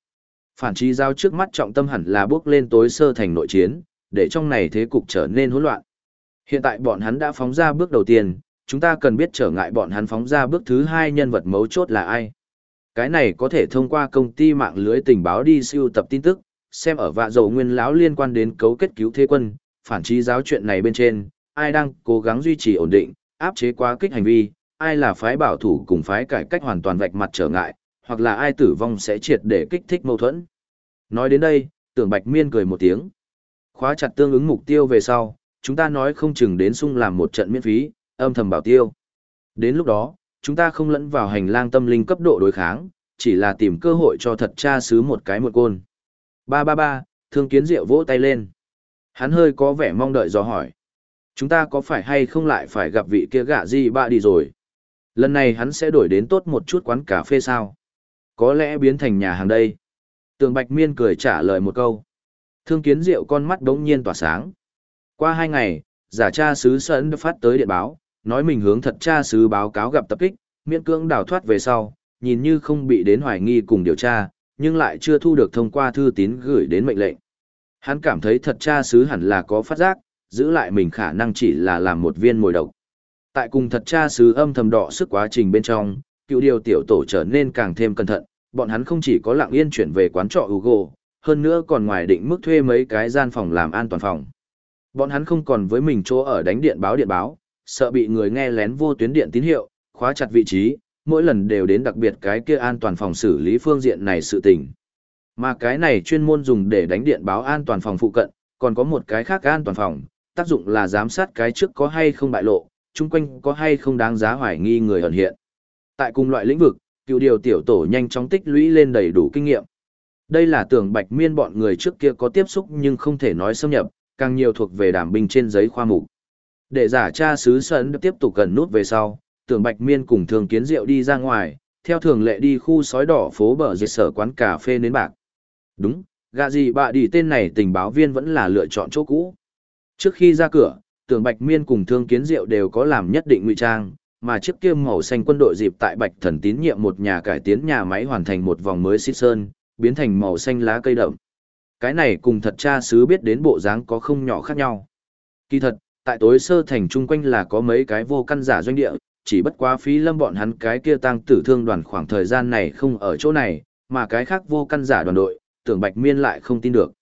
Phản trí giao trước mắt trọng tâm hẳn là bước lên tối sơ thành nội chiến, để trong này thế cục trở nên hỗn loạn. Hiện tại bọn hắn đã phóng ra bước đầu tiên, chúng ta cần biết trở ngại bọn hắn phóng ra bước thứ hai nhân vật mấu chốt là ai. Cái này có thể thông qua công ty mạng lưới tình báo đi siêu tập tin tức, xem ở vạ dầu nguyên lão liên quan đến cấu kết cứu thế quân, phản trí giáo chuyện này bên trên, ai đang cố gắng duy trì ổn định, áp chế quá kích hành vi, ai là phái bảo thủ cùng phái cải cách hoàn toàn vạch mặt trở ngại, hoặc là ai tử vong sẽ triệt để kích thích mâu thuẫn. Nói đến đây, tưởng Bạch Miên cười một tiếng. Khóa chặt tương ứng mục tiêu về sau, chúng ta nói không chừng đến sung làm một trận miễn phí, âm thầm bảo tiêu. Đến lúc đó, chúng ta không lẫn vào hành lang tâm linh cấp độ đối kháng, chỉ là tìm cơ hội cho thật cha xứ một cái một côn. Ba ba ba, thương kiến diệu vỗ tay lên. Hắn hơi có vẻ mong đợi do hỏi. Chúng ta có phải hay không lại phải gặp vị kia gạ gì ba đi rồi? Lần này hắn sẽ đổi đến tốt một chút quán cà phê sao? Có lẽ biến thành nhà hàng đây. Tường Bạch Miên cười trả lời một câu. Thương kiến diệu con mắt đống nhiên tỏa sáng. Qua hai ngày, giả cha sứ sân đã phát tới điện báo, nói mình hướng thật cha sứ báo cáo gặp tập kích, miễn cưỡng đào thoát về sau, nhìn như không bị đến hoài nghi cùng điều tra, nhưng lại chưa thu được thông qua thư tín gửi đến mệnh lệnh. Hắn cảm thấy thật cha sứ hẳn là có phát giác, giữ lại mình khả năng chỉ là làm một viên mồi độc. Tại cùng thật cha sứ âm thầm đọ sức quá trình bên trong, cựu điều tiểu tổ trở nên càng thêm cẩn thận, bọn hắn không chỉ có lặng yên chuyển về quán trọ Hugo, hơn nữa còn ngoài định mức thuê mấy cái gian phòng làm an toàn phòng. Bọn hắn không còn với mình chỗ ở đánh điện báo điện báo, sợ bị người nghe lén vô tuyến điện tín hiệu, khóa chặt vị trí, mỗi lần đều đến đặc biệt cái kia an toàn phòng xử lý phương diện này sự tình. Mà cái này chuyên môn dùng để đánh điện báo an toàn phòng phụ cận, còn có một cái khác an toàn phòng, tác dụng là giám sát cái trước có hay không bại lộ, chung quanh có hay không đáng giá hoài nghi người ẩn hiện. Tại cùng loại lĩnh vực, cựu điều tiểu tổ nhanh chóng tích lũy lên đầy đủ kinh nghiệm. Đây là tưởng bạch miên bọn người trước kia có tiếp xúc nhưng không thể nói xâm nhập, càng nhiều thuộc về đảm binh trên giấy khoa mục. Để giả tra sứ sấn tiếp tục gần nút về sau, tưởng bạch miên cùng thường kiến rượu đi ra ngoài, theo thường lệ đi khu sói đỏ phố bờ dịch sở quán cà phê nến bạc. Đúng, gạ gì bạ đi tên này tình báo viên vẫn là lựa chọn chỗ cũ. Trước khi ra cửa, tưởng bạch miên cùng thương kiến diệu đều có làm nhất định ngụy trang, mà chiếc kia màu xanh quân đội dịp tại bạch thần tín nhiệm một nhà cải tiến nhà máy hoàn thành một vòng mới xịt sơn, biến thành màu xanh lá cây đậm. Cái này cùng thật cha sứ biết đến bộ dáng có không nhỏ khác nhau. Kỳ thật, tại tối sơ thành chung quanh là có mấy cái vô căn giả doanh địa, chỉ bất quá phí lâm bọn hắn cái kia tăng tử thương đoàn khoảng thời gian này không ở chỗ này, mà cái khác vô căn giả đoàn đội, tưởng bạch miên lại không tin được.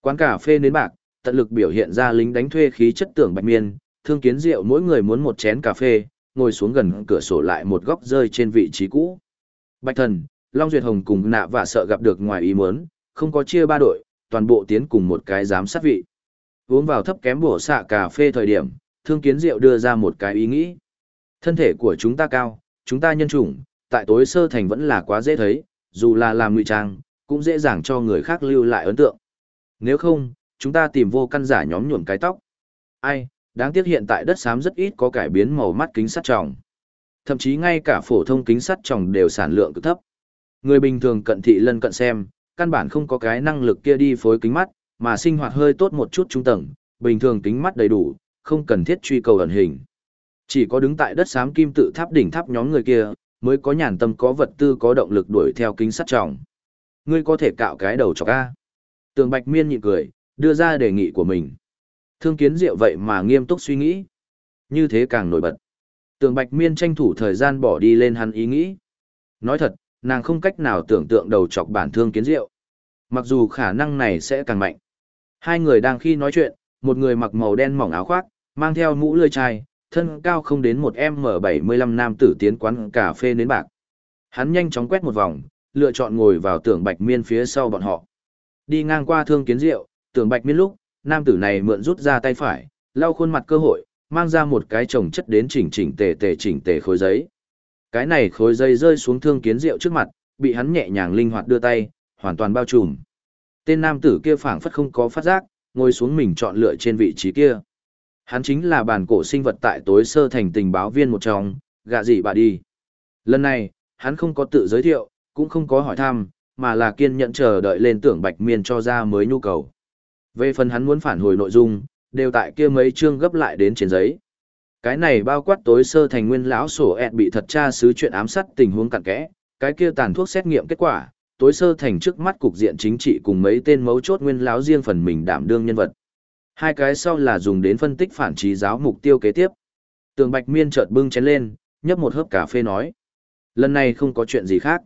Quán cà phê nến bạc, tận lực biểu hiện ra lính đánh thuê khí chất tưởng bạch miên, thương kiến rượu mỗi người muốn một chén cà phê, ngồi xuống gần cửa sổ lại một góc rơi trên vị trí cũ. Bạch thần, Long Duyệt Hồng cùng nạ và sợ gặp được ngoài ý muốn, không có chia ba đội, toàn bộ tiến cùng một cái giám sát vị. Uống vào thấp kém bổ xạ cà phê thời điểm, thương kiến rượu đưa ra một cái ý nghĩ. Thân thể của chúng ta cao, chúng ta nhân chủng, tại tối sơ thành vẫn là quá dễ thấy, dù là làm ngụy trang, cũng dễ dàng cho người khác lưu lại ấn tượng. Nếu không, chúng ta tìm vô căn giả nhóm nhuộm cái tóc. Ai, đáng tiếc hiện tại đất xám rất ít có cải biến màu mắt kính sắt tròng. Thậm chí ngay cả phổ thông kính sắt tròng đều sản lượng cực thấp. Người bình thường cận thị lân cận xem, căn bản không có cái năng lực kia đi phối kính mắt, mà sinh hoạt hơi tốt một chút trung tầng, bình thường kính mắt đầy đủ, không cần thiết truy cầu ẩn hình. Chỉ có đứng tại đất xám kim tự tháp đỉnh tháp nhóm người kia, mới có nhàn tâm có vật tư có động lực đuổi theo kính sắt tròng. Ngươi có thể cạo cái đầu cho ca. Tường Bạch Miên nhịn cười, đưa ra đề nghị của mình. Thương kiến diệu vậy mà nghiêm túc suy nghĩ. Như thế càng nổi bật. Tường Bạch Miên tranh thủ thời gian bỏ đi lên hắn ý nghĩ. Nói thật, nàng không cách nào tưởng tượng đầu chọc bản thương kiến diệu. Mặc dù khả năng này sẽ càng mạnh. Hai người đang khi nói chuyện, một người mặc màu đen mỏng áo khoác, mang theo mũ lươi chai, thân cao không đến một M75 nam tử tiến quán cà phê đến bạc. Hắn nhanh chóng quét một vòng, lựa chọn ngồi vào tưởng bạch miên phía sau bọn họ. Đi ngang qua thương kiến Diệu, tưởng bạch miên lúc, nam tử này mượn rút ra tay phải, lau khuôn mặt cơ hội, mang ra một cái chồng chất đến chỉnh chỉnh tề tề chỉnh tề khối giấy. Cái này khối giấy rơi xuống thương kiến rượu trước mặt, bị hắn nhẹ nhàng linh hoạt đưa tay, hoàn toàn bao trùm. Tên nam tử kia phảng phất không có phát giác, ngồi xuống mình chọn lựa trên vị trí kia. Hắn chính là bản cổ sinh vật tại tối sơ thành tình báo viên một trong, gạ gì bà đi. Lần này, hắn không có tự giới thiệu, cũng không có hỏi thăm, mà là kiên nhẫn chờ đợi lên tưởng bạch miên cho ra mới nhu cầu. Về phần hắn muốn phản hồi nội dung, đều tại kia mấy chương gấp lại đến trên giấy. Cái này bao quát tối sơ thành nguyên lão sổ ẹt bị thật tra sứ chuyện ám sát tình huống cặn kẽ, cái kia tàn thuốc xét nghiệm kết quả, tối sơ thành trước mắt cục diện chính trị cùng mấy tên mấu chốt nguyên lão riêng phần mình đảm đương nhân vật. Hai cái sau là dùng đến phân tích phản trí giáo mục tiêu kế tiếp. Tường Bạch Miên chợt bưng chén lên, nhấp một hớp cà phê nói. Lần này không có chuyện gì khác.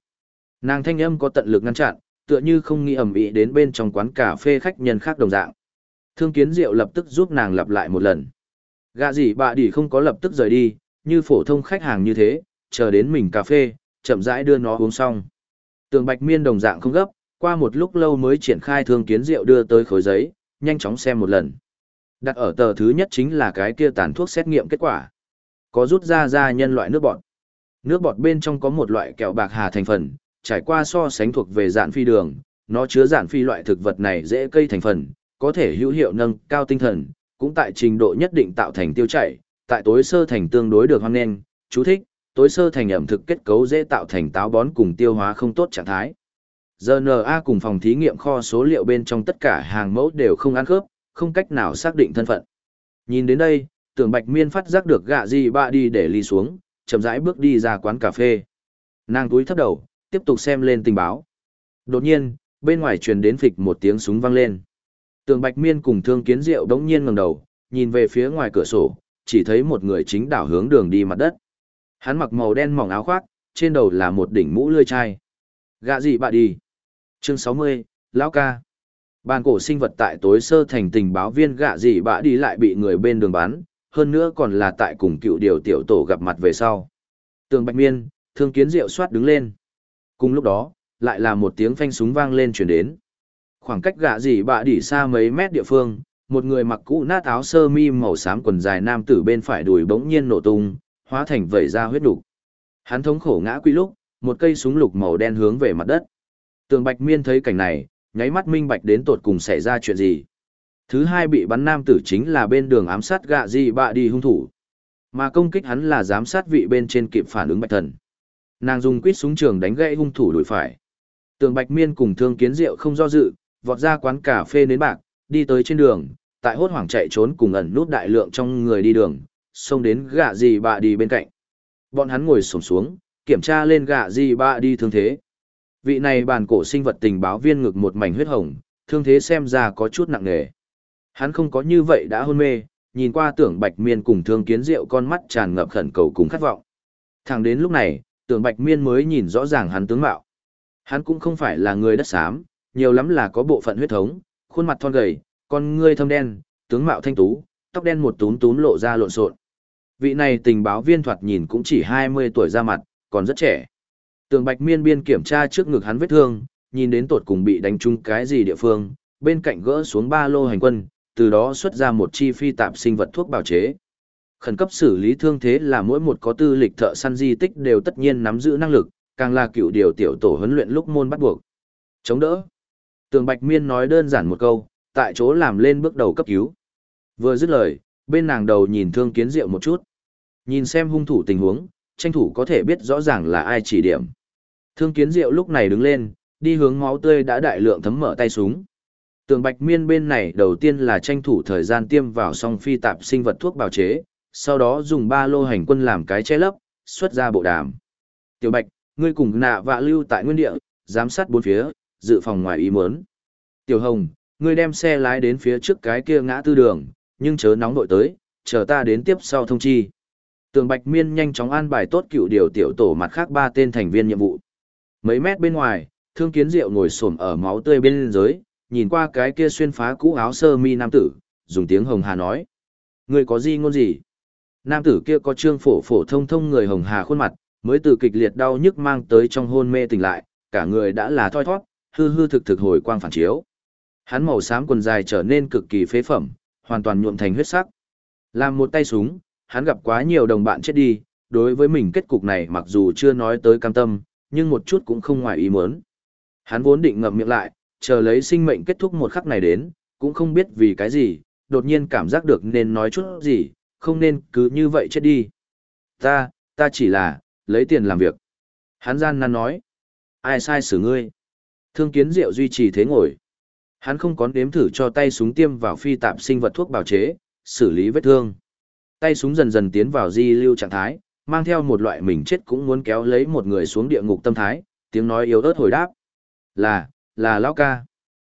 Nàng thanh âm có tận lực ngăn chặn, tựa như không nghĩ ầm ĩ đến bên trong quán cà phê khách nhân khác đồng dạng. Thương kiến diệu lập tức giúp nàng lặp lại một lần. Gạ gì bà đỉ không có lập tức rời đi, như phổ thông khách hàng như thế, chờ đến mình cà phê, chậm rãi đưa nó uống xong. Tường Bạch Miên đồng dạng không gấp, qua một lúc lâu mới triển khai thương kiến diệu đưa tới khối giấy, nhanh chóng xem một lần. Đặt ở tờ thứ nhất chính là cái kia tàn thuốc xét nghiệm kết quả. Có rút ra ra nhân loại nước bọt. Nước bọt bên trong có một loại kẹo bạc hà thành phần, trải qua so sánh thuộc về dạn phi đường, nó chứa dạn phi loại thực vật này dễ cây thành phần, có thể hữu hiệu nâng cao tinh thần, cũng tại trình độ nhất định tạo thành tiêu chảy, tại tối sơ thành tương đối được hoan nghênh, chú thích, tối sơ thành ẩm thực kết cấu dễ tạo thành táo bón cùng tiêu hóa không tốt trạng thái. GNA cùng phòng thí nghiệm kho số liệu bên trong tất cả hàng mẫu đều không ăn khớp, không cách nào xác định thân phận. Nhìn đến đây, tưởng Bạch Miên phát giác được gạ gì ba đi để ly xuống, chậm rãi bước đi ra quán cà phê. Nàng túi thấp đầu, tiếp tục xem lên tình báo. Đột nhiên, bên ngoài truyền đến phịch một tiếng súng vang lên. Tường Bạch Miên cùng Thương Kiến Diệu đống nhiên ngẩng đầu, nhìn về phía ngoài cửa sổ, chỉ thấy một người chính đảo hướng đường đi mặt đất. Hắn mặc màu đen mỏng áo khoác, trên đầu là một đỉnh mũ lươi chai. Gạ gì bà đi? Chương 60, Lão ca. Bàn cổ sinh vật tại tối sơ thành tình báo viên gạ gì bà đi lại bị người bên đường bắn, hơn nữa còn là tại cùng cựu điều tiểu tổ gặp mặt về sau. Tường Bạch Miên, Thương Kiến Diệu soát đứng lên. Cùng lúc đó, lại là một tiếng phanh súng vang lên chuyển đến. Khoảng cách gạ gì bạ đỉ xa mấy mét địa phương, một người mặc cũ nát áo sơ mi màu xám quần dài nam tử bên phải đùi bỗng nhiên nổ tung, hóa thành vẩy ra huyết đục. Hắn thống khổ ngã quỵ lúc, một cây súng lục màu đen hướng về mặt đất. Tường Bạch Miên thấy cảnh này, nháy mắt minh bạch đến tột cùng xảy ra chuyện gì. Thứ hai bị bắn nam tử chính là bên đường ám sát gạ gì bạ đi hung thủ. Mà công kích hắn là giám sát vị bên trên kịp phản ứng bạch thần. Nàng dùng quýt súng trường đánh gãy hung thủ đuổi phải. Tường Bạch Miên cùng Thương Kiến Diệu không do dự, vọt ra quán cà phê nến bạc, đi tới trên đường, tại hốt hoảng chạy trốn cùng ẩn nút đại lượng trong người đi đường, xông đến gạ gì bà đi bên cạnh. Bọn hắn ngồi sổm xuống, kiểm tra lên gạ gì bà đi thương thế. Vị này bàn cổ sinh vật tình báo viên ngực một mảnh huyết hồng, thương thế xem ra có chút nặng nề. Hắn không có như vậy đã hôn mê, nhìn qua tưởng bạch miên cùng thương kiến Diệu con mắt tràn ngập khẩn cầu cùng khát vọng. Thẳng đến lúc này, tưởng bạch miên mới nhìn rõ ràng hắn tướng mạo. Hắn cũng không phải là người đất xám, nhiều lắm là có bộ phận huyết thống, khuôn mặt thon gầy, con ngươi thâm đen, tướng mạo thanh tú, tóc đen một túm túm lộ ra lộn xộn. Vị này tình báo viên thoạt nhìn cũng chỉ 20 tuổi ra mặt, còn rất trẻ. Tường Bạch Miên biên kiểm tra trước ngực hắn vết thương, nhìn đến tột cùng bị đánh trúng cái gì địa phương, bên cạnh gỡ xuống ba lô hành quân, từ đó xuất ra một chi phi tạp sinh vật thuốc bào chế. Khẩn cấp xử lý thương thế là mỗi một có tư lịch thợ săn di tích đều tất nhiên nắm giữ năng lực, càng là cựu điều tiểu tổ huấn luyện lúc môn bắt buộc. Chống đỡ. Tường Bạch Miên nói đơn giản một câu, tại chỗ làm lên bước đầu cấp cứu. Vừa dứt lời, bên nàng đầu nhìn thương kiến diệu một chút. Nhìn xem hung thủ tình huống, tranh thủ có thể biết rõ ràng là ai chỉ điểm. Thương kiến diệu lúc này đứng lên, đi hướng máu tươi đã đại lượng thấm mở tay súng. Tường Bạch Miên bên này đầu tiên là tranh thủ thời gian tiêm vào song phi tạp sinh vật thuốc bào chế, sau đó dùng ba lô hành quân làm cái che lấp, xuất ra bộ đàm. Tiểu Bạch, ngươi cùng nạ vạ lưu tại nguyên địa, giám sát bốn phía, dự phòng ngoài ý muốn. Tiểu Hồng, ngươi đem xe lái đến phía trước cái kia ngã tư đường, nhưng chớ nóng đội tới, chờ ta đến tiếp sau thông chi. Tường Bạch Miên nhanh chóng an bài tốt cựu điều tiểu tổ mặt khác ba tên thành viên nhiệm vụ. Mấy mét bên ngoài, Thương Kiến Diệu ngồi xổm ở máu tươi bên dưới, nhìn qua cái kia xuyên phá cũ áo sơ mi nam tử, dùng tiếng hồng hà nói: "Ngươi có gì ngôn gì?" Nam tử kia có trương phổ phổ thông thông người hồng hà khuôn mặt, mới từ kịch liệt đau nhức mang tới trong hôn mê tỉnh lại, cả người đã là thoi thoát, hư hư thực thực hồi quang phản chiếu. Hắn màu xám quần dài trở nên cực kỳ phế phẩm, hoàn toàn nhuộm thành huyết sắc. Làm một tay súng, hắn gặp quá nhiều đồng bạn chết đi, đối với mình kết cục này mặc dù chưa nói tới cam tâm, nhưng một chút cũng không ngoài ý muốn. Hắn vốn định ngậm miệng lại, chờ lấy sinh mệnh kết thúc một khắc này đến, cũng không biết vì cái gì, đột nhiên cảm giác được nên nói chút gì, không nên cứ như vậy chết đi. Ta, ta chỉ là, lấy tiền làm việc. Hắn gian nan nói. Ai sai xử ngươi? Thương kiến diệu duy trì thế ngồi. Hắn không có đếm thử cho tay súng tiêm vào phi tạp sinh vật thuốc bào chế, xử lý vết thương. Tay súng dần dần tiến vào di lưu trạng thái, mang theo một loại mình chết cũng muốn kéo lấy một người xuống địa ngục tâm thái, tiếng nói yếu ớt hồi đáp. Là, là lão ca.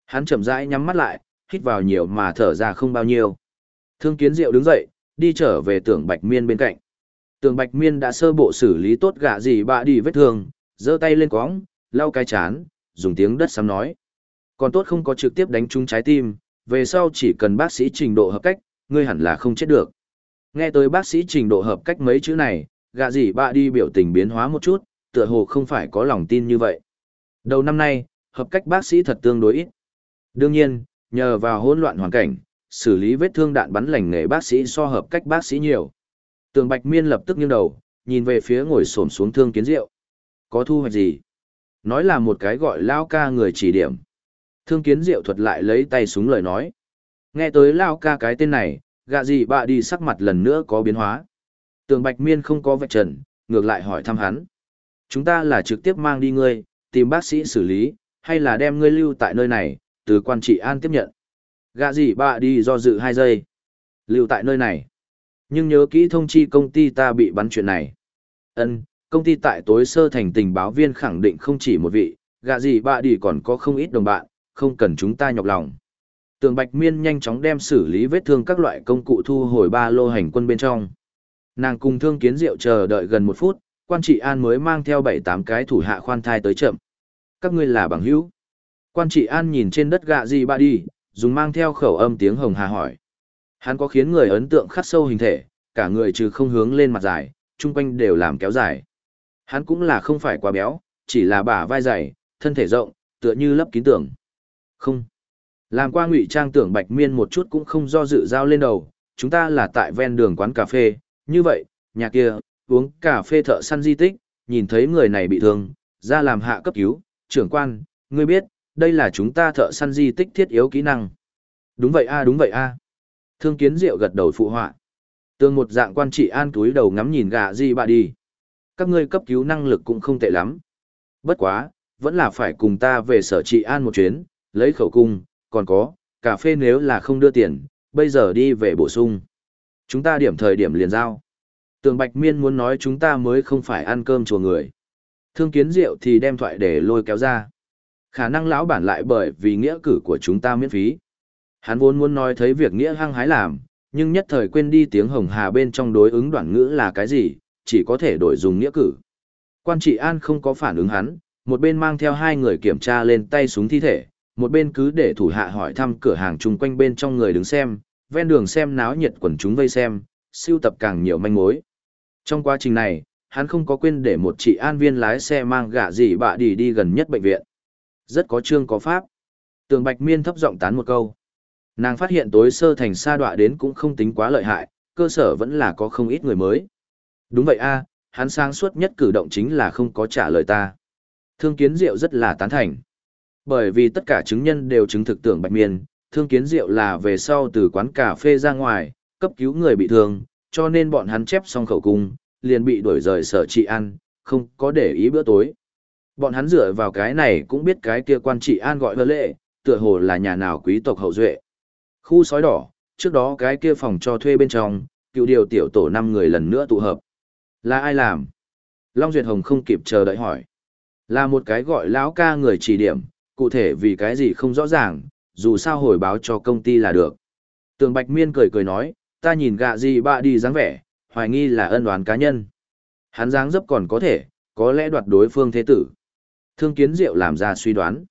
Hắn chậm rãi nhắm mắt lại, hít vào nhiều mà thở ra không bao nhiêu. Thương kiến diệu đứng dậy, đi trở về tưởng bạch miên bên cạnh. Tưởng bạch miên đã sơ bộ xử lý tốt gạ gì bạ đi vết thương, giơ tay lên cóng, lau cái chán, dùng tiếng đất sắm nói. Còn tốt không có trực tiếp đánh trúng trái tim, về sau chỉ cần bác sĩ trình độ hợp cách, ngươi hẳn là không chết được. Nghe tới bác sĩ trình độ hợp cách mấy chữ này, gạ gì bạ đi biểu tình biến hóa một chút, tựa hồ không phải có lòng tin như vậy. Đầu năm nay, hợp cách bác sĩ thật tương đối ít. Đương nhiên, nhờ vào hỗn loạn hoàn cảnh, xử lý vết thương đạn bắn lành nghề bác sĩ so hợp cách bác sĩ nhiều. Tường Bạch Miên lập tức nghiêng đầu, nhìn về phía ngồi xổm xuống thương kiến diệu. Có thu hoạch gì? Nói là một cái gọi lao ca người chỉ điểm. Thương kiến diệu thuật lại lấy tay súng lời nói. Nghe tới lao ca cái tên này, gạ gì bạ đi sắc mặt lần nữa có biến hóa. Tường Bạch Miên không có vạch trần, ngược lại hỏi thăm hắn. Chúng ta là trực tiếp mang đi ngươi, tìm bác sĩ xử lý, hay là đem ngươi lưu tại nơi này, từ quan trị an tiếp nhận. Gạ gì bạ đi do dự hai giây. Lưu tại nơi này. Nhưng nhớ kỹ thông chi công ty ta bị bắn chuyện này. Ân, công ty tại tối sơ thành tình báo viên khẳng định không chỉ một vị, gạ gì bạ đi còn có không ít đồng bạn, không cần chúng ta nhọc lòng. Tường Bạch Miên nhanh chóng đem xử lý vết thương các loại công cụ thu hồi ba lô hành quân bên trong. Nàng cùng thương kiến diệu chờ đợi gần một phút, quan trị an mới mang theo bảy tám cái thủ hạ khoan thai tới chậm. Các ngươi là bằng hữu. Quan trị an nhìn trên đất gạ gì bạ đi, dùng mang theo khẩu âm tiếng hồng hà hỏi. Hắn có khiến người ấn tượng khắc sâu hình thể, cả người trừ không hướng lên mặt dài, chung quanh đều làm kéo dài. Hắn cũng là không phải quá béo, chỉ là bả vai dày, thân thể rộng, tựa như lấp kín tưởng. Không. Làm qua ngụy trang tưởng bạch miên một chút cũng không do dự giao lên đầu, chúng ta là tại ven đường quán cà phê, như vậy, nhà kia, uống cà phê thợ săn di tích, nhìn thấy người này bị thương, ra làm hạ cấp cứu, trưởng quan, ngươi biết, đây là chúng ta thợ săn di tích thiết yếu kỹ năng. Đúng vậy a đúng vậy a Thương kiến diệu gật đầu phụ họa. Tương một dạng quan trị an túi đầu ngắm nhìn gà di bà đi. Các ngươi cấp cứu năng lực cũng không tệ lắm. Bất quá, vẫn là phải cùng ta về sở trị an một chuyến, lấy khẩu cung, còn có, cà phê nếu là không đưa tiền, bây giờ đi về bổ sung. Chúng ta điểm thời điểm liền giao. Tường Bạch Miên muốn nói chúng ta mới không phải ăn cơm chùa người. Thương kiến rượu thì đem thoại để lôi kéo ra. Khả năng lão bản lại bởi vì nghĩa cử của chúng ta miễn phí. Hắn vốn muốn nói thấy việc nghĩa hăng hái làm, nhưng nhất thời quên đi tiếng hồng hà bên trong đối ứng đoạn ngữ là cái gì, chỉ có thể đổi dùng nghĩa cử. Quan trị an không có phản ứng hắn, một bên mang theo hai người kiểm tra lên tay súng thi thể, một bên cứ để thủ hạ hỏi thăm cửa hàng chung quanh bên trong người đứng xem, ven đường xem náo nhiệt quần chúng vây xem, siêu tập càng nhiều manh mối. Trong quá trình này, hắn không có quên để một chị an viên lái xe mang gạ gì bạ đi đi gần nhất bệnh viện. Rất có chương có pháp. Tường Bạch Miên thấp giọng tán một câu. Nàng phát hiện tối sơ thành sa đọa đến cũng không tính quá lợi hại, cơ sở vẫn là có không ít người mới. Đúng vậy a, hắn sáng suốt nhất cử động chính là không có trả lời ta. Thương kiến diệu rất là tán thành. Bởi vì tất cả chứng nhân đều chứng thực tưởng bạch miên, thương kiến diệu là về sau từ quán cà phê ra ngoài, cấp cứu người bị thương, cho nên bọn hắn chép xong khẩu cung, liền bị đuổi rời sở trị ăn, không có để ý bữa tối. Bọn hắn dựa vào cái này cũng biết cái kia quan trị an gọi hơ lệ, tựa hồ là nhà nào quý tộc hậu duệ. Khu sói đỏ, trước đó cái kia phòng cho thuê bên trong, cựu điều tiểu tổ năm người lần nữa tụ hợp. Là ai làm? Long Duyệt Hồng không kịp chờ đợi hỏi. Là một cái gọi lão ca người chỉ điểm, cụ thể vì cái gì không rõ ràng, dù sao hồi báo cho công ty là được. Tường Bạch Miên cười cười nói, ta nhìn gạ gì bạ đi dáng vẻ, hoài nghi là ân oán cá nhân. Hắn dáng dấp còn có thể, có lẽ đoạt đối phương thế tử. Thương kiến diệu làm ra suy đoán.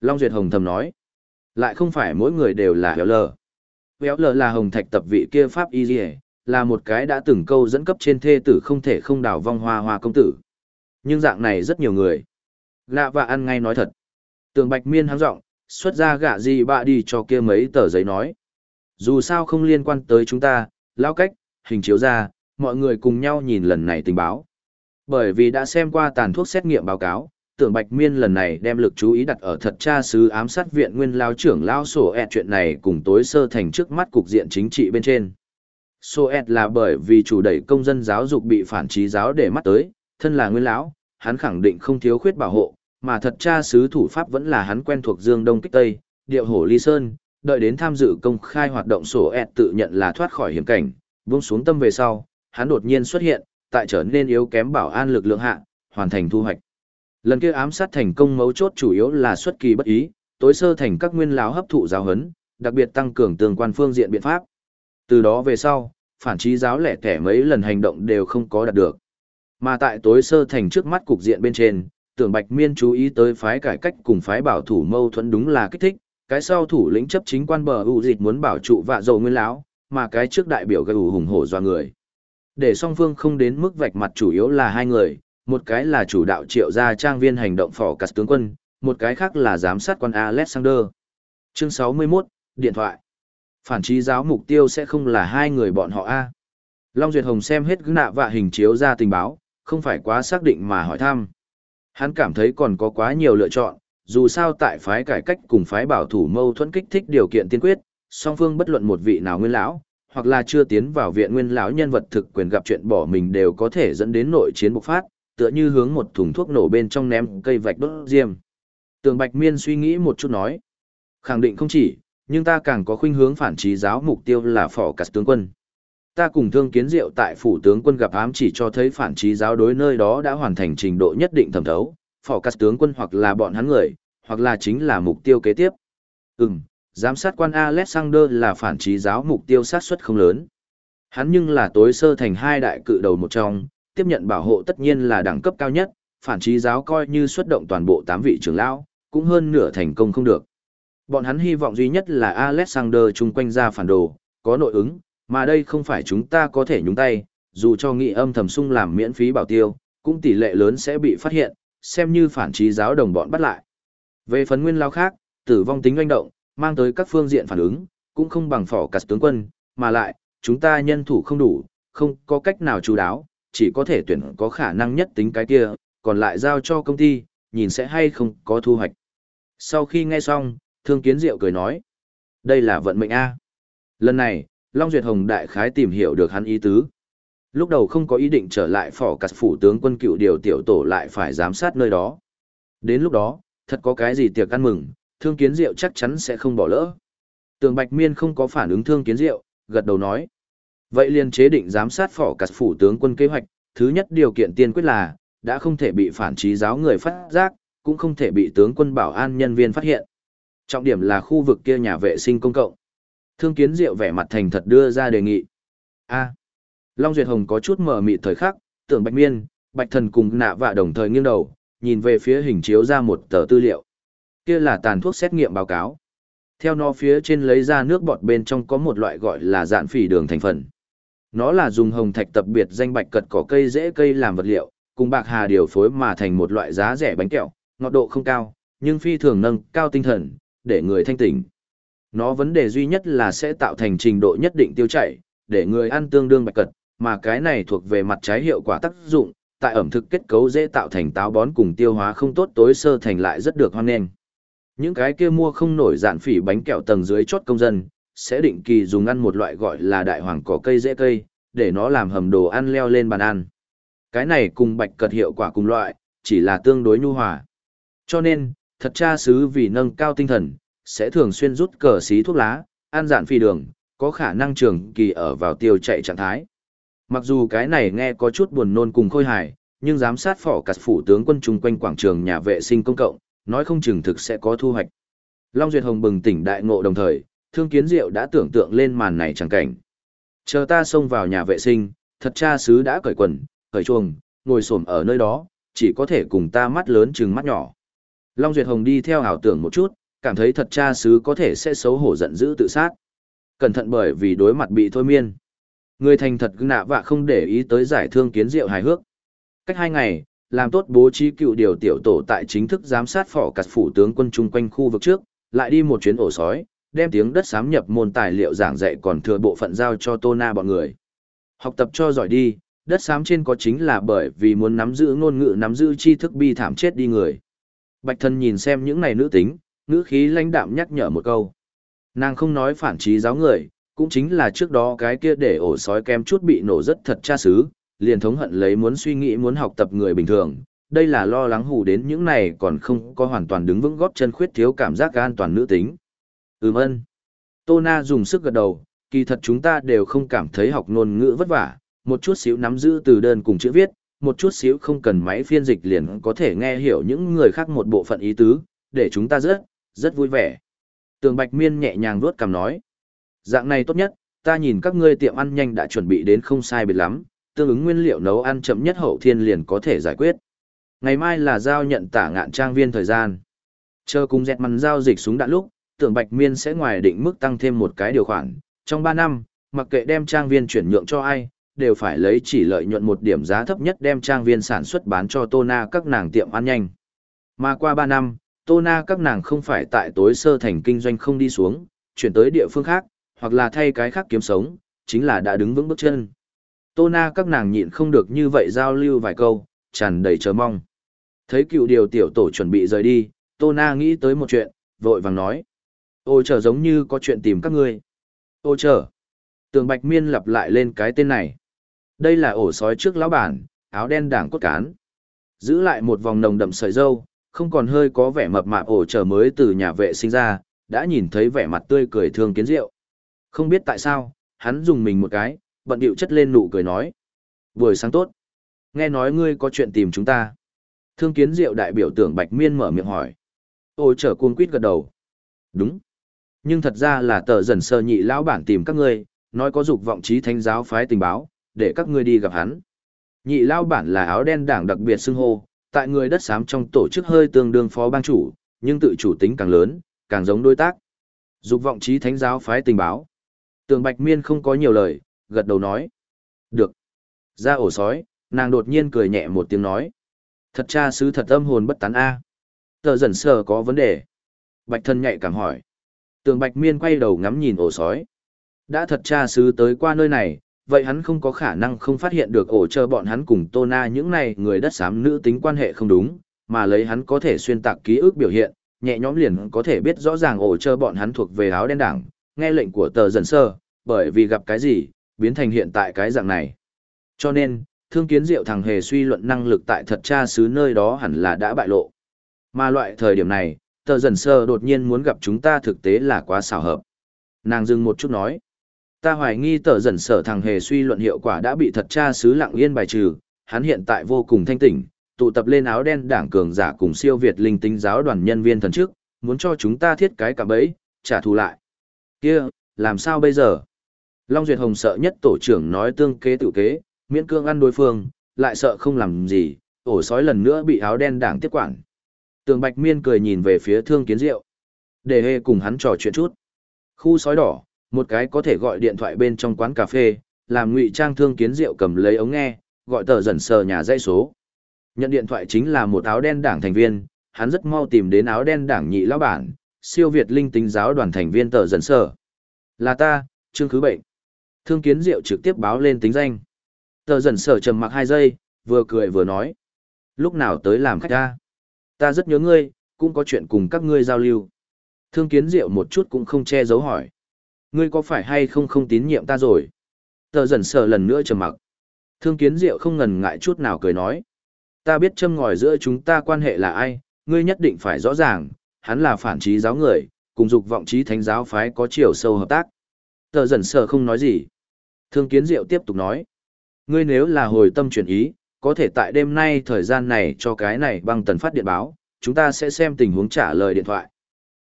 Long Duyệt Hồng thầm nói, lại không phải mỗi người đều là héo lờ. Héo lờ là hồng thạch tập vị kia Pháp Y Diệ, là một cái đã từng câu dẫn cấp trên thê tử không thể không đào vong hoa hoa công tử. Nhưng dạng này rất nhiều người. Lạ và ăn ngay nói thật. Tường Bạch Miên hắng giọng, xuất ra gạ gì bạ đi cho kia mấy tờ giấy nói. Dù sao không liên quan tới chúng ta, lao cách, hình chiếu ra, mọi người cùng nhau nhìn lần này tình báo. Bởi vì đã xem qua tàn thuốc xét nghiệm báo cáo, tưởng Bạch Miên lần này đem lực chú ý đặt ở thật tra sứ ám sát viện nguyên lao trưởng lao sổ ẹt chuyện này cùng tối sơ thành trước mắt cục diện chính trị bên trên. Sổ ẹt là bởi vì chủ đẩy công dân giáo dục bị phản trí giáo để mắt tới, thân là nguyên lão, hắn khẳng định không thiếu khuyết bảo hộ, mà thật cha sứ thủ pháp vẫn là hắn quen thuộc Dương Đông Kích Tây, điệu hổ ly sơn, đợi đến tham dự công khai hoạt động sổ ẹt tự nhận là thoát khỏi hiểm cảnh, buông xuống tâm về sau, hắn đột nhiên xuất hiện, tại trở nên yếu kém bảo an lực lượng hạ, hoàn thành thu hoạch. Lần kia ám sát thành công mấu chốt chủ yếu là xuất kỳ bất ý, tối sơ thành các nguyên lão hấp thụ giáo huấn, đặc biệt tăng cường tường quan phương diện biện pháp. Từ đó về sau, phản trí giáo lẻ tẻ mấy lần hành động đều không có đạt được. Mà tại tối sơ thành trước mắt cục diện bên trên, tưởng Bạch Miên chú ý tới phái cải cách cùng phái bảo thủ mâu thuẫn đúng là kích thích, cái sau thủ lĩnh chấp chính quan bờ ưu dịch muốn bảo trụ vạ dầu nguyên lão, mà cái trước đại biểu gây ủ hùng hổ do người. Để song phương không đến mức vạch mặt chủ yếu là hai người, một cái là chủ đạo triệu gia trang viên hành động phỏ cắt tướng quân, một cái khác là giám sát quan Alexander. Chương 61, Điện thoại. Phản trí giáo mục tiêu sẽ không là hai người bọn họ a Long Duyệt Hồng xem hết nạ vạ hình chiếu ra tình báo, không phải quá xác định mà hỏi thăm. Hắn cảm thấy còn có quá nhiều lựa chọn, dù sao tại phái cải cách cùng phái bảo thủ mâu thuẫn kích thích điều kiện tiên quyết, song phương bất luận một vị nào nguyên lão, hoặc là chưa tiến vào viện nguyên lão nhân vật thực quyền gặp chuyện bỏ mình đều có thể dẫn đến nội chiến bộc phát, tựa như hướng một thùng thuốc nổ bên trong ném cây vạch đốt diêm. Tường Bạch Miên suy nghĩ một chút nói, khẳng định không chỉ, nhưng ta càng có khuynh hướng phản trí giáo mục tiêu là phỏ cắt tướng quân. Ta cùng thương kiến diệu tại phủ tướng quân gặp ám chỉ cho thấy phản trí giáo đối nơi đó đã hoàn thành trình độ nhất định thẩm thấu, phỏ cắt tướng quân hoặc là bọn hắn người, hoặc là chính là mục tiêu kế tiếp. Ừm, giám sát quan Alexander là phản trí giáo mục tiêu sát suất không lớn. Hắn nhưng là tối sơ thành hai đại cự đầu một trong, tiếp nhận bảo hộ tất nhiên là đẳng cấp cao nhất, phản trí giáo coi như xuất động toàn bộ tám vị trưởng lão, cũng hơn nửa thành công không được. Bọn hắn hy vọng duy nhất là Alexander chung quanh ra phản đồ, có nội ứng, mà đây không phải chúng ta có thể nhúng tay, dù cho nghị âm thầm sung làm miễn phí bảo tiêu, cũng tỷ lệ lớn sẽ bị phát hiện, xem như phản trí giáo đồng bọn bắt lại. Về phần nguyên lao khác, tử vong tính doanh động, mang tới các phương diện phản ứng, cũng không bằng phỏ cắt tướng quân, mà lại, chúng ta nhân thủ không đủ, không có cách nào chú đáo, chỉ có thể tuyển có khả năng nhất tính cái kia, còn lại giao cho công ty, nhìn sẽ hay không có thu hoạch. Sau khi nghe xong, Thương Kiến Diệu cười nói, đây là vận mệnh A. Lần này, Long Duyệt Hồng đại khái tìm hiểu được hắn ý tứ. Lúc đầu không có ý định trở lại phỏ cắt phủ tướng quân cựu điều tiểu tổ lại phải giám sát nơi đó. Đến lúc đó, thật có cái gì tiệc ăn mừng, Thương Kiến Diệu chắc chắn sẽ không bỏ lỡ. Tường Bạch Miên không có phản ứng Thương Kiến Diệu, gật đầu nói. Vậy liền chế định giám sát phỏ cắt phủ tướng quân kế hoạch, thứ nhất điều kiện tiên quyết là, đã không thể bị phản trí giáo người phát giác, cũng không thể bị tướng quân bảo an nhân viên phát hiện. Trọng điểm là khu vực kia nhà vệ sinh công cộng. Thương kiến diệu vẻ mặt thành thật đưa ra đề nghị. A. Long Duyệt Hồng có chút mở mịt thời khắc, tưởng Bạch Miên, Bạch Thần cùng nạ vạ đồng thời nghiêng đầu, nhìn về phía hình chiếu ra một tờ tư liệu. Kia là tàn thuốc xét nghiệm báo cáo. Theo nó phía trên lấy ra nước bọt bên trong có một loại gọi là dạn phỉ đường thành phần. Nó là dùng hồng thạch tập biệt danh bạch cật cỏ cây dễ cây làm vật liệu, cùng bạc hà điều phối mà thành một loại giá rẻ bánh kẹo, ngọt độ không cao, nhưng phi thường nâng cao tinh thần, để người thanh tỉnh. Nó vấn đề duy nhất là sẽ tạo thành trình độ nhất định tiêu chảy, để người ăn tương đương bạch cật, mà cái này thuộc về mặt trái hiệu quả tác dụng, tại ẩm thực kết cấu dễ tạo thành táo bón cùng tiêu hóa không tốt tối sơ thành lại rất được hoan nghênh. Những cái kia mua không nổi dạn phỉ bánh kẹo tầng dưới chốt công dân, sẽ định kỳ dùng ăn một loại gọi là đại hoàng cỏ cây dễ cây, để nó làm hầm đồ ăn leo lên bàn ăn. Cái này cùng bạch cật hiệu quả cùng loại, chỉ là tương đối nhu hòa. Cho nên, thật cha xứ vì nâng cao tinh thần, sẽ thường xuyên rút cờ xí thuốc lá, ăn dạn phi đường, có khả năng trường kỳ ở vào tiêu chạy trạng thái. Mặc dù cái này nghe có chút buồn nôn cùng khôi hài, nhưng giám sát phỏ cặt phủ tướng quân chung quanh quảng trường nhà vệ sinh công cộng, nói không chừng thực sẽ có thu hoạch. Long Duyệt Hồng bừng tỉnh đại ngộ đồng thời, Thương Kiến Diệu đã tưởng tượng lên màn này chẳng cảnh. Chờ ta xông vào nhà vệ sinh, thật cha sứ đã cởi quần, cởi chuồng, ngồi xổm ở nơi đó, chỉ có thể cùng ta mắt lớn chừng mắt nhỏ. Long Duyệt Hồng đi theo ảo tưởng một chút, cảm thấy thật cha sứ có thể sẽ xấu hổ giận dữ tự sát. Cẩn thận bởi vì đối mặt bị thôi miên. Người thành thật nạ vạ không để ý tới giải thương kiến diệu hài hước. Cách hai ngày, làm tốt bố trí cựu điều tiểu tổ tại chính thức giám sát phỏ cặt phủ tướng quân chung quanh khu vực trước, lại đi một chuyến ổ sói, đem tiếng đất sám nhập môn tài liệu giảng dạy còn thừa bộ phận giao cho tô na bọn người. Học tập cho giỏi đi, đất sám trên có chính là bởi vì muốn nắm giữ ngôn ngữ nắm giữ tri thức bi thảm chết đi người. Bạch thân nhìn xem những này nữ tính, ngữ khí lãnh đạm nhắc nhở một câu. Nàng không nói phản trí giáo người, cũng chính là trước đó cái kia để ổ sói kem chút bị nổ rất thật cha xứ, liền thống hận lấy muốn suy nghĩ muốn học tập người bình thường. Đây là lo lắng hù đến những này còn không có hoàn toàn đứng vững góp chân khuyết thiếu cảm giác an toàn nữ tính. Ừm ân. Tô Na dùng sức gật đầu, kỳ thật chúng ta đều không cảm thấy học ngôn ngữ vất vả, một chút xíu nắm giữ từ đơn cùng chữ viết, một chút xíu không cần máy phiên dịch liền có thể nghe hiểu những người khác một bộ phận ý tứ, để chúng ta rất, rất vui vẻ. Tường Bạch Miên nhẹ nhàng vuốt cằm nói. Dạng này tốt nhất, ta nhìn các ngươi tiệm ăn nhanh đã chuẩn bị đến không sai biệt lắm, tương ứng nguyên liệu nấu ăn chậm nhất hậu thiên liền có thể giải quyết. Ngày mai là giao nhận tả ngạn trang viên thời gian. Chờ cùng dẹt mắn giao dịch súng đạn lúc, tưởng Bạch Miên sẽ ngoài định mức tăng thêm một cái điều khoản. Trong 3 năm, mặc kệ đem trang viên chuyển nhượng cho ai, đều phải lấy chỉ lợi nhuận một điểm giá thấp nhất đem trang viên sản xuất bán cho Tô Na các nàng tiệm ăn nhanh. Mà qua 3 năm, Tô Na các nàng không phải tại tối sơ thành kinh doanh không đi xuống, chuyển tới địa phương khác, hoặc là thay cái khác kiếm sống, chính là đã đứng vững bước chân. Tô Na các nàng nhịn không được như vậy giao lưu vài câu, tràn đầy chờ mong. Thấy cựu điều tiểu tổ chuẩn bị rời đi, Tô Na nghĩ tới một chuyện, vội vàng nói. Ôi chờ giống như có chuyện tìm các ngươi. Ôi chờ. Tường Bạch Miên lặp lại lên cái tên này. Đây là ổ sói trước lão bản, áo đen đảng cốt cán. Giữ lại một vòng nồng đậm sợi dâu, không còn hơi có vẻ mập mạp ổ chờ mới từ nhà vệ sinh ra, đã nhìn thấy vẻ mặt tươi cười thương kiến rượu. Không biết tại sao, hắn dùng mình một cái, bận điệu chất lên nụ cười nói. Buổi sáng tốt. Nghe nói ngươi có chuyện tìm chúng ta. Thương kiến diệu đại biểu tưởng Bạch Miên mở miệng hỏi. Ôi trở cuồng quýt gật đầu. Đúng. Nhưng thật ra là tờ dần sơ nhị lão bản tìm các ngươi, nói có dục vọng trí thánh giáo phái tình báo, để các ngươi đi gặp hắn. Nhị lão bản là áo đen đảng đặc biệt xưng hô, tại người đất xám trong tổ chức hơi tương đương phó bang chủ, nhưng tự chủ tính càng lớn, càng giống đối tác. Dục vọng trí thánh giáo phái tình báo. Tường Bạch Miên không có nhiều lời, gật đầu nói. Được. Ra ổ sói, nàng đột nhiên cười nhẹ một tiếng nói. Thật cha sứ thật âm hồn bất tán A. Tờ dần sờ có vấn đề. Bạch thân nhạy cảm hỏi. Tường Bạch Miên quay đầu ngắm nhìn ổ sói. Đã thật cha sứ tới qua nơi này, vậy hắn không có khả năng không phát hiện được ổ chờ bọn hắn cùng Tô Na những này người đất xám nữ tính quan hệ không đúng, mà lấy hắn có thể xuyên tạc ký ức biểu hiện, nhẹ nhõm liền có thể biết rõ ràng ổ chờ bọn hắn thuộc về áo đen đảng, nghe lệnh của tờ dần sơ, bởi vì gặp cái gì, biến thành hiện tại cái dạng này. Cho nên, thương kiến diệu thằng hề suy luận năng lực tại thật cha xứ nơi đó hẳn là đã bại lộ. Mà loại thời điểm này, tờ dần sơ đột nhiên muốn gặp chúng ta thực tế là quá xảo hợp. Nàng dừng một chút nói. Ta hoài nghi tờ dần sở thằng hề suy luận hiệu quả đã bị thật cha xứ lặng yên bài trừ, hắn hiện tại vô cùng thanh tỉnh, tụ tập lên áo đen đảng cường giả cùng siêu việt linh tinh giáo đoàn nhân viên thần trước, muốn cho chúng ta thiết cái cạm bẫy, trả thù lại. Kia, làm sao bây giờ? Long Duyệt Hồng sợ nhất tổ trưởng nói tương kế tự kế, miễn cương ăn đối phương, lại sợ không làm gì, ổ sói lần nữa bị áo đen đảng tiếp quản. Tường Bạch Miên cười nhìn về phía Thương Kiến Diệu. Để hê cùng hắn trò chuyện chút. Khu sói đỏ, một cái có thể gọi điện thoại bên trong quán cà phê, làm ngụy trang Thương Kiến Diệu cầm lấy ống nghe, gọi tờ dần sờ nhà dây số. Nhận điện thoại chính là một áo đen đảng thành viên, hắn rất mau tìm đến áo đen đảng nhị lão bản, siêu việt linh tính giáo đoàn thành viên tờ dần sờ. Là ta, Trương Khứ Bệnh. Thương Kiến Diệu trực tiếp báo lên tính danh. Tờ dần sờ trầm mặc hai giây, vừa cười vừa nói. Lúc nào tới làm khách ta? Ta rất nhớ ngươi, cũng có chuyện cùng các ngươi giao lưu. Thương kiến diệu một chút cũng không che giấu hỏi. Ngươi có phải hay không không tín nhiệm ta rồi? Tờ dần sờ lần nữa trầm mặc. Thương kiến diệu không ngần ngại chút nào cười nói. Ta biết châm ngòi giữa chúng ta quan hệ là ai, ngươi nhất định phải rõ ràng, hắn là phản trí giáo người, cùng dục vọng trí thánh giáo phái có chiều sâu hợp tác. Tờ dần sờ không nói gì. Thương kiến diệu tiếp tục nói. Ngươi nếu là hồi tâm chuyển ý, có thể tại đêm nay thời gian này cho cái này băng tần phát điện báo, chúng ta sẽ xem tình huống trả lời điện thoại.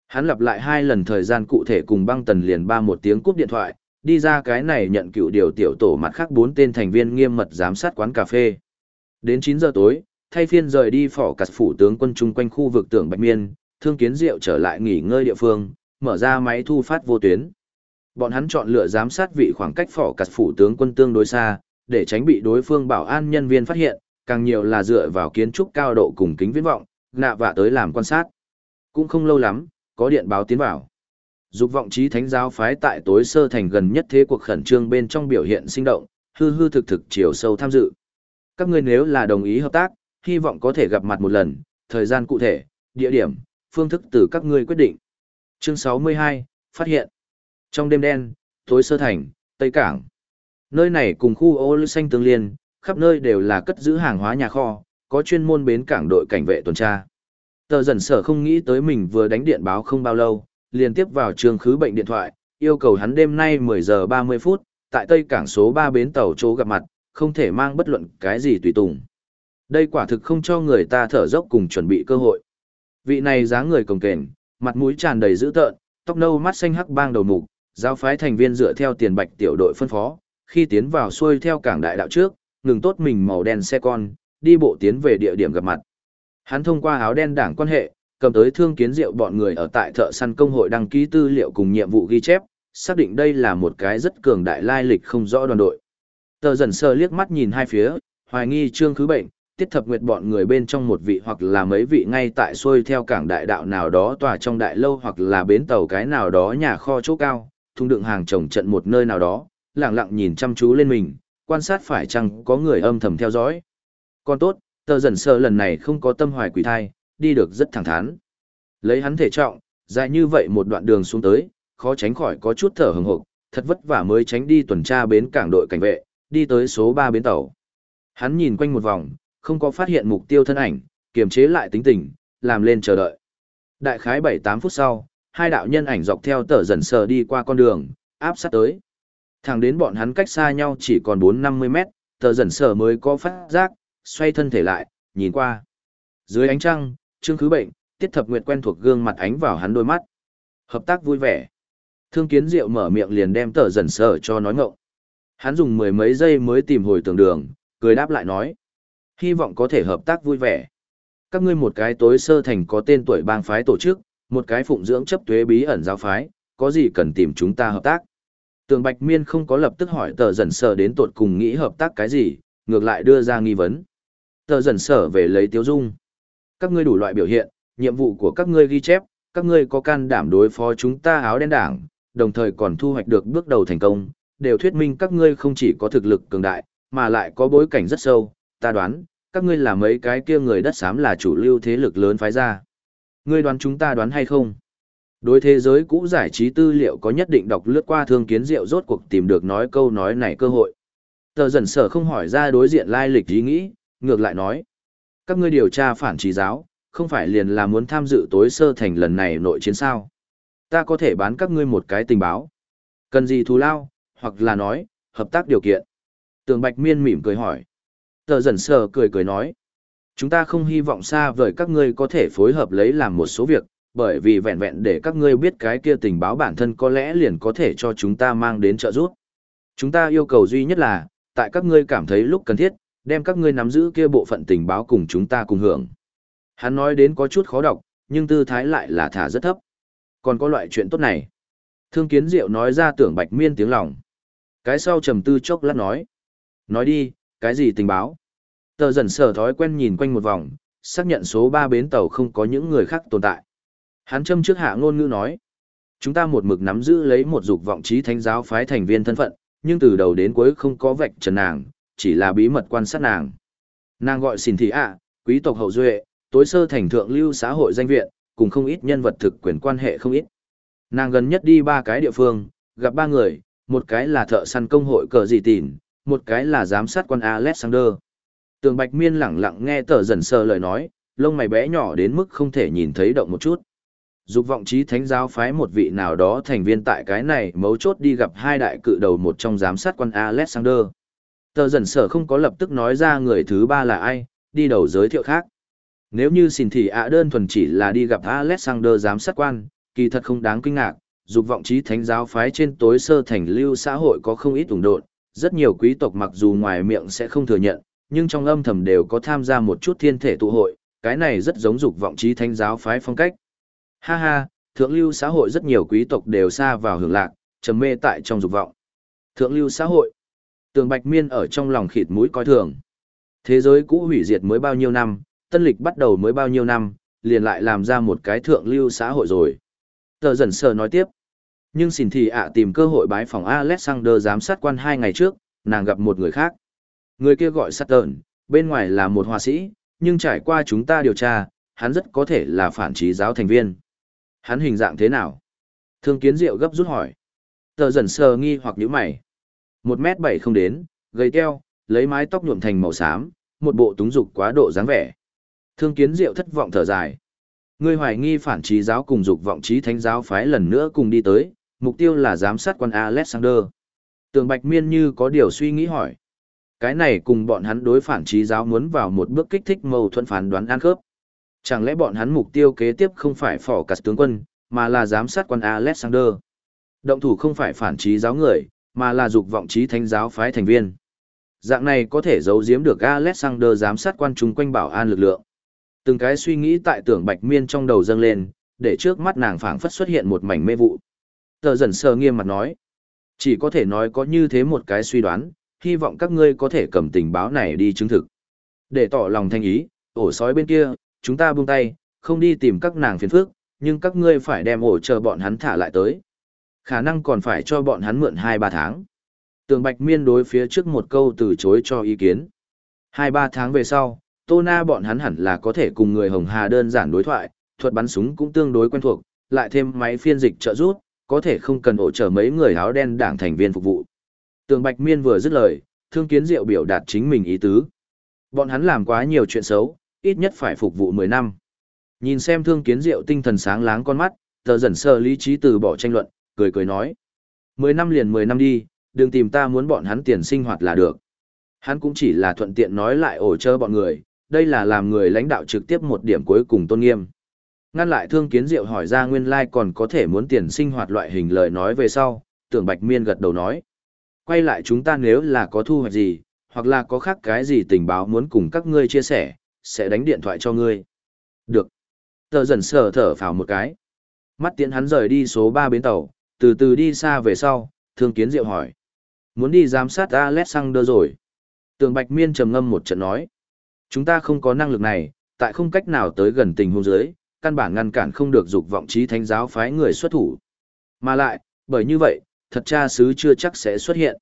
Hắn lặp lại hai lần thời gian cụ thể cùng băng tần liền ba một tiếng cúp điện thoại, đi ra cái này nhận cựu điều tiểu tổ mặt khác bốn tên thành viên nghiêm mật giám sát quán cà phê. Đến 9 giờ tối, thay phiên rời đi phỏ cặt phủ tướng quân chung quanh khu vực tưởng Bạch Miên, thương kiến rượu trở lại nghỉ ngơi địa phương, mở ra máy thu phát vô tuyến. Bọn hắn chọn lựa giám sát vị khoảng cách phỏ cặt phủ tướng quân tương đối xa, để tránh bị đối phương bảo an nhân viên phát hiện, càng nhiều là dựa vào kiến trúc cao độ cùng kính viễn vọng, nạ vạ tới làm quan sát. Cũng không lâu lắm, có điện báo tiến vào. Dục vọng trí thánh giáo phái tại tối sơ thành gần nhất thế cuộc khẩn trương bên trong biểu hiện sinh động, hư hư thực thực chiều sâu tham dự. Các ngươi nếu là đồng ý hợp tác, hy vọng có thể gặp mặt một lần, thời gian cụ thể, địa điểm, phương thức từ các ngươi quyết định. Chương 62, phát hiện. Trong đêm đen, tối sơ thành, Tây Cảng. Nơi này cùng khu ô lưu xanh tương liên, khắp nơi đều là cất giữ hàng hóa nhà kho, có chuyên môn bến cảng đội cảnh vệ tuần tra. Tờ dần sở không nghĩ tới mình vừa đánh điện báo không bao lâu, liền tiếp vào trường khứ bệnh điện thoại, yêu cầu hắn đêm nay 10 giờ 30 phút, tại Tây Cảng số 3 bến tàu chỗ gặp mặt, không thể mang bất luận cái gì tùy tùng. Đây quả thực không cho người ta thở dốc cùng chuẩn bị cơ hội. Vị này dáng người cồng kềnh, mặt mũi tràn đầy dữ tợn, tóc nâu mắt xanh hắc bang đầu mục, giao phái thành viên dựa theo tiền bạch tiểu đội phân phó, khi tiến vào xuôi theo cảng đại đạo trước, ngừng tốt mình màu đen xe con, đi bộ tiến về địa điểm gặp mặt. Hắn thông qua áo đen đảng quan hệ, cầm tới thương kiến rượu bọn người ở tại thợ săn công hội đăng ký tư liệu cùng nhiệm vụ ghi chép, xác định đây là một cái rất cường đại lai lịch không rõ đoàn đội. Tờ dần sơ liếc mắt nhìn hai phía, hoài nghi trương khứ bệnh, tiết thập nguyệt bọn người bên trong một vị hoặc là mấy vị ngay tại xuôi theo cảng đại đạo nào đó tòa trong đại lâu hoặc là bến tàu cái nào đó nhà kho chỗ cao, thung đựng hàng trồng trận một nơi nào đó, lẳng lặng nhìn chăm chú lên mình, quan sát phải chăng có người âm thầm theo dõi. Còn tốt, tờ dần sơ lần này không có tâm hoài quỷ thai, đi được rất thẳng thắn. Lấy hắn thể trọng, dài như vậy một đoạn đường xuống tới, khó tránh khỏi có chút thở hừng hực, thật vất vả mới tránh đi tuần tra bến cảng đội cảnh vệ, đi tới số 3 bến tàu. Hắn nhìn quanh một vòng, không có phát hiện mục tiêu thân ảnh, kiềm chế lại tính tình, làm lên chờ đợi. Đại khái 7-8 phút sau, hai đạo nhân ảnh dọc theo tờ dần sờ đi qua con đường, áp sát tới. Thẳng đến bọn hắn cách xa nhau chỉ còn 4-50 mét, tờ dần Sở mới có phát giác, xoay thân thể lại, nhìn qua. Dưới ánh trăng, Trương Khứ Bệnh, Tiết Thập Nguyệt quen thuộc gương mặt ánh vào hắn đôi mắt. Hợp tác vui vẻ. Thương Kiến Diệu mở miệng liền đem tờ dần Sở cho nói ngộng. Hắn dùng mười mấy giây mới tìm hồi tường đường, cười đáp lại nói. Hy vọng có thể hợp tác vui vẻ. Các ngươi một cái tối sơ thành có tên tuổi bang phái tổ chức, một cái phụng dưỡng chấp thuế bí ẩn giáo phái, có gì cần tìm chúng ta hợp tác. Tường Bạch Miên không có lập tức hỏi tờ dần sở đến tột cùng nghĩ hợp tác cái gì, ngược lại đưa ra nghi vấn. Tờ dần sở về lấy tiêu dung. Các ngươi đủ loại biểu hiện, nhiệm vụ của các ngươi ghi chép, các ngươi có can đảm đối phó chúng ta áo đen đảng, đồng thời còn thu hoạch được bước đầu thành công, đều thuyết minh các ngươi không chỉ có thực lực cường đại, mà lại có bối cảnh rất sâu, ta đoán, các ngươi là mấy cái kia người đất xám là chủ lưu thế lực lớn phái ra. Ngươi đoán chúng ta đoán hay không? Đối thế giới cũ giải trí tư liệu có nhất định đọc lướt qua thương kiến diệu rốt cuộc tìm được nói câu nói này cơ hội. Tờ dần sở không hỏi ra đối diện lai lịch ý nghĩ, ngược lại nói. Các ngươi điều tra phản trí giáo, không phải liền là muốn tham dự tối sơ thành lần này nội chiến sao. Ta có thể bán các ngươi một cái tình báo. Cần gì thù lao, hoặc là nói, hợp tác điều kiện. Tường Bạch Miên mỉm cười hỏi. Tờ dần sở cười cười nói. Chúng ta không hy vọng xa vời các ngươi có thể phối hợp lấy làm một số việc, bởi vì vẹn vẹn để các ngươi biết cái kia tình báo bản thân có lẽ liền có thể cho chúng ta mang đến trợ giúp. Chúng ta yêu cầu duy nhất là, tại các ngươi cảm thấy lúc cần thiết, đem các ngươi nắm giữ kia bộ phận tình báo cùng chúng ta cùng hưởng. Hắn nói đến có chút khó đọc, nhưng tư thái lại là thả rất thấp. Còn có loại chuyện tốt này. Thương kiến diệu nói ra tưởng bạch miên tiếng lòng. Cái sau trầm tư chốc lát nói. Nói đi, cái gì tình báo? Tờ dần sở thói quen nhìn quanh một vòng, xác nhận số 3 bến tàu không có những người khác tồn tại. Hắn châm trước hạ ngôn ngữ nói. Chúng ta một mực nắm giữ lấy một dục vọng trí thánh giáo phái thành viên thân phận, nhưng từ đầu đến cuối không có vạch trần nàng, chỉ là bí mật quan sát nàng. Nàng gọi xỉn thị ạ, quý tộc hậu duệ, tối sơ thành thượng lưu xã hội danh viện, cùng không ít nhân vật thực quyền quan hệ không ít. Nàng gần nhất đi ba cái địa phương, gặp ba người, một cái là thợ săn công hội cờ dị tỉn, một cái là giám sát quan Alexander. Tường Bạch Miên lẳng lặng nghe tờ dần sơ lời nói, lông mày bé nhỏ đến mức không thể nhìn thấy động một chút. Dục vọng trí thánh giáo phái một vị nào đó thành viên tại cái này mấu chốt đi gặp hai đại cự đầu một trong giám sát quan Alexander. Tờ dần sở không có lập tức nói ra người thứ ba là ai, đi đầu giới thiệu khác. Nếu như xin thì ạ đơn thuần chỉ là đi gặp Alexander giám sát quan, kỳ thật không đáng kinh ngạc, dục vọng trí thánh giáo phái trên tối sơ thành lưu xã hội có không ít ủng đột, rất nhiều quý tộc mặc dù ngoài miệng sẽ không thừa nhận, nhưng trong âm thầm đều có tham gia một chút thiên thể tụ hội, cái này rất giống dục vọng trí thánh giáo phái phong cách. Ha ha, thượng lưu xã hội rất nhiều quý tộc đều xa vào hưởng lạc, trầm mê tại trong dục vọng. Thượng lưu xã hội. Tường Bạch Miên ở trong lòng khịt mũi coi thường. Thế giới cũ hủy diệt mới bao nhiêu năm, tân lịch bắt đầu mới bao nhiêu năm, liền lại làm ra một cái thượng lưu xã hội rồi. Tờ dần sờ nói tiếp. Nhưng xin thì ạ tìm cơ hội bái phòng Alexander giám sát quan hai ngày trước, nàng gặp một người khác. Người kia gọi Saturn, bên ngoài là một hòa sĩ, nhưng trải qua chúng ta điều tra, hắn rất có thể là phản trí giáo thành viên. Hắn hình dạng thế nào? Thương kiến diệu gấp rút hỏi. Tờ dần sờ nghi hoặc nhíu mày. Một mét bảy không đến, gầy teo, lấy mái tóc nhuộm thành màu xám, một bộ túng dục quá độ dáng vẻ. Thương kiến diệu thất vọng thở dài. Ngươi hoài nghi phản trí giáo cùng dục vọng trí thánh giáo phái lần nữa cùng đi tới, mục tiêu là giám sát quan Alexander. Tường Bạch Miên như có điều suy nghĩ hỏi. Cái này cùng bọn hắn đối phản trí giáo muốn vào một bước kích thích mâu thuẫn phán đoán an khớp. Chẳng lẽ bọn hắn mục tiêu kế tiếp không phải phỏ cắt tướng quân, mà là giám sát quan Alexander. Động thủ không phải phản trí giáo người, mà là dục vọng trí thánh giáo phái thành viên. Dạng này có thể giấu giếm được Alexander giám sát quan chúng quanh bảo an lực lượng. Từng cái suy nghĩ tại tưởng bạch miên trong đầu dâng lên, để trước mắt nàng phảng phất xuất hiện một mảnh mê vụ. Tờ dần sờ nghiêm mặt nói. Chỉ có thể nói có như thế một cái suy đoán, hy vọng các ngươi có thể cầm tình báo này đi chứng thực. Để tỏ lòng thanh ý, ổ sói bên kia, chúng ta buông tay, không đi tìm các nàng phiền phức, nhưng các ngươi phải đem ổ chờ bọn hắn thả lại tới. Khả năng còn phải cho bọn hắn mượn 2-3 tháng. Tường Bạch Miên đối phía trước một câu từ chối cho ý kiến. 2-3 tháng về sau, Tô Na bọn hắn hẳn là có thể cùng người Hồng Hà đơn giản đối thoại, thuật bắn súng cũng tương đối quen thuộc, lại thêm máy phiên dịch trợ giúp, có thể không cần ổ trợ mấy người áo đen đảng thành viên phục vụ. Tường Bạch Miên vừa dứt lời, Thương Kiến Diệu biểu đạt chính mình ý tứ. Bọn hắn làm quá nhiều chuyện xấu, ít nhất phải phục vụ 10 năm. Nhìn xem Thương Kiến Diệu tinh thần sáng láng con mắt, tờ dần sơ lý trí từ bỏ tranh luận, cười cười nói. 10 năm liền 10 năm đi, đừng tìm ta muốn bọn hắn tiền sinh hoạt là được. Hắn cũng chỉ là thuận tiện nói lại ổ chơ bọn người, đây là làm người lãnh đạo trực tiếp một điểm cuối cùng tôn nghiêm. Ngăn lại thương kiến diệu hỏi ra nguyên lai like còn có thể muốn tiền sinh hoạt loại hình lời nói về sau, tưởng bạch miên gật đầu nói. Quay lại chúng ta nếu là có thu hoạch gì, hoặc là có khác cái gì tình báo muốn cùng các ngươi chia sẻ, sẽ đánh điện thoại cho ngươi. Được. Tờ dần sờ thở phào một cái. Mắt tiễn hắn rời đi số 3 bến tàu, từ từ đi xa về sau, thương kiến diệu hỏi. Muốn đi giám sát Alexander rồi. Tường Bạch Miên trầm ngâm một trận nói. Chúng ta không có năng lực này, tại không cách nào tới gần tình huống dưới, căn bản ngăn cản không được dục vọng trí thánh giáo phái người xuất thủ. Mà lại, bởi như vậy, thật cha sứ chưa chắc sẽ xuất hiện.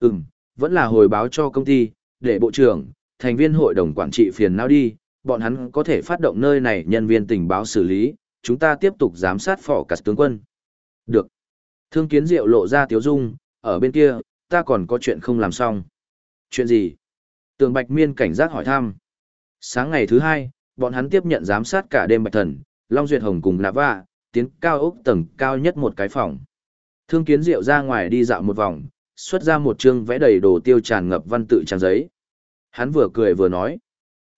Ừm, vẫn là hồi báo cho công ty, để bộ trưởng, thành viên hội đồng quản trị phiền não đi, bọn hắn có thể phát động nơi này nhân viên tình báo xử lý, chúng ta tiếp tục giám sát phỏ cả tướng quân. Được. Thương kiến diệu lộ ra tiếu dung, ở bên kia, ta còn có chuyện không làm xong. Chuyện gì? Tường Bạch Miên cảnh giác hỏi thăm. Sáng ngày thứ hai, bọn hắn tiếp nhận giám sát cả đêm Bạch Thần, Long Duyệt Hồng cùng Nạp Vạ, tiến cao ốc tầng cao nhất một cái phòng. Thương kiến diệu ra ngoài đi dạo một vòng, xuất ra một chương vẽ đầy đồ tiêu tràn ngập văn tự trang giấy. Hắn vừa cười vừa nói.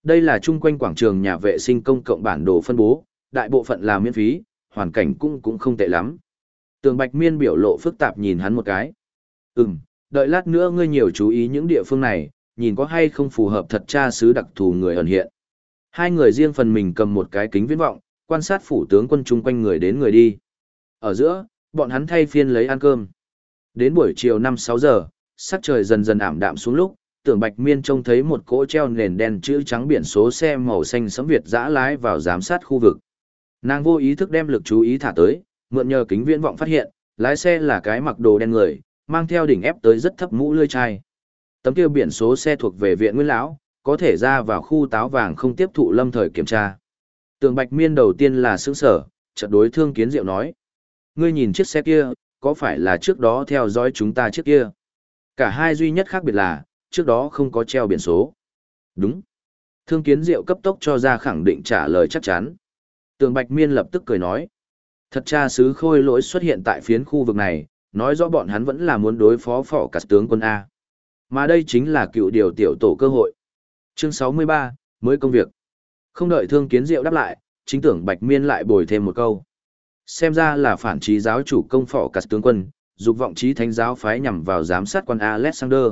Đây là chung quanh quảng trường nhà vệ sinh công cộng bản đồ phân bố, đại bộ phận là miễn phí, hoàn cảnh cũng cũng không tệ lắm. Tường Bạch Miên biểu lộ phức tạp nhìn hắn một cái. Ừm, đợi lát nữa ngươi nhiều chú ý những địa phương này, nhìn có hay không phù hợp thật tra sứ đặc thù người ẩn hiện. Hai người riêng phần mình cầm một cái kính viễn vọng, quan sát phủ tướng quân chung quanh người đến người đi. Ở giữa, bọn hắn thay phiên lấy ăn cơm. Đến buổi chiều 5-6 giờ, sắc trời dần dần ảm đạm xuống lúc, tưởng Bạch Miên trông thấy một cỗ treo nền đen chữ trắng biển số xe màu xanh sẫm Việt dã lái vào giám sát khu vực. Nàng vô ý thức đem lực chú ý thả tới, mượn nhờ kính viễn vọng phát hiện, lái xe là cái mặc đồ đen người, mang theo đỉnh ép tới rất thấp mũ lươi chai. Tấm kia biển số xe thuộc về viện Nguyên lão, có thể ra vào khu táo vàng không tiếp thụ lâm thời kiểm tra. Tường Bạch Miên đầu tiên là sững sở, chợt đối Thương Kiến Diệu nói: "Ngươi nhìn chiếc xe kia, có phải là trước đó theo dõi chúng ta trước kia?" Cả hai duy nhất khác biệt là, trước đó không có treo biển số. Đúng. Thương Kiến Diệu cấp tốc cho ra khẳng định trả lời chắc chắn. Tường Bạch Miên lập tức cười nói: "Thật cha sứ khôi lỗi xuất hiện tại phiến khu vực này, nói rõ bọn hắn vẫn là muốn đối phó phỏ cả tướng quân A. Mà đây chính là cựu điều tiểu tổ cơ hội. Chương 63, mới công việc. Không đợi thương kiến diệu đáp lại, chính tưởng Bạch Miên lại bồi thêm một câu. Xem ra là phản trí giáo chủ công phỏ cả tướng quân, dục vọng trí thánh giáo phái nhằm vào giám sát quan Alexander.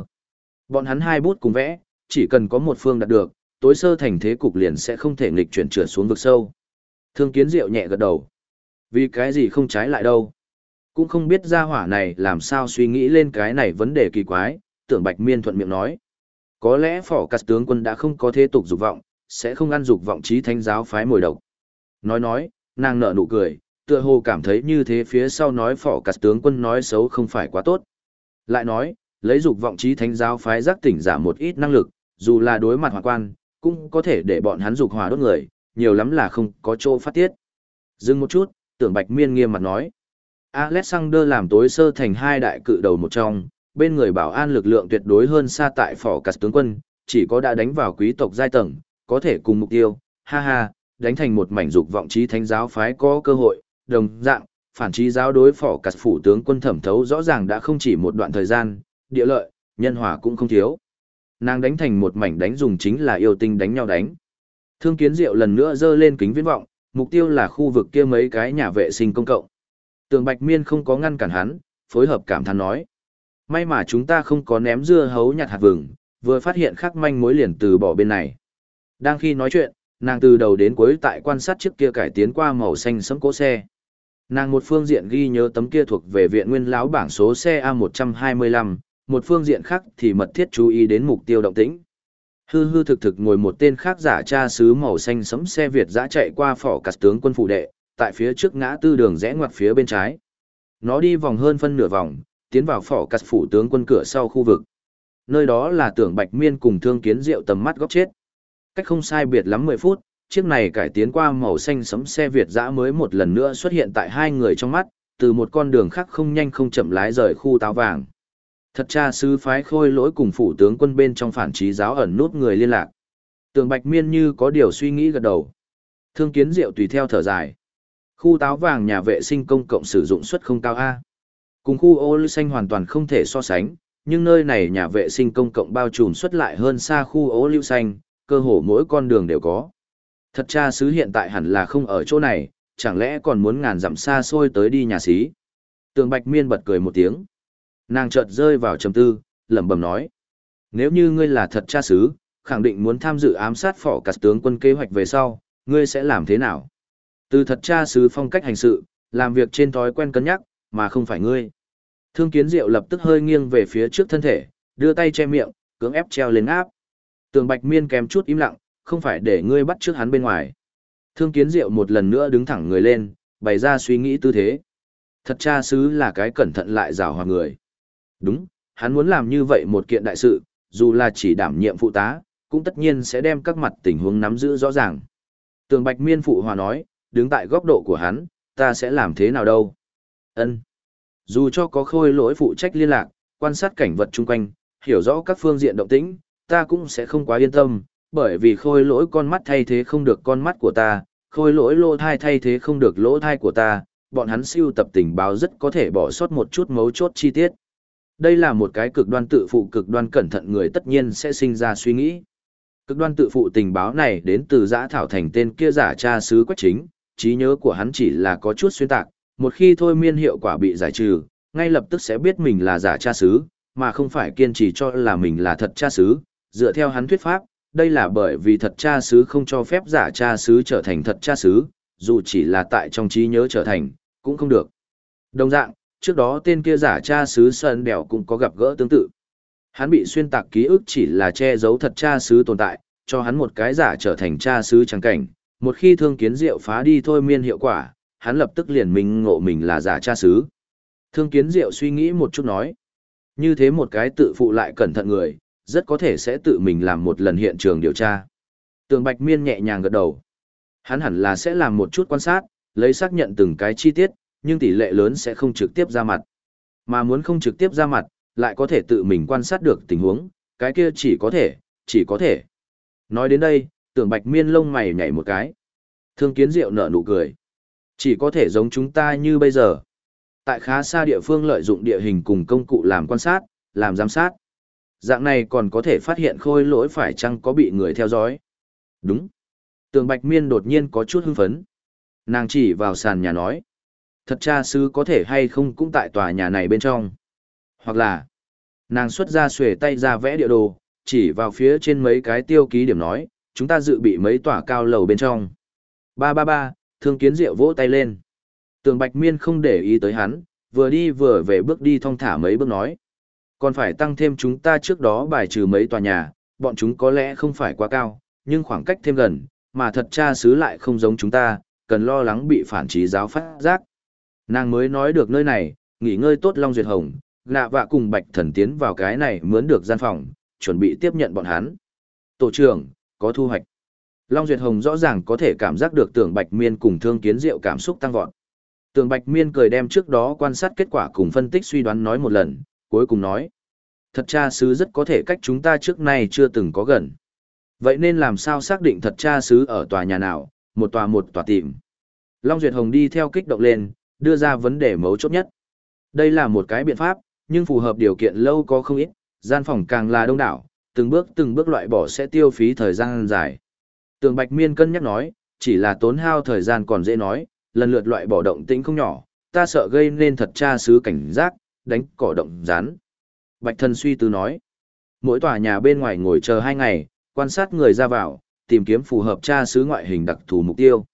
Bọn hắn hai bút cùng vẽ, chỉ cần có một phương đạt được, tối sơ thành thế cục liền sẽ không thể nghịch chuyển trượt xuống vực sâu. Thương kiến diệu nhẹ gật đầu. Vì cái gì không trái lại đâu. Cũng không biết gia hỏa này làm sao suy nghĩ lên cái này vấn đề kỳ quái, tưởng Bạch Miên thuận miệng nói. Có lẽ phỏ cắt tướng quân đã không có thế tục dục vọng, sẽ không ăn dục vọng trí thánh giáo phái mồi độc. Nói nói, nàng nở nụ cười, tựa hồ cảm thấy như thế phía sau nói phỏ cắt tướng quân nói xấu không phải quá tốt. Lại nói, lấy dục vọng trí thánh giáo phái giác tỉnh giả một ít năng lực, dù là đối mặt hòa quan, cũng có thể để bọn hắn dục hòa đốt người, nhiều lắm là không có chỗ phát tiết. Dừng một chút, tưởng Bạch Miên nghiêm mặt nói. Alexander làm tối sơ thành hai đại cự đầu một trong, bên người bảo an lực lượng tuyệt đối hơn xa tại phỏ cắt tướng quân, chỉ có đã đánh vào quý tộc giai tầng, có thể cùng mục tiêu, ha ha, đánh thành một mảnh dục vọng trí thánh giáo phái có cơ hội, đồng dạng, phản trí giáo đối phỏ cắt phủ tướng quân thẩm thấu rõ ràng đã không chỉ một đoạn thời gian, địa lợi, nhân hòa cũng không thiếu. Nàng đánh thành một mảnh đánh dùng chính là yêu tinh đánh nhau đánh. Thương kiến diệu lần nữa dơ lên kính viễn vọng, mục tiêu là khu vực kia mấy cái nhà vệ sinh công cộng. Tường Bạch Miên không có ngăn cản hắn, phối hợp cảm thán nói. May mà chúng ta không có ném dưa hấu nhặt hạt vừng, vừa phát hiện khắc manh mối liền từ bỏ bên này. Đang khi nói chuyện, nàng từ đầu đến cuối tại quan sát chiếc kia cải tiến qua màu xanh sẫm cố xe. Nàng một phương diện ghi nhớ tấm kia thuộc về viện nguyên lão bảng số xe A125, một phương diện khác thì mật thiết chú ý đến mục tiêu động tĩnh. Hư hư thực thực ngồi một tên khác giả cha sứ màu xanh sẫm xe Việt dã chạy qua phỏ cắt tướng quân phụ đệ, tại phía trước ngã tư đường rẽ ngoặt phía bên trái. Nó đi vòng hơn phân nửa vòng, tiến vào phỏ cắt phủ tướng quân cửa sau khu vực. Nơi đó là tưởng Bạch Miên cùng thương kiến diệu tầm mắt góc chết. Cách không sai biệt lắm 10 phút, chiếc này cải tiến qua màu xanh sẫm xe Việt dã mới một lần nữa xuất hiện tại hai người trong mắt, từ một con đường khác không nhanh không chậm lái rời khu táo vàng. Thật cha sứ phái khôi lỗi cùng phủ tướng quân bên trong phản trí giáo ẩn nút người liên lạc. Tường Bạch Miên như có điều suy nghĩ gật đầu. Thương kiến diệu tùy theo thở dài. Khu táo vàng nhà vệ sinh công cộng sử dụng suất không cao A. Cùng khu ô lưu xanh hoàn toàn không thể so sánh, nhưng nơi này nhà vệ sinh công cộng bao trùm suất lại hơn xa khu ô lưu xanh, cơ hồ mỗi con đường đều có. Thật cha sứ hiện tại hẳn là không ở chỗ này, chẳng lẽ còn muốn ngàn dặm xa xôi tới đi nhà xí. Tường Bạch Miên bật cười một tiếng. Nàng chợt rơi vào trầm tư, lẩm bẩm nói. Nếu như ngươi là thật cha sứ, khẳng định muốn tham dự ám sát phỏ cả tướng quân kế hoạch về sau, ngươi sẽ làm thế nào? Từ thật cha sứ phong cách hành sự, làm việc trên thói quen cân nhắc, mà không phải ngươi. Thương kiến diệu lập tức hơi nghiêng về phía trước thân thể, đưa tay che miệng, cưỡng ép treo lên áp. Tường bạch miên kèm chút im lặng, không phải để ngươi bắt trước hắn bên ngoài. Thương kiến diệu một lần nữa đứng thẳng người lên, bày ra suy nghĩ tư thế. Thật cha sứ là cái cẩn thận lại rào hòa người. Đúng, hắn muốn làm như vậy một kiện đại sự, dù là chỉ đảm nhiệm phụ tá, cũng tất nhiên sẽ đem các mặt tình huống nắm giữ rõ ràng. Tường Bạch Miên phụ hòa nói, đứng tại góc độ của hắn, ta sẽ làm thế nào đâu? Ân. Dù cho có khôi lỗi phụ trách liên lạc, quan sát cảnh vật chung quanh, hiểu rõ các phương diện động tĩnh, ta cũng sẽ không quá yên tâm, bởi vì khôi lỗi con mắt thay thế không được con mắt của ta, khôi lỗi lỗ thai thay thế không được lỗ thai của ta, bọn hắn siêu tập tình báo rất có thể bỏ sót một chút mấu chốt chi tiết. Đây là một cái cực đoan tự phụ cực đoan cẩn thận người tất nhiên sẽ sinh ra suy nghĩ. Cực đoan tự phụ tình báo này đến từ giã thảo thành tên kia giả cha sứ quách chính, trí nhớ của hắn chỉ là có chút xuyên tạc, một khi thôi miên hiệu quả bị giải trừ, ngay lập tức sẽ biết mình là giả cha sứ, mà không phải kiên trì cho là mình là thật cha sứ. Dựa theo hắn thuyết pháp, đây là bởi vì thật cha sứ không cho phép giả cha sứ trở thành thật cha sứ, dù chỉ là tại trong trí nhớ trở thành, cũng không được. Đồng dạng, trước đó tên kia giả cha sứ Sơn Đèo cũng có gặp gỡ tương tự. Hắn bị xuyên tạc ký ức chỉ là che giấu thật cha sứ tồn tại, cho hắn một cái giả trở thành cha sứ trắng cảnh. Một khi thương kiến diệu phá đi thôi miên hiệu quả, hắn lập tức liền mình ngộ mình là giả cha sứ. Thương kiến diệu suy nghĩ một chút nói. Như thế một cái tự phụ lại cẩn thận người, rất có thể sẽ tự mình làm một lần hiện trường điều tra. Tường Bạch Miên nhẹ nhàng gật đầu. Hắn hẳn là sẽ làm một chút quan sát, lấy xác nhận từng cái chi tiết, nhưng tỷ lệ lớn sẽ không trực tiếp ra mặt. Mà muốn không trực tiếp ra mặt, lại có thể tự mình quan sát được tình huống, cái kia chỉ có thể, chỉ có thể. Nói đến đây, tưởng bạch miên lông mày nhảy một cái. Thương kiến diệu nở nụ cười. Chỉ có thể giống chúng ta như bây giờ. Tại khá xa địa phương lợi dụng địa hình cùng công cụ làm quan sát, làm giám sát. Dạng này còn có thể phát hiện khôi lỗi phải chăng có bị người theo dõi. Đúng. Tường Bạch Miên đột nhiên có chút hưng phấn. Nàng chỉ vào sàn nhà nói. Thật cha sứ có thể hay không cũng tại tòa nhà này bên trong. Hoặc là, nàng xuất ra xuề tay ra vẽ địa đồ, chỉ vào phía trên mấy cái tiêu ký điểm nói, chúng ta dự bị mấy tòa cao lầu bên trong. Ba ba ba, thương kiến diệu vỗ tay lên. Tường Bạch Miên không để ý tới hắn, vừa đi vừa về bước đi thong thả mấy bước nói. Còn phải tăng thêm chúng ta trước đó bài trừ mấy tòa nhà, bọn chúng có lẽ không phải quá cao, nhưng khoảng cách thêm gần, mà thật cha xứ lại không giống chúng ta, cần lo lắng bị phản trí giáo phát giác. Nàng mới nói được nơi này, nghỉ ngơi tốt Long Duyệt Hồng, Ngạ vạ cùng Bạch Thần tiến vào cái này mướn được gian phòng, chuẩn bị tiếp nhận bọn hắn. Tổ trưởng, có thu hoạch. Long Duyệt Hồng rõ ràng có thể cảm giác được tưởng Bạch Miên cùng thương kiến diệu cảm xúc tăng vọt. Tưởng Bạch Miên cười đem trước đó quan sát kết quả cùng phân tích suy đoán nói một lần, cuối cùng nói. Thật cha sứ rất có thể cách chúng ta trước nay chưa từng có gần. Vậy nên làm sao xác định thật cha sứ ở tòa nhà nào, một tòa một tòa tìm. Long Duyệt Hồng đi theo kích động lên, đưa ra vấn đề mấu chốt nhất. Đây là một cái biện pháp, nhưng phù hợp điều kiện lâu có không ít, gian phòng càng là đông đảo, từng bước từng bước loại bỏ sẽ tiêu phí thời gian dài. Tường Bạch Miên cân nhắc nói, chỉ là tốn hao thời gian còn dễ nói, lần lượt loại bỏ động tĩnh không nhỏ, ta sợ gây nên thật tra sứ cảnh giác, đánh cỏ động rán. Bạch thân suy tư nói, mỗi tòa nhà bên ngoài ngồi chờ hai ngày, quan sát người ra vào, tìm kiếm phù hợp tra sứ ngoại hình đặc thù mục tiêu.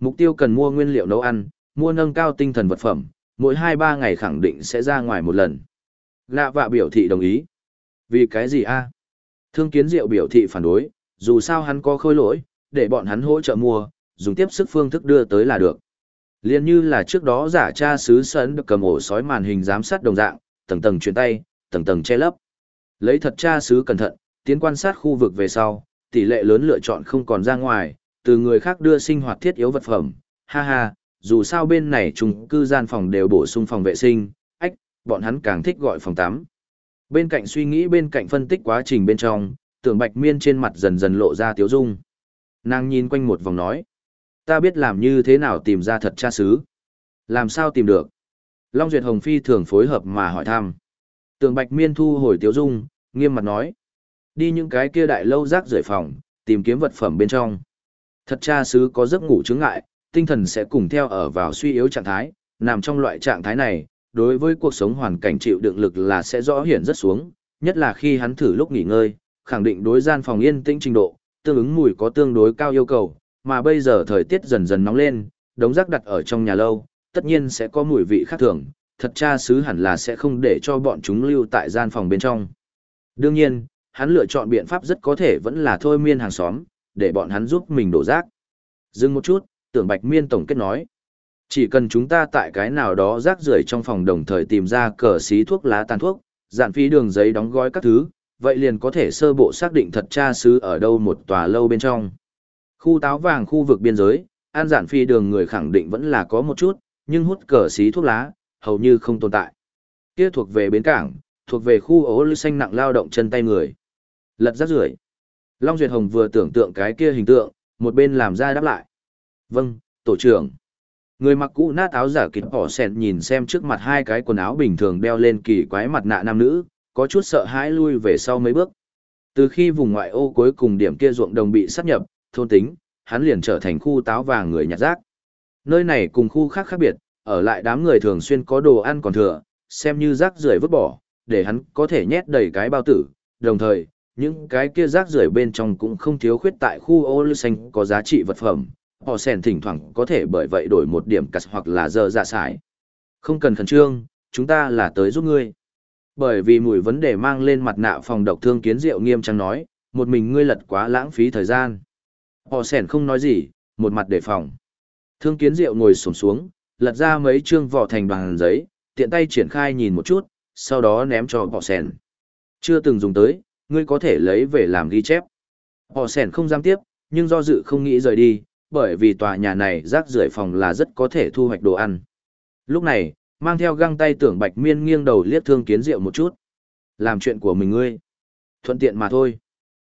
Mục tiêu cần mua nguyên liệu nấu ăn, mua nâng cao tinh thần vật phẩm, mỗi 2-3 ngày khẳng định sẽ ra ngoài một lần. Lạ vạ biểu thị đồng ý. Vì cái gì a? Thương kiến diệu biểu thị phản đối, dù sao hắn có khôi lỗi, để bọn hắn hỗ trợ mua, dùng tiếp sức phương thức đưa tới là được. Liên như là trước đó giả cha sứ sấn được cầm ổ sói màn hình giám sát đồng dạng, tầng tầng chuyển tay, tầng tầng che lấp. Lấy thật cha sứ cẩn thận, tiến quan sát khu vực về sau, tỷ lệ lớn lựa chọn không còn ra ngoài, từ người khác đưa sinh hoạt thiết yếu vật phẩm. Ha ha, dù sao bên này chung cư gian phòng đều bổ sung phòng vệ sinh, ách, bọn hắn càng thích gọi phòng tắm. Bên cạnh suy nghĩ bên cạnh phân tích quá trình bên trong, tưởng bạch miên trên mặt dần dần lộ ra tiếu dung. Nàng nhìn quanh một vòng nói. Ta biết làm như thế nào tìm ra thật cha xứ. Làm sao tìm được? Long Duyệt Hồng Phi thường phối hợp mà hỏi thăm. Tường Bạch Miên thu hồi tiếu dung, nghiêm mặt nói. Đi những cái kia đại lâu rác rời phòng, tìm kiếm vật phẩm bên trong. Thật cha xứ có giấc ngủ chứng ngại, tinh thần sẽ cùng theo ở vào suy yếu trạng thái, nằm trong loại trạng thái này, đối với cuộc sống hoàn cảnh chịu đựng lực là sẽ rõ hiển rất xuống, nhất là khi hắn thử lúc nghỉ ngơi, khẳng định đối gian phòng yên tĩnh trình độ, tương ứng mùi có tương đối cao yêu cầu, mà bây giờ thời tiết dần dần nóng lên, đống rác đặt ở trong nhà lâu, tất nhiên sẽ có mùi vị khác thường, thật cha sứ hẳn là sẽ không để cho bọn chúng lưu tại gian phòng bên trong. Đương nhiên, hắn lựa chọn biện pháp rất có thể vẫn là thôi miên hàng xóm, để bọn hắn giúp mình đổ rác. Dừng một chút, tưởng bạch miên tổng kết nói. Chỉ cần chúng ta tại cái nào đó rác rưởi trong phòng đồng thời tìm ra cờ xí thuốc lá tàn thuốc, dạn phí đường giấy đóng gói các thứ, vậy liền có thể sơ bộ xác định thật cha xứ ở đâu một tòa lâu bên trong. Khu táo vàng khu vực biên giới, an giản phi đường người khẳng định vẫn là có một chút, nhưng hút cờ xí thuốc lá, hầu như không tồn tại. Kia thuộc về bến cảng, thuộc về khu ố lưu xanh nặng lao động chân tay người. Lật rác rưởi. Long Duyệt Hồng vừa tưởng tượng cái kia hình tượng, một bên làm ra đáp lại. Vâng, tổ trưởng. Người mặc cũ nát áo giả kịp bỏ sẹn nhìn xem trước mặt hai cái quần áo bình thường đeo lên kỳ quái mặt nạ nam nữ, có chút sợ hãi lui về sau mấy bước. Từ khi vùng ngoại ô cuối cùng điểm kia ruộng đồng bị sát nhập, thôn tính, hắn liền trở thành khu táo vàng người nhặt rác. Nơi này cùng khu khác khác biệt, ở lại đám người thường xuyên có đồ ăn còn thừa, xem như rác rưởi vứt bỏ, để hắn có thể nhét đầy cái bao tử, đồng thời, những cái kia rác rưởi bên trong cũng không thiếu khuyết tại khu ô lưu xanh có giá trị vật phẩm, họ sèn thỉnh thoảng có thể bởi vậy đổi một điểm cắt hoặc là dơ dạ sải. Không cần khẩn trương, chúng ta là tới giúp ngươi. Bởi vì mùi vấn đề mang lên mặt nạ phòng độc thương kiến diệu nghiêm trang nói, một mình ngươi lật quá lãng phí thời gian. Họ sèn không nói gì, một mặt đề phòng. Thương kiến diệu ngồi sổm xuống, lật ra mấy chương vỏ thành bằng giấy, tiện tay triển khai nhìn một chút, sau đó ném cho họ sèn. Chưa từng dùng tới, ngươi có thể lấy về làm ghi chép. Họ sèn không dám tiếp, nhưng do dự không nghĩ rời đi, bởi vì tòa nhà này rác rưởi phòng là rất có thể thu hoạch đồ ăn. Lúc này, mang theo găng tay tưởng bạch miên nghiêng đầu liếc thương kiến diệu một chút. Làm chuyện của mình ngươi. Thuận tiện mà thôi.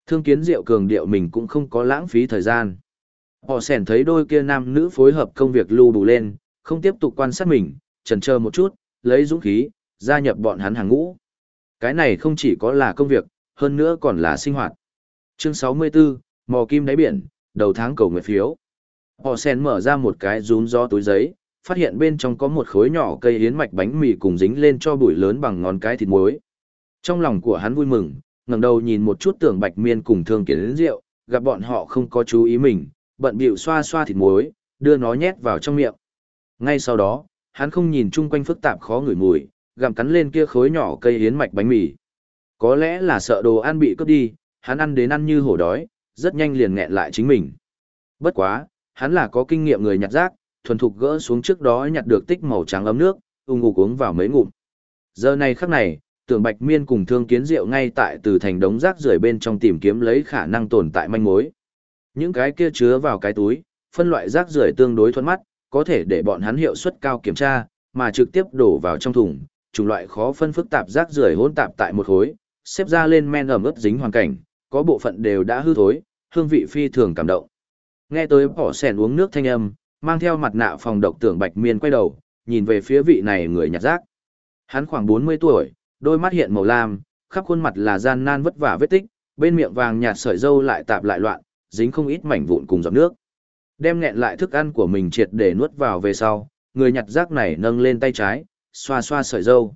Thương kiến diệu cường điệu mình cũng không có lãng phí thời gian. Họ sẻn thấy đôi kia nam nữ phối hợp công việc lưu đủ lên, không tiếp tục quan sát mình, chần chờ một chút, lấy dũng khí, gia nhập bọn hắn hàng ngũ. Cái này không chỉ có là công việc, hơn nữa còn là sinh hoạt. Chương 64, Mò Kim Đáy Biển, đầu tháng cầu nguyện phiếu. Họ sen mở ra một cái rún gió túi giấy, phát hiện bên trong có một khối nhỏ cây yến mạch bánh mì cùng dính lên cho bụi lớn bằng ngón cái thịt muối. Trong lòng của hắn vui mừng, ngẩng đầu nhìn một chút tưởng bạch miên cùng thương kiến đến rượu, gặp bọn họ không có chú ý mình, bận bịu xoa xoa thịt muối, đưa nó nhét vào trong miệng. Ngay sau đó, hắn không nhìn chung quanh phức tạp khó ngửi mùi, gặm cắn lên kia khối nhỏ cây yến mạch bánh mì. Có lẽ là sợ đồ ăn bị cướp đi, hắn ăn đến ăn như hổ đói, rất nhanh liền nghẹn lại chính mình. Bất quá, hắn là có kinh nghiệm người nhặt rác, thuần thục gỡ xuống trước đó nhặt được tích màu trắng ấm nước, ung ngục uống vào mấy ngụm. Giờ này khắc này, tưởng Bạch Miên cùng Thương Kiến Diệu ngay tại từ thành đống rác rưởi bên trong tìm kiếm lấy khả năng tồn tại manh mối. Những cái kia chứa vào cái túi, phân loại rác rưởi tương đối thuận mắt, có thể để bọn hắn hiệu suất cao kiểm tra, mà trực tiếp đổ vào trong thùng, chủng loại khó phân phức tạp rác rưởi hỗn tạp tại một khối, xếp ra lên men ẩm ướt dính hoàn cảnh, có bộ phận đều đã hư thối, hương vị phi thường cảm động. Nghe tới bỏ sẻn uống nước thanh âm, mang theo mặt nạ phòng độc tưởng bạch miên quay đầu, nhìn về phía vị này người nhặt rác. Hắn khoảng 40 tuổi, đôi mắt hiện màu lam, khắp khuôn mặt là gian nan vất vả vết tích, bên miệng vàng nhạt sợi dâu lại tạp lại loạn, dính không ít mảnh vụn cùng giọt nước. Đem nghẹn lại thức ăn của mình triệt để nuốt vào về sau, người nhặt rác này nâng lên tay trái, xoa xoa sợi dâu.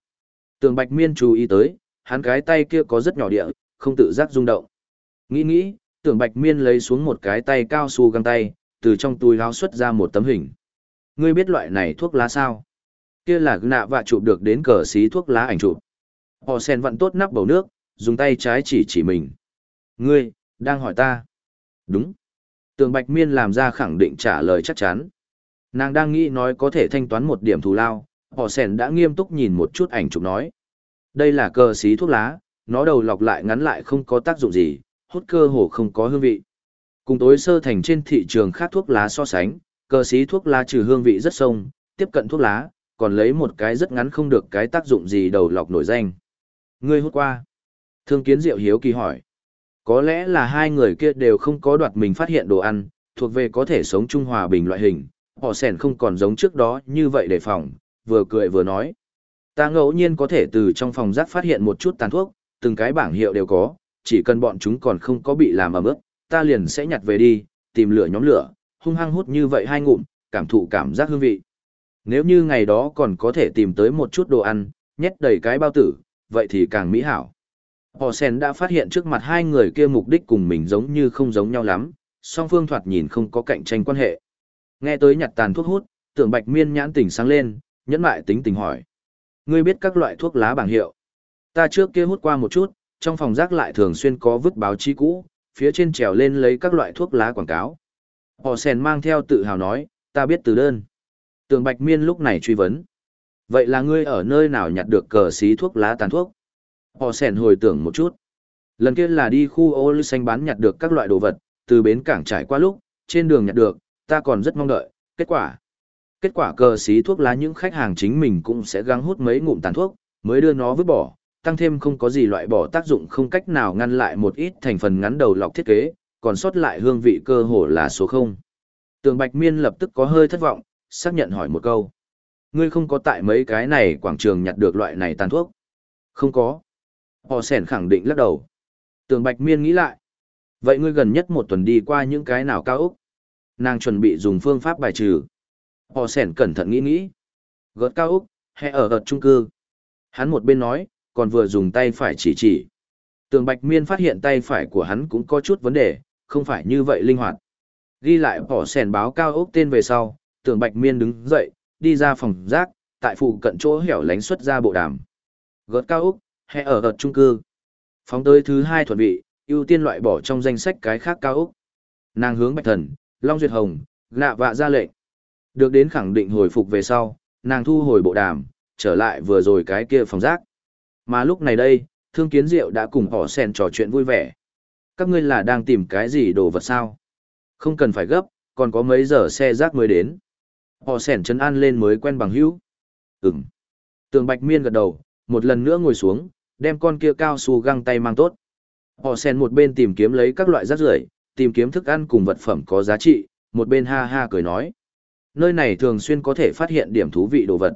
Tường Bạch Miên chú ý tới, hắn cái tay kia có rất nhỏ địa, không tự giác rung động. Nghĩ nghĩ, Tưởng Bạch Miên lấy xuống một cái tay cao su găng tay, từ trong túi áo xuất ra một tấm hình. Ngươi biết loại này thuốc lá sao? Kia là nạ vạ chụp được đến cờ xí thuốc lá ảnh chụp. Họ sen vặn tốt nắp bầu nước, dùng tay trái chỉ chỉ mình. Ngươi, đang hỏi ta. Đúng. Tường Bạch Miên làm ra khẳng định trả lời chắc chắn. Nàng đang nghĩ nói có thể thanh toán một điểm thù lao, họ sen đã nghiêm túc nhìn một chút ảnh chụp nói. Đây là cờ xí thuốc lá, nó đầu lọc lại ngắn lại không có tác dụng gì, hút cơ hồ không có hương vị. Cùng tối sơ thành trên thị trường khác thuốc lá so sánh, cờ xí thuốc lá trừ hương vị rất sông, tiếp cận thuốc lá, còn lấy một cái rất ngắn không được cái tác dụng gì đầu lọc nổi danh. Ngươi hút qua. Thương kiến diệu hiếu kỳ hỏi. Có lẽ là hai người kia đều không có đoạt mình phát hiện đồ ăn, thuộc về có thể sống trung hòa bình loại hình, họ sẻn không còn giống trước đó như vậy để phòng, vừa cười vừa nói. Ta ngẫu nhiên có thể từ trong phòng rác phát hiện một chút tàn thuốc, từng cái bảng hiệu đều có, chỉ cần bọn chúng còn không có bị làm ấm ướt, ta liền sẽ nhặt về đi, tìm lửa nhóm lửa, hung hăng hút như vậy hai ngụm, cảm thụ cảm giác hương vị. Nếu như ngày đó còn có thể tìm tới một chút đồ ăn, nhét đầy cái bao tử, vậy thì càng mỹ hảo. Họ sen đã phát hiện trước mặt hai người kia mục đích cùng mình giống như không giống nhau lắm, song phương thoạt nhìn không có cạnh tranh quan hệ. Nghe tới nhặt tàn thuốc hút, tưởng bạch miên nhãn tỉnh sáng lên, nhẫn lại tính tình hỏi. Ngươi biết các loại thuốc lá bảng hiệu. Ta trước kia hút qua một chút, trong phòng rác lại thường xuyên có vứt báo chí cũ, phía trên trèo lên lấy các loại thuốc lá quảng cáo. Họ sèn mang theo tự hào nói, ta biết từ đơn. Tường Bạch Miên lúc này truy vấn. Vậy là ngươi ở nơi nào nhặt được cờ xí thuốc lá tàn thuốc? Họ sèn hồi tưởng một chút. Lần kia là đi khu ô lưu xanh bán nhặt được các loại đồ vật, từ bến cảng trải qua lúc, trên đường nhặt được, ta còn rất mong đợi, kết quả. Kết quả cờ xí thuốc lá những khách hàng chính mình cũng sẽ gắng hút mấy ngụm tàn thuốc, mới đưa nó vứt bỏ, tăng thêm không có gì loại bỏ tác dụng không cách nào ngăn lại một ít thành phần ngắn đầu lọc thiết kế, còn sót lại hương vị cơ hồ là số không. Tường Bạch Miên lập tức có hơi thất vọng, xác nhận hỏi một câu. Ngươi không có tại mấy cái này quảng trường nhặt được loại này tàn thuốc? Không có. Họ sẻn khẳng định lắc đầu. Tường Bạch Miên nghĩ lại. Vậy ngươi gần nhất một tuần đi qua những cái nào cao ốc? Nàng chuẩn bị dùng phương pháp bài trừ. Họ sẻn cẩn thận nghĩ nghĩ. Gợt cao ốc, hay ở gợt trung cư. Hắn một bên nói, còn vừa dùng tay phải chỉ chỉ. Tường Bạch Miên phát hiện tay phải của hắn cũng có chút vấn đề, không phải như vậy linh hoạt. Ghi lại bỏ sèn báo cao ốc tên về sau, Tường Bạch Miên đứng dậy, đi ra phòng rác, tại phụ cận chỗ hẻo lánh xuất ra bộ đàm. Gợt cao ốc, hay ở gợt trung cư. Phóng tới thứ hai thuận vị, ưu tiên loại bỏ trong danh sách cái khác cao ốc. Nàng hướng Bạch Thần, Long Duyệt Hồng, nạ vạ ra lệnh. Được đến khẳng định hồi phục về sau, nàng thu hồi bộ đàm, trở lại vừa rồi cái kia phòng rác. Mà lúc này đây, Thương Kiến Diệu đã cùng họ sen trò chuyện vui vẻ. Các ngươi là đang tìm cái gì đồ vật sao? Không cần phải gấp, còn có mấy giờ xe rác mới đến. Họ sen chân an lên mới quen bằng hữu. Ừm. Tường Bạch Miên gật đầu, một lần nữa ngồi xuống, đem con kia cao su găng tay mang tốt. Họ sen một bên tìm kiếm lấy các loại rác rưởi, tìm kiếm thức ăn cùng vật phẩm có giá trị, một bên ha ha cười nói. Nơi này thường xuyên có thể phát hiện điểm thú vị đồ vật.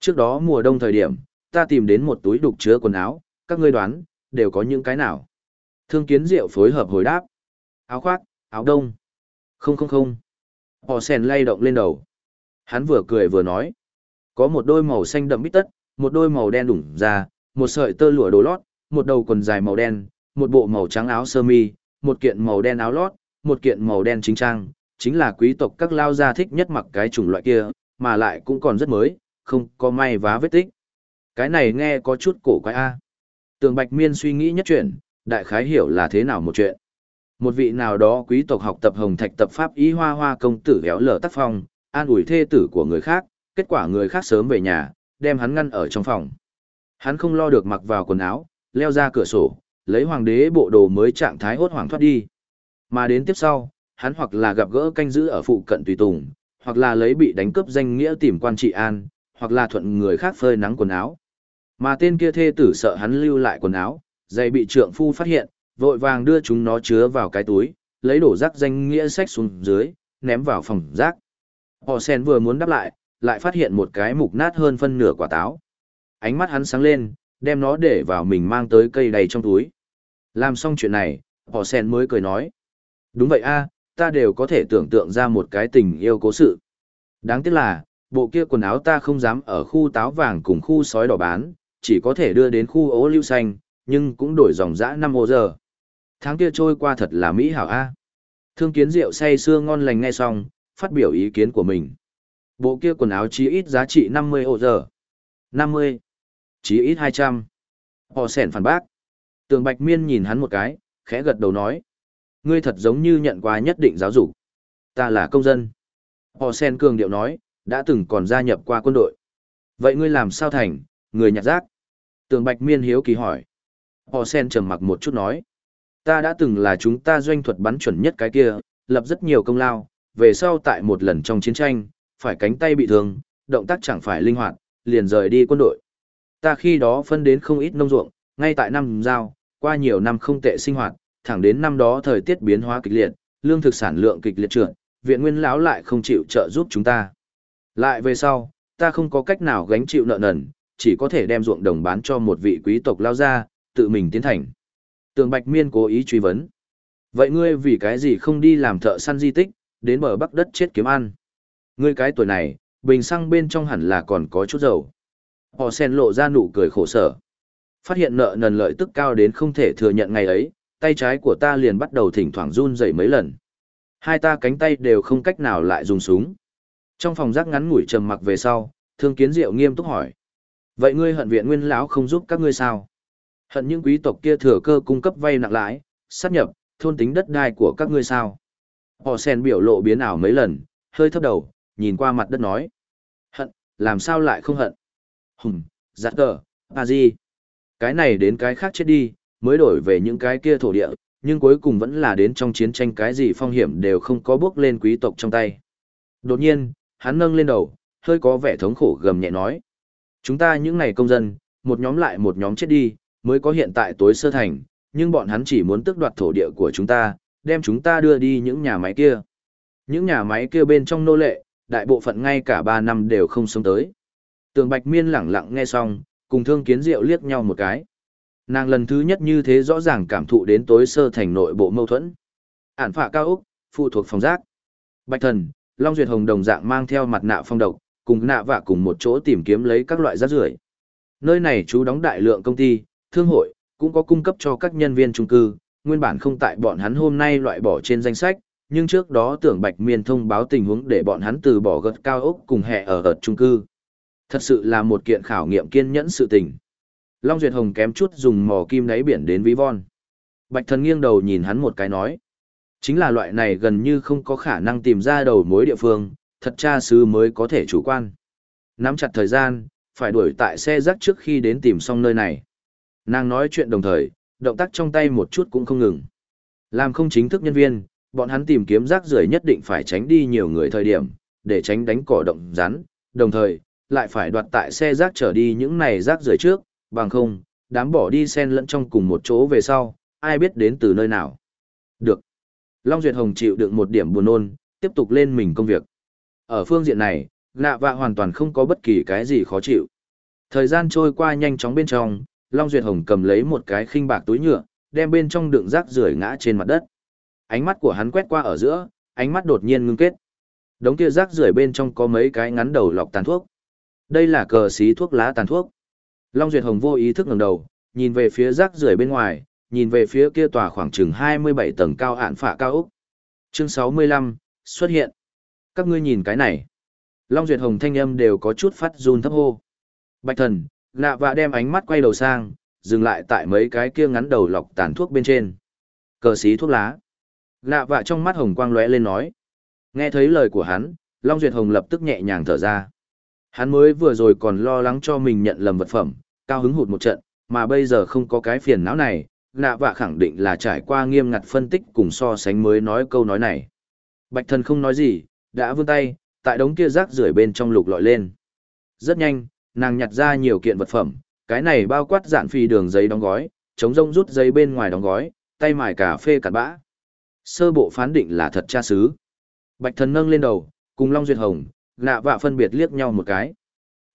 Trước đó mùa đông thời điểm, ta tìm đến một túi đục chứa quần áo, các ngươi đoán, đều có những cái nào. Thương kiến diệu phối hợp hồi đáp. Áo khoác, áo đông. Không không không. Họ sèn lay động lên đầu. Hắn vừa cười vừa nói. Có một đôi màu xanh đậm bít tất, một đôi màu đen đủng ra, một sợi tơ lụa đồ lót, một đầu quần dài màu đen, một bộ màu trắng áo sơ mi, một kiện màu đen áo lót, một kiện màu đen chính trang, chính là quý tộc các lao gia thích nhất mặc cái chủng loại kia, mà lại cũng còn rất mới, không có may vá vết tích. Cái này nghe có chút cổ quái a. Tường Bạch Miên suy nghĩ nhất chuyện, đại khái hiểu là thế nào một chuyện. Một vị nào đó quý tộc học tập hồng thạch tập pháp ý hoa hoa công tử héo lở tác phong, an ủi thê tử của người khác, kết quả người khác sớm về nhà, đem hắn ngăn ở trong phòng. Hắn không lo được mặc vào quần áo, leo ra cửa sổ, lấy hoàng đế bộ đồ mới trạng thái hốt hoảng thoát đi. Mà đến tiếp sau, hắn hoặc là gặp gỡ canh giữ ở phụ cận tùy tùng, hoặc là lấy bị đánh cướp danh nghĩa tìm quan trị an, hoặc là thuận người khác phơi nắng quần áo. Mà tên kia thê tử sợ hắn lưu lại quần áo, giày bị trượng phu phát hiện, vội vàng đưa chúng nó chứa vào cái túi, lấy đổ rác danh nghĩa sách xuống dưới, ném vào phòng rác. Họ sen vừa muốn đáp lại, lại phát hiện một cái mục nát hơn phân nửa quả táo. Ánh mắt hắn sáng lên, đem nó để vào mình mang tới cây đầy trong túi. Làm xong chuyện này, họ sen mới cười nói. Đúng vậy a, ta đều có thể tưởng tượng ra một cái tình yêu cố sự. Đáng tiếc là, bộ kia quần áo ta không dám ở khu táo vàng cùng khu sói đỏ bán, chỉ có thể đưa đến khu ố lưu xanh, nhưng cũng đổi dòng dã 5 ô giờ. Tháng kia trôi qua thật là mỹ hảo a. Thương kiến rượu say sưa ngon lành nghe xong, phát biểu ý kiến của mình. Bộ kia quần áo chí ít giá trị 50 ô giờ. 50. Chí ít 200. Họ sẻn phản bác. Tường Bạch Miên nhìn hắn một cái, khẽ gật đầu nói. Ngươi thật giống như nhận qua nhất định giáo dục. Ta là công dân. Họ sen cường điệu nói, đã từng còn gia nhập qua quân đội. Vậy ngươi làm sao thành, người nhặt rác? Tường Bạch Miên hiếu kỳ hỏi. Họ sen trầm mặc một chút nói. Ta đã từng là chúng ta doanh thuật bắn chuẩn nhất cái kia, lập rất nhiều công lao, về sau tại một lần trong chiến tranh, phải cánh tay bị thương, động tác chẳng phải linh hoạt, liền rời đi quân đội. Ta khi đó phân đến không ít nông ruộng, ngay tại năm giao, qua nhiều năm không tệ sinh hoạt, thẳng đến năm đó thời tiết biến hóa kịch liệt, lương thực sản lượng kịch liệt trượt, viện nguyên lão lại không chịu trợ giúp chúng ta. Lại về sau, ta không có cách nào gánh chịu nợ nần, chỉ có thể đem ruộng đồng bán cho một vị quý tộc lao ra, tự mình tiến thành. Tường Bạch Miên cố ý truy vấn. Vậy ngươi vì cái gì không đi làm thợ săn di tích, đến bờ bắc đất chết kiếm ăn? Ngươi cái tuổi này, bình xăng bên trong hẳn là còn có chút dầu. Họ sen lộ ra nụ cười khổ sở. Phát hiện nợ nần lợi tức cao đến không thể thừa nhận ngày ấy, tay trái của ta liền bắt đầu thỉnh thoảng run rẩy mấy lần. Hai ta cánh tay đều không cách nào lại dùng súng. Trong phòng rác ngắn ngủi trầm mặc về sau, Thương Kiến Diệu nghiêm túc hỏi: "Vậy ngươi hận viện Nguyên lão không giúp các ngươi sao? Hận những quý tộc kia thừa cơ cung cấp vay nặng lãi, sát nhập, thôn tính đất đai của các ngươi sao?" Họ sen biểu lộ biến ảo mấy lần, hơi thấp đầu, nhìn qua mặt đất nói: "Hận, làm sao lại không hận?" Hừm, giặt cờ, a di, Cái này đến cái khác chết đi, mới đổi về những cái kia thổ địa, nhưng cuối cùng vẫn là đến trong chiến tranh cái gì phong hiểm đều không có bước lên quý tộc trong tay. Đột nhiên, hắn nâng lên đầu, hơi có vẻ thống khổ gầm nhẹ nói. Chúng ta những này công dân, một nhóm lại một nhóm chết đi, mới có hiện tại tối sơ thành, nhưng bọn hắn chỉ muốn tước đoạt thổ địa của chúng ta, đem chúng ta đưa đi những nhà máy kia. Những nhà máy kia bên trong nô lệ, đại bộ phận ngay cả 3 năm đều không sống tới. Tường Bạch Miên lẳng lặng nghe xong, cùng thương kiến diệu liếc nhau một cái. Nàng lần thứ nhất như thế rõ ràng cảm thụ đến tối sơ thành nội bộ mâu thuẫn. Ản phạ cao Úc, phụ thuộc phòng giác. Bạch thần, Long Duyệt Hồng đồng dạng mang theo mặt nạ phong độc, cùng nạ vạ cùng một chỗ tìm kiếm lấy các loại rác rưởi. Nơi này chú đóng đại lượng công ty, thương hội, cũng có cung cấp cho các nhân viên trung cư, nguyên bản không tại bọn hắn hôm nay loại bỏ trên danh sách, nhưng trước đó tưởng Bạch Miên thông báo tình huống để bọn hắn từ bỏ gật cao ốc cùng hệ ở ở trung cư. Thật sự là một kiện khảo nghiệm kiên nhẫn sự tình. Long Duyệt Hồng kém chút dùng mò kim đáy biển đến ví von. Bạch thần nghiêng đầu nhìn hắn một cái nói. Chính là loại này gần như không có khả năng tìm ra đầu mối địa phương, thật cha sứ mới có thể chủ quan. Nắm chặt thời gian, phải đuổi tại xe rác trước khi đến tìm xong nơi này. Nàng nói chuyện đồng thời, động tác trong tay một chút cũng không ngừng. Làm không chính thức nhân viên, bọn hắn tìm kiếm rác rưởi nhất định phải tránh đi nhiều người thời điểm, để tránh đánh cỏ động rắn, đồng thời, lại phải đoạt tại xe rác trở đi những này rác rưởi trước, bằng không, đám bỏ đi sen lẫn trong cùng một chỗ về sau, ai biết đến từ nơi nào. Được. Long Duyệt Hồng chịu đựng một điểm buồn nôn, tiếp tục lên mình công việc. Ở phương diện này, nạ vạ hoàn toàn không có bất kỳ cái gì khó chịu. Thời gian trôi qua nhanh chóng bên trong, Long Duyệt Hồng cầm lấy một cái khinh bạc túi nhựa, đem bên trong đựng rác rưởi ngã trên mặt đất. Ánh mắt của hắn quét qua ở giữa, ánh mắt đột nhiên ngưng kết. Đống kia rác rưởi bên trong có mấy cái ngắn đầu lọc tàn thuốc. Đây là cờ xí thuốc lá tàn thuốc. Long Duyệt Hồng vô ý thức ngẩng đầu, nhìn về phía rác rưởi bên ngoài, nhìn về phía kia tòa khoảng chừng 27 tầng cao ạn phạ cao ốc. Chương 65, xuất hiện. Các ngươi nhìn cái này. Long Duyệt Hồng thanh âm đều có chút phát run thấp hô. Bạch thần, lạ vạ đem ánh mắt quay đầu sang, dừng lại tại mấy cái kia ngắn đầu lọc tàn thuốc bên trên. Cờ xí thuốc lá. Lạ vạ trong mắt hồng quang lóe lên nói. Nghe thấy lời của hắn, Long Duyệt Hồng lập tức nhẹ nhàng thở ra. Hắn mới vừa rồi còn lo lắng cho mình nhận lầm vật phẩm, cao hứng hụt một trận, mà bây giờ không có cái phiền não này, lạ vạ khẳng định là trải qua nghiêm ngặt phân tích cùng so sánh mới nói câu nói này. Bạch thần không nói gì, đã vươn tay, tại đống kia rác rưởi bên trong lục lọi lên. Rất nhanh, nàng nhặt ra nhiều kiện vật phẩm, cái này bao quát dạn phi đường giấy đóng gói, chống rông rút giấy bên ngoài đóng gói, tay mài cà phê cặn bã. Sơ bộ phán định là thật cha xứ. Bạch thần nâng lên đầu, cùng Long Duyệt Hồng, nạ vạ phân biệt liếc nhau một cái.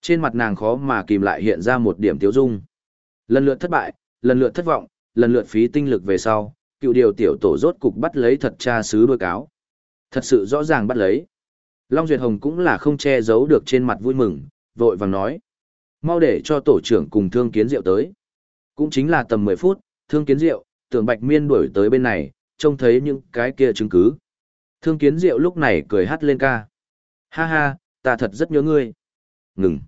Trên mặt nàng khó mà kìm lại hiện ra một điểm tiếu dung. Lần lượt thất bại, lần lượt thất vọng, lần lượt phí tinh lực về sau, cựu điều tiểu tổ rốt cục bắt lấy thật cha sứ đôi cáo. Thật sự rõ ràng bắt lấy. Long Duyệt Hồng cũng là không che giấu được trên mặt vui mừng, vội vàng nói. Mau để cho tổ trưởng cùng thương kiến rượu tới. Cũng chính là tầm 10 phút, thương kiến rượu, tưởng bạch miên đuổi tới bên này, trông thấy những cái kia chứng cứ. Thương kiến rượu lúc này cười hắt lên ca. Ha ha, ta thật rất nhớ ngươi. Ngừng.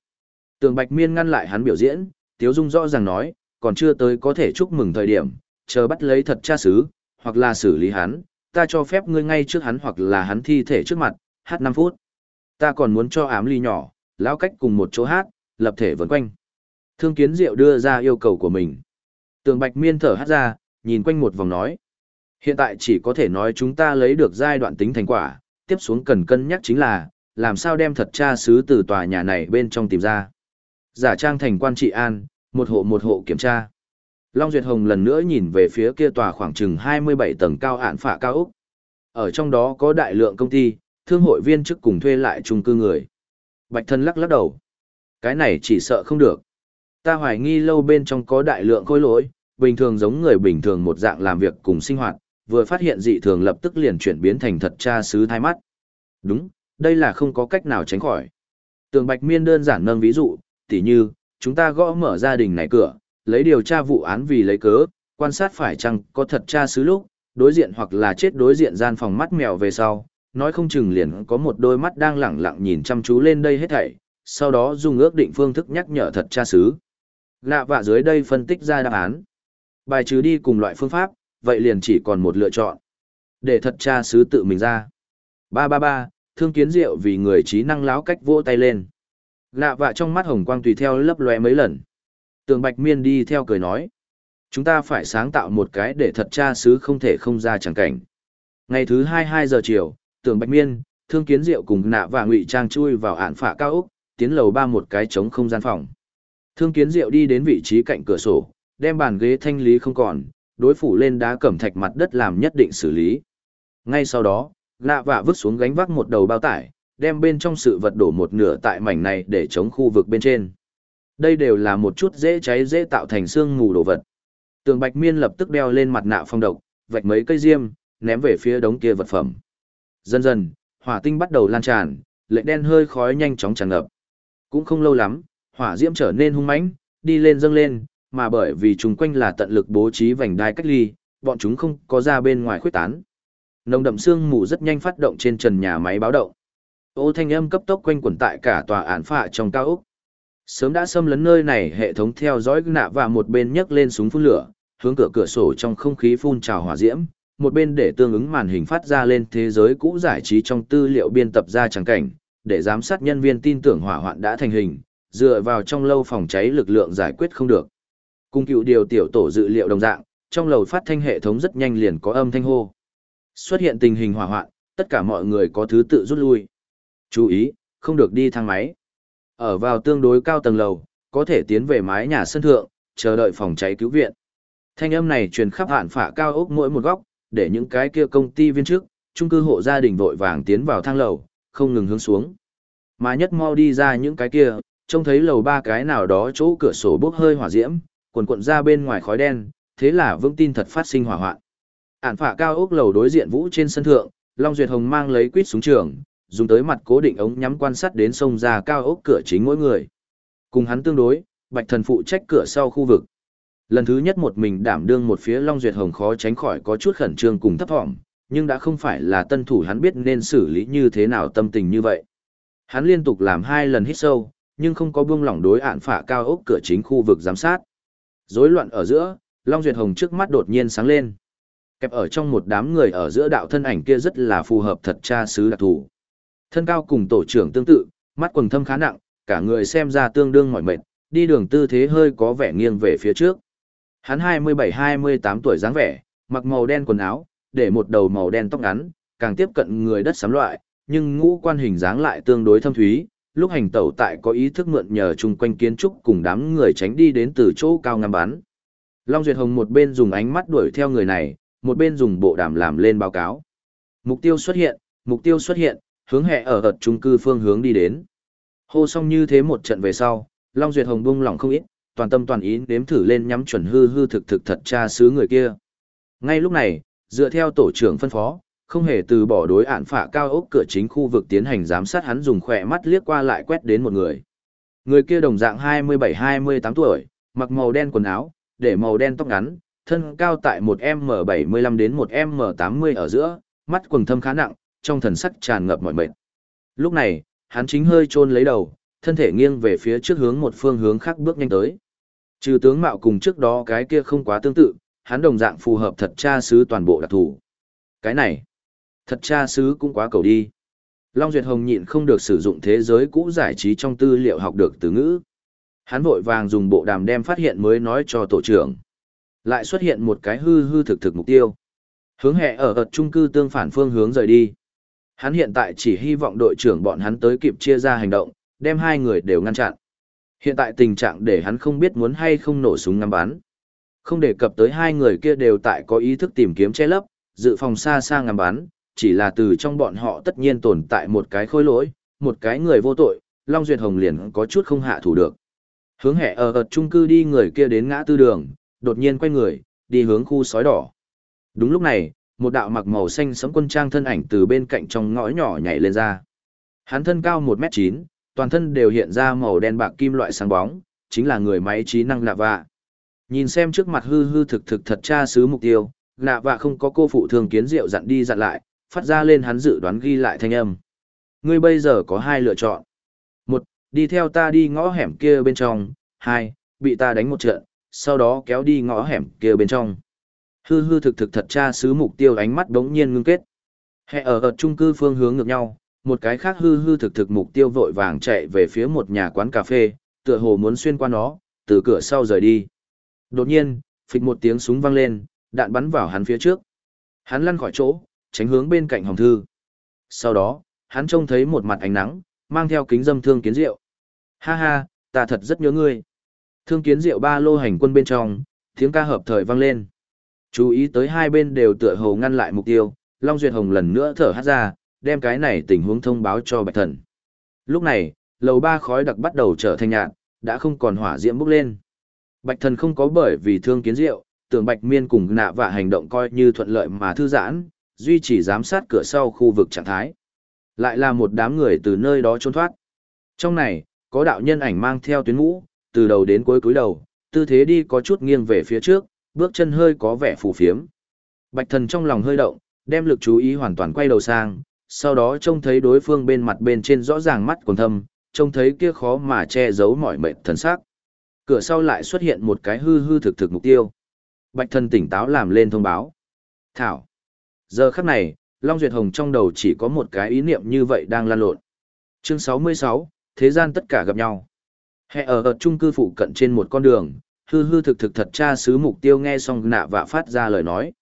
Tường Bạch Miên ngăn lại hắn biểu diễn, Tiếu Dung rõ ràng nói, còn chưa tới có thể chúc mừng thời điểm, chờ bắt lấy thật cha xứ, hoặc là xử lý hắn, ta cho phép ngươi ngay trước hắn hoặc là hắn thi thể trước mặt, hát 5 phút. Ta còn muốn cho ám ly nhỏ, lão cách cùng một chỗ hát, lập thể vần quanh. Thương kiến diệu đưa ra yêu cầu của mình. Tường bạch miên thở hát ra, nhìn quanh một vòng nói. Hiện tại chỉ có thể nói chúng ta lấy được giai đoạn tính thành quả, tiếp xuống cần cân nhắc chính là, làm sao đem thật tra sứ từ tòa nhà này bên trong tìm ra. Giả trang thành quan trị an, một hộ một hộ kiểm tra. Long Duyệt Hồng lần nữa nhìn về phía kia tòa khoảng chừng 27 tầng cao ạn phạ cao Úc. Ở trong đó có đại lượng công ty, thương hội viên chức cùng thuê lại chung cư người. Bạch thân lắc lắc đầu. Cái này chỉ sợ không được. Ta hoài nghi lâu bên trong có đại lượng khối lỗi, bình thường giống người bình thường một dạng làm việc cùng sinh hoạt, vừa phát hiện dị thường lập tức liền chuyển biến thành thật tra sứ thai mắt. Đúng, đây là không có cách nào tránh khỏi. Tường Bạch Miên đơn giản nâng ví dụ, tỉ như, chúng ta gõ mở gia đình này cửa, lấy điều tra vụ án vì lấy cớ, quan sát phải chăng có thật tra sứ lúc, đối diện hoặc là chết đối diện gian phòng mắt mèo về sau, nói không chừng liền có một đôi mắt đang lẳng lặng nhìn chăm chú lên đây hết thảy, sau đó dùng ước định phương thức nhắc nhở thật tra sứ. Lạ vạ dưới đây phân tích ra đáp án. Bài trừ đi cùng loại phương pháp, vậy liền chỉ còn một lựa chọn. Để thật tra sứ tự mình ra. Ba ba ba, thương kiến diệu vì người trí năng láo cách vỗ tay lên. Lạ vạ trong mắt hồng quang tùy theo lấp lóe mấy lần. Tường Bạch Miên đi theo cười nói. Chúng ta phải sáng tạo một cái để thật tra sứ không thể không ra chẳng cảnh. Ngày thứ hai hai giờ chiều, Tường Bạch Miên, Thương Kiến Diệu cùng nạ và Ngụy Trang chui vào ản phả cao ốc, tiến lầu ba một cái trống không gian phòng. Thương Kiến Diệu đi đến vị trí cạnh cửa sổ, đem bàn ghế thanh lý không còn, đối phủ lên đá cẩm thạch mặt đất làm nhất định xử lý. Ngay sau đó, nạ vạ vứt xuống gánh vác một đầu bao tải, đem bên trong sự vật đổ một nửa tại mảnh này để chống khu vực bên trên. Đây đều là một chút dễ cháy dễ tạo thành xương mù đồ vật. Tường Bạch Miên lập tức đeo lên mặt nạ phong độc, vạch mấy cây diêm, ném về phía đống kia vật phẩm. Dần dần, hỏa tinh bắt đầu lan tràn, lệ đen hơi khói nhanh chóng tràn ngập. Cũng không lâu lắm, hỏa diễm trở nên hung mãnh, đi lên dâng lên, mà bởi vì chúng quanh là tận lực bố trí vành đai cách ly, bọn chúng không có ra bên ngoài khuếch tán. Nồng đậm sương mù rất nhanh phát động trên trần nhà máy báo động. Ô thanh âm cấp tốc quanh quẩn tại cả tòa án phạ trong cao ốc. Sớm đã xâm lấn nơi này hệ thống theo dõi nạ và một bên nhấc lên súng phun lửa, hướng cửa cửa sổ trong không khí phun trào hỏa diễm, một bên để tương ứng màn hình phát ra lên thế giới cũ giải trí trong tư liệu biên tập ra tràng cảnh, để giám sát nhân viên tin tưởng hỏa hoạn đã thành hình, dựa vào trong lâu phòng cháy lực lượng giải quyết không được. Cung cựu điều tiểu tổ dự liệu đồng dạng, trong lầu phát thanh hệ thống rất nhanh liền có âm thanh hô. Xuất hiện tình hình hỏa hoạn, tất cả mọi người có thứ tự rút lui. Chú ý, không được đi thang máy. Ở vào tương đối cao tầng lầu, có thể tiến về mái nhà sân thượng, chờ đợi phòng cháy cứu viện. Thanh âm này truyền khắp hạn phả cao ốc mỗi một góc, để những cái kia công ty viên chức, trung cư hộ gia đình vội vàng tiến vào thang lầu, không ngừng hướng xuống. Mà nhất mau đi ra những cái kia, trông thấy lầu ba cái nào đó chỗ cửa sổ bốc hơi hỏa diễm, cuồn cuộn ra bên ngoài khói đen, thế là vững tin thật phát sinh hỏa hoạn. Ản phả cao ốc lầu đối diện vũ trên sân thượng, Long Duyệt Hồng mang lấy quýt súng trường, dùng tới mặt cố định ống nhắm quan sát đến sông ra cao ốc cửa chính mỗi người. Cùng hắn tương đối, Bạch Thần phụ trách cửa sau khu vực. Lần thứ nhất một mình đảm đương một phía Long Duyệt Hồng khó tránh khỏi có chút khẩn trương cùng thấp thỏm, nhưng đã không phải là tân thủ hắn biết nên xử lý như thế nào tâm tình như vậy. Hắn liên tục làm hai lần hít sâu, nhưng không có buông lỏng đối án phả cao ốc cửa chính khu vực giám sát. Rối loạn ở giữa, Long Duyệt Hồng trước mắt đột nhiên sáng lên. Kẹp ở trong một đám người ở giữa đạo thân ảnh kia rất là phù hợp thật cha sứ đặc thủ. Thân cao cùng tổ trưởng tương tự, mắt quần thâm khá nặng, cả người xem ra tương đương mỏi mệt, đi đường tư thế hơi có vẻ nghiêng về phía trước. Hắn 27-28 tuổi dáng vẻ, mặc màu đen quần áo, để một đầu màu đen tóc ngắn, càng tiếp cận người đất sám loại, nhưng ngũ quan hình dáng lại tương đối thâm thúy, lúc hành tẩu tại có ý thức mượn nhờ chung quanh kiến trúc cùng đám người tránh đi đến từ chỗ cao ngắm bắn. Long Duyệt Hồng một bên dùng ánh mắt đuổi theo người này, một bên dùng bộ đàm làm lên báo cáo. Mục tiêu xuất hiện, mục tiêu xuất hiện, hướng hệ ở ợt trung cư phương hướng đi đến. Hô xong như thế một trận về sau, Long Duyệt Hồng bung lỏng không ít, toàn tâm toàn ý đếm thử lên nhắm chuẩn hư hư thực thực thật tra xứ người kia. Ngay lúc này, dựa theo tổ trưởng phân phó, không hề từ bỏ đối án phạ cao ốc cửa chính khu vực tiến hành giám sát hắn dùng khỏe mắt liếc qua lại quét đến một người. Người kia đồng dạng 27-28 tuổi, mặc màu đen quần áo, để màu đen tóc ngắn, thân cao tại một M75 đến một M80 ở giữa, mắt quần thâm khá nặng, trong thần sắc tràn ngập mọi mệt. Lúc này, hắn chính hơi chôn lấy đầu, thân thể nghiêng về phía trước hướng một phương hướng khác bước nhanh tới. Trừ tướng mạo cùng trước đó cái kia không quá tương tự, hắn đồng dạng phù hợp thật cha sứ toàn bộ đặc thủ. Cái này, thật cha sứ cũng quá cầu đi. Long Duyệt Hồng nhịn không được sử dụng thế giới cũ giải trí trong tư liệu học được từ ngữ. Hắn vội vàng dùng bộ đàm đem phát hiện mới nói cho tổ trưởng. Lại xuất hiện một cái hư hư thực thực mục tiêu. Hướng hệ ở ợt trung cư tương phản phương hướng rời đi. Hắn hiện tại chỉ hy vọng đội trưởng bọn hắn tới kịp chia ra hành động, đem hai người đều ngăn chặn. Hiện tại tình trạng để hắn không biết muốn hay không nổ súng ngắm bắn. Không đề cập tới hai người kia đều tại có ý thức tìm kiếm che lấp, dự phòng xa xa ngắm bắn, chỉ là từ trong bọn họ tất nhiên tồn tại một cái khôi lỗi, một cái người vô tội, Long Duyệt Hồng liền có chút không hạ thủ được. Hướng hẹ ở ợt trung cư đi người kia đến ngã tư đường, đột nhiên quay người, đi hướng khu sói đỏ. Đúng lúc này, một đạo mặc màu xanh sẫm quân trang thân ảnh từ bên cạnh trong ngõ nhỏ nhảy lên ra. Hắn thân cao 1m9, toàn thân đều hiện ra màu đen bạc kim loại sáng bóng, chính là người máy trí năng lạ vạ. Nhìn xem trước mặt hư hư thực thực thật tra sứ mục tiêu, lạ vạ không có cô phụ thường kiến rượu dặn đi dặn lại, phát ra lên hắn dự đoán ghi lại thanh âm. Ngươi bây giờ có hai lựa chọn. Một, đi theo ta đi ngõ hẻm kia bên trong. Hai, bị ta đánh một trận, sau đó kéo đi ngõ hẻm kia bên trong. Hư hư thực thực thật tra sứ mục tiêu ánh mắt đống nhiên ngưng kết. Hệ ở ở trung cư phương hướng ngược nhau, một cái khác hư hư thực thực mục tiêu vội vàng chạy về phía một nhà quán cà phê, tựa hồ muốn xuyên qua nó, từ cửa sau rời đi. Đột nhiên, phịch một tiếng súng vang lên, đạn bắn vào hắn phía trước. Hắn lăn khỏi chỗ, tránh hướng bên cạnh hồng thư. Sau đó, hắn trông thấy một mặt ánh nắng, mang theo kính dâm thương kiến rượu. Ha ha, ta thật rất nhớ ngươi. Thương kiến rượu ba lô hành quân bên trong, tiếng ca hợp thời vang lên. Chú ý tới hai bên đều tựa hồ ngăn lại mục tiêu, Long Duyệt Hồng lần nữa thở hát ra, đem cái này tình huống thông báo cho Bạch Thần. Lúc này, lầu ba khói đặc bắt đầu trở thành nhạt, đã không còn hỏa diễm bốc lên. Bạch Thần không có bởi vì thương kiến rượu, tưởng Bạch Miên cùng nạ và hành động coi như thuận lợi mà thư giãn, duy trì giám sát cửa sau khu vực trạng thái. Lại là một đám người từ nơi đó trốn thoát. Trong này, có đạo nhân ảnh mang theo tuyến mũ, từ đầu đến cuối cúi đầu, tư thế đi có chút nghiêng về phía trước, bước chân hơi có vẻ phù phiếm. Bạch thần trong lòng hơi động, đem lực chú ý hoàn toàn quay đầu sang, sau đó trông thấy đối phương bên mặt bên trên rõ ràng mắt còn thâm, trông thấy kia khó mà che giấu mọi mệnh thần sắc. Cửa sau lại xuất hiện một cái hư hư thực thực mục tiêu. Bạch thần tỉnh táo làm lên thông báo. Thảo. Giờ khắc này, Long Duyệt Hồng trong đầu chỉ có một cái ý niệm như vậy đang lan lộn. Chương 66, Thế gian tất cả gặp nhau. Hệ ở ở trung cư phụ cận trên một con đường, hư hư thực thực thật cha sứ mục tiêu nghe xong nạ và phát ra lời nói.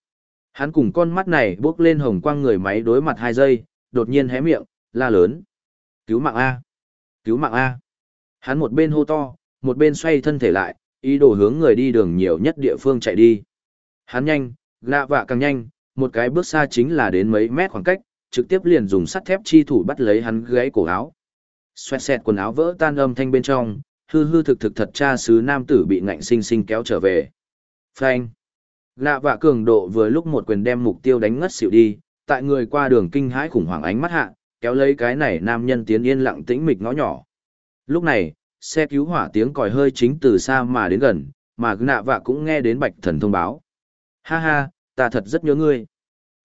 Hắn cùng con mắt này bước lên hồng quang người máy đối mặt hai giây, đột nhiên hé miệng, la lớn. Cứu mạng A! Cứu mạng A! Hắn một bên hô to, một bên xoay thân thể lại, ý đồ hướng người đi đường nhiều nhất địa phương chạy đi. Hắn nhanh, nạ vạ càng nhanh, một cái bước xa chính là đến mấy mét khoảng cách, trực tiếp liền dùng sắt thép chi thủ bắt lấy hắn gáy cổ áo. Xoẹt xẹt quần áo vỡ tan âm thanh bên trong, hư hư thực thực thật cha sứ nam tử bị ngạnh sinh sinh kéo trở về. Phanh. Lạ vạ cường độ vừa lúc một quyền đem mục tiêu đánh ngất xỉu đi, tại người qua đường kinh hãi khủng hoảng ánh mắt hạ, kéo lấy cái này nam nhân tiến yên lặng tĩnh mịch ngõ nhỏ. Lúc này, xe cứu hỏa tiếng còi hơi chính từ xa mà đến gần, mà nạ vạ cũng nghe đến bạch thần thông báo. Ha ha, ta thật rất nhớ ngươi.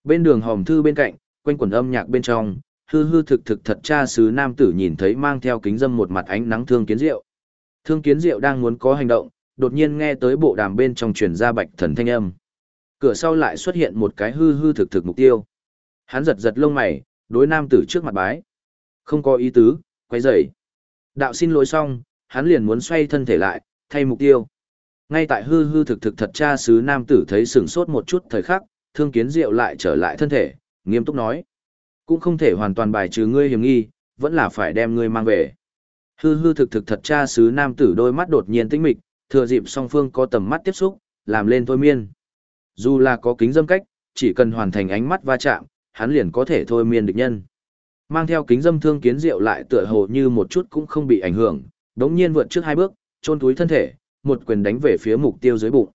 Bên đường hòm thư bên cạnh, quanh quần âm nhạc bên trong, hư hư thực thực thật cha sứ nam tử nhìn thấy mang theo kính dâm một mặt ánh nắng thương kiến rượu. Thương kiến diệu đang muốn có hành động, đột nhiên nghe tới bộ đàm bên trong truyền ra bạch thần thanh âm. Cửa sau lại xuất hiện một cái hư hư thực thực mục tiêu. Hắn giật giật lông mày, đối nam tử trước mặt bái. Không có ý tứ, quay dậy. Đạo xin lỗi xong, hắn liền muốn xoay thân thể lại, thay mục tiêu. Ngay tại hư hư thực thực thật cha sứ nam tử thấy sửng sốt một chút thời khắc, thương kiến diệu lại trở lại thân thể, nghiêm túc nói. Cũng không thể hoàn toàn bài trừ ngươi hiểm nghi, vẫn là phải đem ngươi mang về. Hư hư thực thực thật cha sứ nam tử đôi mắt đột nhiên tĩnh mịch, thừa dịp song phương có tầm mắt tiếp xúc, làm lên thôi miên. Dù là có kính dâm cách, chỉ cần hoàn thành ánh mắt va chạm, hắn liền có thể thôi miên địch nhân. Mang theo kính dâm thương kiến diệu lại tựa hồ như một chút cũng không bị ảnh hưởng, đống nhiên vượt trước hai bước, chôn túi thân thể, một quyền đánh về phía mục tiêu dưới bụng.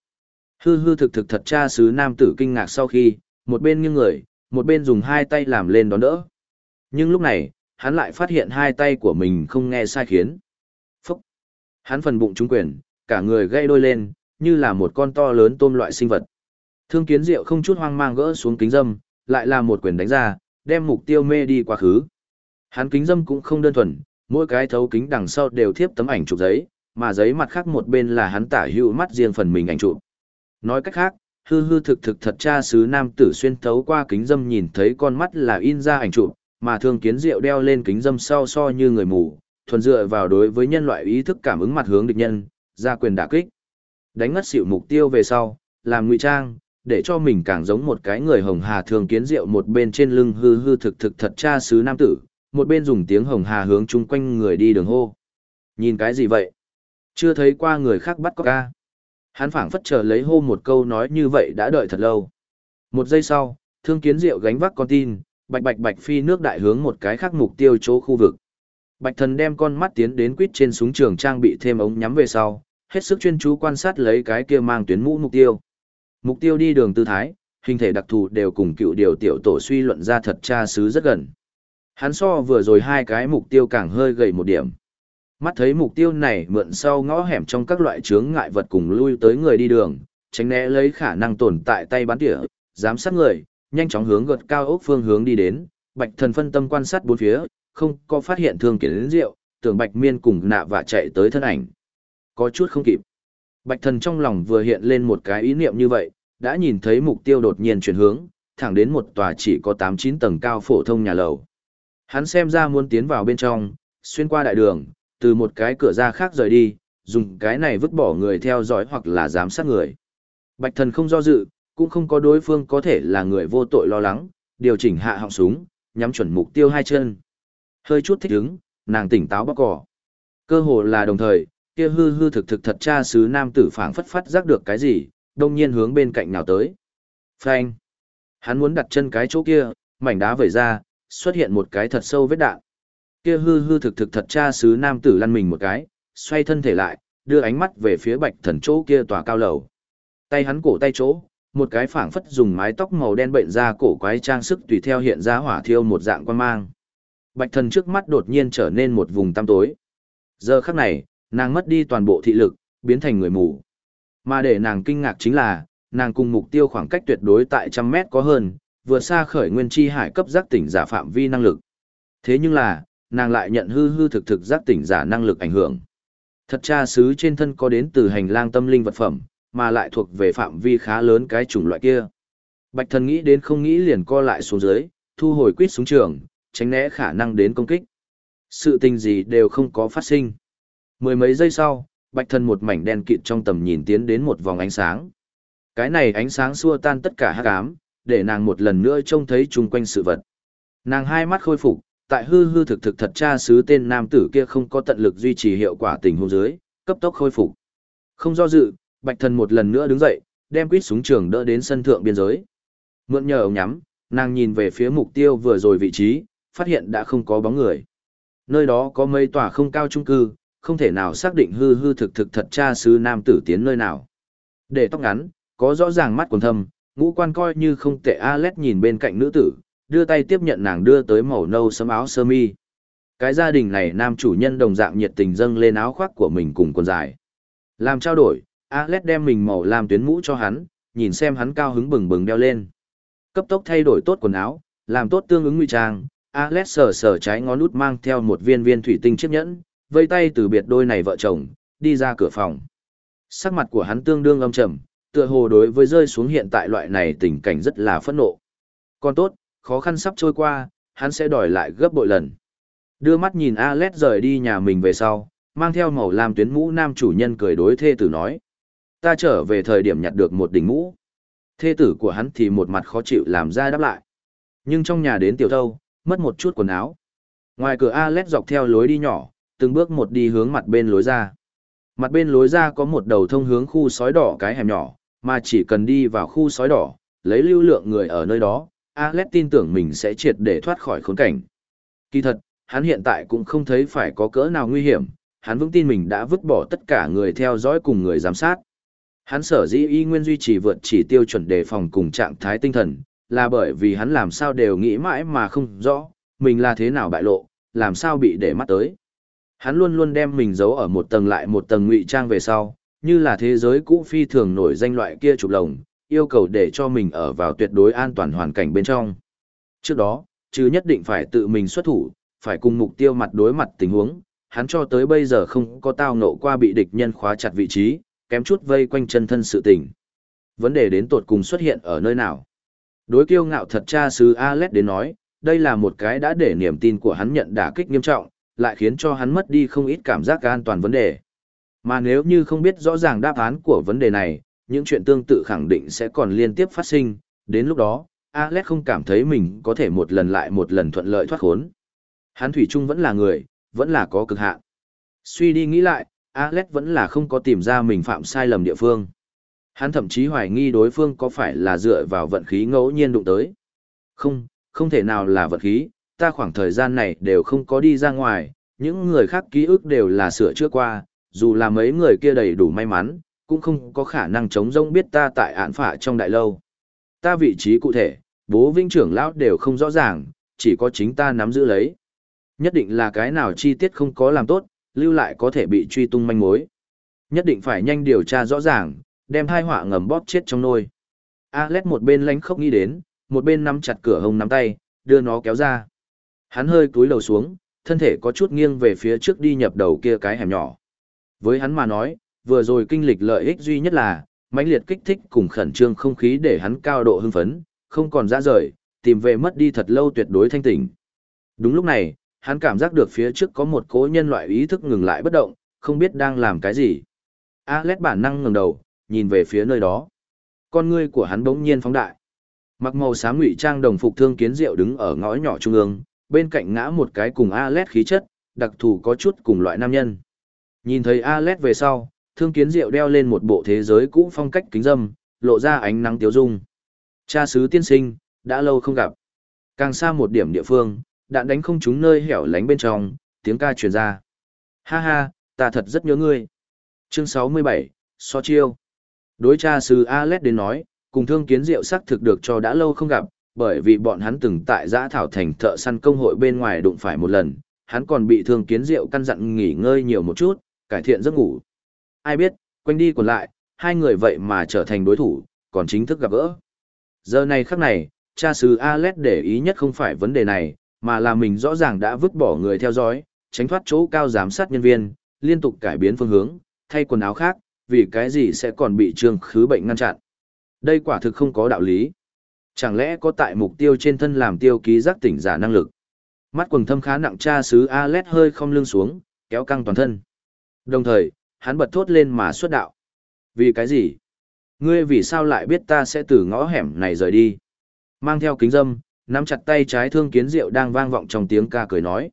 Hư hư thực thực thật cha sứ nam tử kinh ngạc sau khi, một bên nghiêng người, một bên dùng hai tay làm lên đón đỡ. Nhưng lúc này, hắn lại phát hiện hai tay của mình không nghe sai khiến. Phúc! Hắn phần bụng trúng quyền, cả người gây đôi lên, như là một con to lớn tôm loại sinh vật. Thương kiến diệu không chút hoang mang gỡ xuống kính dâm, lại là một quyền đánh ra, đem mục tiêu mê đi quá khứ. Hắn kính dâm cũng không đơn thuần, mỗi cái thấu kính đằng sau đều thiếp tấm ảnh chụp giấy, mà giấy mặt khác một bên là hắn tả hữu mắt riêng phần mình ảnh chụp. Nói cách khác, hư hư thực thực thật cha sứ nam tử xuyên thấu qua kính dâm nhìn thấy con mắt là in ra ảnh chụp, mà thương kiến diệu đeo lên kính dâm sau so như người mù, thuần dựa vào đối với nhân loại ý thức cảm ứng mặt hướng địch nhân, ra quyền đả kích. Đánh ngất xỉu mục tiêu về sau, làm ngụy trang, để cho mình càng giống một cái người hồng hà thương kiến diệu một bên trên lưng hư hư thực thực thật cha sứ nam tử, một bên dùng tiếng hồng hà hướng chung quanh người đi đường hô. Nhìn cái gì vậy? Chưa thấy qua người khác bắt có ca. Hắn phảng phất chờ lấy hô một câu nói như vậy đã đợi thật lâu. Một giây sau, thương kiến diệu gánh vác con tin, bạch bạch bạch phi nước đại hướng một cái khác mục tiêu chỗ khu vực. Bạch thần đem con mắt tiến đến quýt trên súng trường trang bị thêm ống nhắm về sau, hết sức chuyên chú quan sát lấy cái kia mang tuyến mũ mục tiêu. Mục tiêu đi đường tư thái, hình thể đặc thù đều cùng cựu điều tiểu tổ suy luận ra thật tra xứ rất gần. Hắn so vừa rồi hai cái mục tiêu càng hơi gầy một điểm. Mắt thấy mục tiêu này mượn sau ngõ hẻm trong các loại chướng ngại vật cùng lui tới người đi đường, tránh né lấy khả năng tồn tại tay bắn tỉa, giám sát người, nhanh chóng hướng gật cao ốc phương hướng đi đến, bạch thần phân tâm quan sát bốn phía, không có phát hiện thương kiến đến rượu, tưởng bạch miên cùng nạ và chạy tới thân ảnh. Có chút không kịp. Bạch thần trong lòng vừa hiện lên một cái ý niệm như vậy, đã nhìn thấy mục tiêu đột nhiên chuyển hướng, thẳng đến một tòa chỉ có 8-9 tầng cao phổ thông nhà lầu. Hắn xem ra muốn tiến vào bên trong, xuyên qua đại đường, từ một cái cửa ra khác rời đi, dùng cái này vứt bỏ người theo dõi hoặc là giám sát người. Bạch thần không do dự, cũng không có đối phương có thể là người vô tội lo lắng, điều chỉnh hạ họng súng, nhắm chuẩn mục tiêu hai chân. Hơi chút thích ứng, nàng tỉnh táo bóc cỏ. Cơ hồ là đồng thời, kia hư hư thực thực thật cha sứ nam tử phảng phất phát giác được cái gì, đông nhiên hướng bên cạnh nào tới. Phanh. Hắn muốn đặt chân cái chỗ kia, mảnh đá vẩy ra, xuất hiện một cái thật sâu vết đạn. Kia hư hư thực thực thật cha sứ nam tử lăn mình một cái, xoay thân thể lại, đưa ánh mắt về phía bạch thần chỗ kia tòa cao lầu. Tay hắn cổ tay chỗ, một cái phảng phất dùng mái tóc màu đen bệnh ra cổ quái trang sức tùy theo hiện ra hỏa thiêu một dạng quan mang. Bạch thần trước mắt đột nhiên trở nên một vùng tăm tối. Giờ khắc này, nàng mất đi toàn bộ thị lực, biến thành người mù. Mà để nàng kinh ngạc chính là, nàng cùng mục tiêu khoảng cách tuyệt đối tại trăm mét có hơn, vừa xa khởi nguyên chi hải cấp giác tỉnh giả phạm vi năng lực. Thế nhưng là, nàng lại nhận hư hư thực thực giác tỉnh giả năng lực ảnh hưởng. Thật tra sứ trên thân có đến từ hành lang tâm linh vật phẩm, mà lại thuộc về phạm vi khá lớn cái chủng loại kia. Bạch thần nghĩ đến không nghĩ liền co lại xuống dưới, thu hồi quýt xuống trường, tránh né khả năng đến công kích. Sự tình gì đều không có phát sinh. Mười mấy giây sau, bạch thần một mảnh đen kịt trong tầm nhìn tiến đến một vòng ánh sáng. Cái này ánh sáng xua tan tất cả hắc ám, để nàng một lần nữa trông thấy chung quanh sự vật. Nàng hai mắt khôi phục, tại hư hư thực thực thật cha sứ tên nam tử kia không có tận lực duy trì hiệu quả tình huống dưới, cấp tốc khôi phục. Không do dự, Bạch Thần một lần nữa đứng dậy, đem quýt súng trường đỡ đến sân thượng biên giới. Mượn nhờ ống nhắm, nàng nhìn về phía mục tiêu vừa rồi vị trí, phát hiện đã không có bóng người. Nơi đó có mây tỏa không cao trung cư, không thể nào xác định hư hư thực thực thật cha sứ nam tử tiến nơi nào. Để tóc ngắn, có rõ ràng mắt quần thâm, ngũ quan coi như không tệ Alet nhìn bên cạnh nữ tử, đưa tay tiếp nhận nàng đưa tới màu nâu sấm áo sơ mi. Cái gia đình này nam chủ nhân đồng dạng nhiệt tình dâng lên áo khoác của mình cùng quần dài. Làm trao đổi, Alex đem mình màu làm tuyến mũ cho hắn, nhìn xem hắn cao hứng bừng bừng đeo lên. Cấp tốc thay đổi tốt quần áo, làm tốt tương ứng nguy trang, Alex sờ sờ trái ngón út mang theo một viên viên thủy tinh chiếc nhẫn, vây tay từ biệt đôi này vợ chồng, đi ra cửa phòng. Sắc mặt của hắn tương đương âm trầm, tựa hồ đối với rơi xuống hiện tại loại này tình cảnh rất là phẫn nộ. Còn tốt, khó khăn sắp trôi qua, hắn sẽ đòi lại gấp bội lần. Đưa mắt nhìn Alex rời đi nhà mình về sau, mang theo màu làm tuyến mũ nam chủ nhân cười đối thê tử nói. Ta trở về thời điểm nhặt được một đỉnh mũ. Thê tử của hắn thì một mặt khó chịu làm ra đáp lại. Nhưng trong nhà đến tiểu thâu, mất một chút quần áo. Ngoài cửa Alex dọc theo lối đi nhỏ, từng bước một đi hướng mặt bên lối ra. Mặt bên lối ra có một đầu thông hướng khu sói đỏ cái hẻm nhỏ, mà chỉ cần đi vào khu sói đỏ, lấy lưu lượng người ở nơi đó, Alex tin tưởng mình sẽ triệt để thoát khỏi khốn cảnh. Kỳ thật, hắn hiện tại cũng không thấy phải có cỡ nào nguy hiểm, hắn vững tin mình đã vứt bỏ tất cả người theo dõi cùng người giám sát. Hắn sở dĩ y nguyên duy trì vượt chỉ tiêu chuẩn đề phòng cùng trạng thái tinh thần, là bởi vì hắn làm sao đều nghĩ mãi mà không rõ, mình là thế nào bại lộ, làm sao bị để mắt tới. Hắn luôn luôn đem mình giấu ở một tầng lại một tầng ngụy trang về sau, như là thế giới cũ phi thường nổi danh loại kia chụp lồng, yêu cầu để cho mình ở vào tuyệt đối an toàn hoàn cảnh bên trong. Trước đó, chứ nhất định phải tự mình xuất thủ, phải cùng mục tiêu mặt đối mặt tình huống, hắn cho tới bây giờ không có tao ngộ qua bị địch nhân khóa chặt vị trí, kém chút vây quanh chân thân sự tình. Vấn đề đến tột cùng xuất hiện ở nơi nào? Đối kiêu ngạo thật cha sứ Alet đến nói, đây là một cái đã để niềm tin của hắn nhận đả kích nghiêm trọng, lại khiến cho hắn mất đi không ít cảm giác an toàn vấn đề. Mà nếu như không biết rõ ràng đáp án của vấn đề này, những chuyện tương tự khẳng định sẽ còn liên tiếp phát sinh, đến lúc đó, Alex không cảm thấy mình có thể một lần lại một lần thuận lợi thoát khốn. Hắn thủy chung vẫn là người, vẫn là có cực hạn. Suy đi nghĩ lại, Alex vẫn là không có tìm ra mình phạm sai lầm địa phương. Hắn thậm chí hoài nghi đối phương có phải là dựa vào vận khí ngẫu nhiên đụng tới. Không, không thể nào là vận khí, ta khoảng thời gian này đều không có đi ra ngoài, những người khác ký ức đều là sửa chữa qua, dù là mấy người kia đầy đủ may mắn, cũng không có khả năng chống rông biết ta tại án phạ trong đại lâu. Ta vị trí cụ thể, bố vinh trưởng lão đều không rõ ràng, chỉ có chính ta nắm giữ lấy. Nhất định là cái nào chi tiết không có làm tốt, lưu lại có thể bị truy tung manh mối. Nhất định phải nhanh điều tra rõ ràng, đem hai họa ngầm bóp chết trong nôi. Alex một bên lánh khóc nghĩ đến, một bên nắm chặt cửa hông nắm tay, đưa nó kéo ra. Hắn hơi cúi đầu xuống, thân thể có chút nghiêng về phía trước đi nhập đầu kia cái hẻm nhỏ. Với hắn mà nói, vừa rồi kinh lịch lợi ích duy nhất là, mãnh liệt kích thích cùng khẩn trương không khí để hắn cao độ hưng phấn, không còn ra rời, tìm về mất đi thật lâu tuyệt đối thanh tỉnh. Đúng lúc này, hắn cảm giác được phía trước có một cố nhân loại ý thức ngừng lại bất động, không biết đang làm cái gì. Alex bản năng ngẩng đầu, nhìn về phía nơi đó. Con ngươi của hắn bỗng nhiên phóng đại. Mặc màu xám ngụy trang đồng phục thương kiến diệu đứng ở ngõ nhỏ trung ương, bên cạnh ngã một cái cùng Alex khí chất, đặc thù có chút cùng loại nam nhân. Nhìn thấy Alex về sau, thương kiến diệu đeo lên một bộ thế giới cũ phong cách kính dâm, lộ ra ánh nắng tiếu dung. Cha sứ tiên sinh, đã lâu không gặp. Càng xa một điểm địa phương, đạn đánh không trúng nơi hẻo lánh bên trong, tiếng ca truyền ra. Ha ha, ta thật rất nhớ ngươi. Chương 67, So Chiêu. Đối tra sứ Alex đến nói, cùng thương kiến diệu sắc thực được cho đã lâu không gặp, bởi vì bọn hắn từng tại giã thảo thành thợ săn công hội bên ngoài đụng phải một lần, hắn còn bị thương kiến diệu căn dặn nghỉ ngơi nhiều một chút, cải thiện giấc ngủ. Ai biết, quanh đi còn lại, hai người vậy mà trở thành đối thủ, còn chính thức gặp gỡ. Giờ này khắc này, cha sứ Alex để ý nhất không phải vấn đề này, mà là mình rõ ràng đã vứt bỏ người theo dõi, tránh thoát chỗ cao giám sát nhân viên, liên tục cải biến phương hướng, thay quần áo khác, vì cái gì sẽ còn bị trương khứ bệnh ngăn chặn. Đây quả thực không có đạo lý. Chẳng lẽ có tại mục tiêu trên thân làm tiêu ký giác tỉnh giả năng lực? Mắt quần thâm khá nặng cha sứ Alet hơi không lưng xuống, kéo căng toàn thân. Đồng thời, hắn bật thốt lên mà xuất đạo. Vì cái gì? Ngươi vì sao lại biết ta sẽ từ ngõ hẻm này rời đi? Mang theo kính dâm, nắm chặt tay trái thương kiến diệu đang vang vọng trong tiếng ca cười nói.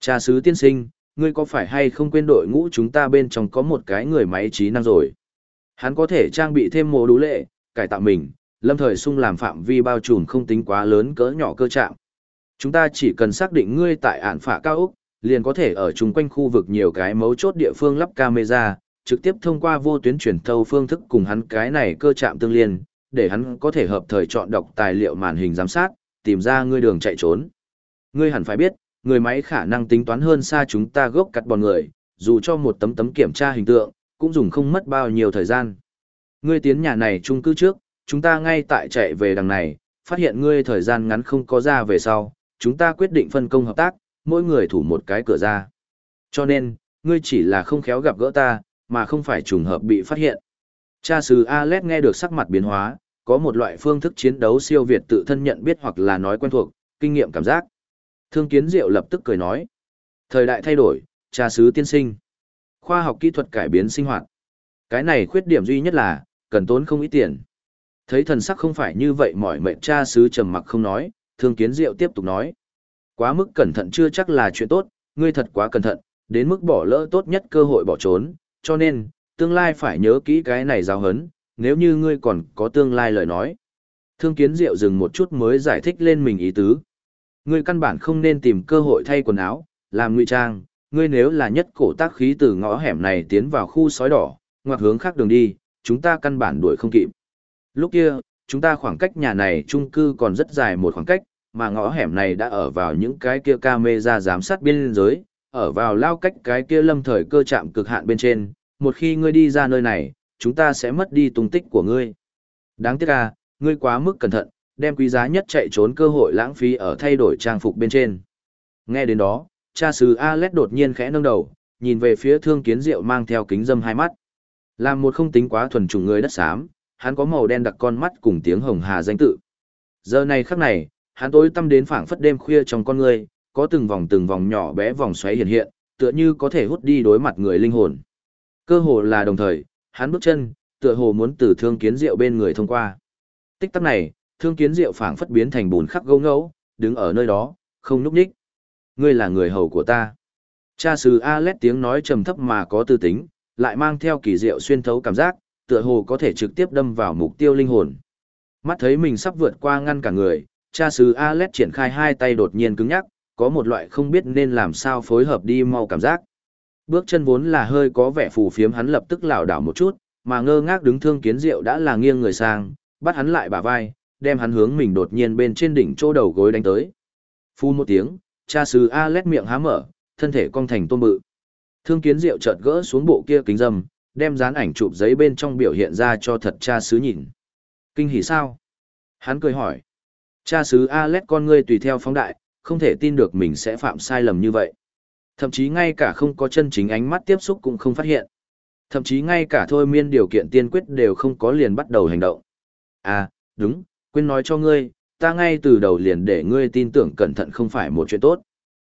Cha sứ tiên sinh, ngươi có phải hay không quên đội ngũ chúng ta bên trong có một cái người máy trí năng rồi? Hắn có thể trang bị thêm mồ đú lệ, cải tạo mình, lâm thời sung làm phạm vi bao trùm không tính quá lớn cỡ nhỏ cơ trạng. Chúng ta chỉ cần xác định ngươi tại ản phả cao Úc, liền có thể ở chung quanh khu vực nhiều cái mấu chốt địa phương lắp camera, trực tiếp thông qua vô tuyến truyền thâu phương thức cùng hắn cái này cơ trạm tương liên, để hắn có thể hợp thời chọn đọc tài liệu màn hình giám sát, tìm ra ngươi đường chạy trốn. Ngươi hẳn phải biết, người máy khả năng tính toán hơn xa chúng ta gốc cắt bọn người, dù cho một tấm tấm kiểm tra hình tượng, cũng dùng không mất bao nhiêu thời gian. Ngươi tiến nhà này chung cư trước, chúng ta ngay tại chạy về đằng này, phát hiện ngươi thời gian ngắn không có ra về sau, chúng ta quyết định phân công hợp tác, mỗi người thủ một cái cửa ra. Cho nên, ngươi chỉ là không khéo gặp gỡ ta, mà không phải trùng hợp bị phát hiện. Cha sư Alex nghe được sắc mặt biến hóa, có một loại phương thức chiến đấu siêu việt tự thân nhận biết hoặc là nói quen thuộc, kinh nghiệm cảm giác. Thương kiến diệu lập tức cười nói. Thời đại thay đổi, cha sứ tiên sinh. Khoa học kỹ thuật cải biến sinh hoạt. Cái này khuyết điểm duy nhất là, cần tốn không ít tiền. Thấy thần sắc không phải như vậy mỏi mệt cha sứ trầm mặc không nói, thương kiến diệu tiếp tục nói. Quá mức cẩn thận chưa chắc là chuyện tốt, ngươi thật quá cẩn thận, đến mức bỏ lỡ tốt nhất cơ hội bỏ trốn, cho nên, tương lai phải nhớ kỹ cái này giáo hấn, nếu như ngươi còn có tương lai lời nói. Thương kiến diệu dừng một chút mới giải thích lên mình ý tứ. Ngươi căn bản không nên tìm cơ hội thay quần áo, làm ngụy trang, ngươi nếu là nhất cổ tác khí từ ngõ hẻm này tiến vào khu sói đỏ, ngoặt hướng khác đường đi, chúng ta căn bản đuổi không kịp. Lúc kia, chúng ta khoảng cách nhà này chung cư còn rất dài một khoảng cách, mà ngõ hẻm này đã ở vào những cái kia camera giám sát biên giới, ở vào lao cách cái kia lâm thời cơ chạm cực hạn bên trên, một khi ngươi đi ra nơi này, chúng ta sẽ mất đi tung tích của ngươi. Đáng tiếc à, ngươi quá mức cẩn thận, đem quý giá nhất chạy trốn cơ hội lãng phí ở thay đổi trang phục bên trên. Nghe đến đó, cha sứ Alet đột nhiên khẽ nâng đầu, nhìn về phía thương kiến diệu mang theo kính dâm hai mắt. Làm một không tính quá thuần chủng người đất xám, hắn có màu đen đặc con mắt cùng tiếng hồng hà danh tự. Giờ này khắc này, hắn tối tâm đến phảng phất đêm khuya trong con người, có từng vòng từng vòng nhỏ bé vòng xoáy hiện hiện, tựa như có thể hút đi đối mặt người linh hồn. Cơ hồ là đồng thời, hắn bước chân, tựa hồ muốn từ thương kiến diệu bên người thông qua. Tích tắc này, thương kiến diệu phảng phất biến thành bùn khắc gấu ngẫu, đứng ở nơi đó, không núp nhích. Ngươi là người hầu của ta. Cha sứ Alet tiếng nói trầm thấp mà có tư tính, lại mang theo kỳ diệu xuyên thấu cảm giác, tựa hồ có thể trực tiếp đâm vào mục tiêu linh hồn. Mắt thấy mình sắp vượt qua ngăn cả người, cha sứ Alet triển khai hai tay đột nhiên cứng nhắc, có một loại không biết nên làm sao phối hợp đi mau cảm giác. Bước chân vốn là hơi có vẻ phù phiếm hắn lập tức lảo đảo một chút, mà ngơ ngác đứng thương kiến diệu đã là nghiêng người sang, bắt hắn lại bả vai, đem hắn hướng mình đột nhiên bên trên đỉnh chỗ đầu gối đánh tới. Phu một tiếng, cha sứ Alet miệng há mở, thân thể cong thành tôm bự. Thương kiến diệu chợt gỡ xuống bộ kia kính dâm, đem dán ảnh chụp giấy bên trong biểu hiện ra cho thật cha sứ nhìn. Kinh hỉ sao? Hắn cười hỏi. Cha sứ Alet con ngươi tùy theo phóng đại, không thể tin được mình sẽ phạm sai lầm như vậy. Thậm chí ngay cả không có chân chính ánh mắt tiếp xúc cũng không phát hiện. Thậm chí ngay cả thôi miên điều kiện tiên quyết đều không có liền bắt đầu hành động. À, đúng, quên nói cho ngươi, ta ngay từ đầu liền để ngươi tin tưởng cẩn thận không phải một chuyện tốt.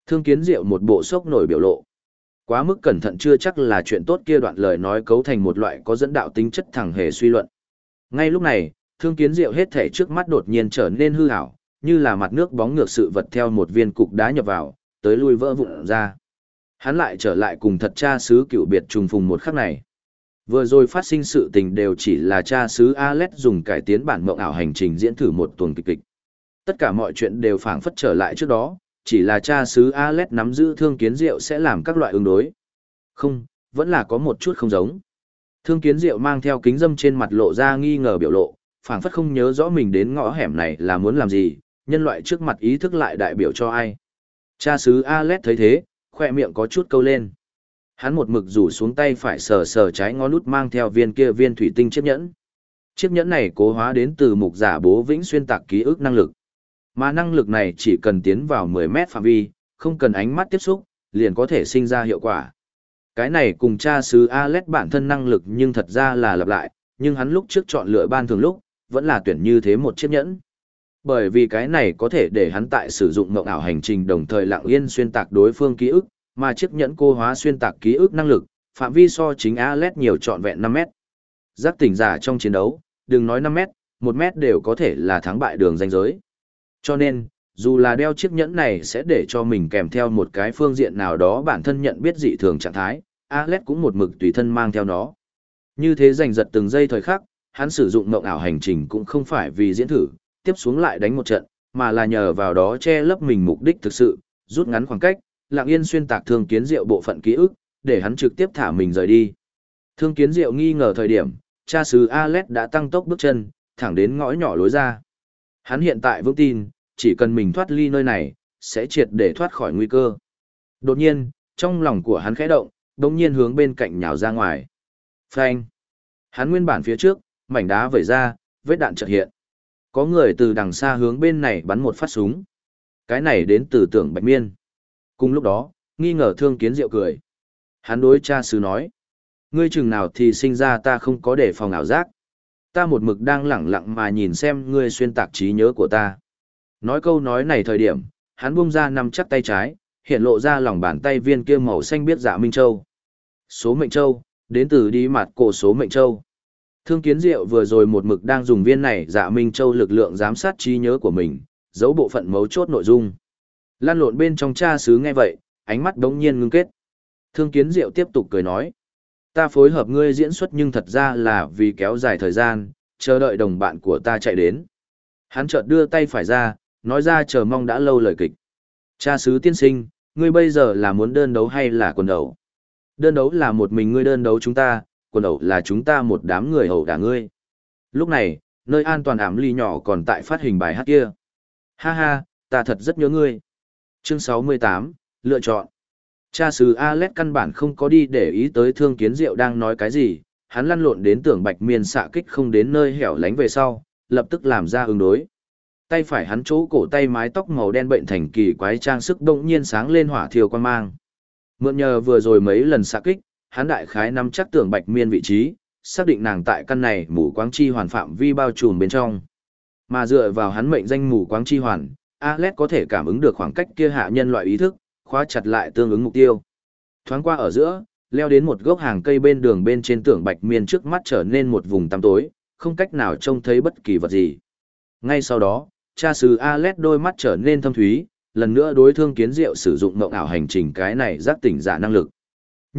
Thương kiến diệu một bộ sốc nổi biểu lộ. Quá mức cẩn thận chưa chắc là chuyện tốt kia đoạn lời nói cấu thành một loại có dẫn đạo tính chất thẳng hề suy luận. Ngay lúc này, thương kiến diệu hết thể trước mắt đột nhiên trở nên hư ảo, như là mặt nước bóng ngược sự vật theo một viên cục đá nhập vào, tới lui vỡ vụn ra. Hắn lại trở lại cùng thật cha sứ cựu biệt trùng phùng một khắc này. Vừa rồi phát sinh sự tình đều chỉ là cha sứ Alet dùng cải tiến bản mộng ảo hành trình diễn thử một tuần kịch kịch. Tất cả mọi chuyện đều phảng phất trở lại trước đó, chỉ là cha sứ Alet nắm giữ thương kiến diệu sẽ làm các loại ứng đối. Không, vẫn là có một chút không giống. Thương kiến diệu mang theo kính dâm trên mặt lộ ra nghi ngờ biểu lộ, phảng phất không nhớ rõ mình đến ngõ hẻm này là muốn làm gì, nhân loại trước mặt ý thức lại đại biểu cho ai. Cha sứ Alet thấy thế, khoe miệng có chút câu lên. Hắn một mực rủ xuống tay phải sờ sờ trái ngón nút mang theo viên kia viên thủy tinh chiếc nhẫn. Chiếc nhẫn này cố hóa đến từ mục giả bố vĩnh xuyên tạc ký ức năng lực. Mà năng lực này chỉ cần tiến vào 10 mét phạm vi, không cần ánh mắt tiếp xúc, liền có thể sinh ra hiệu quả. Cái này cùng cha sứ Alet bản thân năng lực nhưng thật ra là lặp lại, nhưng hắn lúc trước chọn lựa ban thường lúc, vẫn là tuyển như thế một chiếc nhẫn. Bởi vì cái này có thể để hắn tại sử dụng mộng ảo hành trình đồng thời lặng yên xuyên tạc đối phương ký ức, mà chiếc nhẫn cô hóa xuyên tạc ký ức năng lực, phạm vi so chính Alet nhiều trọn vẹn 5 mét. Giác tỉnh giả trong chiến đấu, đừng nói 5 mét, 1 mét đều có thể là thắng bại đường danh giới. Cho nên, dù là đeo chiếc nhẫn này sẽ để cho mình kèm theo một cái phương diện nào đó bản thân nhận biết dị thường trạng thái, Alet cũng một mực tùy thân mang theo nó. Như thế giành giật từng giây thời khắc, hắn sử dụng mộng ảo hành trình cũng không phải vì diễn thử, tiếp xuống lại đánh một trận, mà là nhờ vào đó che lấp mình mục đích thực sự, rút ngắn khoảng cách, lặng yên xuyên tạc thương kiến diệu bộ phận ký ức, để hắn trực tiếp thả mình rời đi. Thương kiến diệu nghi ngờ thời điểm, cha sứ Alet đã tăng tốc bước chân, thẳng đến ngõ nhỏ lối ra. Hắn hiện tại vững tin, chỉ cần mình thoát ly nơi này, sẽ triệt để thoát khỏi nguy cơ. Đột nhiên, trong lòng của hắn khẽ động, đồng nhiên hướng bên cạnh nhào ra ngoài. Phanh! Hắn nguyên bản phía trước, mảnh đá vẩy ra, vết đạn chợt hiện. Có người từ đằng xa hướng bên này bắn một phát súng. Cái này đến từ tưởng bạch miên. Cùng lúc đó, nghi ngờ thương kiến diệu cười. Hắn đối cha sứ nói. Ngươi chừng nào thì sinh ra ta không có để phòng ảo giác. Ta một mực đang lẳng lặng mà nhìn xem ngươi xuyên tạc trí nhớ của ta. Nói câu nói này thời điểm, hắn buông ra nằm chắc tay trái, hiện lộ ra lòng bàn tay viên kia màu xanh biết dạ Minh Châu. Số mệnh Châu, đến từ đi mặt cổ số mệnh Châu. Thương Kiến Diệu vừa rồi một mực đang dùng viên này dạ Minh Châu lực lượng giám sát trí nhớ của mình, giấu bộ phận mấu chốt nội dung. Lan lộn bên trong cha xứ nghe vậy, ánh mắt đống nhiên ngưng kết. Thương Kiến Diệu tiếp tục cười nói. Ta phối hợp ngươi diễn xuất nhưng thật ra là vì kéo dài thời gian, chờ đợi đồng bạn của ta chạy đến. Hắn chợt đưa tay phải ra, nói ra chờ mong đã lâu lời kịch. Cha sứ tiên sinh, ngươi bây giờ là muốn đơn đấu hay là quần đầu? Đơn đấu là một mình ngươi đơn đấu chúng ta, quần ẩu là chúng ta một đám người ẩu đả ngươi. Lúc này, nơi an toàn ảm ly nhỏ còn tại phát hình bài hát kia. Ha ha, ta thật rất nhớ ngươi. Chương 68, lựa chọn. Cha sứ Alex căn bản không có đi để ý tới thương kiến diệu đang nói cái gì, hắn lăn lộn đến tưởng bạch miên xạ kích không đến nơi hẻo lánh về sau, lập tức làm ra ứng đối. Tay phải hắn chỗ cổ tay mái tóc màu đen bệnh thành kỳ quái trang sức động nhiên sáng lên hỏa thiêu quan mang. Mượn nhờ vừa rồi mấy lần xạ kích, hắn đại khái nắm chắc tưởng bạch miên vị trí, xác định nàng tại căn này mù quáng chi hoàn phạm vi bao trùm bên trong. Mà dựa vào hắn mệnh danh mù quáng chi hoàn, Alet có thể cảm ứng được khoảng cách kia hạ nhân loại ý thức, khóa chặt lại tương ứng mục tiêu. Thoáng qua ở giữa, leo đến một gốc hàng cây bên đường bên trên tưởng bạch miên trước mắt trở nên một vùng tăm tối, không cách nào trông thấy bất kỳ vật gì. Ngay sau đó, cha sứ Alet đôi mắt trở nên thâm thúy, lần nữa đối thương kiến diệu sử dụng mộng ảo hành trình cái này giác tỉnh giả năng lực.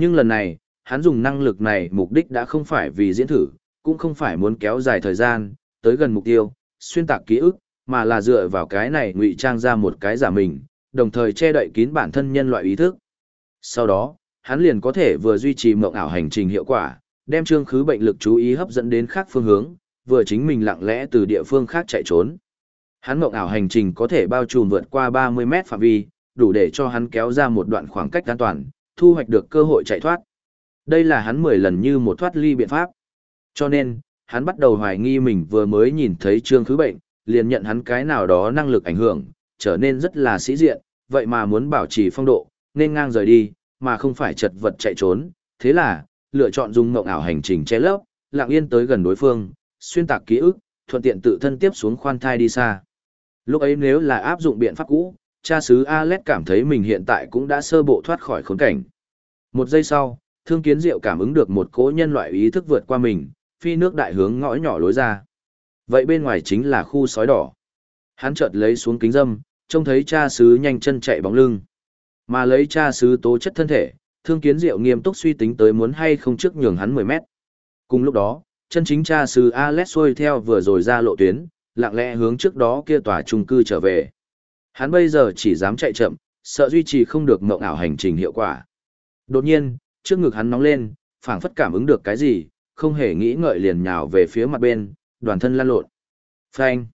Nhưng lần này, hắn dùng năng lực này mục đích đã không phải vì diễn thử, cũng không phải muốn kéo dài thời gian, tới gần mục tiêu, xuyên tạc ký ức, mà là dựa vào cái này ngụy trang ra một cái giả mình, đồng thời che đậy kín bản thân nhân loại ý thức. Sau đó, hắn liền có thể vừa duy trì mộng ảo hành trình hiệu quả, đem trương khứ bệnh lực chú ý hấp dẫn đến khác phương hướng, vừa chính mình lặng lẽ từ địa phương khác chạy trốn. Hắn mộng ảo hành trình có thể bao trùm vượt qua 30 mét phạm vi, đủ để cho hắn kéo ra một đoạn khoảng cách an toàn, thu hoạch được cơ hội chạy thoát. Đây là hắn 10 lần như một thoát ly biện pháp. Cho nên, hắn bắt đầu hoài nghi mình vừa mới nhìn thấy trương khứ bệnh, liền nhận hắn cái nào đó năng lực ảnh hưởng, trở nên rất là sĩ diện, vậy mà muốn bảo trì phong độ, nên ngang rời đi, mà không phải chật vật chạy trốn. Thế là, lựa chọn dùng mộng ảo hành trình che lấp, lặng yên tới gần đối phương, xuyên tạc ký ức, thuận tiện tự thân tiếp xuống khoan thai đi xa. Lúc ấy nếu là áp dụng biện pháp cũ, cha xứ Alet cảm thấy mình hiện tại cũng đã sơ bộ thoát khỏi khốn cảnh. Một giây sau, thương kiến diệu cảm ứng được một cỗ nhân loại ý thức vượt qua mình, phi nước đại hướng ngõ nhỏ lối ra. Vậy bên ngoài chính là khu sói đỏ. Hắn chợt lấy xuống kính dâm, trông thấy cha xứ nhanh chân chạy bóng lưng. Mà lấy cha xứ tố chất thân thể, thương kiến diệu nghiêm túc suy tính tới muốn hay không trước nhường hắn 10 mét. Cùng lúc đó, chân chính cha xứ Alex xuôi theo vừa rồi ra lộ tuyến, lặng lẽ hướng trước đó kia tòa trung cư trở về. Hắn bây giờ chỉ dám chạy chậm, sợ duy trì không được mộng ảo hành trình hiệu quả. Đột nhiên, trước ngực hắn nóng lên, phảng phất cảm ứng được cái gì, không hề nghĩ ngợi liền nhào về phía mặt bên, đoàn thân lan lộn. Phanh!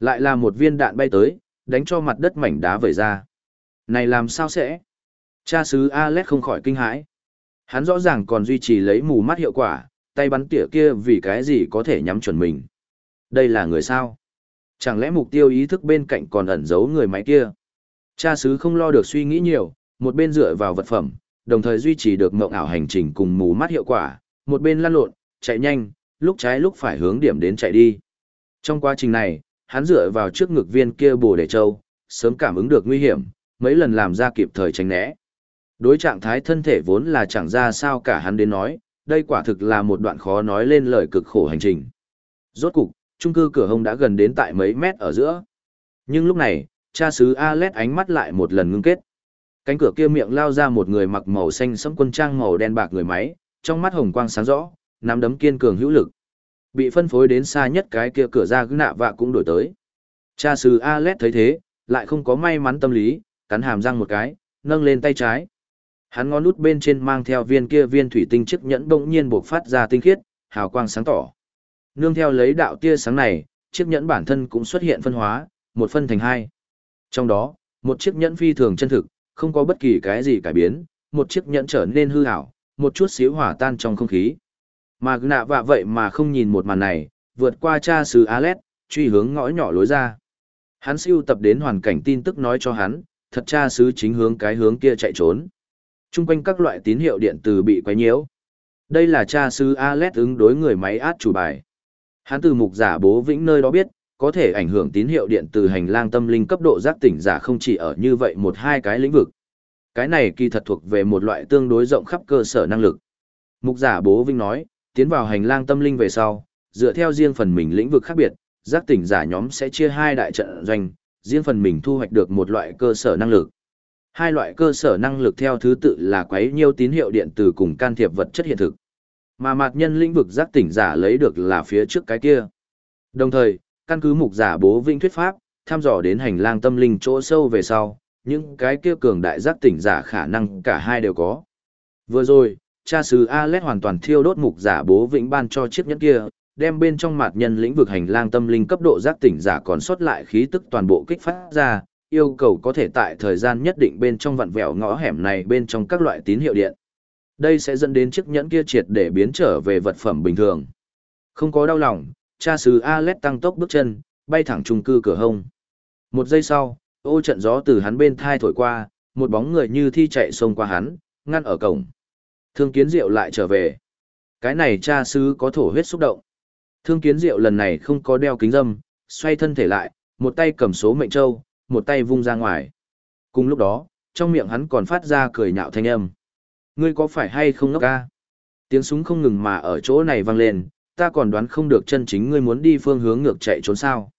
Lại là một viên đạn bay tới, đánh cho mặt đất mảnh đá vẩy ra. Này làm sao sẽ? Cha sứ Alex không khỏi kinh hãi. Hắn rõ ràng còn duy trì lấy mù mắt hiệu quả, tay bắn tỉa kia vì cái gì có thể nhắm chuẩn mình. Đây là người sao? Chẳng lẽ mục tiêu ý thức bên cạnh còn ẩn giấu người máy kia? Cha sứ không lo được suy nghĩ nhiều, một bên dựa vào vật phẩm, đồng thời duy trì được mộng ảo hành trình cùng mù mắt hiệu quả, một bên lăn lộn, chạy nhanh, lúc trái lúc phải hướng điểm đến chạy đi. Trong quá trình này, hắn dựa vào trước ngực viên kia bồ đề châu, sớm cảm ứng được nguy hiểm, mấy lần làm ra kịp thời tránh né. Đối trạng thái thân thể vốn là chẳng ra sao cả hắn đến nói, đây quả thực là một đoạn khó nói lên lời cực khổ hành trình. Rốt cục, trung cư cửa hông đã gần đến tại mấy mét ở giữa. Nhưng lúc này, cha xứ Alet ánh mắt lại một lần ngưng kết. Cánh cửa kia miệng lao ra một người mặc màu xanh sẫm quân trang màu đen bạc người máy, trong mắt hồng quang sáng rõ, nắm đấm kiên cường hữu lực. Bị phân phối đến xa nhất cái kia cửa ra gã nạ vạ cũng đổi tới. Cha xứ Alet thấy thế, lại không có may mắn tâm lý, cắn hàm răng một cái, nâng lên tay trái. Hắn ngón út bên trên mang theo viên kia viên thủy tinh chiếc nhẫn bỗng nhiên bộc phát ra tinh khiết, hào quang sáng tỏ. Nương theo lấy đạo tia sáng này, chiếc nhẫn bản thân cũng xuất hiện phân hóa, một phân thành hai. Trong đó, một chiếc nhẫn phi thường chân thực, không có bất kỳ cái gì cải biến, một chiếc nhẫn trở nên hư ảo, một chút xíu hỏa tan trong không khí. Mà nạ vạ vậy mà không nhìn một màn này, vượt qua cha sứ Alet, truy hướng ngõ nhỏ lối ra. Hắn siêu tập đến hoàn cảnh tin tức nói cho hắn, thật cha sứ chính hướng cái hướng kia chạy trốn. Trung quanh các loại tín hiệu điện từ bị quấy nhiễu. Đây là cha sứ Alet ứng đối người máy át chủ bài. Hắn từ mục giả bố vĩnh nơi đó biết, có thể ảnh hưởng tín hiệu điện từ hành lang tâm linh cấp độ giác tỉnh giả không chỉ ở như vậy một hai cái lĩnh vực. Cái này kỳ thật thuộc về một loại tương đối rộng khắp cơ sở năng lực. Mục giả bố vĩnh nói, tiến vào hành lang tâm linh về sau, dựa theo riêng phần mình lĩnh vực khác biệt, giác tỉnh giả nhóm sẽ chia hai đại trận doanh, riêng phần mình thu hoạch được một loại cơ sở năng lực. Hai loại cơ sở năng lực theo thứ tự là quấy nhiêu tín hiệu điện từ cùng can thiệp vật chất hiện thực. Mà mạt nhân lĩnh vực giác tỉnh giả lấy được là phía trước cái kia. Đồng thời, căn cứ mục giả bố vĩnh thuyết pháp, tham dò đến hành lang tâm linh chỗ sâu về sau, những cái kia cường đại giác tỉnh giả khả năng cả hai đều có. Vừa rồi, cha sứ Alet hoàn toàn thiêu đốt mục giả bố vĩnh ban cho chiếc nhẫn kia, đem bên trong mạt nhân lĩnh vực hành lang tâm linh cấp độ giác tỉnh giả còn sót lại khí tức toàn bộ kích phát ra, yêu cầu có thể tại thời gian nhất định bên trong vặn vẹo ngõ hẻm này bên trong các loại tín hiệu điện. Đây sẽ dẫn đến chiếc nhẫn kia triệt để biến trở về vật phẩm bình thường. Không có đau lòng, cha sứ Alet tăng tốc bước chân, bay thẳng trung cư cửa hông. Một giây sau, ô trận gió từ hắn bên thai thổi qua, một bóng người như thi chạy xông qua hắn, ngăn ở cổng. Thương kiến diệu lại trở về. Cái này cha sứ có thổ huyết xúc động. Thương kiến diệu lần này không có đeo kính dâm, xoay thân thể lại, một tay cầm số mệnh châu, một tay vung ra ngoài. Cùng lúc đó, trong miệng hắn còn phát ra cười nhạo thanh âm. Ngươi có phải hay không ngốc ca? Tiếng súng không ngừng mà ở chỗ này vang lên, ta còn đoán không được chân chính ngươi muốn đi phương hướng ngược chạy trốn sao.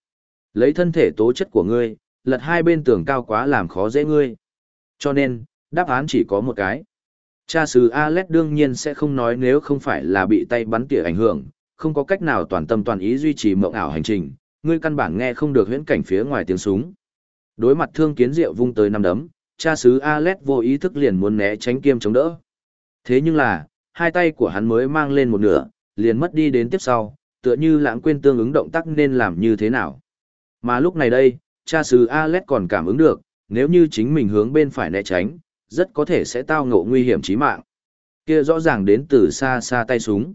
Lấy thân thể tố chất của ngươi, lật hai bên tường cao quá làm khó dễ ngươi. Cho nên, đáp án chỉ có một cái. Cha sứ Alex đương nhiên sẽ không nói nếu không phải là bị tay bắn tỉa ảnh hưởng, không có cách nào toàn tâm toàn ý duy trì mộng ảo hành trình, ngươi căn bản nghe không được huyễn cảnh phía ngoài tiếng súng. Đối mặt thương kiến diệu vung tới năm đấm, cha sứ Alex vô ý thức liền muốn né tránh kiêm chống đỡ. Thế nhưng là, hai tay của hắn mới mang lên một nửa, liền mất đi đến tiếp sau, tựa như lãng quên tương ứng động tác nên làm như thế nào. Mà lúc này đây, cha sứ Alex còn cảm ứng được, nếu như chính mình hướng bên phải né tránh, rất có thể sẽ tao ngộ nguy hiểm chí mạng. Kia rõ ràng đến từ xa xa tay súng.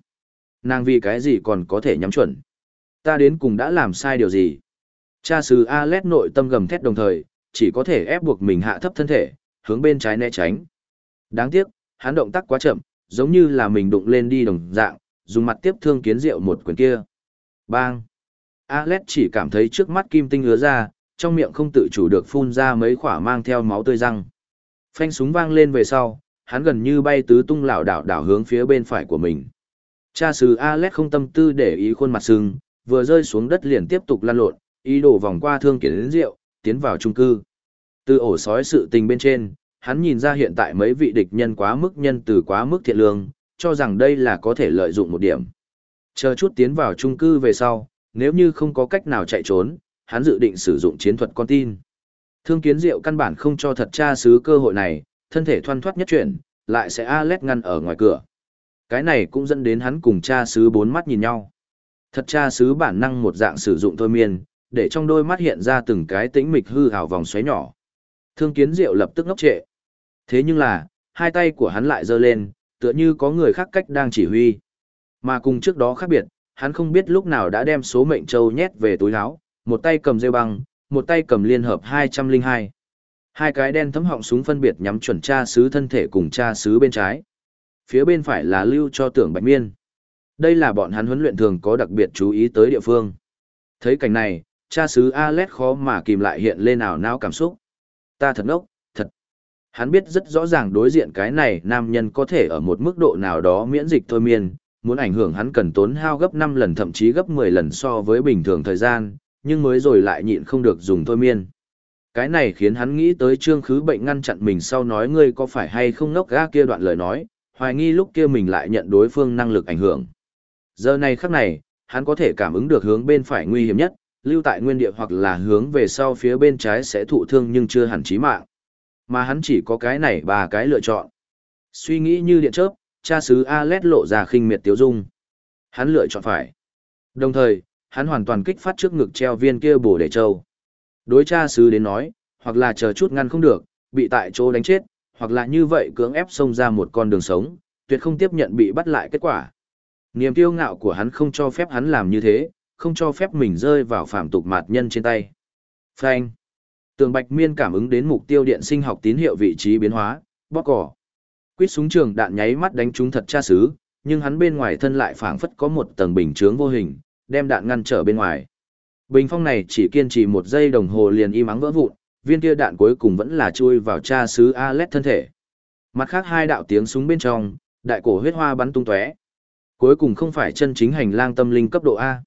Nàng vì cái gì còn có thể nhắm chuẩn. Ta đến cùng đã làm sai điều gì? Cha sứ Alex nội tâm gầm thét đồng thời, chỉ có thể ép buộc mình hạ thấp thân thể, hướng bên trái né tránh. Đáng tiếc, hắn động tác quá chậm, giống như là mình đụng lên đi đồng dạng, dùng mặt tiếp thương kiến rượu một quyền kia. Bang! Alex chỉ cảm thấy trước mắt kim tinh ứa ra, trong miệng không tự chủ được phun ra mấy khỏa mang theo máu tươi răng. Phanh súng vang lên về sau, hắn gần như bay tứ tung lảo đảo đảo hướng phía bên phải của mình. Cha sứ Alex không tâm tư để ý khuôn mặt sưng, vừa rơi xuống đất liền tiếp tục lăn lộn, ý đồ vòng qua thương kiến rượu, tiến vào trung cư. Từ ổ sói sự tình bên trên, hắn nhìn ra hiện tại mấy vị địch nhân quá mức nhân từ quá mức thiện lương, cho rằng đây là có thể lợi dụng một điểm. Chờ chút tiến vào trung cư về sau, nếu như không có cách nào chạy trốn, hắn dự định sử dụng chiến thuật con tin. Thương kiến diệu căn bản không cho thật cha sứ cơ hội này, thân thể thoăn thoát nhất chuyển, lại sẽ Alex ngăn ở ngoài cửa. Cái này cũng dẫn đến hắn cùng cha sứ bốn mắt nhìn nhau. Thật cha sứ bản năng một dạng sử dụng thôi miên, để trong đôi mắt hiện ra từng cái tĩnh mịch hư hào vòng xoáy nhỏ. Thương kiến diệu lập tức ngốc trệ. Thế nhưng là, hai tay của hắn lại giơ lên, tựa như có người khác cách đang chỉ huy. Mà cùng trước đó khác biệt, hắn không biết lúc nào đã đem số mệnh châu nhét về túi áo, một tay cầm rêu băng, một tay cầm liên hợp 202. Hai cái đen thấm họng súng phân biệt nhắm chuẩn tra sứ thân thể cùng tra sứ bên trái. Phía bên phải là lưu cho tưởng bạch miên. Đây là bọn hắn huấn luyện thường có đặc biệt chú ý tới địa phương. Thấy cảnh này, cha sứ Alex khó mà kìm lại hiện lên ảo não cảm xúc. Ta thật ngốc. Hắn biết rất rõ ràng đối diện cái này nam nhân có thể ở một mức độ nào đó miễn dịch thôi miên, muốn ảnh hưởng hắn cần tốn hao gấp 5 lần thậm chí gấp 10 lần so với bình thường thời gian, nhưng mới rồi lại nhịn không được dùng thôi miên. Cái này khiến hắn nghĩ tới trương khứ bệnh ngăn chặn mình sau nói ngươi có phải hay không ngốc ga kia đoạn lời nói, hoài nghi lúc kia mình lại nhận đối phương năng lực ảnh hưởng. Giờ này khắc này, hắn có thể cảm ứng được hướng bên phải nguy hiểm nhất, lưu tại nguyên địa hoặc là hướng về sau phía bên trái sẽ thụ thương nhưng chưa hẳn chí mạng. Mà hắn chỉ có cái này ba cái lựa chọn. Suy nghĩ như điện chớp, cha xứ Alet lộ ra khinh miệt tiếu dung. Hắn lựa chọn phải. Đồng thời, hắn hoàn toàn kích phát trước ngực treo viên kia bổ để trâu. Đối cha xứ đến nói, hoặc là chờ chút ngăn không được, bị tại chỗ đánh chết, hoặc là như vậy cưỡng ép xông ra một con đường sống, tuyệt không tiếp nhận bị bắt lại kết quả. Niềm kiêu ngạo của hắn không cho phép hắn làm như thế, không cho phép mình rơi vào phạm tục mạt nhân trên tay. Phanh. Tường Bạch Miên cảm ứng đến mục tiêu điện sinh học tín hiệu vị trí biến hóa, bóc cỏ. Quýt súng trường đạn nháy mắt đánh trúng thật cha xứ, nhưng hắn bên ngoài thân lại phảng phất có một tầng bình chướng vô hình, đem đạn ngăn trở bên ngoài. Bình phong này chỉ kiên trì một giây đồng hồ liền im ắng vỡ vụn, viên kia đạn cuối cùng vẫn là chui vào cha xứ Alet thân thể. Mặt khác hai đạo tiếng súng bên trong, đại cổ huyết hoa bắn tung tóe. Cuối cùng không phải chân chính hành lang tâm linh cấp độ A.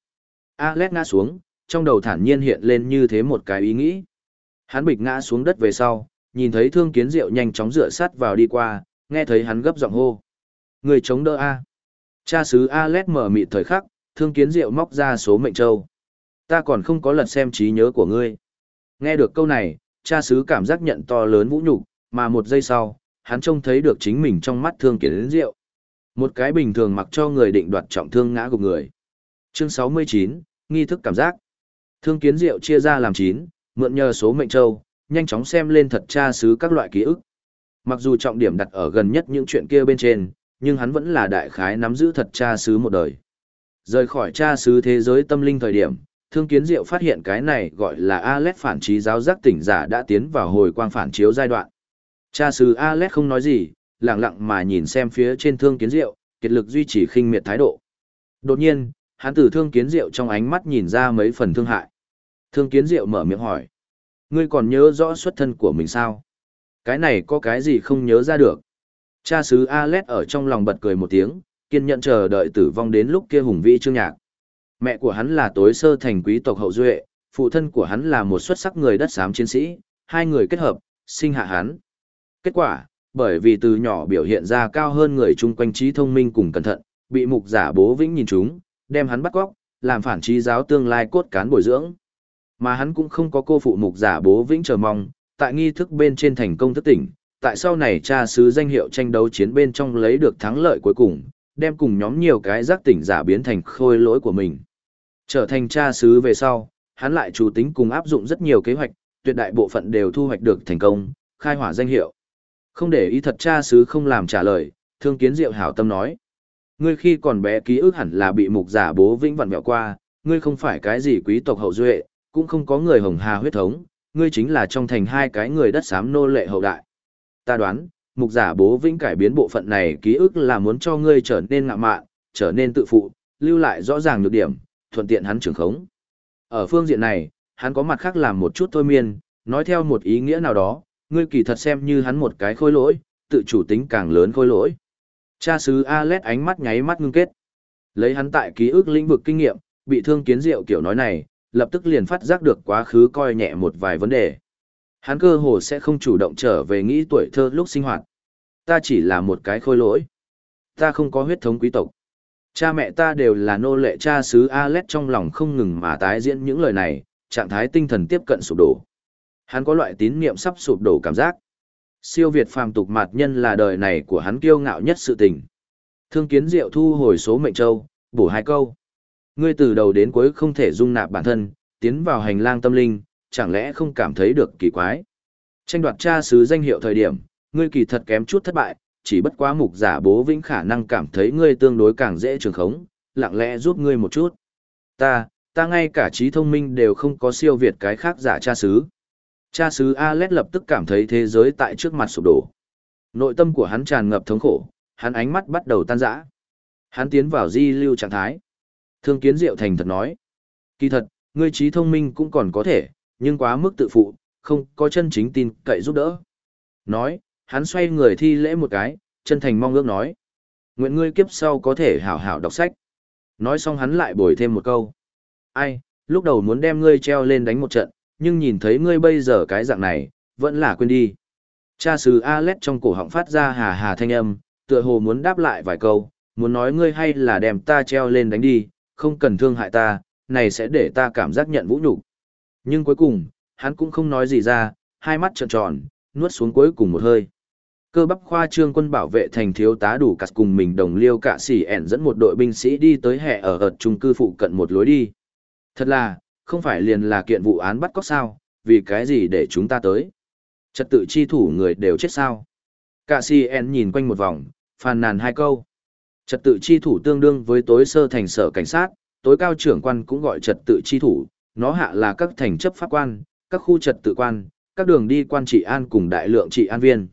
Alet ngã xuống, trong đầu thản nhiên hiện lên như thế một cái ý nghĩ. Hắn bịch ngã xuống đất về sau, nhìn thấy thương kiến diệu nhanh chóng dựa sát vào đi qua, nghe thấy hắn gấp giọng hô. Người chống đỡ A. Cha sứ A lét mở mịt thời khắc, thương kiến diệu móc ra số mệnh châu. Ta còn không có lật xem trí nhớ của ngươi. Nghe được câu này, cha sứ cảm giác nhận to lớn vũ nhục, mà một giây sau, hắn trông thấy được chính mình trong mắt thương kiến diệu. Một cái bình thường mặc cho người định đoạt trọng thương ngã gục người. Chương 69, nghi thức cảm giác. Thương kiến diệu chia ra làm 9, mượn nhờ số mệnh châu, nhanh chóng xem lên thật tra sứ các loại ký ức. Mặc dù trọng điểm đặt ở gần nhất những chuyện kia bên trên, nhưng hắn vẫn là đại khái nắm giữ thật tra sứ một đời. Rời khỏi tra sứ thế giới tâm linh thời điểm, thương kiến diệu phát hiện cái này gọi là Alet phản trí giáo giác tỉnh giả đã tiến vào hồi quang phản chiếu giai đoạn. Cha sứ Alet không nói gì, lặng lặng mà nhìn xem phía trên thương kiến diệu, kiệt lực duy trì khinh miệt thái độ. Đột nhiên, hắn từ thương kiến diệu trong ánh mắt nhìn ra mấy phần thương hại. Thương kiến diệu mở miệng hỏi. Ngươi còn nhớ rõ xuất thân của mình sao? Cái này có cái gì không nhớ ra được? Cha sứ Alet ở trong lòng bật cười một tiếng, kiên nhẫn chờ đợi tử vong đến lúc kia hùng vĩ trương nhạc. Mẹ của hắn là tối sơ thành quý tộc hậu duệ, phụ thân của hắn là một xuất sắc người đất xám chiến sĩ, hai người kết hợp, sinh hạ hắn. Kết quả, bởi vì từ nhỏ biểu hiện ra cao hơn người chung quanh trí thông minh cùng cẩn thận, bị mục giả bố vĩnh nhìn chúng, đem hắn bắt cóc, làm phản trí giáo tương lai cốt cán bồi dưỡng. Mà hắn cũng không có cô phụ mục giả bố vĩnh chờ mong, tại nghi thức bên trên thành công thức tỉnh, tại sau này cha sứ danh hiệu tranh đấu chiến bên trong lấy được thắng lợi cuối cùng, đem cùng nhóm nhiều cái giác tỉnh giả biến thành khôi lỗi của mình. Trở thành cha sứ về sau, hắn lại chủ tính cùng áp dụng rất nhiều kế hoạch, tuyệt đại bộ phận đều thu hoạch được thành công, khai hỏa danh hiệu. Không để ý thật cha sứ không làm trả lời, thương kiến diệu hảo tâm nói. Ngươi khi còn bé ký ức hẳn là bị mục giả bố vĩnh vặn vẹo qua, ngươi không phải cái gì quý tộc hậu duệ, cũng không có người hồng hà huyết thống, ngươi chính là trong thành hai cái người đất xám nô lệ hậu đại. Ta đoán, mục giả bố vĩnh cải biến bộ phận này ký ức là muốn cho ngươi trở nên ngạ mạn, trở nên tự phụ, lưu lại rõ ràng nhược điểm, thuận tiện hắn trưởng khống. Ở phương diện này, hắn có mặt khác làm một chút thôi miên, nói theo một ý nghĩa nào đó, ngươi kỳ thật xem như hắn một cái khôi lỗi, tự chủ tính càng lớn khôi lỗi. Cha sứ Alet ánh mắt nháy mắt ngưng kết. Lấy hắn tại ký ức lĩnh vực kinh nghiệm, bị thương kiến diệu kiểu nói này, lập tức liền phát giác được quá khứ coi nhẹ một vài vấn đề. Hắn cơ hồ sẽ không chủ động trở về nghĩ tuổi thơ lúc sinh hoạt. Ta chỉ là một cái khôi lỗi. Ta không có huyết thống quý tộc. Cha mẹ ta đều là nô lệ cha xứ Alet trong lòng không ngừng mà tái diễn những lời này, trạng thái tinh thần tiếp cận sụp đổ. Hắn có loại tín niệm sắp sụp đổ cảm giác. Siêu Việt phàm tục mạt nhân là đời này của hắn kiêu ngạo nhất sự tình. Thương kiến diệu thu hồi số mệnh châu, bổ hai câu. Ngươi từ đầu đến cuối không thể dung nạp bản thân, tiến vào hành lang tâm linh, chẳng lẽ không cảm thấy được kỳ quái. Tranh đoạt cha sứ danh hiệu thời điểm, ngươi kỳ thật kém chút thất bại, chỉ bất quá mục giả bố vĩnh khả năng cảm thấy ngươi tương đối càng dễ trường khống, lặng lẽ giúp ngươi một chút. Ta, ta ngay cả trí thông minh đều không có siêu việt cái khác giả cha sứ. Cha sứ Alet lập tức cảm thấy thế giới tại trước mặt sụp đổ. Nội tâm của hắn tràn ngập thống khổ, hắn ánh mắt bắt đầu tan rã. Hắn tiến vào di lưu trạng thái. Thương kiến diệu thành thật nói. Kỳ thật, ngươi trí thông minh cũng còn có thể, nhưng quá mức tự phụ, không có chân chính tin cậy giúp đỡ. Nói, hắn xoay người thi lễ một cái, chân thành mong ước nói. Nguyện ngươi kiếp sau có thể hảo hảo đọc sách. Nói xong hắn lại bồi thêm một câu. Ai, lúc đầu muốn đem ngươi treo lên đánh một trận, nhưng nhìn thấy ngươi bây giờ cái dạng này, vẫn là quên đi. Cha sứ Alet trong cổ họng phát ra hà hà thanh âm, tựa hồ muốn đáp lại vài câu, muốn nói ngươi hay là đem ta treo lên đánh đi, không cần thương hại ta, này sẽ để ta cảm giác nhận vũ nhục. Nhưng cuối cùng, hắn cũng không nói gì ra, hai mắt trợn tròn, nuốt xuống cuối cùng một hơi. Cơ bắp khoa trương quân bảo vệ thành thiếu tá đủ cắt cùng mình đồng liêu cả sỉ ẻn dẫn một đội binh sĩ đi tới hệ ở ợt trung cư phụ cận một lối đi. Thật là, không phải liền là kiện vụ án bắt cóc sao, vì cái gì để chúng ta tới. Trật tự chi thủ người đều chết sao. Cả sỉ ẻn nhìn quanh một vòng, phàn nàn hai câu. Trật tự chi thủ tương đương với tối sơ thành sở cảnh sát, tối cao trưởng quan cũng gọi trật tự chi thủ, nó hạ là các thành chấp pháp quan, các khu trật tự quan, các đường đi quan trị an cùng đại lượng trị an viên.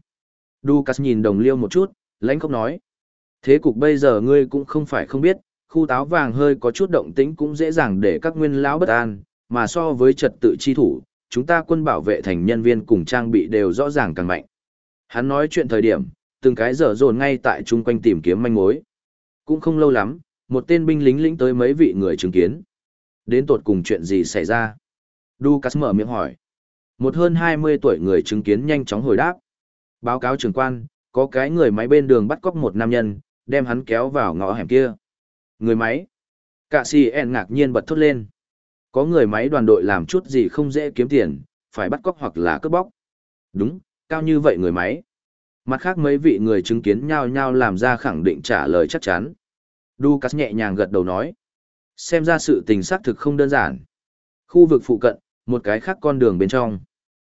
Ducas nhìn đồng liêu một chút, lãnh không nói. Thế cục bây giờ ngươi cũng không phải không biết, khu táo vàng hơi có chút động tĩnh cũng dễ dàng để các nguyên lão bất an, mà so với trật tự chi thủ, chúng ta quân bảo vệ thành nhân viên cùng trang bị đều rõ ràng càng mạnh. Hắn nói chuyện thời điểm, từng cái dở dồn ngay tại chung quanh tìm kiếm manh mối. Cũng không lâu lắm, một tên binh lính lĩnh tới mấy vị người chứng kiến. Đến tột cùng chuyện gì xảy ra? Ducas mở miệng hỏi. Một hơn 20 tuổi người chứng kiến nhanh chóng hồi đáp. Báo cáo trưởng quan, có cái người máy bên đường bắt cóc một nam nhân, đem hắn kéo vào ngõ hẻm kia. Người máy? Cả si en ngạc nhiên bật thốt lên. Có người máy đoàn đội làm chút gì không dễ kiếm tiền, phải bắt cóc hoặc là cướp bóc. Đúng, cao như vậy người máy. Mặt khác mấy vị người chứng kiến nhau nhau làm ra khẳng định trả lời chắc chắn. Ducas nhẹ nhàng gật đầu nói. Xem ra sự tình xác thực không đơn giản. Khu vực phụ cận, một cái khác con đường bên trong.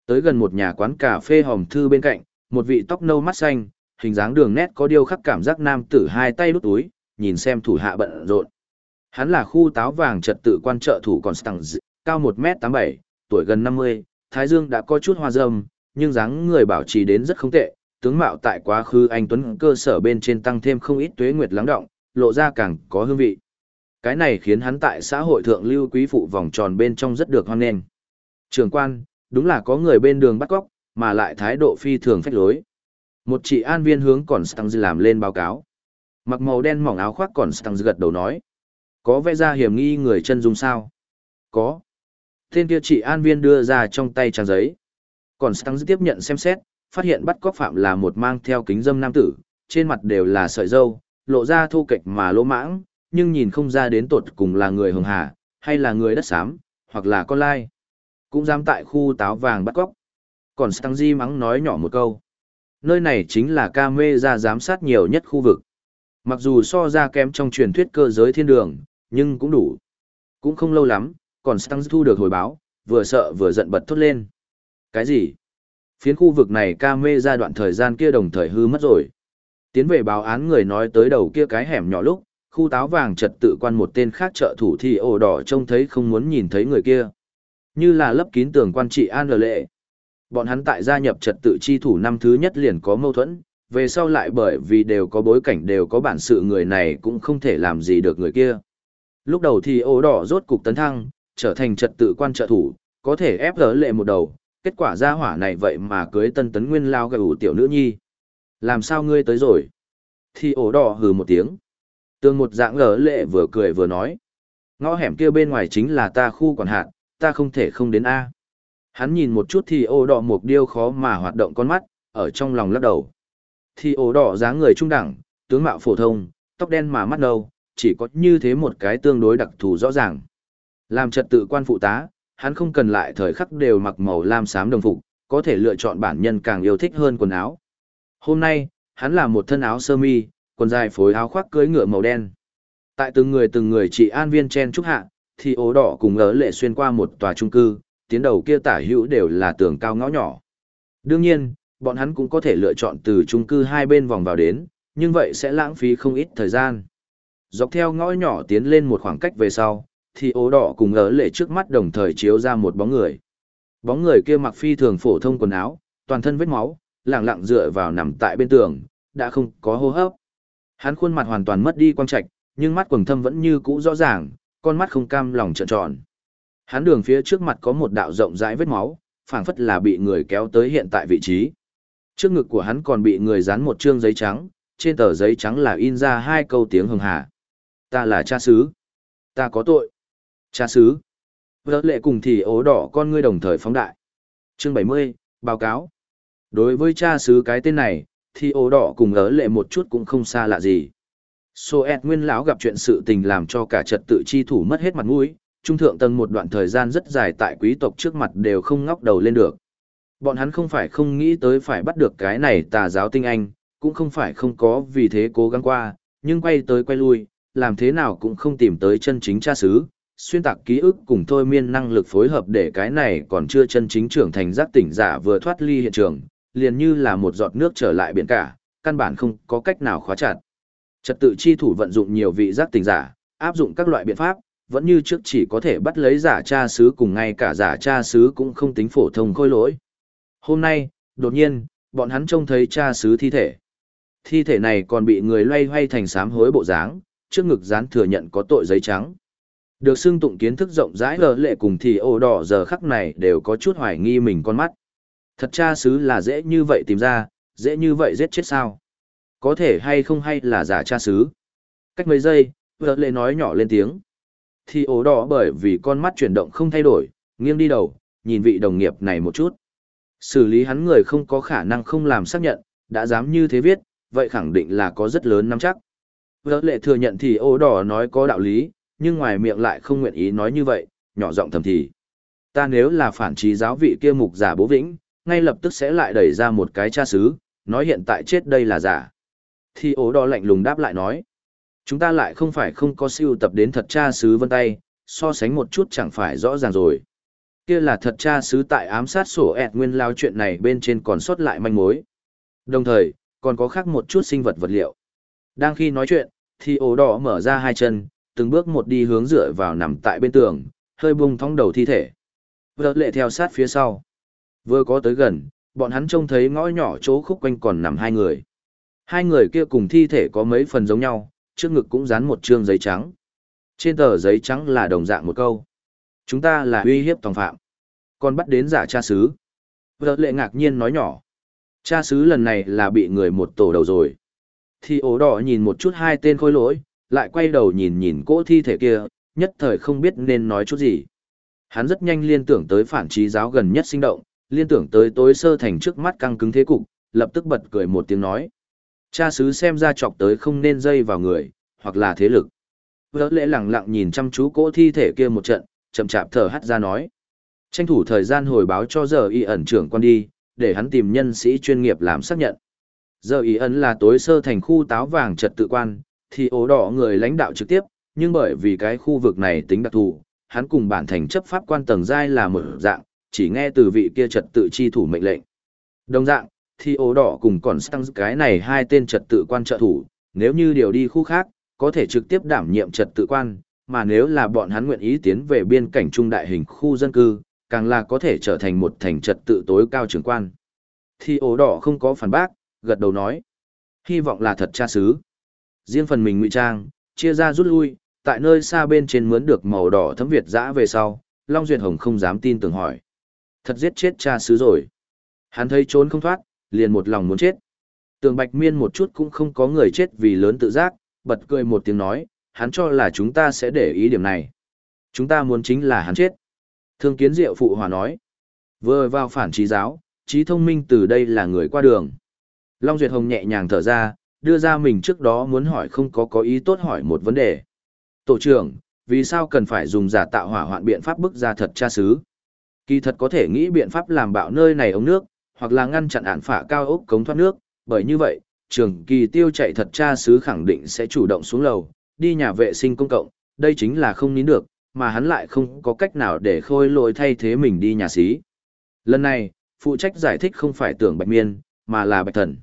Tới gần một nhà quán cà phê hòm thư bên cạnh, một vị tóc nâu mắt xanh, hình dáng đường nét có điêu khắc cảm giác nam tử hai tay đút túi, nhìn xem thủ hạ bận rộn. Hắn là khu táo vàng trật tự quan trợ thủ Constance, cao 1m87, tuổi gần 50, thái dương đã có chút hoa râm, nhưng dáng người bảo trì đến rất không tệ, tướng mạo tại quá khứ anh Tuấn cơ sở bên trên tăng thêm không ít tuế nguyệt lắng động, lộ ra càng có hương vị. Cái này khiến hắn tại xã hội thượng lưu quý phụ vòng tròn bên trong rất được hoan nghênh. Trường quan, đúng là có người bên đường bắt cóc, mà lại thái độ phi thường phách lối. Một chị an viên hướng còn Stang làm lên báo cáo. Mặc màu đen mỏng áo khoác còn Stang gật đầu nói. Có vẽ ra hiểm nghi người chân dung sao? Có. Tên kia chị an viên đưa ra trong tay trang giấy. Còn Stang tiếp nhận xem xét, phát hiện bắt cóc phạm là một mang theo kính dâm nam tử, trên mặt đều là sợi dâu, lộ ra thô kệch mà lỗ mãng, nhưng nhìn không ra đến tột cùng là người hường hà, hay là người đất xám, hoặc là con lai. Cũng dám tại khu táo vàng bắt cóc. Còn Stang Di mắng nói nhỏ một câu. Nơi này chính là ca mê ra giám sát nhiều nhất khu vực. Mặc dù so ra kém trong truyền thuyết cơ giới thiên đường, nhưng cũng đủ. Cũng không lâu lắm, còn Stang thu được hồi báo, vừa sợ vừa giận bật thốt lên. Cái gì? Phiến khu vực này ca mê ra đoạn thời gian kia đồng thời hư mất rồi. Tiến về báo án người nói tới đầu kia cái hẻm nhỏ lúc, khu táo vàng trật tự quan một tên khác trợ thủ thì ổ đỏ trông thấy không muốn nhìn thấy người kia. Như là lấp kín tường quan trị an lệ. Bọn hắn tại gia nhập trật tự chi thủ năm thứ nhất liền có mâu thuẫn, về sau lại bởi vì đều có bối cảnh đều có bản sự người này cũng không thể làm gì được người kia. Lúc đầu thì ổ đỏ rốt cục tấn thăng, trở thành trật tự quan trợ thủ, có thể ép gỡ lệ một đầu, kết quả gia hỏa này vậy mà cưới tân tấn nguyên lao gầy ủ tiểu nữ nhi. Làm sao ngươi tới rồi? Thì ổ đỏ hừ một tiếng. Tương một dạng gỡ lệ vừa cười vừa nói. Ngõ hẻm kia bên ngoài chính là ta khu quản hạt, ta không thể không đến A. Hắn nhìn một chút thì ổ đỏ mục điêu khó mà hoạt động con mắt, ở trong lòng lắc đầu. Thì ổ đỏ dáng người trung đẳng, tướng mạo phổ thông, tóc đen mà mắt nâu, chỉ có như thế một cái tương đối đặc thù rõ ràng. Làm trật tự quan phụ tá, hắn không cần lại thời khắc đều mặc màu lam xám đồng phục, có thể lựa chọn bản nhân càng yêu thích hơn quần áo. Hôm nay, hắn là một thân áo sơ mi, quần dài phối áo khoác cưới ngựa màu đen. Tại từng người từng người chỉ an viên chen trúc hạ, thì ố đỏ cùng ớ lệ xuyên qua một tòa trung cư, tiến đầu kia tả hữu đều là tường cao ngõ nhỏ. Đương nhiên, bọn hắn cũng có thể lựa chọn từ trung cư hai bên vòng vào đến, nhưng vậy sẽ lãng phí không ít thời gian. Dọc theo ngõ nhỏ tiến lên một khoảng cách về sau, thì ố đỏ cùng ớ lệ trước mắt đồng thời chiếu ra một bóng người. Bóng người kia mặc phi thường phổ thông quần áo, toàn thân vết máu, lẳng lặng dựa vào nằm tại bên tường, đã không có hô hấp. Hắn khuôn mặt hoàn toàn mất đi quang trạch, nhưng mắt quầng thâm vẫn như cũ rõ ràng, con mắt không cam lòng trợn tròn. Hắn đường phía trước mặt có một đạo rộng rãi vết máu, phảng phất là bị người kéo tới hiện tại vị trí. Trước ngực của hắn còn bị người dán một trương giấy trắng, trên tờ giấy trắng là in ra hai câu tiếng hưng hà. Ta là cha xứ. Ta có tội. Cha xứ. Vợ lệ cùng thì ố đỏ con ngươi đồng thời phóng đại. Chương 70, báo cáo. Đối với cha xứ cái tên này, thì ố đỏ cùng ớ lệ một chút cũng không xa lạ gì. Sô Ed Nguyên lão gặp chuyện sự tình làm cho cả trật tự chi thủ mất hết mặt mũi, trung thượng tầng một đoạn thời gian rất dài tại quý tộc trước mặt đều không ngóc đầu lên được. Bọn hắn không phải không nghĩ tới phải bắt được cái này tà giáo tinh anh, cũng không phải không có vì thế cố gắng qua, nhưng quay tới quay lui, làm thế nào cũng không tìm tới chân chính cha xứ, xuyên tạc ký ức cùng thôi miên năng lực phối hợp để cái này còn chưa chân chính trưởng thành giác tỉnh giả vừa thoát ly hiện trường, liền như là một giọt nước trở lại biển cả, căn bản không có cách nào khóa chặt. Trật tự chi thủ vận dụng nhiều vị giác tình giả, áp dụng các loại biện pháp, vẫn như trước chỉ có thể bắt lấy giả cha sứ cùng ngay cả giả cha sứ cũng không tính phổ thông khôi lỗi. Hôm nay, đột nhiên, bọn hắn trông thấy cha sứ thi thể. Thi thể này còn bị người loay hoay thành sám hối bộ dáng, trước ngực dán thừa nhận có tội giấy trắng. Được xưng tụng kiến thức rộng rãi lờ lệ cùng thì ô đỏ giờ khắc này đều có chút hoài nghi mình con mắt. Thật cha xứ là dễ như vậy tìm ra, dễ như vậy giết chết sao? Có thể hay không hay là giả cha xứ? Cách mấy giây, lờ lệ nói nhỏ lên tiếng. Thì ố đỏ bởi vì con mắt chuyển động không thay đổi, nghiêng đi đầu, nhìn vị đồng nghiệp này một chút. Xử lý hắn người không có khả năng không làm xác nhận, đã dám như thế viết, vậy khẳng định là có rất lớn nắm chắc. Vỡ lệ thừa nhận thì ố đỏ nói có đạo lý, nhưng ngoài miệng lại không nguyện ý nói như vậy, nhỏ giọng thầm thì. Ta nếu là phản trí giáo vị kia mục giả bố vĩnh, ngay lập tức sẽ lại đẩy ra một cái cha xứ, nói hiện tại chết đây là giả. Thì ố đỏ lạnh lùng đáp lại nói. Chúng ta lại không phải không có siêu tập đến thật cha xứ vân tay, so sánh một chút chẳng phải rõ ràng rồi. Kia là thật cha xứ tại ám sát sổ ẹt nguyên lao chuyện này bên trên còn sót lại manh mối. Đồng thời, còn có khác một chút sinh vật vật liệu. Đang khi nói chuyện, thì ổ đỏ mở ra hai chân, từng bước một đi hướng dựa vào nằm tại bên tường, hơi bung thong đầu thi thể. Vợ lệ theo sát phía sau. Vừa có tới gần, bọn hắn trông thấy ngõ nhỏ chỗ khúc quanh còn nằm hai người. Hai người kia cùng thi thể có mấy phần giống nhau, trước ngực cũng dán một trương giấy trắng. Trên tờ giấy trắng là đồng dạng một câu. Chúng ta là uy hiếp tòng phạm. Còn bắt đến giả cha sứ. Vợ lệ ngạc nhiên nói nhỏ. Cha sứ lần này là bị người một tổ đầu rồi. Thì ố đỏ nhìn một chút hai tên khôi lỗi, lại quay đầu nhìn nhìn cỗ thi thể kia, nhất thời không biết nên nói chút gì. Hắn rất nhanh liên tưởng tới phản trí giáo gần nhất sinh động, liên tưởng tới tối sơ thành trước mắt căng cứng thế cục, lập tức bật cười một tiếng nói. Cha sứ xem ra chọc tới không nên dây vào người, hoặc là thế lực. Vỡ lễ lặng lặng nhìn chăm chú cỗ thi thể kia một trận, chậm chạp thở hắt ra nói. Tranh thủ thời gian hồi báo cho giờ y ẩn trưởng quan đi, để hắn tìm nhân sĩ chuyên nghiệp làm xác nhận. Giờ y ẩn là tối sơ thành khu táo vàng trật tự quan, thì ố đỏ người lãnh đạo trực tiếp, nhưng bởi vì cái khu vực này tính đặc thù, hắn cùng bản thành chấp pháp quan tầng giai là một dạng, chỉ nghe từ vị kia trật tự chi thủ mệnh lệnh. Đồng dạng, thì ố đỏ cùng còn tăng cái này hai tên trật tự quan trợ thủ, nếu như điều đi khu khác, có thể trực tiếp đảm nhiệm trật tự quan, mà nếu là bọn hắn nguyện ý tiến về biên cảnh trung đại hình khu dân cư, càng là có thể trở thành một thành trật tự tối cao trưởng quan. Thì ố đỏ không có phản bác, gật đầu nói. Hy vọng là thật cha xứ. Riêng phần mình ngụy trang, chia ra rút lui, tại nơi xa bên trên mướn được màu đỏ thấm Việt dã về sau, Long Duyệt Hồng không dám tin tưởng hỏi. Thật giết chết cha xứ rồi. Hắn thấy trốn không thoát, liền một lòng muốn chết. Tường Bạch Miên một chút cũng không có người chết vì lớn tự giác, bật cười một tiếng nói, hắn cho là chúng ta sẽ để ý điểm này. Chúng ta muốn chính là hắn chết. Thương kiến diệu phụ hòa nói. Vừa vào phản trí giáo, trí thông minh từ đây là người qua đường. Long Duyệt Hồng nhẹ nhàng thở ra, đưa ra mình trước đó muốn hỏi không có có ý tốt hỏi một vấn đề. Tổ trưởng, vì sao cần phải dùng giả tạo hỏa hoạn biện pháp bức ra thật cha xứ? Kỳ thật có thể nghĩ biện pháp làm bạo nơi này ống nước, hoặc là ngăn chặn ản phả cao ốc cống thoát nước, bởi như vậy, trường kỳ tiêu chạy thật cha sứ khẳng định sẽ chủ động xuống lầu, đi nhà vệ sinh công cộng, đây chính là không nín được, mà hắn lại không có cách nào để khôi lỗi thay thế mình đi nhà xí. Lần này, phụ trách giải thích không phải tưởng bạch miên, mà là bạch thần.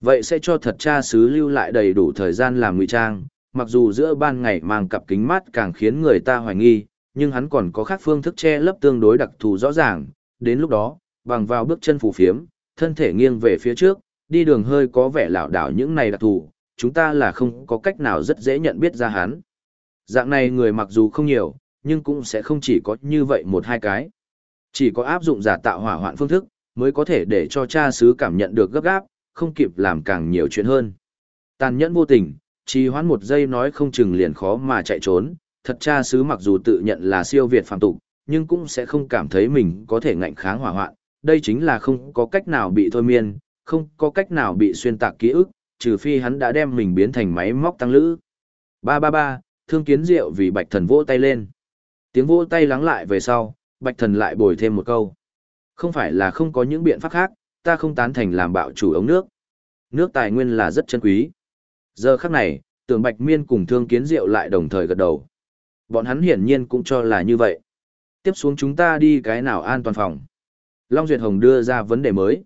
Vậy sẽ cho thật cha sứ lưu lại đầy đủ thời gian làm ngụy trang, mặc dù giữa ban ngày mang cặp kính mắt càng khiến người ta hoài nghi, nhưng hắn còn có khác phương thức che lấp tương đối đặc thù rõ ràng, đến lúc đó, bằng vào bước chân phù phiếm, thân thể nghiêng về phía trước, đi đường hơi có vẻ lảo đảo những này đặc thù, chúng ta là không có cách nào rất dễ nhận biết ra hắn. Dạng này người mặc dù không nhiều, nhưng cũng sẽ không chỉ có như vậy một hai cái. Chỉ có áp dụng giả tạo hỏa hoạn phương thức, mới có thể để cho cha xứ cảm nhận được gấp gáp, không kịp làm càng nhiều chuyện hơn. Tàn nhẫn vô tình, trì hoãn một giây nói không chừng liền khó mà chạy trốn, thật cha xứ mặc dù tự nhận là siêu việt phàm tục, nhưng cũng sẽ không cảm thấy mình có thể ngạnh kháng hỏa hoạn, đây chính là không có cách nào bị thôi miên, không có cách nào bị xuyên tạc ký ức, trừ phi hắn đã đem mình biến thành máy móc tăng lữ. Ba ba ba, thương kiến diệu vì bạch thần vỗ tay lên. Tiếng vỗ tay lắng lại về sau, bạch thần lại bồi thêm một câu. Không phải là không có những biện pháp khác, ta không tán thành làm bạo chủ ống nước. Nước tài nguyên là rất chân quý. Giờ khắc này, tưởng bạch miên cùng thương kiến diệu lại đồng thời gật đầu. Bọn hắn hiển nhiên cũng cho là như vậy. Tiếp xuống chúng ta đi cái nào an toàn phòng. Long Duyệt Hồng đưa ra vấn đề mới.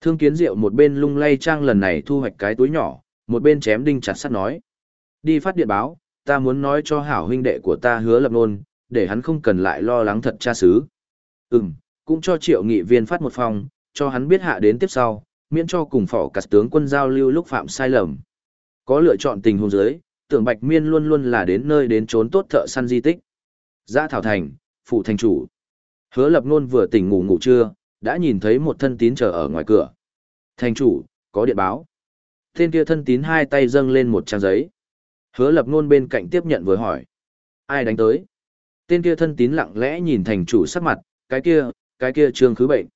Thương kiến diệu một bên lung lay trang lần này thu hoạch cái túi nhỏ, một bên chém đinh chặt sắt nói. Đi phát điện báo, ta muốn nói cho hảo huynh đệ của ta hứa lập nôn, để hắn không cần lại lo lắng thật cha xứ. Ừm, cũng cho triệu nghị viên phát một phòng, cho hắn biết hạ đến tiếp sau, miễn cho cùng phỏ cắt tướng quân giao lưu lúc phạm sai lầm. Có lựa chọn tình huống dưới tưởng bạch miên luôn luôn là đến nơi đến trốn tốt thợ săn di tích. Giã Thảo Thành, phụ thành chủ. Hứa lập nôn vừa tỉnh ngủ ngủ trưa, đã nhìn thấy một thân tín chờ ở ngoài cửa. Thành chủ, có điện báo. Tên kia thân tín hai tay dâng lên một trang giấy. Hứa lập nôn bên cạnh tiếp nhận vừa hỏi. Ai đánh tới? Tên kia thân tín lặng lẽ nhìn thành chủ sắc mặt, cái kia, cái kia trương khứ bệnh.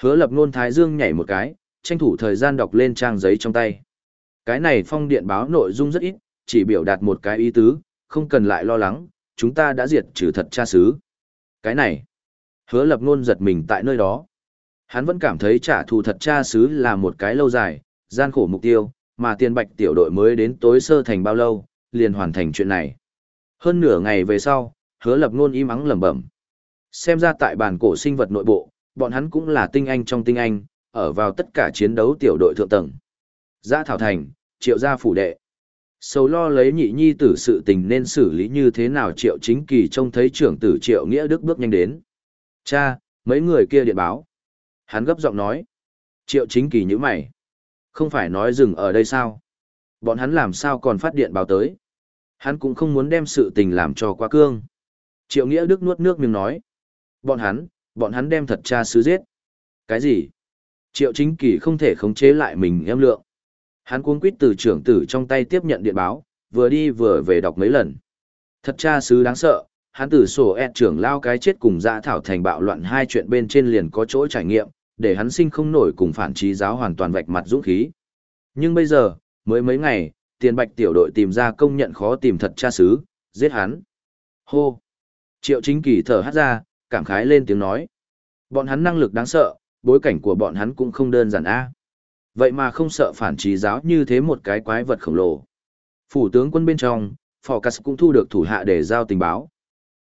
Hứa lập nôn thái dương nhảy một cái, tranh thủ thời gian đọc lên trang giấy trong tay. Cái này phong điện báo nội dung rất ít, chỉ biểu đạt một cái ý tứ, không cần lại lo lắng, chúng ta đã diệt trừ thật cha xứ. Cái này, hứa lập nôn giật mình tại nơi đó. Hắn vẫn cảm thấy trả thù thật cha xứ là một cái lâu dài, gian khổ mục tiêu, mà tiền bạch tiểu đội mới đến tối sơ thành bao lâu, liền hoàn thành chuyện này. Hơn nửa ngày về sau, hứa lập nôn im ắng lẩm bẩm. Xem ra tại bản cổ sinh vật nội bộ, bọn hắn cũng là tinh anh trong tinh anh, ở vào tất cả chiến đấu tiểu đội thượng tầng. Giã Thảo Thành, triệu gia phủ đệ. Sầu lo lấy nhị nhi tử sự tình nên xử lý như thế nào triệu chính kỳ trông thấy trưởng tử triệu nghĩa đức bước nhanh đến. Cha, mấy người kia điện báo. Hắn gấp giọng nói. Triệu chính kỳ như mày. Không phải nói dừng ở đây sao? Bọn hắn làm sao còn phát điện báo tới? Hắn cũng không muốn đem sự tình làm cho quá cương. Triệu Nghĩa Đức nuốt nước miếng nói. Bọn hắn, Bọn hắn đem thật cha sứ giết. Cái gì? Triệu chính kỳ không thể khống chế lại mình em lượng. Hắn cuống quýt từ trưởng tử trong tay tiếp nhận điện báo, vừa đi vừa về đọc mấy lần. Thật cha sứ đáng sợ, hắn từ sổ ẹt trưởng lao cái chết cùng dã thảo thành bạo loạn hai chuyện bên trên liền có chỗ trải nghiệm, để hắn sinh không nổi cùng phản trí giáo hoàn toàn vạch mặt dũng khí. Nhưng bây giờ, mới mấy ngày, tiền bạch tiểu đội tìm ra công nhận khó tìm thật cha sứ, giết hắn. Hô! Triệu chính kỳ thở hát ra, cảm khái lên tiếng nói. Bọn hắn năng lực đáng sợ, bối cảnh của bọn hắn cũng không đơn giản a. Vậy mà không sợ phản trí giáo như thế một cái quái vật khổng lồ. Phủ tướng quân bên trong, Phò Cắt cũng thu được thủ hạ để giao tình báo.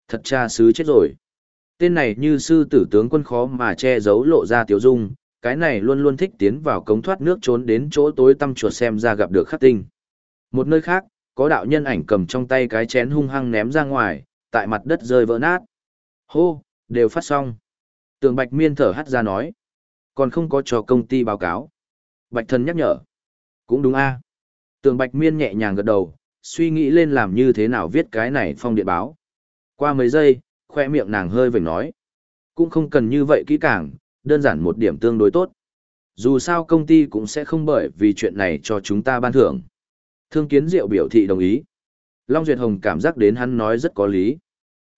Thật cha sứ chết rồi. Tên này như sư tử tướng quân khó mà che giấu lộ ra tiểu dung, cái này luôn luôn thích tiến vào cống thoát nước trốn đến chỗ tối tăm chuột xem ra gặp được khắc tinh. Một nơi khác, có đạo nhân ảnh cầm trong tay cái chén hung hăng ném ra ngoài, tại mặt đất rơi vỡ nát. Hô, đều phát xong. Tường Bạch Miên thở hắt ra nói. Còn không có cho công ty báo cáo. Bạch thần nhắc nhở. Cũng đúng a. Tường Bạch Miên nhẹ nhàng gật đầu, suy nghĩ lên làm như thế nào viết cái này phong điện báo. Qua mấy giây, khoe miệng nàng hơi vểnh nói. Cũng không cần như vậy kỹ càng, đơn giản một điểm tương đối tốt. Dù sao công ty cũng sẽ không bởi vì chuyện này cho chúng ta ban thưởng. Thương kiến diệu biểu thị đồng ý. Long Duyệt Hồng cảm giác đến hắn nói rất có lý.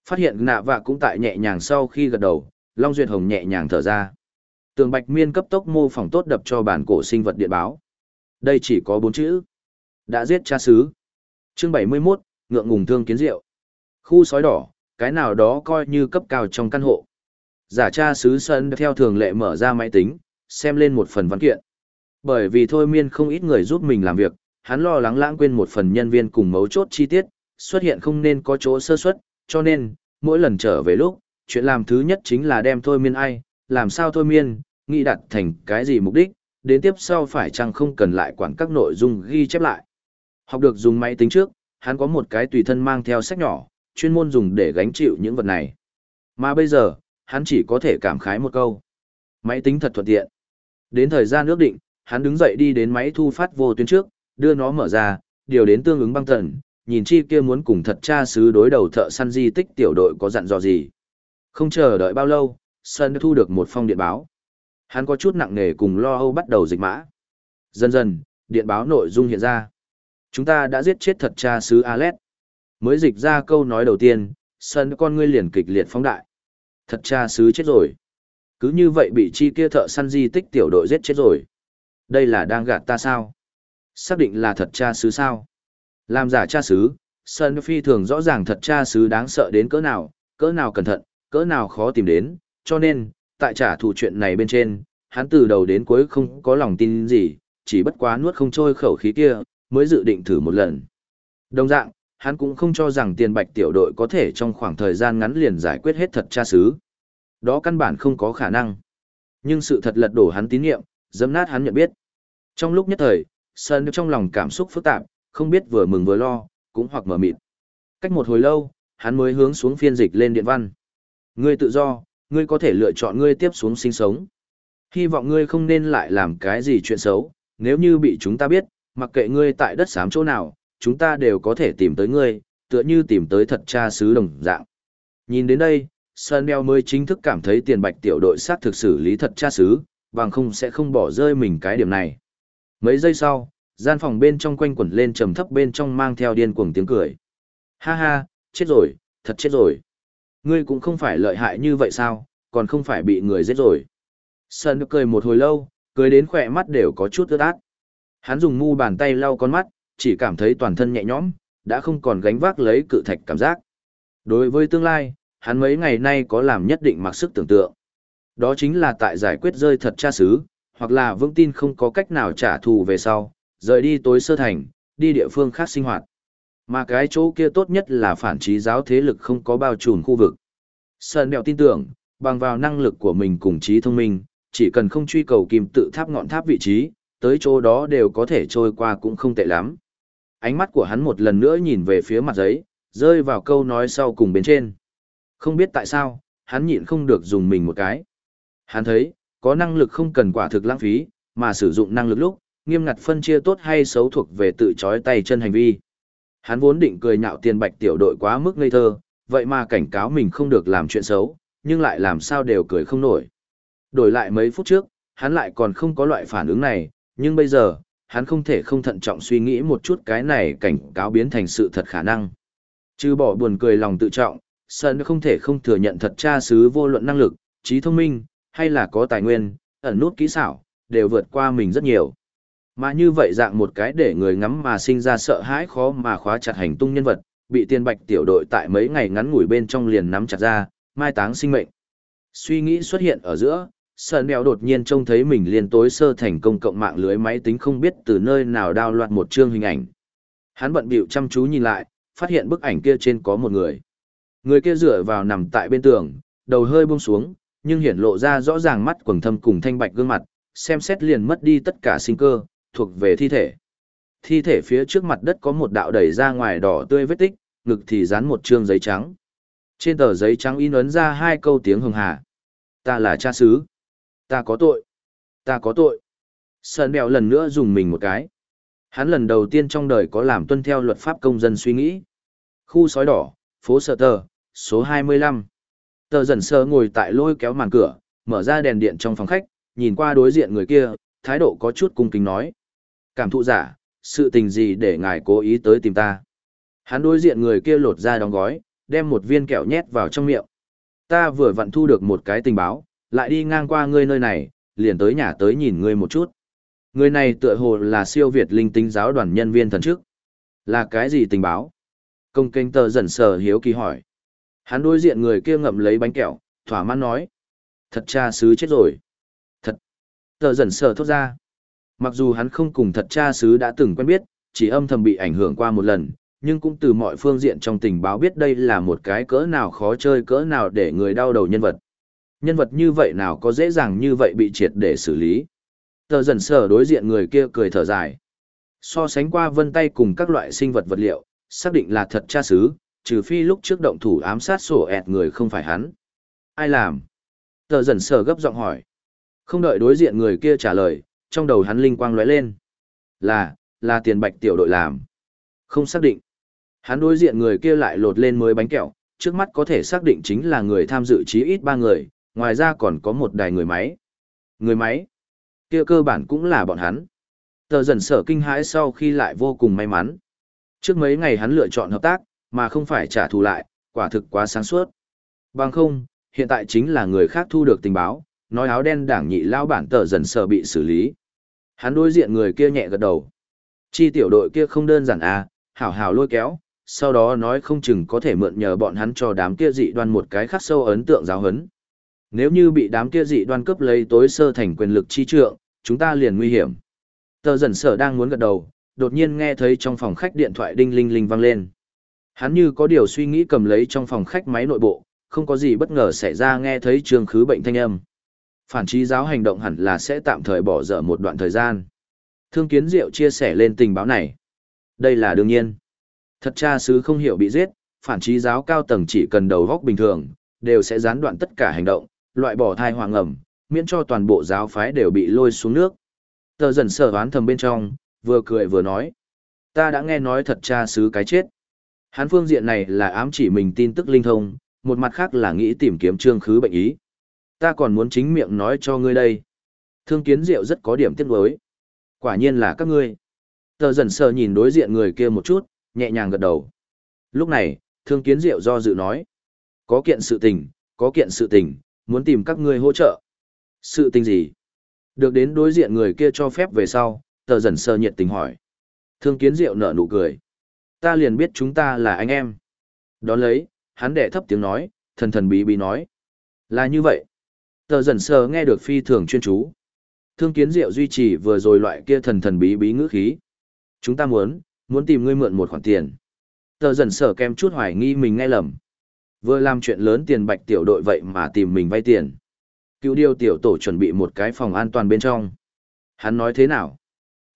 Phát hiện nạ vạ cũng tại nhẹ nhàng sau khi gật đầu, Long Duyệt Hồng nhẹ nhàng thở ra. Tường Bạch Miên cấp tốc mô phỏng tốt đập cho bản cổ sinh vật điện báo. Đây chỉ có bốn chữ. Đã giết cha sứ. Chương 71, ngượng ngùng thương kiến rượu. Khu sói đỏ, cái nào đó coi như cấp cao trong căn hộ. Giả cha sứ sân theo thường lệ mở ra máy tính, xem lên một phần văn kiện. Bởi vì thôi miên không ít người giúp mình làm việc, hắn lo lắng lãng quên một phần nhân viên cùng mấu chốt chi tiết, xuất hiện không nên có chỗ sơ suất, cho nên, mỗi lần trở về lúc, chuyện làm thứ nhất chính là đem thôi miên ai, làm sao thôi miên, nghĩ đặt thành cái gì mục đích, đến tiếp sau phải chăng không cần lại quản các nội dung ghi chép lại. Học được dùng máy tính trước, hắn có một cái tùy thân mang theo sách nhỏ, chuyên môn dùng để gánh chịu những vật này. Mà bây giờ, hắn chỉ có thể cảm khái một câu. Máy tính thật thuận tiện. Đến thời gian ước định, hắn đứng dậy đi đến máy thu phát vô tuyến trước, đưa nó mở ra, điều đến tương ứng băng thần, nhìn chi kia muốn cùng thật cha sứ đối đầu thợ săn di tích tiểu đội có dặn dò gì. Không chờ đợi bao lâu, Sơn thu được một phong điện báo. Hắn có chút nặng nề cùng lo âu bắt đầu dịch mã. Dần dần, điện báo nội dung hiện ra. Chúng ta đã giết chết thật cha sứ Alet. Mới dịch ra câu nói đầu tiên, Sơn con ngươi liền kịch liệt phóng đại. Thật cha sứ chết rồi. Cứ như vậy bị chi kia thợ săn di tích tiểu đội giết chết rồi. Đây là đang gạt ta sao? Xác định là thật cha sứ sao? Làm giả cha sứ, Sơn Phi thường rõ ràng thật cha sứ đáng sợ đến cỡ nào, cỡ nào cẩn thận, cỡ nào khó tìm đến, cho nên, tại trả thù chuyện này bên trên, hắn từ đầu đến cuối không có lòng tin gì, chỉ bất quá nuốt không trôi khẩu khí kia, mới dự định thử một lần. Đồng dạng, hắn cũng không cho rằng tiền bạch tiểu đội có thể trong khoảng thời gian ngắn liền giải quyết hết thật tra sứ. Đó căn bản không có khả năng. Nhưng sự thật lật đổ hắn tín nhiệm, dẫm nát hắn nhận biết. Trong lúc nhất thời, Sơn trong lòng cảm xúc phức tạp, không biết vừa mừng vừa lo, cũng hoặc mở mịt. Cách một hồi lâu, hắn mới hướng xuống phiên dịch lên điện văn. Ngươi tự do, ngươi có thể lựa chọn ngươi tiếp xuống sinh sống. Hy vọng ngươi không nên lại làm cái gì chuyện xấu, nếu như bị chúng ta biết, mặc kệ ngươi tại đất xám chỗ nào, chúng ta đều có thể tìm tới ngươi, tựa như tìm tới thật cha xứ đồng dạng. Nhìn đến đây, Sơn Bell mới chính thức cảm thấy tiền bạch tiểu đội sát thực xử lý thật cha xứ, bằng không sẽ không bỏ rơi mình cái điểm này. Mấy giây sau, gian phòng bên trong quanh quẩn lên trầm thấp bên trong mang theo điên cuồng tiếng cười. Ha ha, chết rồi, thật chết rồi. Ngươi cũng không phải lợi hại như vậy sao, còn không phải bị người giết rồi. Sơn cười một hồi lâu, cười đến khỏe mắt đều có chút ướt át. Hắn dùng mu bàn tay lau con mắt, chỉ cảm thấy toàn thân nhẹ nhõm, đã không còn gánh vác lấy cự thạch cảm giác. Đối với tương lai, hắn mấy ngày nay có làm nhất định mặc sức tưởng tượng. Đó chính là tại giải quyết rơi thật cha xứ, hoặc là vững tin không có cách nào trả thù về sau, rời đi tối sơ thành, đi địa phương khác sinh hoạt. Mà cái chỗ kia tốt nhất là phản trí giáo thế lực không có bao trùm khu vực. Sơn đèo tin tưởng, bằng vào năng lực của mình cùng trí thông minh, chỉ cần không truy cầu kim tự tháp ngọn tháp vị trí, tới chỗ đó đều có thể trôi qua cũng không tệ lắm. Ánh mắt của hắn một lần nữa nhìn về phía mặt giấy, rơi vào câu nói sau cùng bên trên. Không biết tại sao, hắn nhịn không được dùng mình một cái. Hắn thấy, có năng lực không cần quả thực lãng phí, mà sử dụng năng lực lúc, nghiêm ngặt phân chia tốt hay xấu thuộc về tự chói tay chân hành vi. Hắn vốn định cười nhạo tiền bạch tiểu đội quá mức ngây thơ, vậy mà cảnh cáo mình không được làm chuyện xấu, nhưng lại làm sao đều cười không nổi. Đổi lại mấy phút trước, hắn lại còn không có loại phản ứng này, nhưng bây giờ, hắn không thể không thận trọng suy nghĩ một chút cái này cảnh cáo biến thành sự thật khả năng. Chứ bỏ buồn cười lòng tự trọng, Sơn không thể không thừa nhận thật cha xứ vô luận năng lực, trí thông minh, hay là có tài nguyên, ẩn nút kỹ xảo, đều vượt qua mình rất nhiều. Mà như vậy dạng một cái để người ngắm mà sinh ra sợ hãi khó mà khóa chặt hành tung nhân vật, bị tiên bạch tiểu đội tại mấy ngày ngắn ngủi bên trong liền nắm chặt ra, mai táng sinh mệnh. Suy nghĩ xuất hiện ở giữa, Sơn mèo đột nhiên trông thấy mình liền tối sơ thành công cộng mạng lưới máy tính không biết từ nơi nào đao loạt một chương hình ảnh. Hắn bận bịu chăm chú nhìn lại, phát hiện bức ảnh kia trên có một người. Người kia dựa vào nằm tại bên tường, đầu hơi buông xuống, nhưng hiển lộ ra rõ ràng mắt quầng thâm cùng thanh bạch gương mặt, xem xét liền mất đi tất cả sinh cơ, thuộc về thi thể. Thi thể phía trước mặt đất có một đạo đẩy ra ngoài đỏ tươi vết tích, ngực thì dán một trương giấy trắng. Trên tờ giấy trắng in ấn ra hai câu tiếng hồng hà. Ta là cha xứ. Ta có tội. Ta có tội. Sơn bèo lần nữa dùng mình một cái. Hắn lần đầu tiên trong đời có làm tuân theo luật pháp công dân suy nghĩ. Khu sói đỏ, phố sở tờ, số 25. Tờ dần sơ ngồi tại lôi kéo màn cửa, mở ra đèn điện trong phòng khách, nhìn qua đối diện người kia, thái độ có chút cung kính nói. Cảm thụ giả, sự tình gì để ngài cố ý tới tìm ta. Hắn đối diện người kia lột ra đóng gói, đem một viên kẹo nhét vào trong miệng. Ta vừa vặn thu được một cái tình báo, lại đi ngang qua ngươi nơi này, liền tới nhà tới nhìn ngươi một chút. Người này tựa hồ là siêu Việt linh tinh giáo đoàn nhân viên thần trước. Là cái gì tình báo? Công kênh tờ dần sờ hiếu kỳ hỏi. Hắn đối diện người kia ngậm lấy bánh kẹo, thỏa mãn nói. Thật cha sứ chết rồi. Thật. Tờ dần sờ thốt ra. Mặc dù hắn không cùng thật cha sứ đã từng quen biết, chỉ âm thầm bị ảnh hưởng qua một lần, nhưng cũng từ mọi phương diện trong tình báo biết đây là một cái cỡ nào khó chơi cỡ nào để người đau đầu nhân vật. Nhân vật như vậy nào có dễ dàng như vậy bị triệt để xử lý. Tờ dần sở đối diện người kia cười thở dài. So sánh qua vân tay cùng các loại sinh vật vật liệu, xác định là thật cha sứ, trừ phi lúc trước động thủ ám sát sổ ẹt người không phải hắn. Ai làm? Tờ dần sở gấp giọng hỏi. Không đợi đối diện người kia trả lời, trong đầu hắn linh quang lóe lên. Là, là tiền bạch tiểu đội làm. Không xác định. Hắn đối diện người kia lại lột lên mới bánh kẹo, trước mắt có thể xác định chính là người tham dự chí ít ba người, ngoài ra còn có một đài người máy. Người máy? kia cơ bản cũng là bọn hắn. Tờ dần sở kinh hãi sau khi lại vô cùng may mắn. Trước mấy ngày hắn lựa chọn hợp tác, mà không phải trả thù lại, quả thực quá sáng suốt. Bằng không, hiện tại chính là người khác thu được tình báo, nói áo đen đảng nhị lao bản tờ dần sở bị xử lý. Hắn đối diện người kia nhẹ gật đầu. Chi tiểu đội kia không đơn giản à, hảo hảo lôi kéo, sau đó nói không chừng có thể mượn nhờ bọn hắn cho đám kia dị đoan một cái khắc sâu ấn tượng giáo hấn. Nếu như bị đám kia dị đoan cướp lấy tối sơ thành quyền lực chi trượng, chúng ta liền nguy hiểm. Tờ dần sở đang muốn gật đầu, đột nhiên nghe thấy trong phòng khách điện thoại đinh linh linh vang lên. Hắn như có điều suy nghĩ cầm lấy trong phòng khách máy nội bộ, không có gì bất ngờ xảy ra nghe thấy trường khứ bệnh thanh âm. Phản trí giáo hành động hẳn là sẽ tạm thời bỏ dở một đoạn thời gian. Thương kiến diệu chia sẻ lên tình báo này. Đây là đương nhiên. Thật cha sứ không hiểu bị giết, phản trí giáo cao tầng chỉ cần đầu góc bình thường, đều sẽ gián đoạn tất cả hành động, loại bỏ thai hoàng ẩm, miễn cho toàn bộ giáo phái đều bị lôi xuống nước. Tờ dần sở đoán thầm bên trong, vừa cười vừa nói. Ta đã nghe nói thật cha sứ cái chết. Hán phương diện này là ám chỉ mình tin tức linh thông, một mặt khác là nghĩ tìm kiếm trương khứ bệnh ý. Ta còn muốn chính miệng nói cho ngươi đây. Thương kiến diệu rất có điểm tiếc nuối. Quả nhiên là các ngươi. Tờ dần sờ nhìn đối diện người kia một chút, nhẹ nhàng gật đầu. Lúc này, thương kiến diệu do dự nói. Có kiện sự tình, có kiện sự tình, muốn tìm các ngươi hỗ trợ. Sự tình gì? Được đến đối diện người kia cho phép về sau, tờ dần sờ nhiệt tình hỏi. Thương kiến diệu nở nụ cười. Ta liền biết chúng ta là anh em. Đón lấy, hắn đẻ thấp tiếng nói, thần thần bí bí nói. Là như vậy. Tờ dần sờ nghe được phi thường chuyên chú. Thương kiến diệu duy trì vừa rồi loại kia thần thần bí bí ngữ khí. Chúng ta muốn, muốn tìm ngươi mượn một khoản tiền. Tờ dần sờ kem chút hoài nghi mình nghe lầm. Vừa làm chuyện lớn tiền bạch tiểu đội vậy mà tìm mình vay tiền. Cựu điều tiểu tổ chuẩn bị một cái phòng an toàn bên trong. Hắn nói thế nào?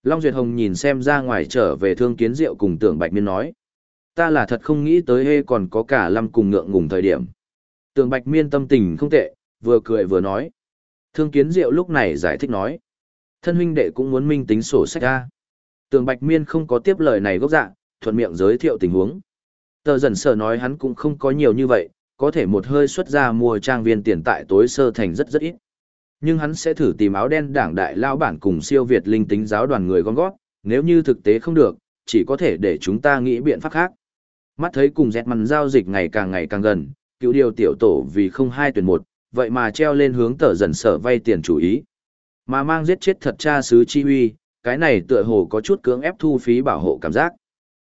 Long Duyệt Hồng nhìn xem ra ngoài trở về thương kiến diệu cùng tưởng bạch miên nói. Ta là thật không nghĩ tới hê còn có cả lâm cùng ngượng ngùng thời điểm. Tưởng bạch miên tâm tình không tệ, vừa cười vừa nói. Thương kiến diệu lúc này giải thích nói. Thân huynh đệ cũng muốn minh tính sổ sách ra. Tường Bạch Miên không có tiếp lời này gốc dạ, thuận miệng giới thiệu tình huống. Tờ dần sở nói hắn cũng không có nhiều như vậy, có thể một hơi xuất ra mua trang viên tiền tại tối sơ thành rất rất ít. Nhưng hắn sẽ thử tìm áo đen đảng đại lao bản cùng siêu Việt linh tính giáo đoàn người gom gót, nếu như thực tế không được, chỉ có thể để chúng ta nghĩ biện pháp khác. Mắt thấy cùng dẹt mằn giao dịch ngày càng ngày càng gần, cứu điều tiểu tổ vì không hai tuyển một, vậy mà treo lên hướng tờ dần sở vay tiền chủ ý. Mà mang giết chết thật cha sứ chi huy, cái này tựa hồ có chút cưỡng ép thu phí bảo hộ cảm giác.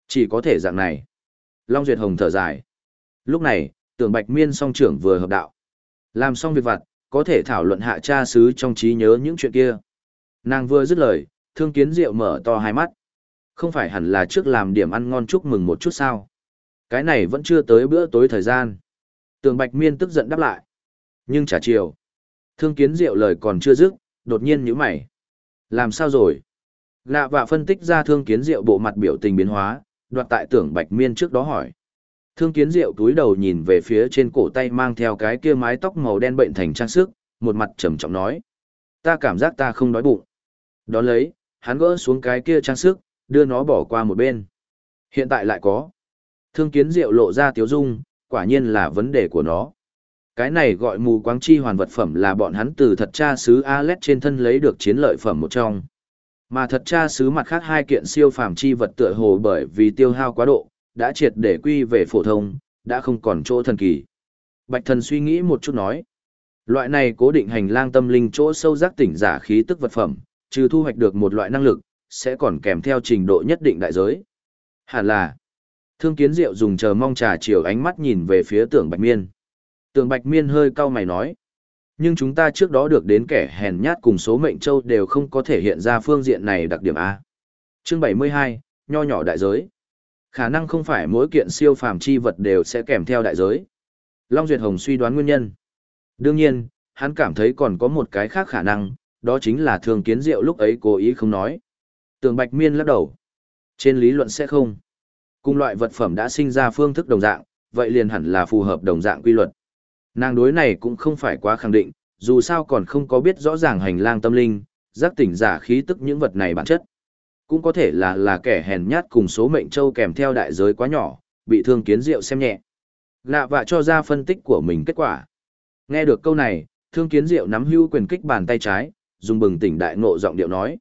Chỉ có thể dạng này. Long Duyệt Hồng thở dài. Lúc này, tưởng Bạch Miên song trưởng vừa hợp đạo. Làm xong việc vặt, có thể thảo luận hạ cha sứ trong trí nhớ những chuyện kia. Nàng vừa dứt lời, thương kiến diệu mở to hai mắt. Không phải hẳn là trước làm điểm ăn ngon chúc mừng một chút sao. Cái này vẫn chưa tới bữa tối thời gian. Tường Bạch Miên tức giận đáp lại. Nhưng trả chiều. Thương kiến diệu lời còn chưa dứt, đột nhiên nhíu mày. Làm sao rồi? Lạ và phân tích ra thương kiến diệu bộ mặt biểu tình biến hóa, đoạt tại tưởng Bạch Miên trước đó hỏi. Thương kiến diệu túi đầu nhìn về phía trên cổ tay mang theo cái kia mái tóc màu đen bệnh thành trang sức, một mặt trầm trọng nói. Ta cảm giác ta không đói bụng. Đón lấy, hắn gỡ xuống cái kia trang sức, đưa nó bỏ qua một bên. Hiện tại lại có. Thương kiến diệu lộ ra tiếu dung, quả nhiên là vấn đề của nó. Cái này gọi mù quáng chi hoàn vật phẩm là bọn hắn từ thật cha sứ Alet trên thân lấy được chiến lợi phẩm một trong. Mà thật cha sứ mặt khác hai kiện siêu phàm chi vật tựa hồ bởi vì tiêu hao quá độ, đã triệt để quy về phổ thông, đã không còn chỗ thần kỳ. Bạch thần suy nghĩ một chút nói. Loại này cố định hành lang tâm linh chỗ sâu giác tỉnh giả khí tức vật phẩm, trừ thu hoạch được một loại năng lực, sẽ còn kèm theo trình độ nhất định đại giới. Hẳn là, thương kiến diệu dùng chờ mong trà chiều ánh mắt nhìn về phía tưởng bạch miên. Tường bạch miên hơi cau mày nói. Nhưng chúng ta trước đó được đến kẻ hèn nhát cùng số mệnh châu đều không có thể hiện ra phương diện này đặc điểm A. Chương 72, nho nhỏ đại giới. Khả năng không phải mỗi kiện siêu phàm chi vật đều sẽ kèm theo đại giới. Long Duyệt Hồng suy đoán nguyên nhân. Đương nhiên, hắn cảm thấy còn có một cái khác khả năng, đó chính là thường kiến diệu lúc ấy cố ý không nói. Tường Bạch Miên lắc đầu. Trên lý luận sẽ không. Cùng loại vật phẩm đã sinh ra phương thức đồng dạng, vậy liền hẳn là phù hợp đồng dạng quy luật. Nàng đối này cũng không phải quá khẳng định, dù sao còn không có biết rõ ràng hành lang tâm linh, giác tỉnh giả khí tức những vật này bản chất. Cũng có thể là là kẻ hèn nhát cùng số mệnh châu kèm theo đại giới quá nhỏ, bị thương kiến rượu xem nhẹ. Lạ vạ cho ra phân tích của mình kết quả. Nghe được câu này, thương kiến diệu nắm hưu quyền kích bàn tay trái, dùng bừng tỉnh đại ngộ giọng điệu nói.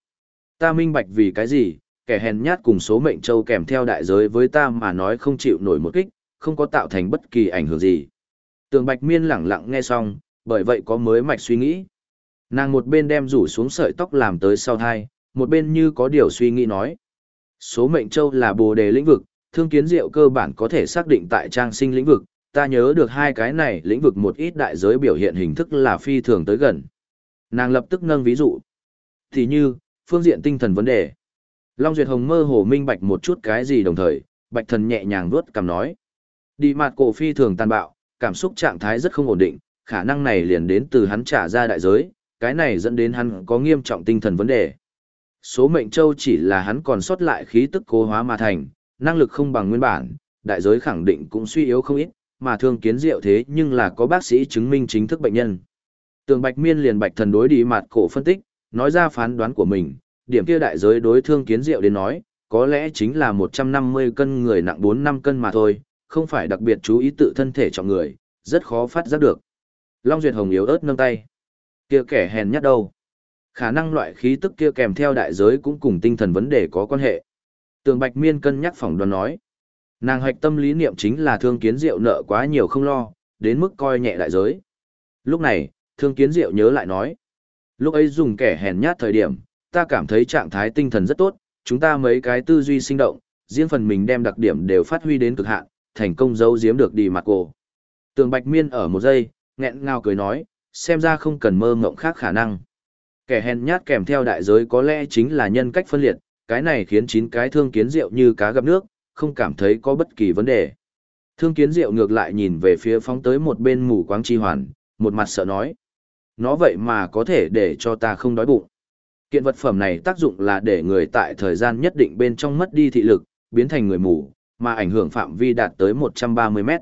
Ta minh bạch vì cái gì, kẻ hèn nhát cùng số mệnh châu kèm theo đại giới với ta mà nói không chịu nổi một kích, không có tạo thành bất kỳ ảnh hưởng gì. Tường bạch miên lẳng lặng nghe xong, bởi vậy có mới mạch suy nghĩ. Nàng một bên đem rủ xuống sợi tóc làm tới sau thai, một bên như có điều suy nghĩ nói. Số mệnh châu là bồ đề lĩnh vực, thương kiến diệu cơ bản có thể xác định tại trang sinh lĩnh vực, ta nhớ được hai cái này lĩnh vực một ít đại giới biểu hiện hình thức là phi thường tới gần. Nàng lập tức nâng ví dụ. Thì như, phương diện tinh thần vấn đề. Long Duyệt Hồng mơ hồ minh bạch một chút cái gì đồng thời, bạch thần nhẹ nhàng vuốt cầm nói. Đi mặt cổ phi thường tàn bạo, cảm xúc trạng thái rất không ổn định, khả năng này liền đến từ hắn trả ra đại giới, cái này dẫn đến hắn có nghiêm trọng tinh thần vấn đề. Số mệnh châu chỉ là hắn còn sót lại khí tức cố hóa mà thành, năng lực không bằng nguyên bản, đại giới khẳng định cũng suy yếu không ít, mà thương kiến diệu thế nhưng là có bác sĩ chứng minh chính thức bệnh nhân. Tường Bạch Miên liền Bạch Thần đối đi mặt cổ phân tích, nói ra phán đoán của mình, điểm kia đại giới đối thương kiến diệu đến nói, có lẽ chính là 150 cân người nặng 4 năm cân mà thôi, không phải đặc biệt chú ý tự thân thể trọng người, rất khó phát giác được. Long Duyệt Hồng yếu ớt nâng tay. Kia kẻ hèn nhất đâu? Khả năng loại khí tức kia kèm theo đại giới cũng cùng tinh thần vấn đề có quan hệ. Tường Bạch Miên cân nhắc phỏng đoán nói. Nàng hoạch tâm lý niệm chính là thương kiến diệu nợ quá nhiều không lo, đến mức coi nhẹ đại giới. Lúc này, thương kiến diệu nhớ lại nói. Lúc ấy dùng kẻ hèn nhát thời điểm, ta cảm thấy trạng thái tinh thần rất tốt, chúng ta mấy cái tư duy sinh động, riêng phần mình đem đặc điểm đều phát huy đến cực hạn, thành công giấu giếm được đi mặt cổ. Tường Bạch Miên ở một giây, nghẹn ngào cười nói, xem ra không cần mơ ngộng khác khả năng. Kẻ hèn nhát kèm theo đại giới có lẽ chính là nhân cách phân liệt, cái này khiến chín cái thương kiến rượu như cá gặp nước, không cảm thấy có bất kỳ vấn đề. Thương kiến rượu ngược lại nhìn về phía phóng tới một bên mù quáng chi hoàn, một mặt sợ nói. Nó vậy mà có thể để cho ta không đói bụng. Kiện vật phẩm này tác dụng là để người tại thời gian nhất định bên trong mất đi thị lực, biến thành người mù, mà ảnh hưởng phạm vi đạt tới 130 mét.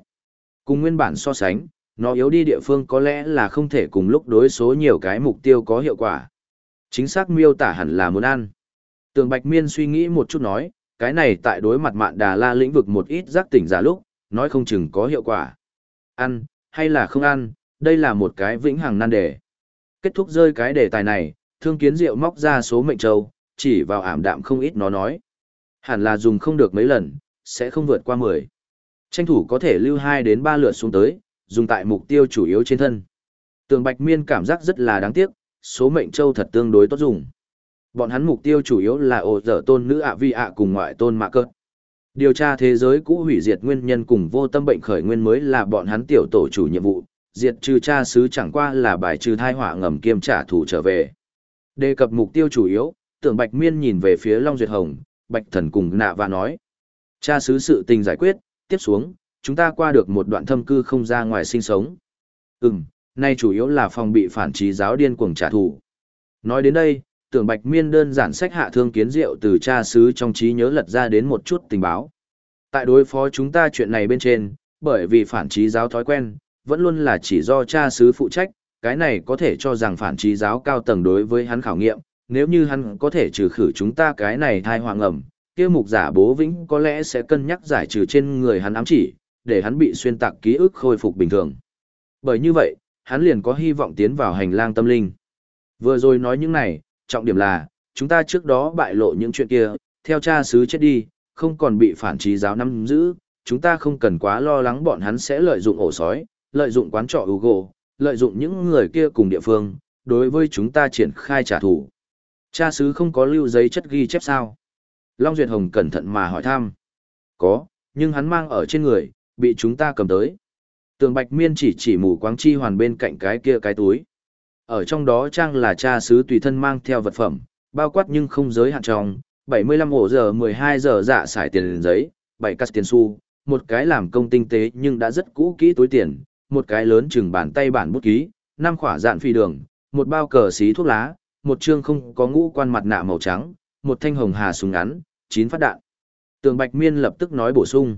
Cùng nguyên bản so sánh, nó yếu đi địa phương có lẽ là không thể cùng lúc đối số nhiều cái mục tiêu có hiệu quả. Chính xác miêu tả hẳn là muốn ăn. Tường Bạch Miên suy nghĩ một chút nói, cái này tại đối mặt mạn đà la lĩnh vực một ít giác tỉnh giả lúc, nói không chừng có hiệu quả. Ăn, hay là không ăn, đây là một cái vĩnh hằng nan đề. Kết thúc rơi cái đề tài này, thương kiến diệu móc ra số mệnh châu, chỉ vào ảm đạm không ít nó nói. Hẳn là dùng không được mấy lần, sẽ không vượt qua 10. Tranh thủ có thể lưu 2 đến 3 lượt xuống tới, dùng tại mục tiêu chủ yếu trên thân. Tường Bạch Miên cảm giác rất là đáng tiếc, số mệnh châu thật tương đối tốt dùng. Bọn hắn mục tiêu chủ yếu là ổ dở tôn nữ ạ vi ạ cùng ngoại tôn mạ cơn. Điều tra thế giới cũ hủy diệt nguyên nhân cùng vô tâm bệnh khởi nguyên mới là bọn hắn tiểu tổ chủ nhiệm vụ, diệt trừ cha sứ chẳng qua là bài trừ thai họa ngầm kiêm trả thù trở về. Đề cập mục tiêu chủ yếu, tưởng Bạch Miên nhìn về phía Long Duyệt Hồng, Bạch Thần cùng nạ và nói. Cha xứ sự tình giải quyết, tiếp xuống, chúng ta qua được một đoạn thâm cư không ra ngoài sinh sống. Ừm, nay chủ yếu là phòng bị phản trí giáo điên cuồng trả thù. Nói đến đây, tưởng Bạch Miên đơn giản sách hạ thương kiến diệu từ cha xứ trong trí nhớ lật ra đến một chút tình báo. Tại đối phó chúng ta chuyện này bên trên, bởi vì phản trí giáo thói quen, vẫn luôn là chỉ do cha xứ phụ trách, cái này có thể cho rằng phản trí giáo cao tầng đối với hắn khảo nghiệm, nếu như hắn có thể trừ khử chúng ta cái này thai hoàng ẩm, kia mục giả bố vĩnh có lẽ sẽ cân nhắc giải trừ trên người hắn ám chỉ, để hắn bị xuyên tạc ký ức khôi phục bình thường. Bởi như vậy, hắn liền có hy vọng tiến vào hành lang tâm linh. Vừa rồi nói những này, trọng điểm là, chúng ta trước đó bại lộ những chuyện kia, theo cha sứ chết đi, không còn bị phản trí giáo nắm giữ, chúng ta không cần quá lo lắng bọn hắn sẽ lợi dụng ổ sói, lợi dụng quán trọ Hugo, lợi dụng những người kia cùng địa phương, đối với chúng ta triển khai trả thù. Cha sứ không có lưu giấy chất ghi chép sao? Long Duyệt Hồng cẩn thận mà hỏi thăm. Có, nhưng hắn mang ở trên người, bị chúng ta cầm tới. Tường Bạch Miên chỉ chỉ mù quáng chi hoàn bên cạnh cái kia cái túi. Ở trong đó trang là cha sứ tùy thân mang theo vật phẩm, bao quát nhưng không giới hạn trong, 75 ổ giờ 12 giờ dạ xài tiền giấy, 7 cắt tiền xu, một cái làm công tinh tế nhưng đã rất cũ kỹ túi tiền, một cái lớn chừng bàn tay bản bút ký, năm khỏa dạn phi đường, một bao cờ xí thuốc lá, một chương không có ngũ quan mặt nạ màu trắng, một thanh hồng hà súng ngắn, chín phát đạn. Tường Bạch Miên lập tức nói bổ sung.